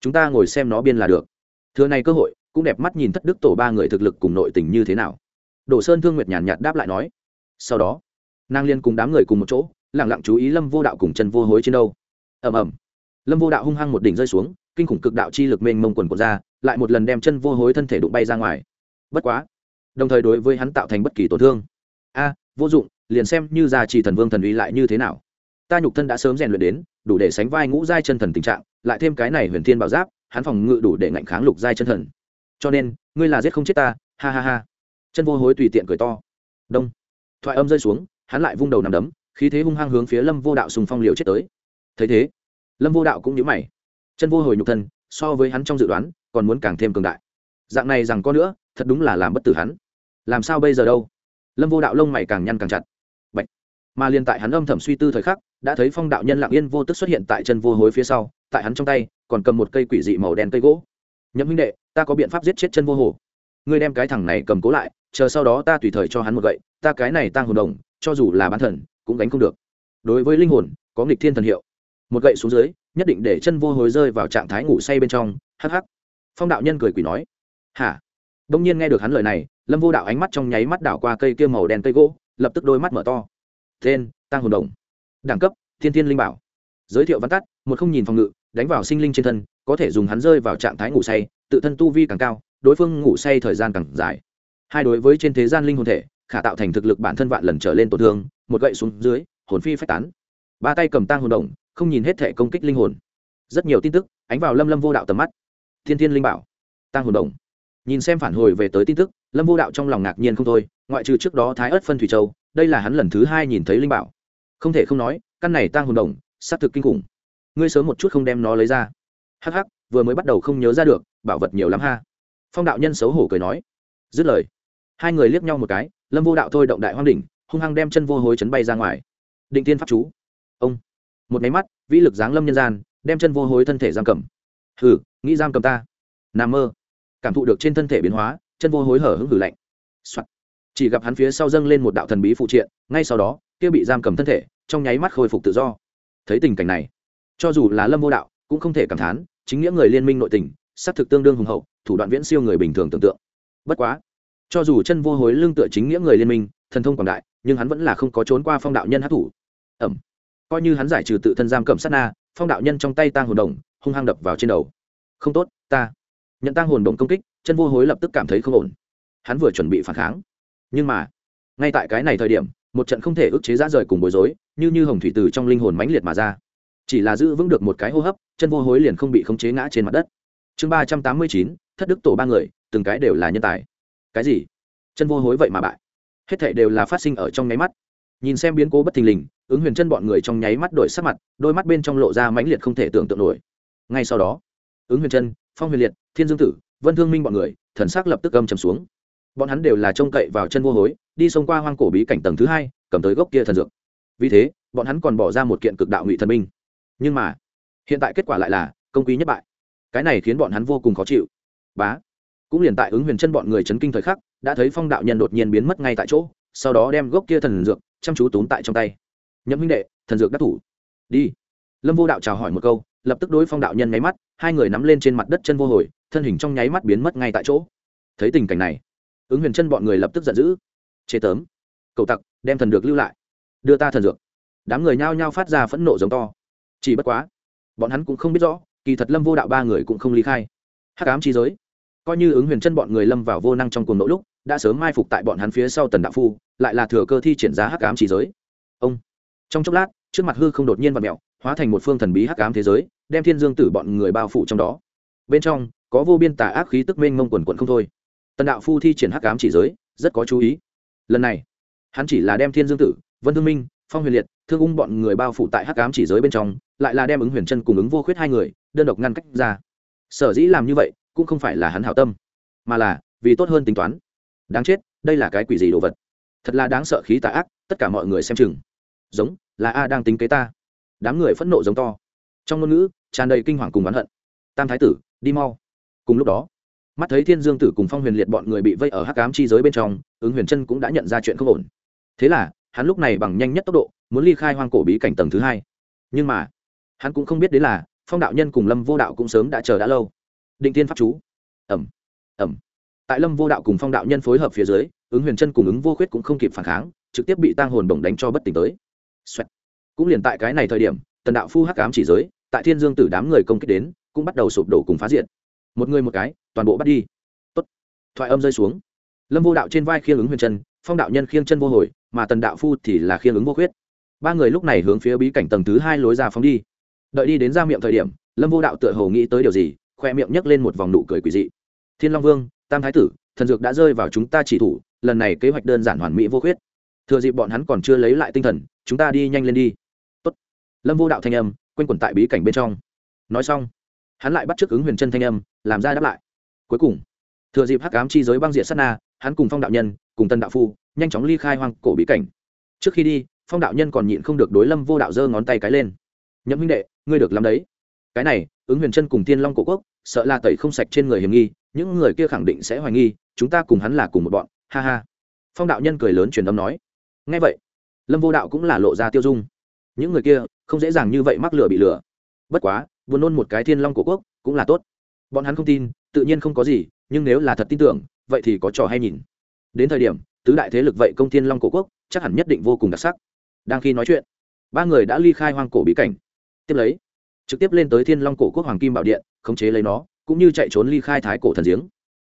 Chúng ta ngồi xem nó biên là được. Thưa này cơ hội, cũng đẹp mắt nhìn thất đức tổ ba người thực lực cùng nội tình như thế nào đổ sơn thương nguyệt nhàn nhạt đáp lại nói. Sau đó, nàng liên cùng đám người cùng một chỗ lẳng lặng chú ý lâm vô đạo cùng chân vô hối trên đâu ầm ầm. Lâm vô đạo hung hăng một đỉnh rơi xuống, kinh khủng cực đạo chi lực mênh mông quần quần ra, lại một lần đem chân vô hối thân thể đụng bay ra ngoài. Bất quá, đồng thời đối với hắn tạo thành bất kỳ tổn thương. A, vô dụng, liền xem như gia chỉ thần vương thần uy lại như thế nào. Ta nhục thân đã sớm rèn luyện đến, đủ để sánh vai ngũ giai chân thần tình trạng, lại thêm cái này huyền thiên bảo giáp, hắn phòng ngự đủ để ngạnh kháng lục giai chân thần. Cho nên, ngươi là giết không chết ta, ha ha ha chân vô hối tùy tiện cười to. Đông. Thoại âm rơi xuống, hắn lại vung đầu nằm đấm, khí thế hung hăng hướng phía lâm vô đạo sùng phong liều chết tới. Thấy thế, lâm vô đạo cũng nhớ mày. Chân vô hồi nhục thân, so với hắn trong dự đoán, còn muốn càng thêm cường đại. Dạng này rằng có nữa, thật đúng là làm bất tử hắn. Làm sao bây giờ đâu? Lâm vô đạo lông mày càng nhăn càng chặt. Bạch. mà liền tại hắn âm thầm suy tư thời khắc, đã thấy phong đạo nhân lặng yên vô tức xuất hiện tại chân vô hối phía sau, tại hắn trong tay, còn cầm một cây quỷ dị màu đen cây gỗ. Nhậm huynh đệ, ta có biện pháp giết chết chân vô hồ ngươi đem cái thằng này cầm cố lại, chờ sau đó ta tùy thời cho hắn một gậy, ta cái này tăng hồn đồng, cho dù là bán thần, cũng gánh không được. Đối với linh hồn, có nghịch thiên thần hiệu. Một gậy xuống dưới, nhất định để chân vô hối rơi vào trạng thái ngủ say bên trong, hắc hắc. Phong đạo nhân cười quỷ nói, hả? Đông nhiên nghe được hắn lời này, lâm vô đạo ánh mắt trong nháy mắt đảo qua cây kia màu đen cây gỗ, lập tức đôi mắt mở to. Tên tăng hồn đồng. Đẳng cấp, thiên thiên linh bảo. Giới thiệu văn tắt, một không nhìn phòng ngự, đánh vào sinh linh trên thân, có thể dùng hắn rơi vào trạng thái ngủ say, tự thân tu vi càng cao đối phương ngủ say thời gian càng dài. Hai đối với trên thế gian linh hồn thể khả tạo thành thực lực bản thân vạn lần trở lên tổn thương một gậy xuống dưới hồn phi phách tán. Ba tay cầm tang hồn động, không nhìn hết thể công kích linh hồn. Rất nhiều tin tức ánh vào lâm lâm vô đạo tầm mắt. Thiên thiên linh bảo tang hồn động, nhìn xem phản hồi về tới tin tức lâm vô đạo trong lòng ngạc nhiên không thôi ngoại trừ trước đó thái ớt phân thủy châu đây là hắn lần thứ hai nhìn thấy linh bảo. Không thể không nói căn này tang hồn đồng s á c thực kinh khủng. Ngươi sớm một chút không đem nó lấy ra. Hh vừa mới bắt đầu không nhớ ra được bảo vật nhiều lắm ha phong đạo nhân xấu hổ cười nói. Dứt lời, hai người liếc nhau một cái, lâm vô đạo thôi động đại hoang đỉnh, hung hăng đem chân vô hối chấn bay ra ngoài. Định tiên pháp chú. Ông. Một máy mắt, vĩ lực giáng lâm nhân gian, đem chân vô hối thân thể giam cầm. Hừ, nghĩ giam cầm ta. N a mơ. Cảm thụ được trên thân thể biến hóa, chân vô hối hở hứng hử lạnh、Soạn. chỉ gặp hắn phía sau dâng lên một đạo thần bí phụ triện, ngay sau đó, kia bị giam cầm thân thể, trong nháy mắt khôi phục tự do. Thấy tình cảnh này, cho dù là lâm vô đạo cũng không thể cảm thán, chính nghĩa người liên minh nội tình xác thực tương đương hùng hậu, thủ đoạn viễn siêu người bình thường tưởng tượng. Bất quá, cho dù chân vô hối lương tựa chính nghĩa người liên minh, thần thông quảng đại, nhưng hắn vẫn là không có trốn qua phong đạo nhân hát thủ ẩm. Coi như hắn giải trừ tự thân giam cầm sát na, phong đạo nhân trong tay tang hồn đồng, hung hăng đập vào trên đầu. Không tốt, ta. Nhận tang hồn đồng công kích, chân vô hối lập tức cảm thấy không ổn. Hắn vừa chuẩn bị phản kháng. Nhưng mà, ngay tại cái này thời điểm, một trận không thể ức chế ra rời cùng bối rối, như như hồng thủy từ trong linh hồn mãnh liệt mà ra. Chỉ là giữ vững được một cái hô hấp, chân vô hối liền không bị khống chế ngã trên mặt đất chương ba trăm tám mươi chín, thất đức tổ ba người, từng cái đều là nhân tài. Cái gì? Chân vô hối vậy mà bại. Hết thệ đều là phát sinh ở trong nháy mắt. Nhìn xem biến cố bất thình lình, ứng huyền chân bọn người trong nháy mắt đổi sắc mặt, đôi mắt bên trong lộ ra mãnh liệt không thể tưởng tượng nổi. Ngay sau đó, ứng huyền chân, phong huyền liệt, thiên dương tử, vân thương minh bọn người, thần sắc lập tức âm trầm xuống. Bọn hắn đều là trông cậy vào chân vô hối, đi xông qua hoang cổ bí cảnh tầng thứ hai, cầm tới gốc kia thần dược. Vì thế, bọn hắn còn bỏ ra một kiện cực đạo ngụy thần minh nhưng mà, hiện tại kết quả lại là, công quý nhất bại cái này khiến bọn hắn vô cùng khó chịu. Bá, cũng liền tại ứng huyền chân bọn người chấn kinh thời khắc, đã thấy phong đạo nhân đột nhiên biến mất ngay tại chỗ, sau đó đem gốc kia thần dược, chăm chú túm tại trong tay. Nhậm huynh đệ, thần dược đắc thủ. Đi. Lâm vô đạo chào hỏi một câu, lập tức đối phong đạo nhân nháy mắt, hai người nắm lên trên mặt đất chân vô hồi, thân hình trong nháy mắt biến mất ngay tại chỗ. Thấy tình cảnh này, ứng huyền chân bọn người lập tức giận dữ. Chế tớm. Cậu tặc, đem thần dược lưu lại. Đưa ta thần dược. Đám người nhao nhao phát ra phẫn nộ giống to. Chỉ bất quá, bọn hắn cũng không biết rõ kỳ thật lâm vô đạo ba người cũng không ly khai. Hắc ám chi giới, coi như ứng huyền chân bọn người lâm vào vô năng trong cuồng nỗ lúc, đã sớm mai phục tại bọn hắn phía sau tần đạo phu, lại là thừa cơ thi triển giá hắc ám chi giới. Ông, trong chốc lát, trước mặt hư không đột nhiên và mẹo hóa thành một phương thần bí hắc ám thế giới, đem thiên dương tử bọn người bao phủ trong đó. Bên trong, có vô biên tà ác khí tức mênh mông quần quận không thôi. Tần đạo phu thi triển hắc ám chỉ giới, rất có chú ý. Lần này, hắn chỉ là đem thiên dương tử, vân thương minh, phong huyền liệt thương ung bọn người bao phủ tại hắc ám chỉ giới bên trong, lại là đem ứng huyền chân cùng ứng vô khuyết hai người, đơn độc ngăn cách ra. Sở dĩ làm như vậy, cũng không phải là hắn hảo tâm, mà là vì tốt hơn tính toán. Đáng chết, đây là cái quỷ gì đồ vật? Thật là đáng sợ khí tà ác, tất cả mọi người xem chừng. Giống, là a đang tính kế ta. Đám người phẫn nộ giống to. Trong ngôn ngữ, tràn đầy kinh hoàng cùng oán hận. Tam thái tử, đi mau. Cùng lúc đó, mắt thấy thiên dương tử cùng phong huyền liệt bọn người bị vây ở hắc cám chi giới bên trong, ứng huyền chân cũng đã nhận ra chuyện không ổn. Thế là, hắn lúc này bằng nhanh nhất tốc độ muốn ly khai hoang cổ bí cảnh tầng thứ hai. Nhưng mà, hắn cũng không biết đến là phong đạo nhân cùng lâm vô đạo cũng sớm đã chờ đã lâu. Định tiên pháp chú. Ẩm ẩm tại lâm vô đạo cùng phong đạo nhân phối hợp phía dưới, ứng huyền chân cùng ứng vô khuyết cũng không kịp phản kháng, trực tiếp bị tang hồn bổng đánh cho bất tỉnh tới、Xoẹt. Cũng liền tại cái này thời điểm, tần đạo phu hắc ám chỉ giới, tại thiên dương tử đám người công kích đến, cũng bắt đầu sụp đổ cùng phá diện một người một cái, toàn bộ bắt đi. Tốt. thoại âm rơi xuống. Lâm vô đạo trên vai khiêng ứng huyền chân, phong đạo nhân khiêng chân vô hồi, mà tần đạo phu thì là khiêng ứng vô khuyết ba người lúc này hướng phía bí cảnh tầng thứ hai lối ra phóng đi. Đợi đi đến ra miệng thời điểm, lâm vô đạo tựa hồ nghĩ tới điều gì, khoe miệng nhấc lên một vòng nụ cười quỳ dị. Thiên long vương, tam thái tử, thần dược đã rơi vào chúng ta chỉ thủ, lần này kế hoạch đơn giản hoàn mỹ vô khuyết. Thừa dịp bọn hắn còn chưa lấy lại tinh thần, chúng ta đi nhanh lên đi. Tốt. lâm vô đạo thanh âm, quanh quẩn tại bí cảnh bên trong. Nói xong, hắn lại bắt chước ứng huyền chân thanh âm, làm ra đáp lại. Cuối cùng, thừa dịp hắc ám chi giới băng diện sát na, hắn cùng phong đạo nhân, cùng tân đạo phu, nhanh chóng ly khai hoang cổ bí cảnh. Trước khi đi phong đạo nhân còn nhịn không được đối lâm vô đạo giơ ngón tay cái lên. Nhậm huynh đệ, ngươi được làm đấy. Cái này, ứng huyền chân cùng tiên long cổ quốc, sợ là tẩy không sạch trên người hiểm nghi, những người kia khẳng định sẽ hoài nghi, chúng ta cùng hắn là cùng một bọn. Ha ha. Phong đạo nhân cười lớn truyền âm nói. Ngay vậy, lâm vô đạo cũng là lộ ra tiêu dung. Những người kia, không dễ dàng như vậy mắc lửa bị lửa bất quá, buồn nôn một cái thiên long cổ quốc cũng là tốt. Bọn hắn không tin, tự nhiên không có gì, nhưng nếu là thật tin tưởng, vậy thì có trò hay nhìn. Đến thời điểm, tứ đại thế lực vậy công thiên long cổ quốc, chắc hẳn nhất định vô cùng đặc sắc đang khi nói chuyện, ba người đã ly khai hoang cổ bí cảnh. Tiếp lấy, trực tiếp lên tới thiên long cổ quốc hoàng kim bảo điện, khống chế lấy nó, cũng như chạy trốn ly khai thái cổ thần giếng.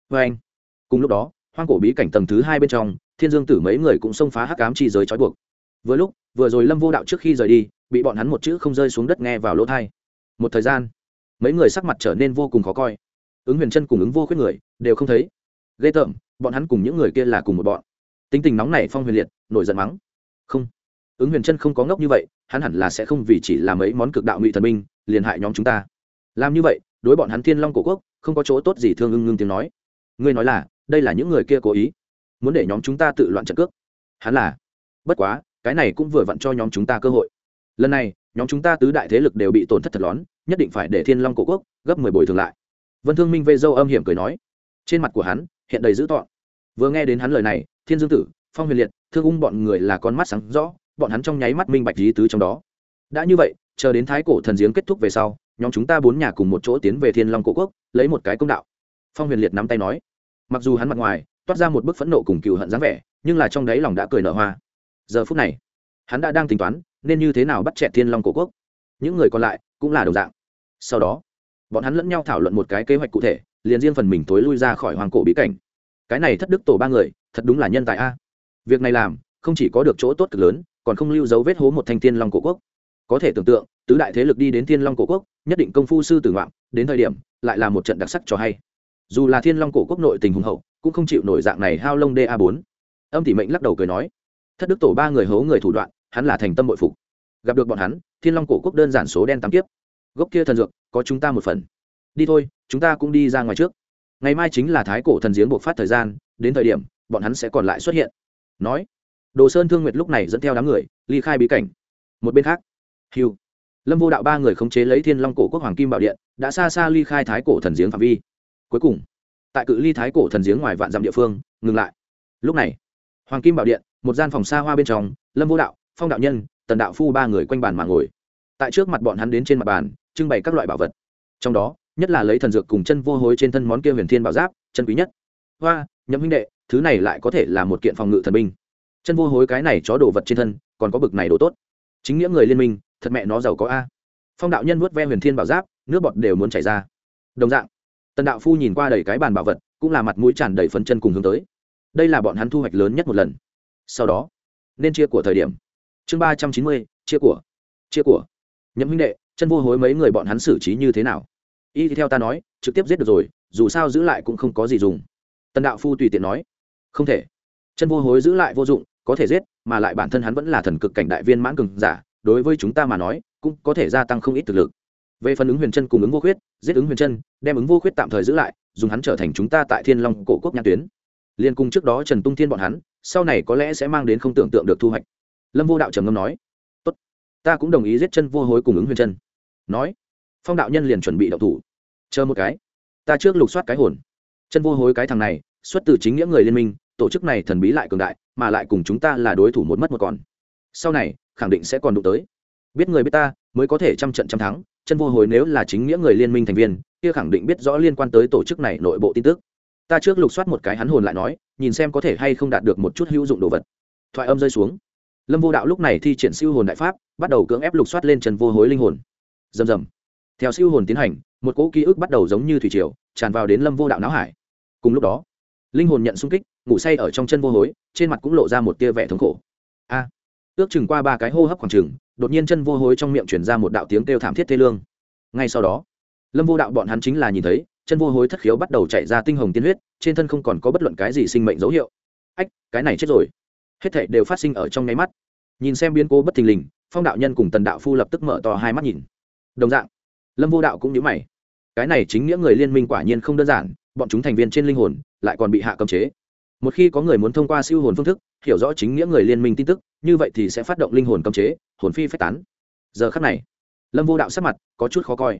Vê anh, cùng lúc đó, hoang cổ bí cảnh tầng thứ hai bên trong, thiên dương tử mấy người cũng xông phá hắc cám chi giới trói buộc. Vừa lúc, vừa rồi lâm vô đạo trước khi rời đi, bị bọn hắn một chữ không rơi xuống đất nghe vào lỗ thai một thời gian, mấy người sắc mặt trở nên vô cùng khó coi. Ứng huyền chân cùng ứng vô khuyết người đều không thấy. Ghê tởm, bọn hắn cùng những người kia là cùng một bọn. Tính tình nóng này phong huyền liệt, nổi giận mắng. Không ứng huyền chân không có ngốc như vậy, hắn hẳn là sẽ không vì chỉ làm mấy món cực đạo ngụy thần minh liền hại nhóm chúng ta. Làm như vậy, đối bọn hắn thiên long cổ quốc, không có chỗ tốt gì thương ưng ngưng tiếng nói. Ngươi nói là, đây là những người kia cố ý, muốn để nhóm chúng ta tự loạn trận cước. Hắn là, bất quá, cái này cũng vừa vặn cho nhóm chúng ta cơ hội. Lần này, nhóm chúng ta tứ đại thế lực đều bị tổn thất thật lón, nhất định phải để thiên long cổ quốc gấp mười bồi thường lại. Vân thương minh vây dâu âm hiểm cười nói. Trên mặt của hắn, hiện đầy dữ tọn vừa nghe đến hắn lời này, thiên dương tử, phong huyền liệt, thương ung bọn người là con mắt sáng rõ bọn hắn trong nháy mắt minh bạch lý tứ trong đó. Đã như vậy, chờ đến thái cổ thần giếng kết thúc về sau, nhóm chúng ta bốn nhà cùng một chỗ tiến về thiên long cổ quốc, lấy một cái công đạo. Phong huyền liệt nắm tay nói. Mặc dù hắn mặt ngoài, toát ra một bức phẫn nộ cùng cừu hận dáng vẻ, nhưng là trong đáy lòng đã cười nở hoa. Giờ phút này, hắn đã đang tính toán, nên như thế nào bắt chẹt thiên long cổ quốc. Những người còn lại cũng là đồng dạng. Sau đó, bọn hắn lẫn nhau thảo luận một cái kế hoạch cụ thể, liền riêng phần mình tối lui ra khỏi hoàng cổ bí cảnh. Cái này thất đức tổ ba người, thật đúng là nhân tài a. Việc này làm, không chỉ có được chỗ tốt cực lớn còn không lưu dấu vết hố một thanh thiên long cổ quốc. Có thể tưởng tượng, tứ đại thế lực đi đến thiên long cổ quốc, nhất định công phu sư tử ngoạm đến thời điểm, lại là một trận đặc sắc cho hay. Dù là thiên long cổ quốc nội tình hùng hậu, cũng không chịu nổi dạng này hao lông da bốn. Âm tỷ mệnh lắc đầu cười nói, thất đức tổ ba người hố người thủ đoạn, hắn là thành tâm bội phục. Gặp được bọn hắn, thiên long cổ quốc đơn giản số đen tám kiếp. Gốc kia thần dược, có chúng ta một phần. Đi thôi, chúng ta cũng đi ra ngoài trước. Ngày mai chính là thái cổ thần giếng buộc phát thời gian, đến thời điểm, bọn hắn sẽ còn lại xuất hiện. Nói đồ sơn thương nguyệt lúc này dẫn theo đám người, ly khai bí cảnh. Một bên khác hiu lâm vô đạo ba người khống chế lấy thiên long cổ quốc hoàng kim bảo điện, đã xa xa ly khai thái cổ thần giếng phạm vi. Cuối cùng, tại cự ly thái cổ thần giếng ngoài vạn dặm địa phương, ngừng lại. Lúc này, hoàng kim bảo điện, một gian phòng xa hoa bên trong, lâm vô đạo, phong đạo nhân, tần đạo phu ba người quanh bàn mà ngồi. Tại trước mặt bọn hắn đến trên mặt bàn, trưng bày các loại bảo vật. Trong đó, nhất là lấy thần dược cùng chân vô hối trên thân món kia huyền thiên bảo giáp, chân quý nhất. Hoa, nhậm huynh đệ, thứ này lại có thể là một kiện phòng ngự thần binh chân vô hối cái này chó đồ vật trên thân, còn có bực này đồ tốt. Chính nghĩa người liên minh, thật mẹ nó giàu có a. Phong đạo nhân vuốt ve huyền thiên bảo giáp, nước bọt đều muốn chảy ra. Đồng dạng, tần đạo phu nhìn qua đầy cái bàn bảo vật, cũng là mặt mũi tràn đầy phấn chân cùng hướng tới. Đây là bọn hắn thu hoạch lớn nhất một lần. Sau đó, nên chia của thời điểm. Chương ba trăm chín mươi, chia của. Chia của. Nhậm huynh đệ, chân vô hối mấy người bọn hắn xử trí như thế nào? Y theo ta nói, trực tiếp giết được rồi, dù sao giữ lại cũng không có gì dùng. Tần đạo phu tùy tiện nói, không thể. Chân vô hối giữ lại vô dụng có thể giết, mà lại bản thân hắn vẫn là thần cực cảnh đại viên mãn cường giả, đối với chúng ta mà nói, cũng có thể gia tăng không ít thực lực. Về phần ứng huyền chân cùng ứng vô khuyết, giết ứng huyền chân, đem ứng vô khuyết tạm thời giữ lại, dùng hắn trở thành chúng ta tại thiên long cổ quốc nhãn tuyến. Liên cung trước đó trần tung thiên bọn hắn, sau này có lẽ sẽ mang đến không tưởng tượng được thu hoạch. Lâm vô đạo trầm ngâm nói, tốt, ta cũng đồng ý giết chân vô hối cùng ứng huyền chân. Nói, phong đạo nhân liền chuẩn bị đậu thủ. Chờ một cái, ta trước lục soát cái hồn. Chân vô hối cái thằng này, xuất từ chính nghĩa người liên minh tổ chức này thần bí lại cường đại, mà lại cùng chúng ta là đối thủ một mất một còn. Sau này, khẳng định sẽ còn đụng tới. Biết người biết ta, mới có thể trăm trận trăm thắng, chân vô hồi nếu là chính nghĩa người liên minh thành viên, kia khẳng định biết rõ liên quan tới tổ chức này nội bộ tin tức. Ta trước lục soát một cái hắn hồn lại nói, nhìn xem có thể hay không đạt được một chút hữu dụng đồ vật. Thoại âm rơi xuống. Lâm vô đạo lúc này thi triển siêu hồn đại pháp, bắt đầu cưỡng ép lục soát lên trần vô hối linh hồn. Rầm rầm. Theo siêu hồn tiến hành, một cỗ ký ức bắt đầu giống như thủy triều, tràn vào đến lâm vô đạo não hải. Cùng lúc đó, linh hồn nhận xung kích ngủ say ở trong chân vô hối, trên mặt cũng lộ ra một tia vẻ thống khổ. A! Ước chừng qua ba cái hô hấp khoảng chừng, đột nhiên chân vô hối trong miệng chuyển ra một đạo tiếng kêu thảm thiết thê lương. Ngay sau đó, lâm vô đạo bọn hắn chính là nhìn thấy, chân vô hối thất khiếu bắt đầu chạy ra tinh hồng tiên huyết, trên thân không còn có bất luận cái gì sinh mệnh dấu hiệu. Ách, cái này chết rồi. Hết thảy đều phát sinh ở trong nháy mắt. Nhìn xem biến cố bất thình lình, phong đạo nhân cùng tần đạo phu lập tức mở to hai mắt nhìn. Đồng dạng, lâm vô đạo cũng nhớ mày. Cái này chính nghĩa người liên minh quả nhiên không đơn giản, bọn chúng thành viên trên linh hồn lại còn bị hạ cấm chế một khi có người muốn thông qua siêu hồn phương thức, hiểu rõ chính nghĩa người liên minh tin tức, như vậy thì sẽ phát động linh hồn cấm chế, hồn phi phách tán. Giờ khắc này, lâm vô đạo sắc mặt có chút khó coi.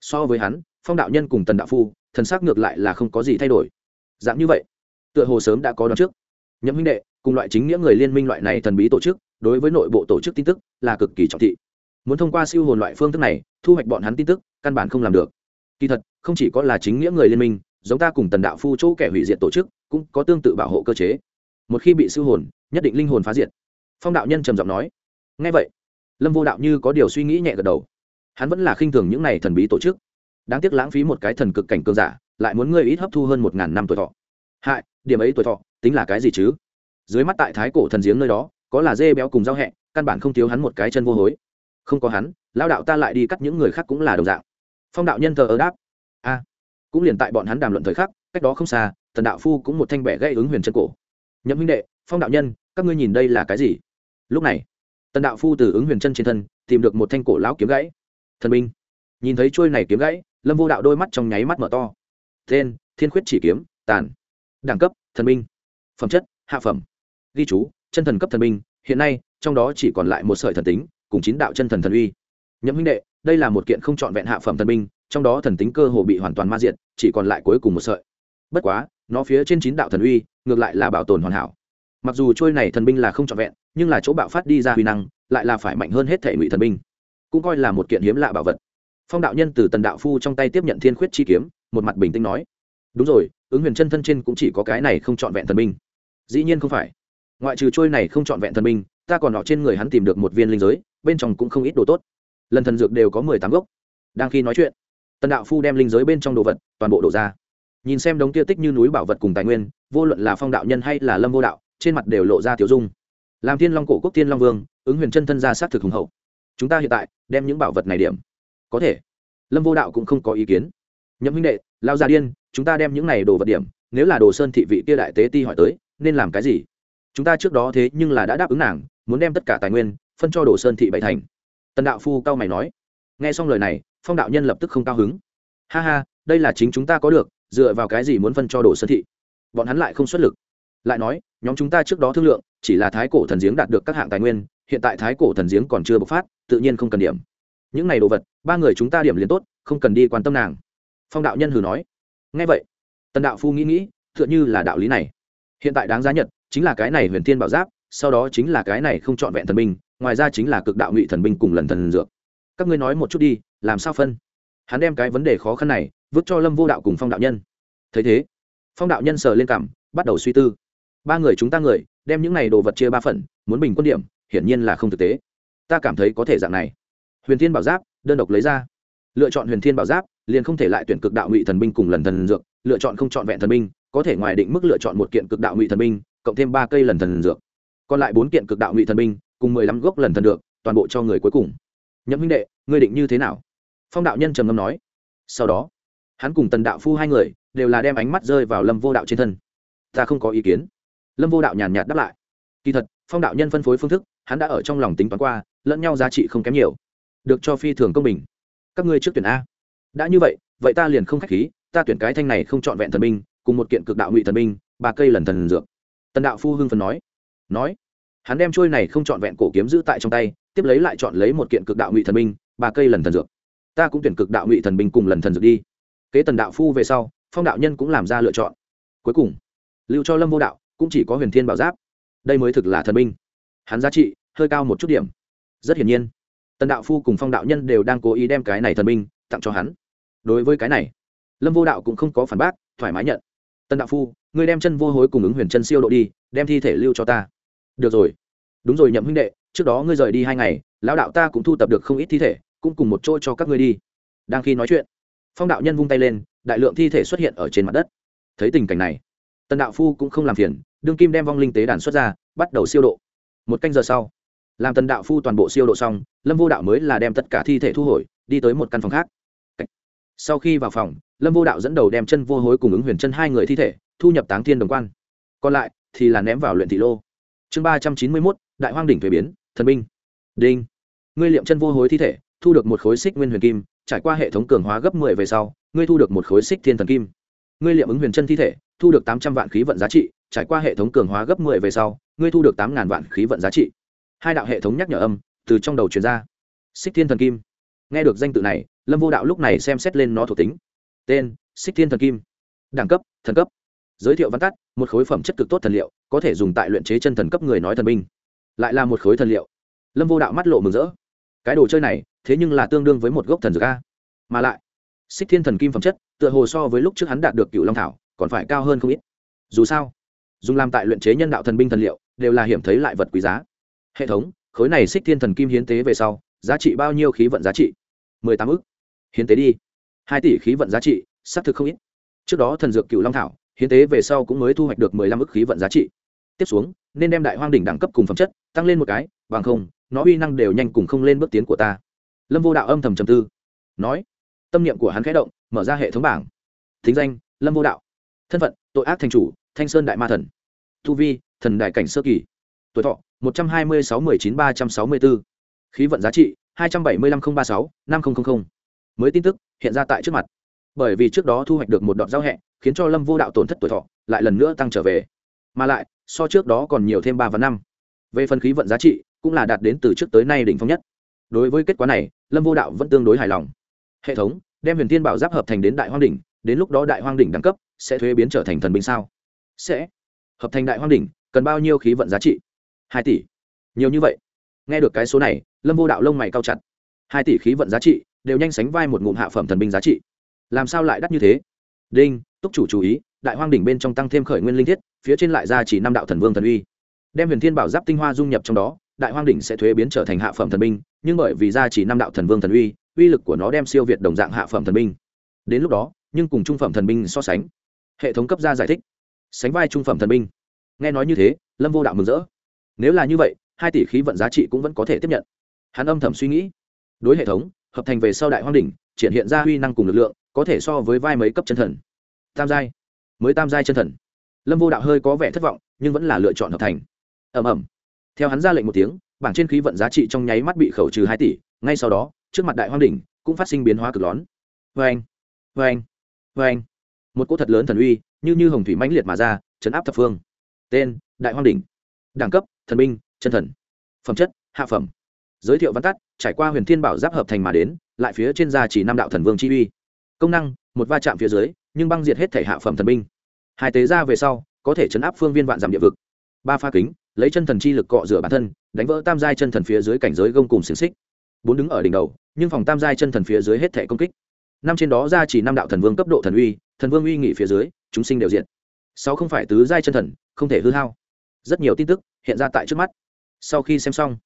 So với hắn, phong đạo nhân cùng tần đạo phu, thần sắc ngược lại là không có gì thay đổi. Dạng như vậy, tựa hồ sớm đã có đón trước. Nhậm huynh đệ, cùng loại chính nghĩa người liên minh loại này thần bí tổ chức, đối với nội bộ tổ chức tin tức là cực kỳ trọng thị. Muốn thông qua siêu hồn loại phương thức này, thu hoạch bọn hắn tin tức, căn bản không làm được. Kỳ thật, không chỉ có là chính nghĩa người liên minh, giống ta cùng tần đạo phu chỗ kẻ hủy diệt tổ chức cũng có tương tự bảo hộ cơ chế. Một khi bị siêu hồn, nhất định linh hồn phá diệt. Phong đạo nhân trầm giọng nói. Ngay vậy, lâm vô đạo như có điều suy nghĩ nhẹ gật đầu. Hắn vẫn là khinh thường những này thần bí tổ chức. Đáng tiếc lãng phí một cái thần cực cảnh cương giả, lại muốn ngươi ít hấp thu hơn một ngàn năm tuổi thọ. Hại, điểm ấy tuổi thọ, tính là cái gì chứ? Dưới mắt tại thái cổ thần giếng nơi đó, có là dê béo cùng giao hẹ, căn bản không thiếu hắn một cái chân vô hối. Không có hắn lao đạo ta lại đi cắt những người khác cũng là đồng dạng. Phong đạo nhân thờ ơ đáp. A cũng liền tại bọn hắn đàm luận thời khắc, cách đó không xa thần đạo phu cũng một thanh bẻ gây ứng huyền chân cổ. Nhậm huynh đệ, phong đạo nhân, các ngươi nhìn đây là cái gì? Lúc này, tần đạo phu từ ứng huyền chân trên thân, tìm được một thanh cổ lão kiếm gãy. Thần binh, nhìn thấy trôi này kiếm gãy, lâm vô đạo đôi mắt trong nháy mắt mở to. Tên, thiên khuyết chỉ kiếm, tàn. Đẳng cấp, thần binh. Phẩm chất, hạ phẩm. Ghi chú, chân thần cấp thần binh, hiện nay, trong đó chỉ còn lại một sợi thần tính, cùng chín đạo chân thần thần uy. Nhậm huynh đệ, đây là một kiện không trọn vẹn hạ phẩm thần binh, trong đó thần tính cơ hồ bị hoàn toàn ma diện chỉ còn lại cuối cùng một sợi. Bất quá nó phía trên chín đạo thần uy, ngược lại là bảo tồn hoàn hảo. Mặc dù trôi này thần binh là không trọn vẹn, nhưng là chỗ bạo phát đi ra huy năng, lại là phải mạnh hơn hết thể ngụy thần binh. Cũng coi là một kiện hiếm lạ bảo vật. Phong đạo nhân từ tần đạo phu trong tay tiếp nhận thiên khuyết chi kiếm, một mặt bình tĩnh nói, đúng rồi, ứng huyền chân thân trên cũng chỉ có cái này không trọn vẹn thần binh. Dĩ nhiên không phải. Ngoại trừ trôi này không trọn vẹn thần binh, ta còn nọ trên người hắn tìm được một viên linh giới, bên trong cũng không ít đồ tốt. Lần thần dược đều có mười tám gốc. Đang khi nói chuyện, tần đạo phu đem linh giới bên trong đồ vật toàn bộ đổ ra nhìn xem đống kia tích như núi bảo vật cùng tài nguyên, vô luận là phong đạo nhân hay là lâm vô đạo, trên mặt đều lộ ra tiểu dung. Làm thiên long cổ quốc thiên long vương, ứng huyền chân thân ra sát thực hùng hậu. Chúng ta hiện tại, đem những bảo vật này điểm. Có thể. Lâm vô đạo cũng không có ý kiến. Nhậm huynh đệ, lao gia điên, chúng ta đem những này đồ vật điểm, nếu là đồ sơn thị vị kia đại tế ti hỏi tới, nên làm cái gì? Chúng ta trước đó thế nhưng là đã đáp ứng nàng, muốn đem tất cả tài nguyên, phân cho đồ sơn thị bảy thành. Tần đạo phu cao mày nói. Nghe xong lời này, phong đạo nhân lập tức không cao hứng. Ha ha, đây là chính chúng ta có được dựa vào cái gì muốn phân cho đồ sơn thị? Bọn hắn lại không xuất lực. Lại nói, nhóm chúng ta trước đó thương lượng, chỉ là thái cổ thần giếng đạt được các hạng tài nguyên, hiện tại thái cổ thần giếng còn chưa bộc phát, tự nhiên không cần điểm. Những này đồ vật, ba người chúng ta điểm liền tốt, không cần đi quan tâm nàng. Phong đạo nhân hừ nói. Ngay vậy, tần đạo phu nghĩ nghĩ t h ư ợ n như là đạo lý này. Hiện tại đáng giá nhận, chính là cái này huyền thiên bảo giáp, sau đó chính là cái này không trọn vẹn thần binh, ngoài ra chính là cực đạo ngụy thần binh cùng lần thần dược. Các ngươi nói một chút đi, làm sao phân? Hắn đem cái vấn đề khó khăn này vứt cho lâm vô đạo cùng phong đạo nhân thấy thế phong đạo nhân sờ lên cảm bắt đầu suy tư ba người chúng ta người đem những này đồ vật chia ba phần muốn bình quân điểm hiển nhiên là không thực tế ta cảm thấy có thể dạng này huyền thiên bảo giáp đơn độc lấy ra lựa chọn huyền thiên bảo giáp liền không thể lại tuyển cực đạo ngụy thần binh cùng lần thần dược lựa chọn không chọn vẹn thần binh có thể ngoài định mức lựa chọn một kiện cực đạo ngụy thần binh cộng thêm ba cây lần thần dược còn lại bốn kiện cực đạo ngụy thần binh cùng mười lăm gốc lần thần dược toàn bộ cho người cuối cùng nhậm huynh đệ ngươi định như thế nào phong đạo nhân trầm ngâm nói sau đó hắn cùng tần đạo phu hai người đều là đem ánh mắt rơi vào lâm vô đạo trên thân. Ta không có ý kiến. Lâm vô đạo nhàn nhạt đáp lại. Kỳ thật, phong đạo nhân phân phối phương thức, hắn đã ở trong lòng tính toán qua, lẫn nhau giá trị không kém nhiều. Được cho phi thường công bình. Các ngươi trước tuyển a. Đã như vậy vậy ta liền không khách khí, ta tuyển cái thanh này không trọn vẹn thần binh, cùng một kiện cực đạo ngụy thần binh, ba cây lần thần dược. Tần đạo phu hưng phần nói. Nói. Hắn đem trôi này không trọn vẹn cổ kiếm giữ tại trong tay, tiếp lấy lại chọn lấy một kiện cực đạo ngụy thần binh, ba cây lần thần dược. Ta cũng tuyển cực đạo ngụy thần binh cùng lần thần dược đi kế tần đạo phu về sau, phong đạo nhân cũng làm ra lựa chọn. Cuối cùng, lưu cho lâm vô đạo, cũng chỉ có huyền thiên bảo giáp. Đây mới thực là thần binh. Hắn giá trị hơi cao một chút điểm. Rất hiển nhiên, tần đạo phu cùng phong đạo nhân đều đang cố ý đem cái này thần binh tặng cho hắn. Đối với cái này, lâm vô đạo cũng không có phản bác, thoải mái nhận. Tần đạo phu, ngươi đem chân vô hối cùng ứng huyền chân siêu độ đi, đem thi thể lưu cho ta. Được rồi. Đúng rồi nhậm huynh đệ, trước đó ngươi rời đi hai ngày, lão đạo ta cũng thu tập được không ít thi thể, cũng cùng một chỗ cho các ngươi đi. Đang khi nói chuyện phong đạo nhân vung tay lên, đại lượng thi thể xuất hiện ở trên mặt đất. Thấy tình cảnh này, tần đạo phu cũng không làm phiền, đương kim đem vong linh tế đàn xuất ra, bắt đầu siêu độ. Một canh giờ sau, làm tần đạo phu toàn bộ siêu độ xong, lâm vô đạo mới là đem tất cả thi thể thu hồi, đi tới một căn phòng khác. Sau khi vào phòng, lâm vô đạo dẫn đầu đem chân vô hối cùng ứng huyền chân hai người thi thể, thu nhập táng thiên đồng quan. Còn lại thì là ném vào luyện thị lô. Chương ba trăm chín mươi mốt, đại hoang đỉnh thuế biến, thần binh. Đinh. Ngươi liệm chân vô hối thi thể, thu được một khối xích nguyên huyền kim trải qua hệ thống cường hóa gấp mười về sau, ngươi thu được một khối xích thiên thần kim. Ngươi liệm ứng huyền chân thi thể, thu được tám trăm vạn khí vận giá trị, trải qua hệ thống cường hóa gấp mười về sau, ngươi thu được tám ngàn vạn khí vận giá trị. Hai đạo hệ thống nhắc nhở âm, từ trong đầu truyền ra. Xích thiên thần kim. Nghe được danh tự này, lâm vô đạo lúc này xem xét lên nó thuộc tính. Tên, xích thiên thần kim. Đẳng cấp, thần cấp. Giới thiệu văn tắt, một khối phẩm chất cực tốt thần liệu, có thể dùng tại luyện chế chân thần cấp người nói thần binh. Lại là một khối thần liệu. Lâm vô đạo mắt lộ mừng rỡ. Cái đồ chơi này thế nhưng là tương đương với một gốc thần dược a. Mà lại, xích thiên thần kim phẩm chất, tựa hồ so với lúc trước hắn đạt được cựu long thảo, còn phải cao hơn không ít. Dù sao, dùng làm tại luyện chế nhân đạo thần binh thần liệu, đều là hiểm thấy lại vật quý giá. Hệ thống, khối này xích thiên thần kim hiến tế về sau, giá trị bao nhiêu khí vận giá trị? mười tám ức. Hiến tế đi. hai tỷ khí vận giá trị, xác thực không ít. Trước đó thần dược cựu long thảo, hiến tế về sau cũng mới thu hoạch được mười lăm ức khí vận giá trị. Tiếp xuống, nên đem đại hoang đỉnh đẳng cấp cùng phẩm chất, tăng lên một cái, bằng không, nó uy năng đều nhanh cùng không lên bước tiến của ta lâm vô đạo âm thầm trầm tư, nói, tâm niệm của hắn khẽ động, mở ra hệ thống bảng. Thính danh, lâm vô đạo. Thân phận, tội ác thành chủ, thanh sơn đại ma thần. Tu vi, thần đại cảnh sơ kỳ. Tuổi thọ, một trăm hai mươi sáu mười chín ba trăm sáu mươi bốn khí vận giá trị, hai trăm bảy mươi năm nghìn ba sáu năm nghìn mới tin tức, hiện ra tại trước mặt. Bởi vì trước đó thu hoạch được một đoạn giao hẹ, khiến cho lâm vô đạo tổn thất tuổi thọ, lại lần nữa tăng trở về. Mà lại, so trước đó còn nhiều thêm ba và năm. Về phần khí vận giá trị, cũng là đạt đến từ trước tới nay đỉnh phong nhất đối với kết quả này, lâm vô đạo vẫn tương đối hài lòng. Hệ thống, đem huyền thiên bảo giáp hợp thành đến đại hoang đỉnh, đến lúc đó đại hoang đỉnh đẳng cấp sẽ thuế biến trở thành thần binh sao? Sẽ. Hợp thành đại hoang đỉnh, cần bao nhiêu khí vận giá trị? Hai tỷ. Nhiều như vậy. Nghe được cái số này, lâm vô đạo lông mày cao chặt. Hai tỷ khí vận giá trị đều nhanh sánh vai một ngụm hạ phẩm thần binh giá trị. Làm sao lại đắt như thế? Đinh, túc chủ chú ý, đại hoang đỉnh bên trong tăng thêm khởi nguyên linh thiết, phía trên lại ra chỉ năm đạo thần vương thần uy. Đem huyền thiên bảo giáp tinh hoa dung nhập trong đó đại hoang đỉnh sẽ thuế biến trở thành hạ phẩm thần binh, nhưng bởi vì ra chỉ năm đạo thần vương thần uy uy lực của nó đem siêu việt đồng dạng hạ phẩm thần binh. Đến lúc đó, nhưng cùng trung phẩm thần binh so sánh, hệ thống cấp ra giải thích, sánh vai trung phẩm thần binh. Nghe nói như thế, lâm vô đạo mừng rỡ. Nếu là như vậy, hai tỷ khí vận giá trị cũng vẫn có thể tiếp nhận. Hắn âm thầm suy nghĩ. Đối hệ thống, hợp thành về sau đại hoang đỉnh, triển hiện ra huy năng cùng lực lượng, có thể so với vai mấy cấp chân thần. Tam giai. Mới tam giai chân thần. Lâm vô đạo hơi có vẻ thất vọng, nhưng vẫn là lựa chọn hợp thành. Ẩm ẩm theo hắn ra lệnh một tiếng, bảng trên khí vận giá trị trong nháy mắt bị khẩu trừ hai tỷ, ngay sau đó, trước mặt đại hoang đỉnh cũng phát sinh biến hóa cực lón vê anh vê anh vê anh một cỗ thật lớn thần uy, như như hồng thủy mãnh liệt mà ra, chấn áp thập phương. Tên, đại hoang đỉnh. Đẳng cấp, thần binh, chân thần. Phẩm chất, hạ phẩm. Giới thiệu văn tắt, trải qua huyền thiên bảo giáp hợp thành mà đến, lại phía trên da chỉ năm đạo thần vương chi uy. Công năng, một va chạm phía dưới, nhưng băng diệt hết thể hạ phẩm thần binh. Hai tế ra về sau, có thể chấn áp phương viên vạn giảm địa vực ba pha kính, lấy chân thần chi lực cọ rửa bản thân, đánh vỡ tam giai chân thần phía dưới cảnh giới gông cùng xiềng xích. Bốn đứng ở đỉnh đầu, nhưng phòng tam giai chân thần phía dưới hết thể công kích. Năm trên đó ra chỉ năm đạo thần vương cấp độ thần uy, thần vương uy nghị phía dưới, chúng sinh đều diện. Sáu không phải tứ giai chân thần, không thể hư hao. Rất nhiều tin tức hiện ra tại trước mắt. Sau khi xem xong,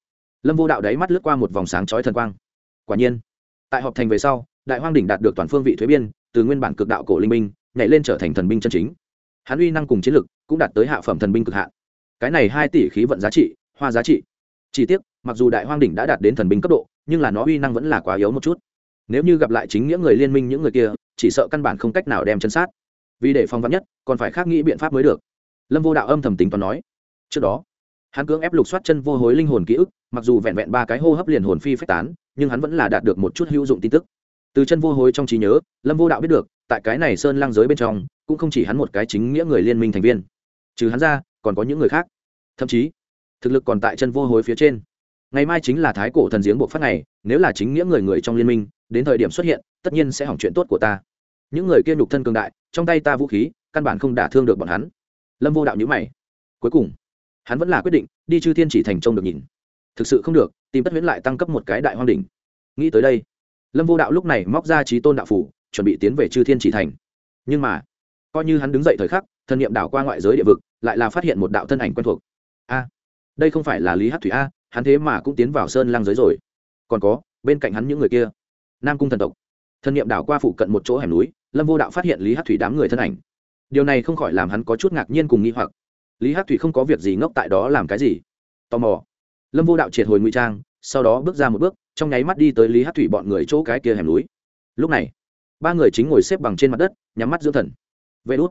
lâm vô đạo đáy mắt lướt qua một vòng sáng chói thần quang. Quả nhiên, tại họp thành về sau, đại hoang đỉnh đạt được toàn phương vị thuế biên, từ nguyên bản cực đạo cổ linh minh nhảy lên trở thành thần binh chân chính. Hắn uy năng cùng chiến lực cũng đạt tới hạ phẩm thần binh cực hạn cái này hai tỷ khí vận giá trị, hoa giá trị. Chỉ tiếc, mặc dù đại hoang đỉnh đã đạt đến thần binh cấp độ, nhưng là nó uy năng vẫn là quá yếu một chút. Nếu như gặp lại chính nghĩa người liên minh những người kia, chỉ sợ căn bản không cách nào đem chân sát. Vì để phong vắn nhất, còn phải khác nghĩ biện pháp mới được. Lâm vô đạo âm thầm tính toán nói. Trước đó, hắn cưỡng ép lục soát chân vô hối linh hồn ký ức, mặc dù vẹn vẹn ba cái hô hấp liền hồn phi phách tán, nhưng hắn vẫn là đạt được một chút hữu dụng tin tức. Từ chân vô hối trong trí nhớ, lâm vô đạo biết được, tại cái này sơn lang giới bên trong, cũng không chỉ hắn một cái chính nghĩa người liên minh thành viên. Trừ hắn ra còn có những người khác. Thậm chí thực lực còn tại chân vô hối phía trên. Ngày mai chính là thái cổ thần giếng buộc phát này, nếu là chính nghĩa người người trong liên minh đến thời điểm xuất hiện tất nhiên sẽ hỏng chuyện tốt của ta. Những người kia nhục thân cường đại trong tay ta vũ khí căn bản không đả thương được bọn hắn. Lâm vô đạo nhữ mày. Cuối cùng hắn vẫn là quyết định đi chư thiên chỉ thành trông được nhìn. Thực sự không được tìm tất huyễn lại tăng cấp một cái đại hoang đỉnh. Nghĩ tới đây lâm vô đạo lúc này móc ra trí tôn đạo phủ chuẩn bị tiến về chư thiên chỉ thành. Nhưng mà coi như hắn đứng dậy thời khắc thân m đảo qua ngoại giới địa vực lại là phát hiện một đạo thân ảnh quen thuộc. A, đây không phải là lý hát thủy a, hắn thế mà cũng tiến vào sơn lang giới rồi. Còn có, bên cạnh hắn những người kia. Nam cung thần tộc. Thân nhiệm đảo qua phụ cận một chỗ hẻm núi, lâm vô đạo phát hiện lý hát thủy đám người thân ảnh. Điều này không khỏi làm hắn có chút ngạc nhiên cùng nghi hoặc. Lý hát thủy không có việc gì ngốc tại đó làm cái gì? Tò mò. Lâm vô đạo triệt hồi ngụy trang, sau đó bước ra một bước, trong nháy mắt đi tới lý hát thủy bọn người chỗ cái kia hẻm núi. Lúc này, ba người chính ngồi xếp bằng trên mặt đất, nhắm mắt dưỡng thần. Vê đốt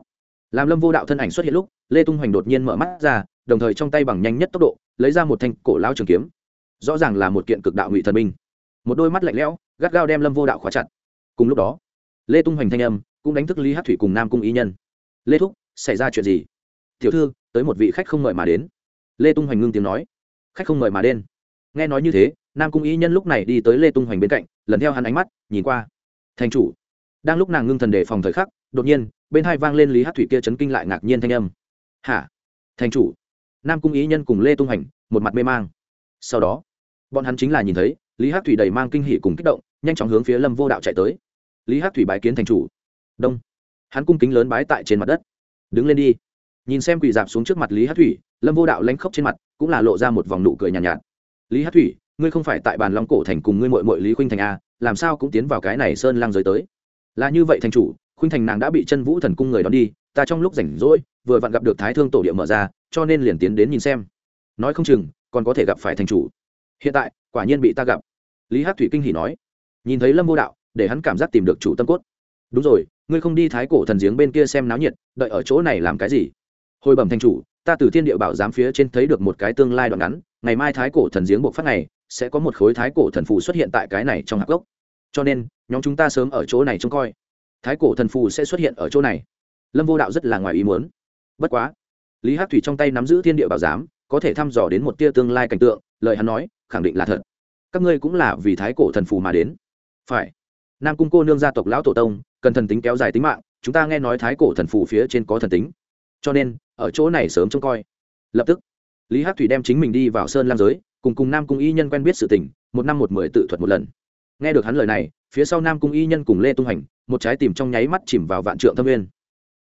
làm lâm vô đạo thân ảnh xuất hiện lúc, lê tung hoành đột nhiên mở mắt ra, đồng thời trong tay bằng nhanh nhất tốc độ, lấy ra một thanh cổ lao trường kiếm. Rõ ràng là một kiện cực đạo ngụy thần minh. Một đôi mắt lạnh lẽo, gắt gao đem lâm vô đạo khóa chặt. Cùng lúc đó, lê tung hoành thanh âm cũng đánh thức lý hát thủy cùng nam cung ý nhân. Lê thúc, xảy ra chuyện gì? Tiểu thư, tới một vị khách không mời mà đến. Lê tung hoành ngưng tiếng nói. Khách không mời mà đến. Nghe nói như thế, nam cung ý nhân lúc này đi tới lê tung hoành bên cạnh, lần theo hắn ánh mắt, nhìn qua. Thành chủ. Đang lúc nàng ngưng thần đề phòng thời khắc, đột nhiên bên hai vang lên lý hát thủy kia chấn kinh lại ngạc nhiên thanh âm. Hả? Thành chủ. Nam cung ý nhân cùng lê tung hành một mặt mê mang. Sau đó bọn hắn chính là nhìn thấy lý hát thủy đầy mang kinh hỷ cùng kích động nhanh chóng hướng phía lâm vô đạo chạy tới. Lý hát thủy bái kiến thành chủ. Đông. Hắn cung kính lớn bái tại trên mặt đất. Đứng lên đi. Nhìn xem quỳ dạp xuống trước mặt lý hát thủy lâm vô đạo lánh khóc trên mặt cũng là lộ ra một vòng nụ cười nhàn nhạt, nhạt. Lý hát thủy ngươi không phải tại bàn long cổ thành cùng ngươi mội mội lý khuynh thành a làm sao cũng tiến vào cái này sơn lang giới tới? Là như vậy thành chủ khuynh thành nàng đã bị chân vũ thần cung người đón đi, ta trong lúc rảnh rỗi, vừa vặn gặp được thái thương tổ địa mở ra, cho nên liền tiến đến nhìn xem. Nói không chừng, còn có thể gặp phải thành chủ. Hiện tại, quả nhiên bị ta gặp. Lý hát thủy kinh hỉ nói. Nhìn thấy lâm vô đạo, để hắn cảm giác tìm được chủ tâm cốt. Đúng rồi, ngươi không đi thái cổ thần giếng bên kia xem náo nhiệt, đợi ở chỗ này làm cái gì? Hồi bẩm thành chủ, ta từ thiên địa bảo giám phía trên thấy được một cái tương lai đoạn ngắn, ngày mai thái cổ thần giếng buộc phát này sẽ có một khối thái cổ thần phù xuất hiện tại cái này trong hạc gốc. Cho nên, nhóm chúng ta sớm ở chỗ này trông coi thái cổ thần phù sẽ xuất hiện ở chỗ này. Lâm vô đạo rất là ngoài ý muốn. Bất quá, lý hát thủy trong tay nắm giữ thiên địa bảo giám, có thể thăm dò đến một tia tương lai cảnh tượng, lời hắn nói, khẳng định là thật. Các ngươi cũng là vì thái cổ thần phù mà đến. Phải. Nam cung cô nương gia tộc lão tổ tông, cần thần tính kéo dài tính mạng, chúng ta nghe nói thái cổ thần phù phía trên có thần tính. Cho nên, ở chỗ này sớm trông coi. Lập tức, lý hát thủy đem chính mình đi vào sơn lam giới, cùng cùng nam cung y nhân quen biết sự tình, một năm một mười tự thuật một lần. Nghe được hắn lời này, phía sau nam cung y nhân cùng lê tung hành một trái tim trong nháy mắt chìm vào vạn trượng thâm nguyên.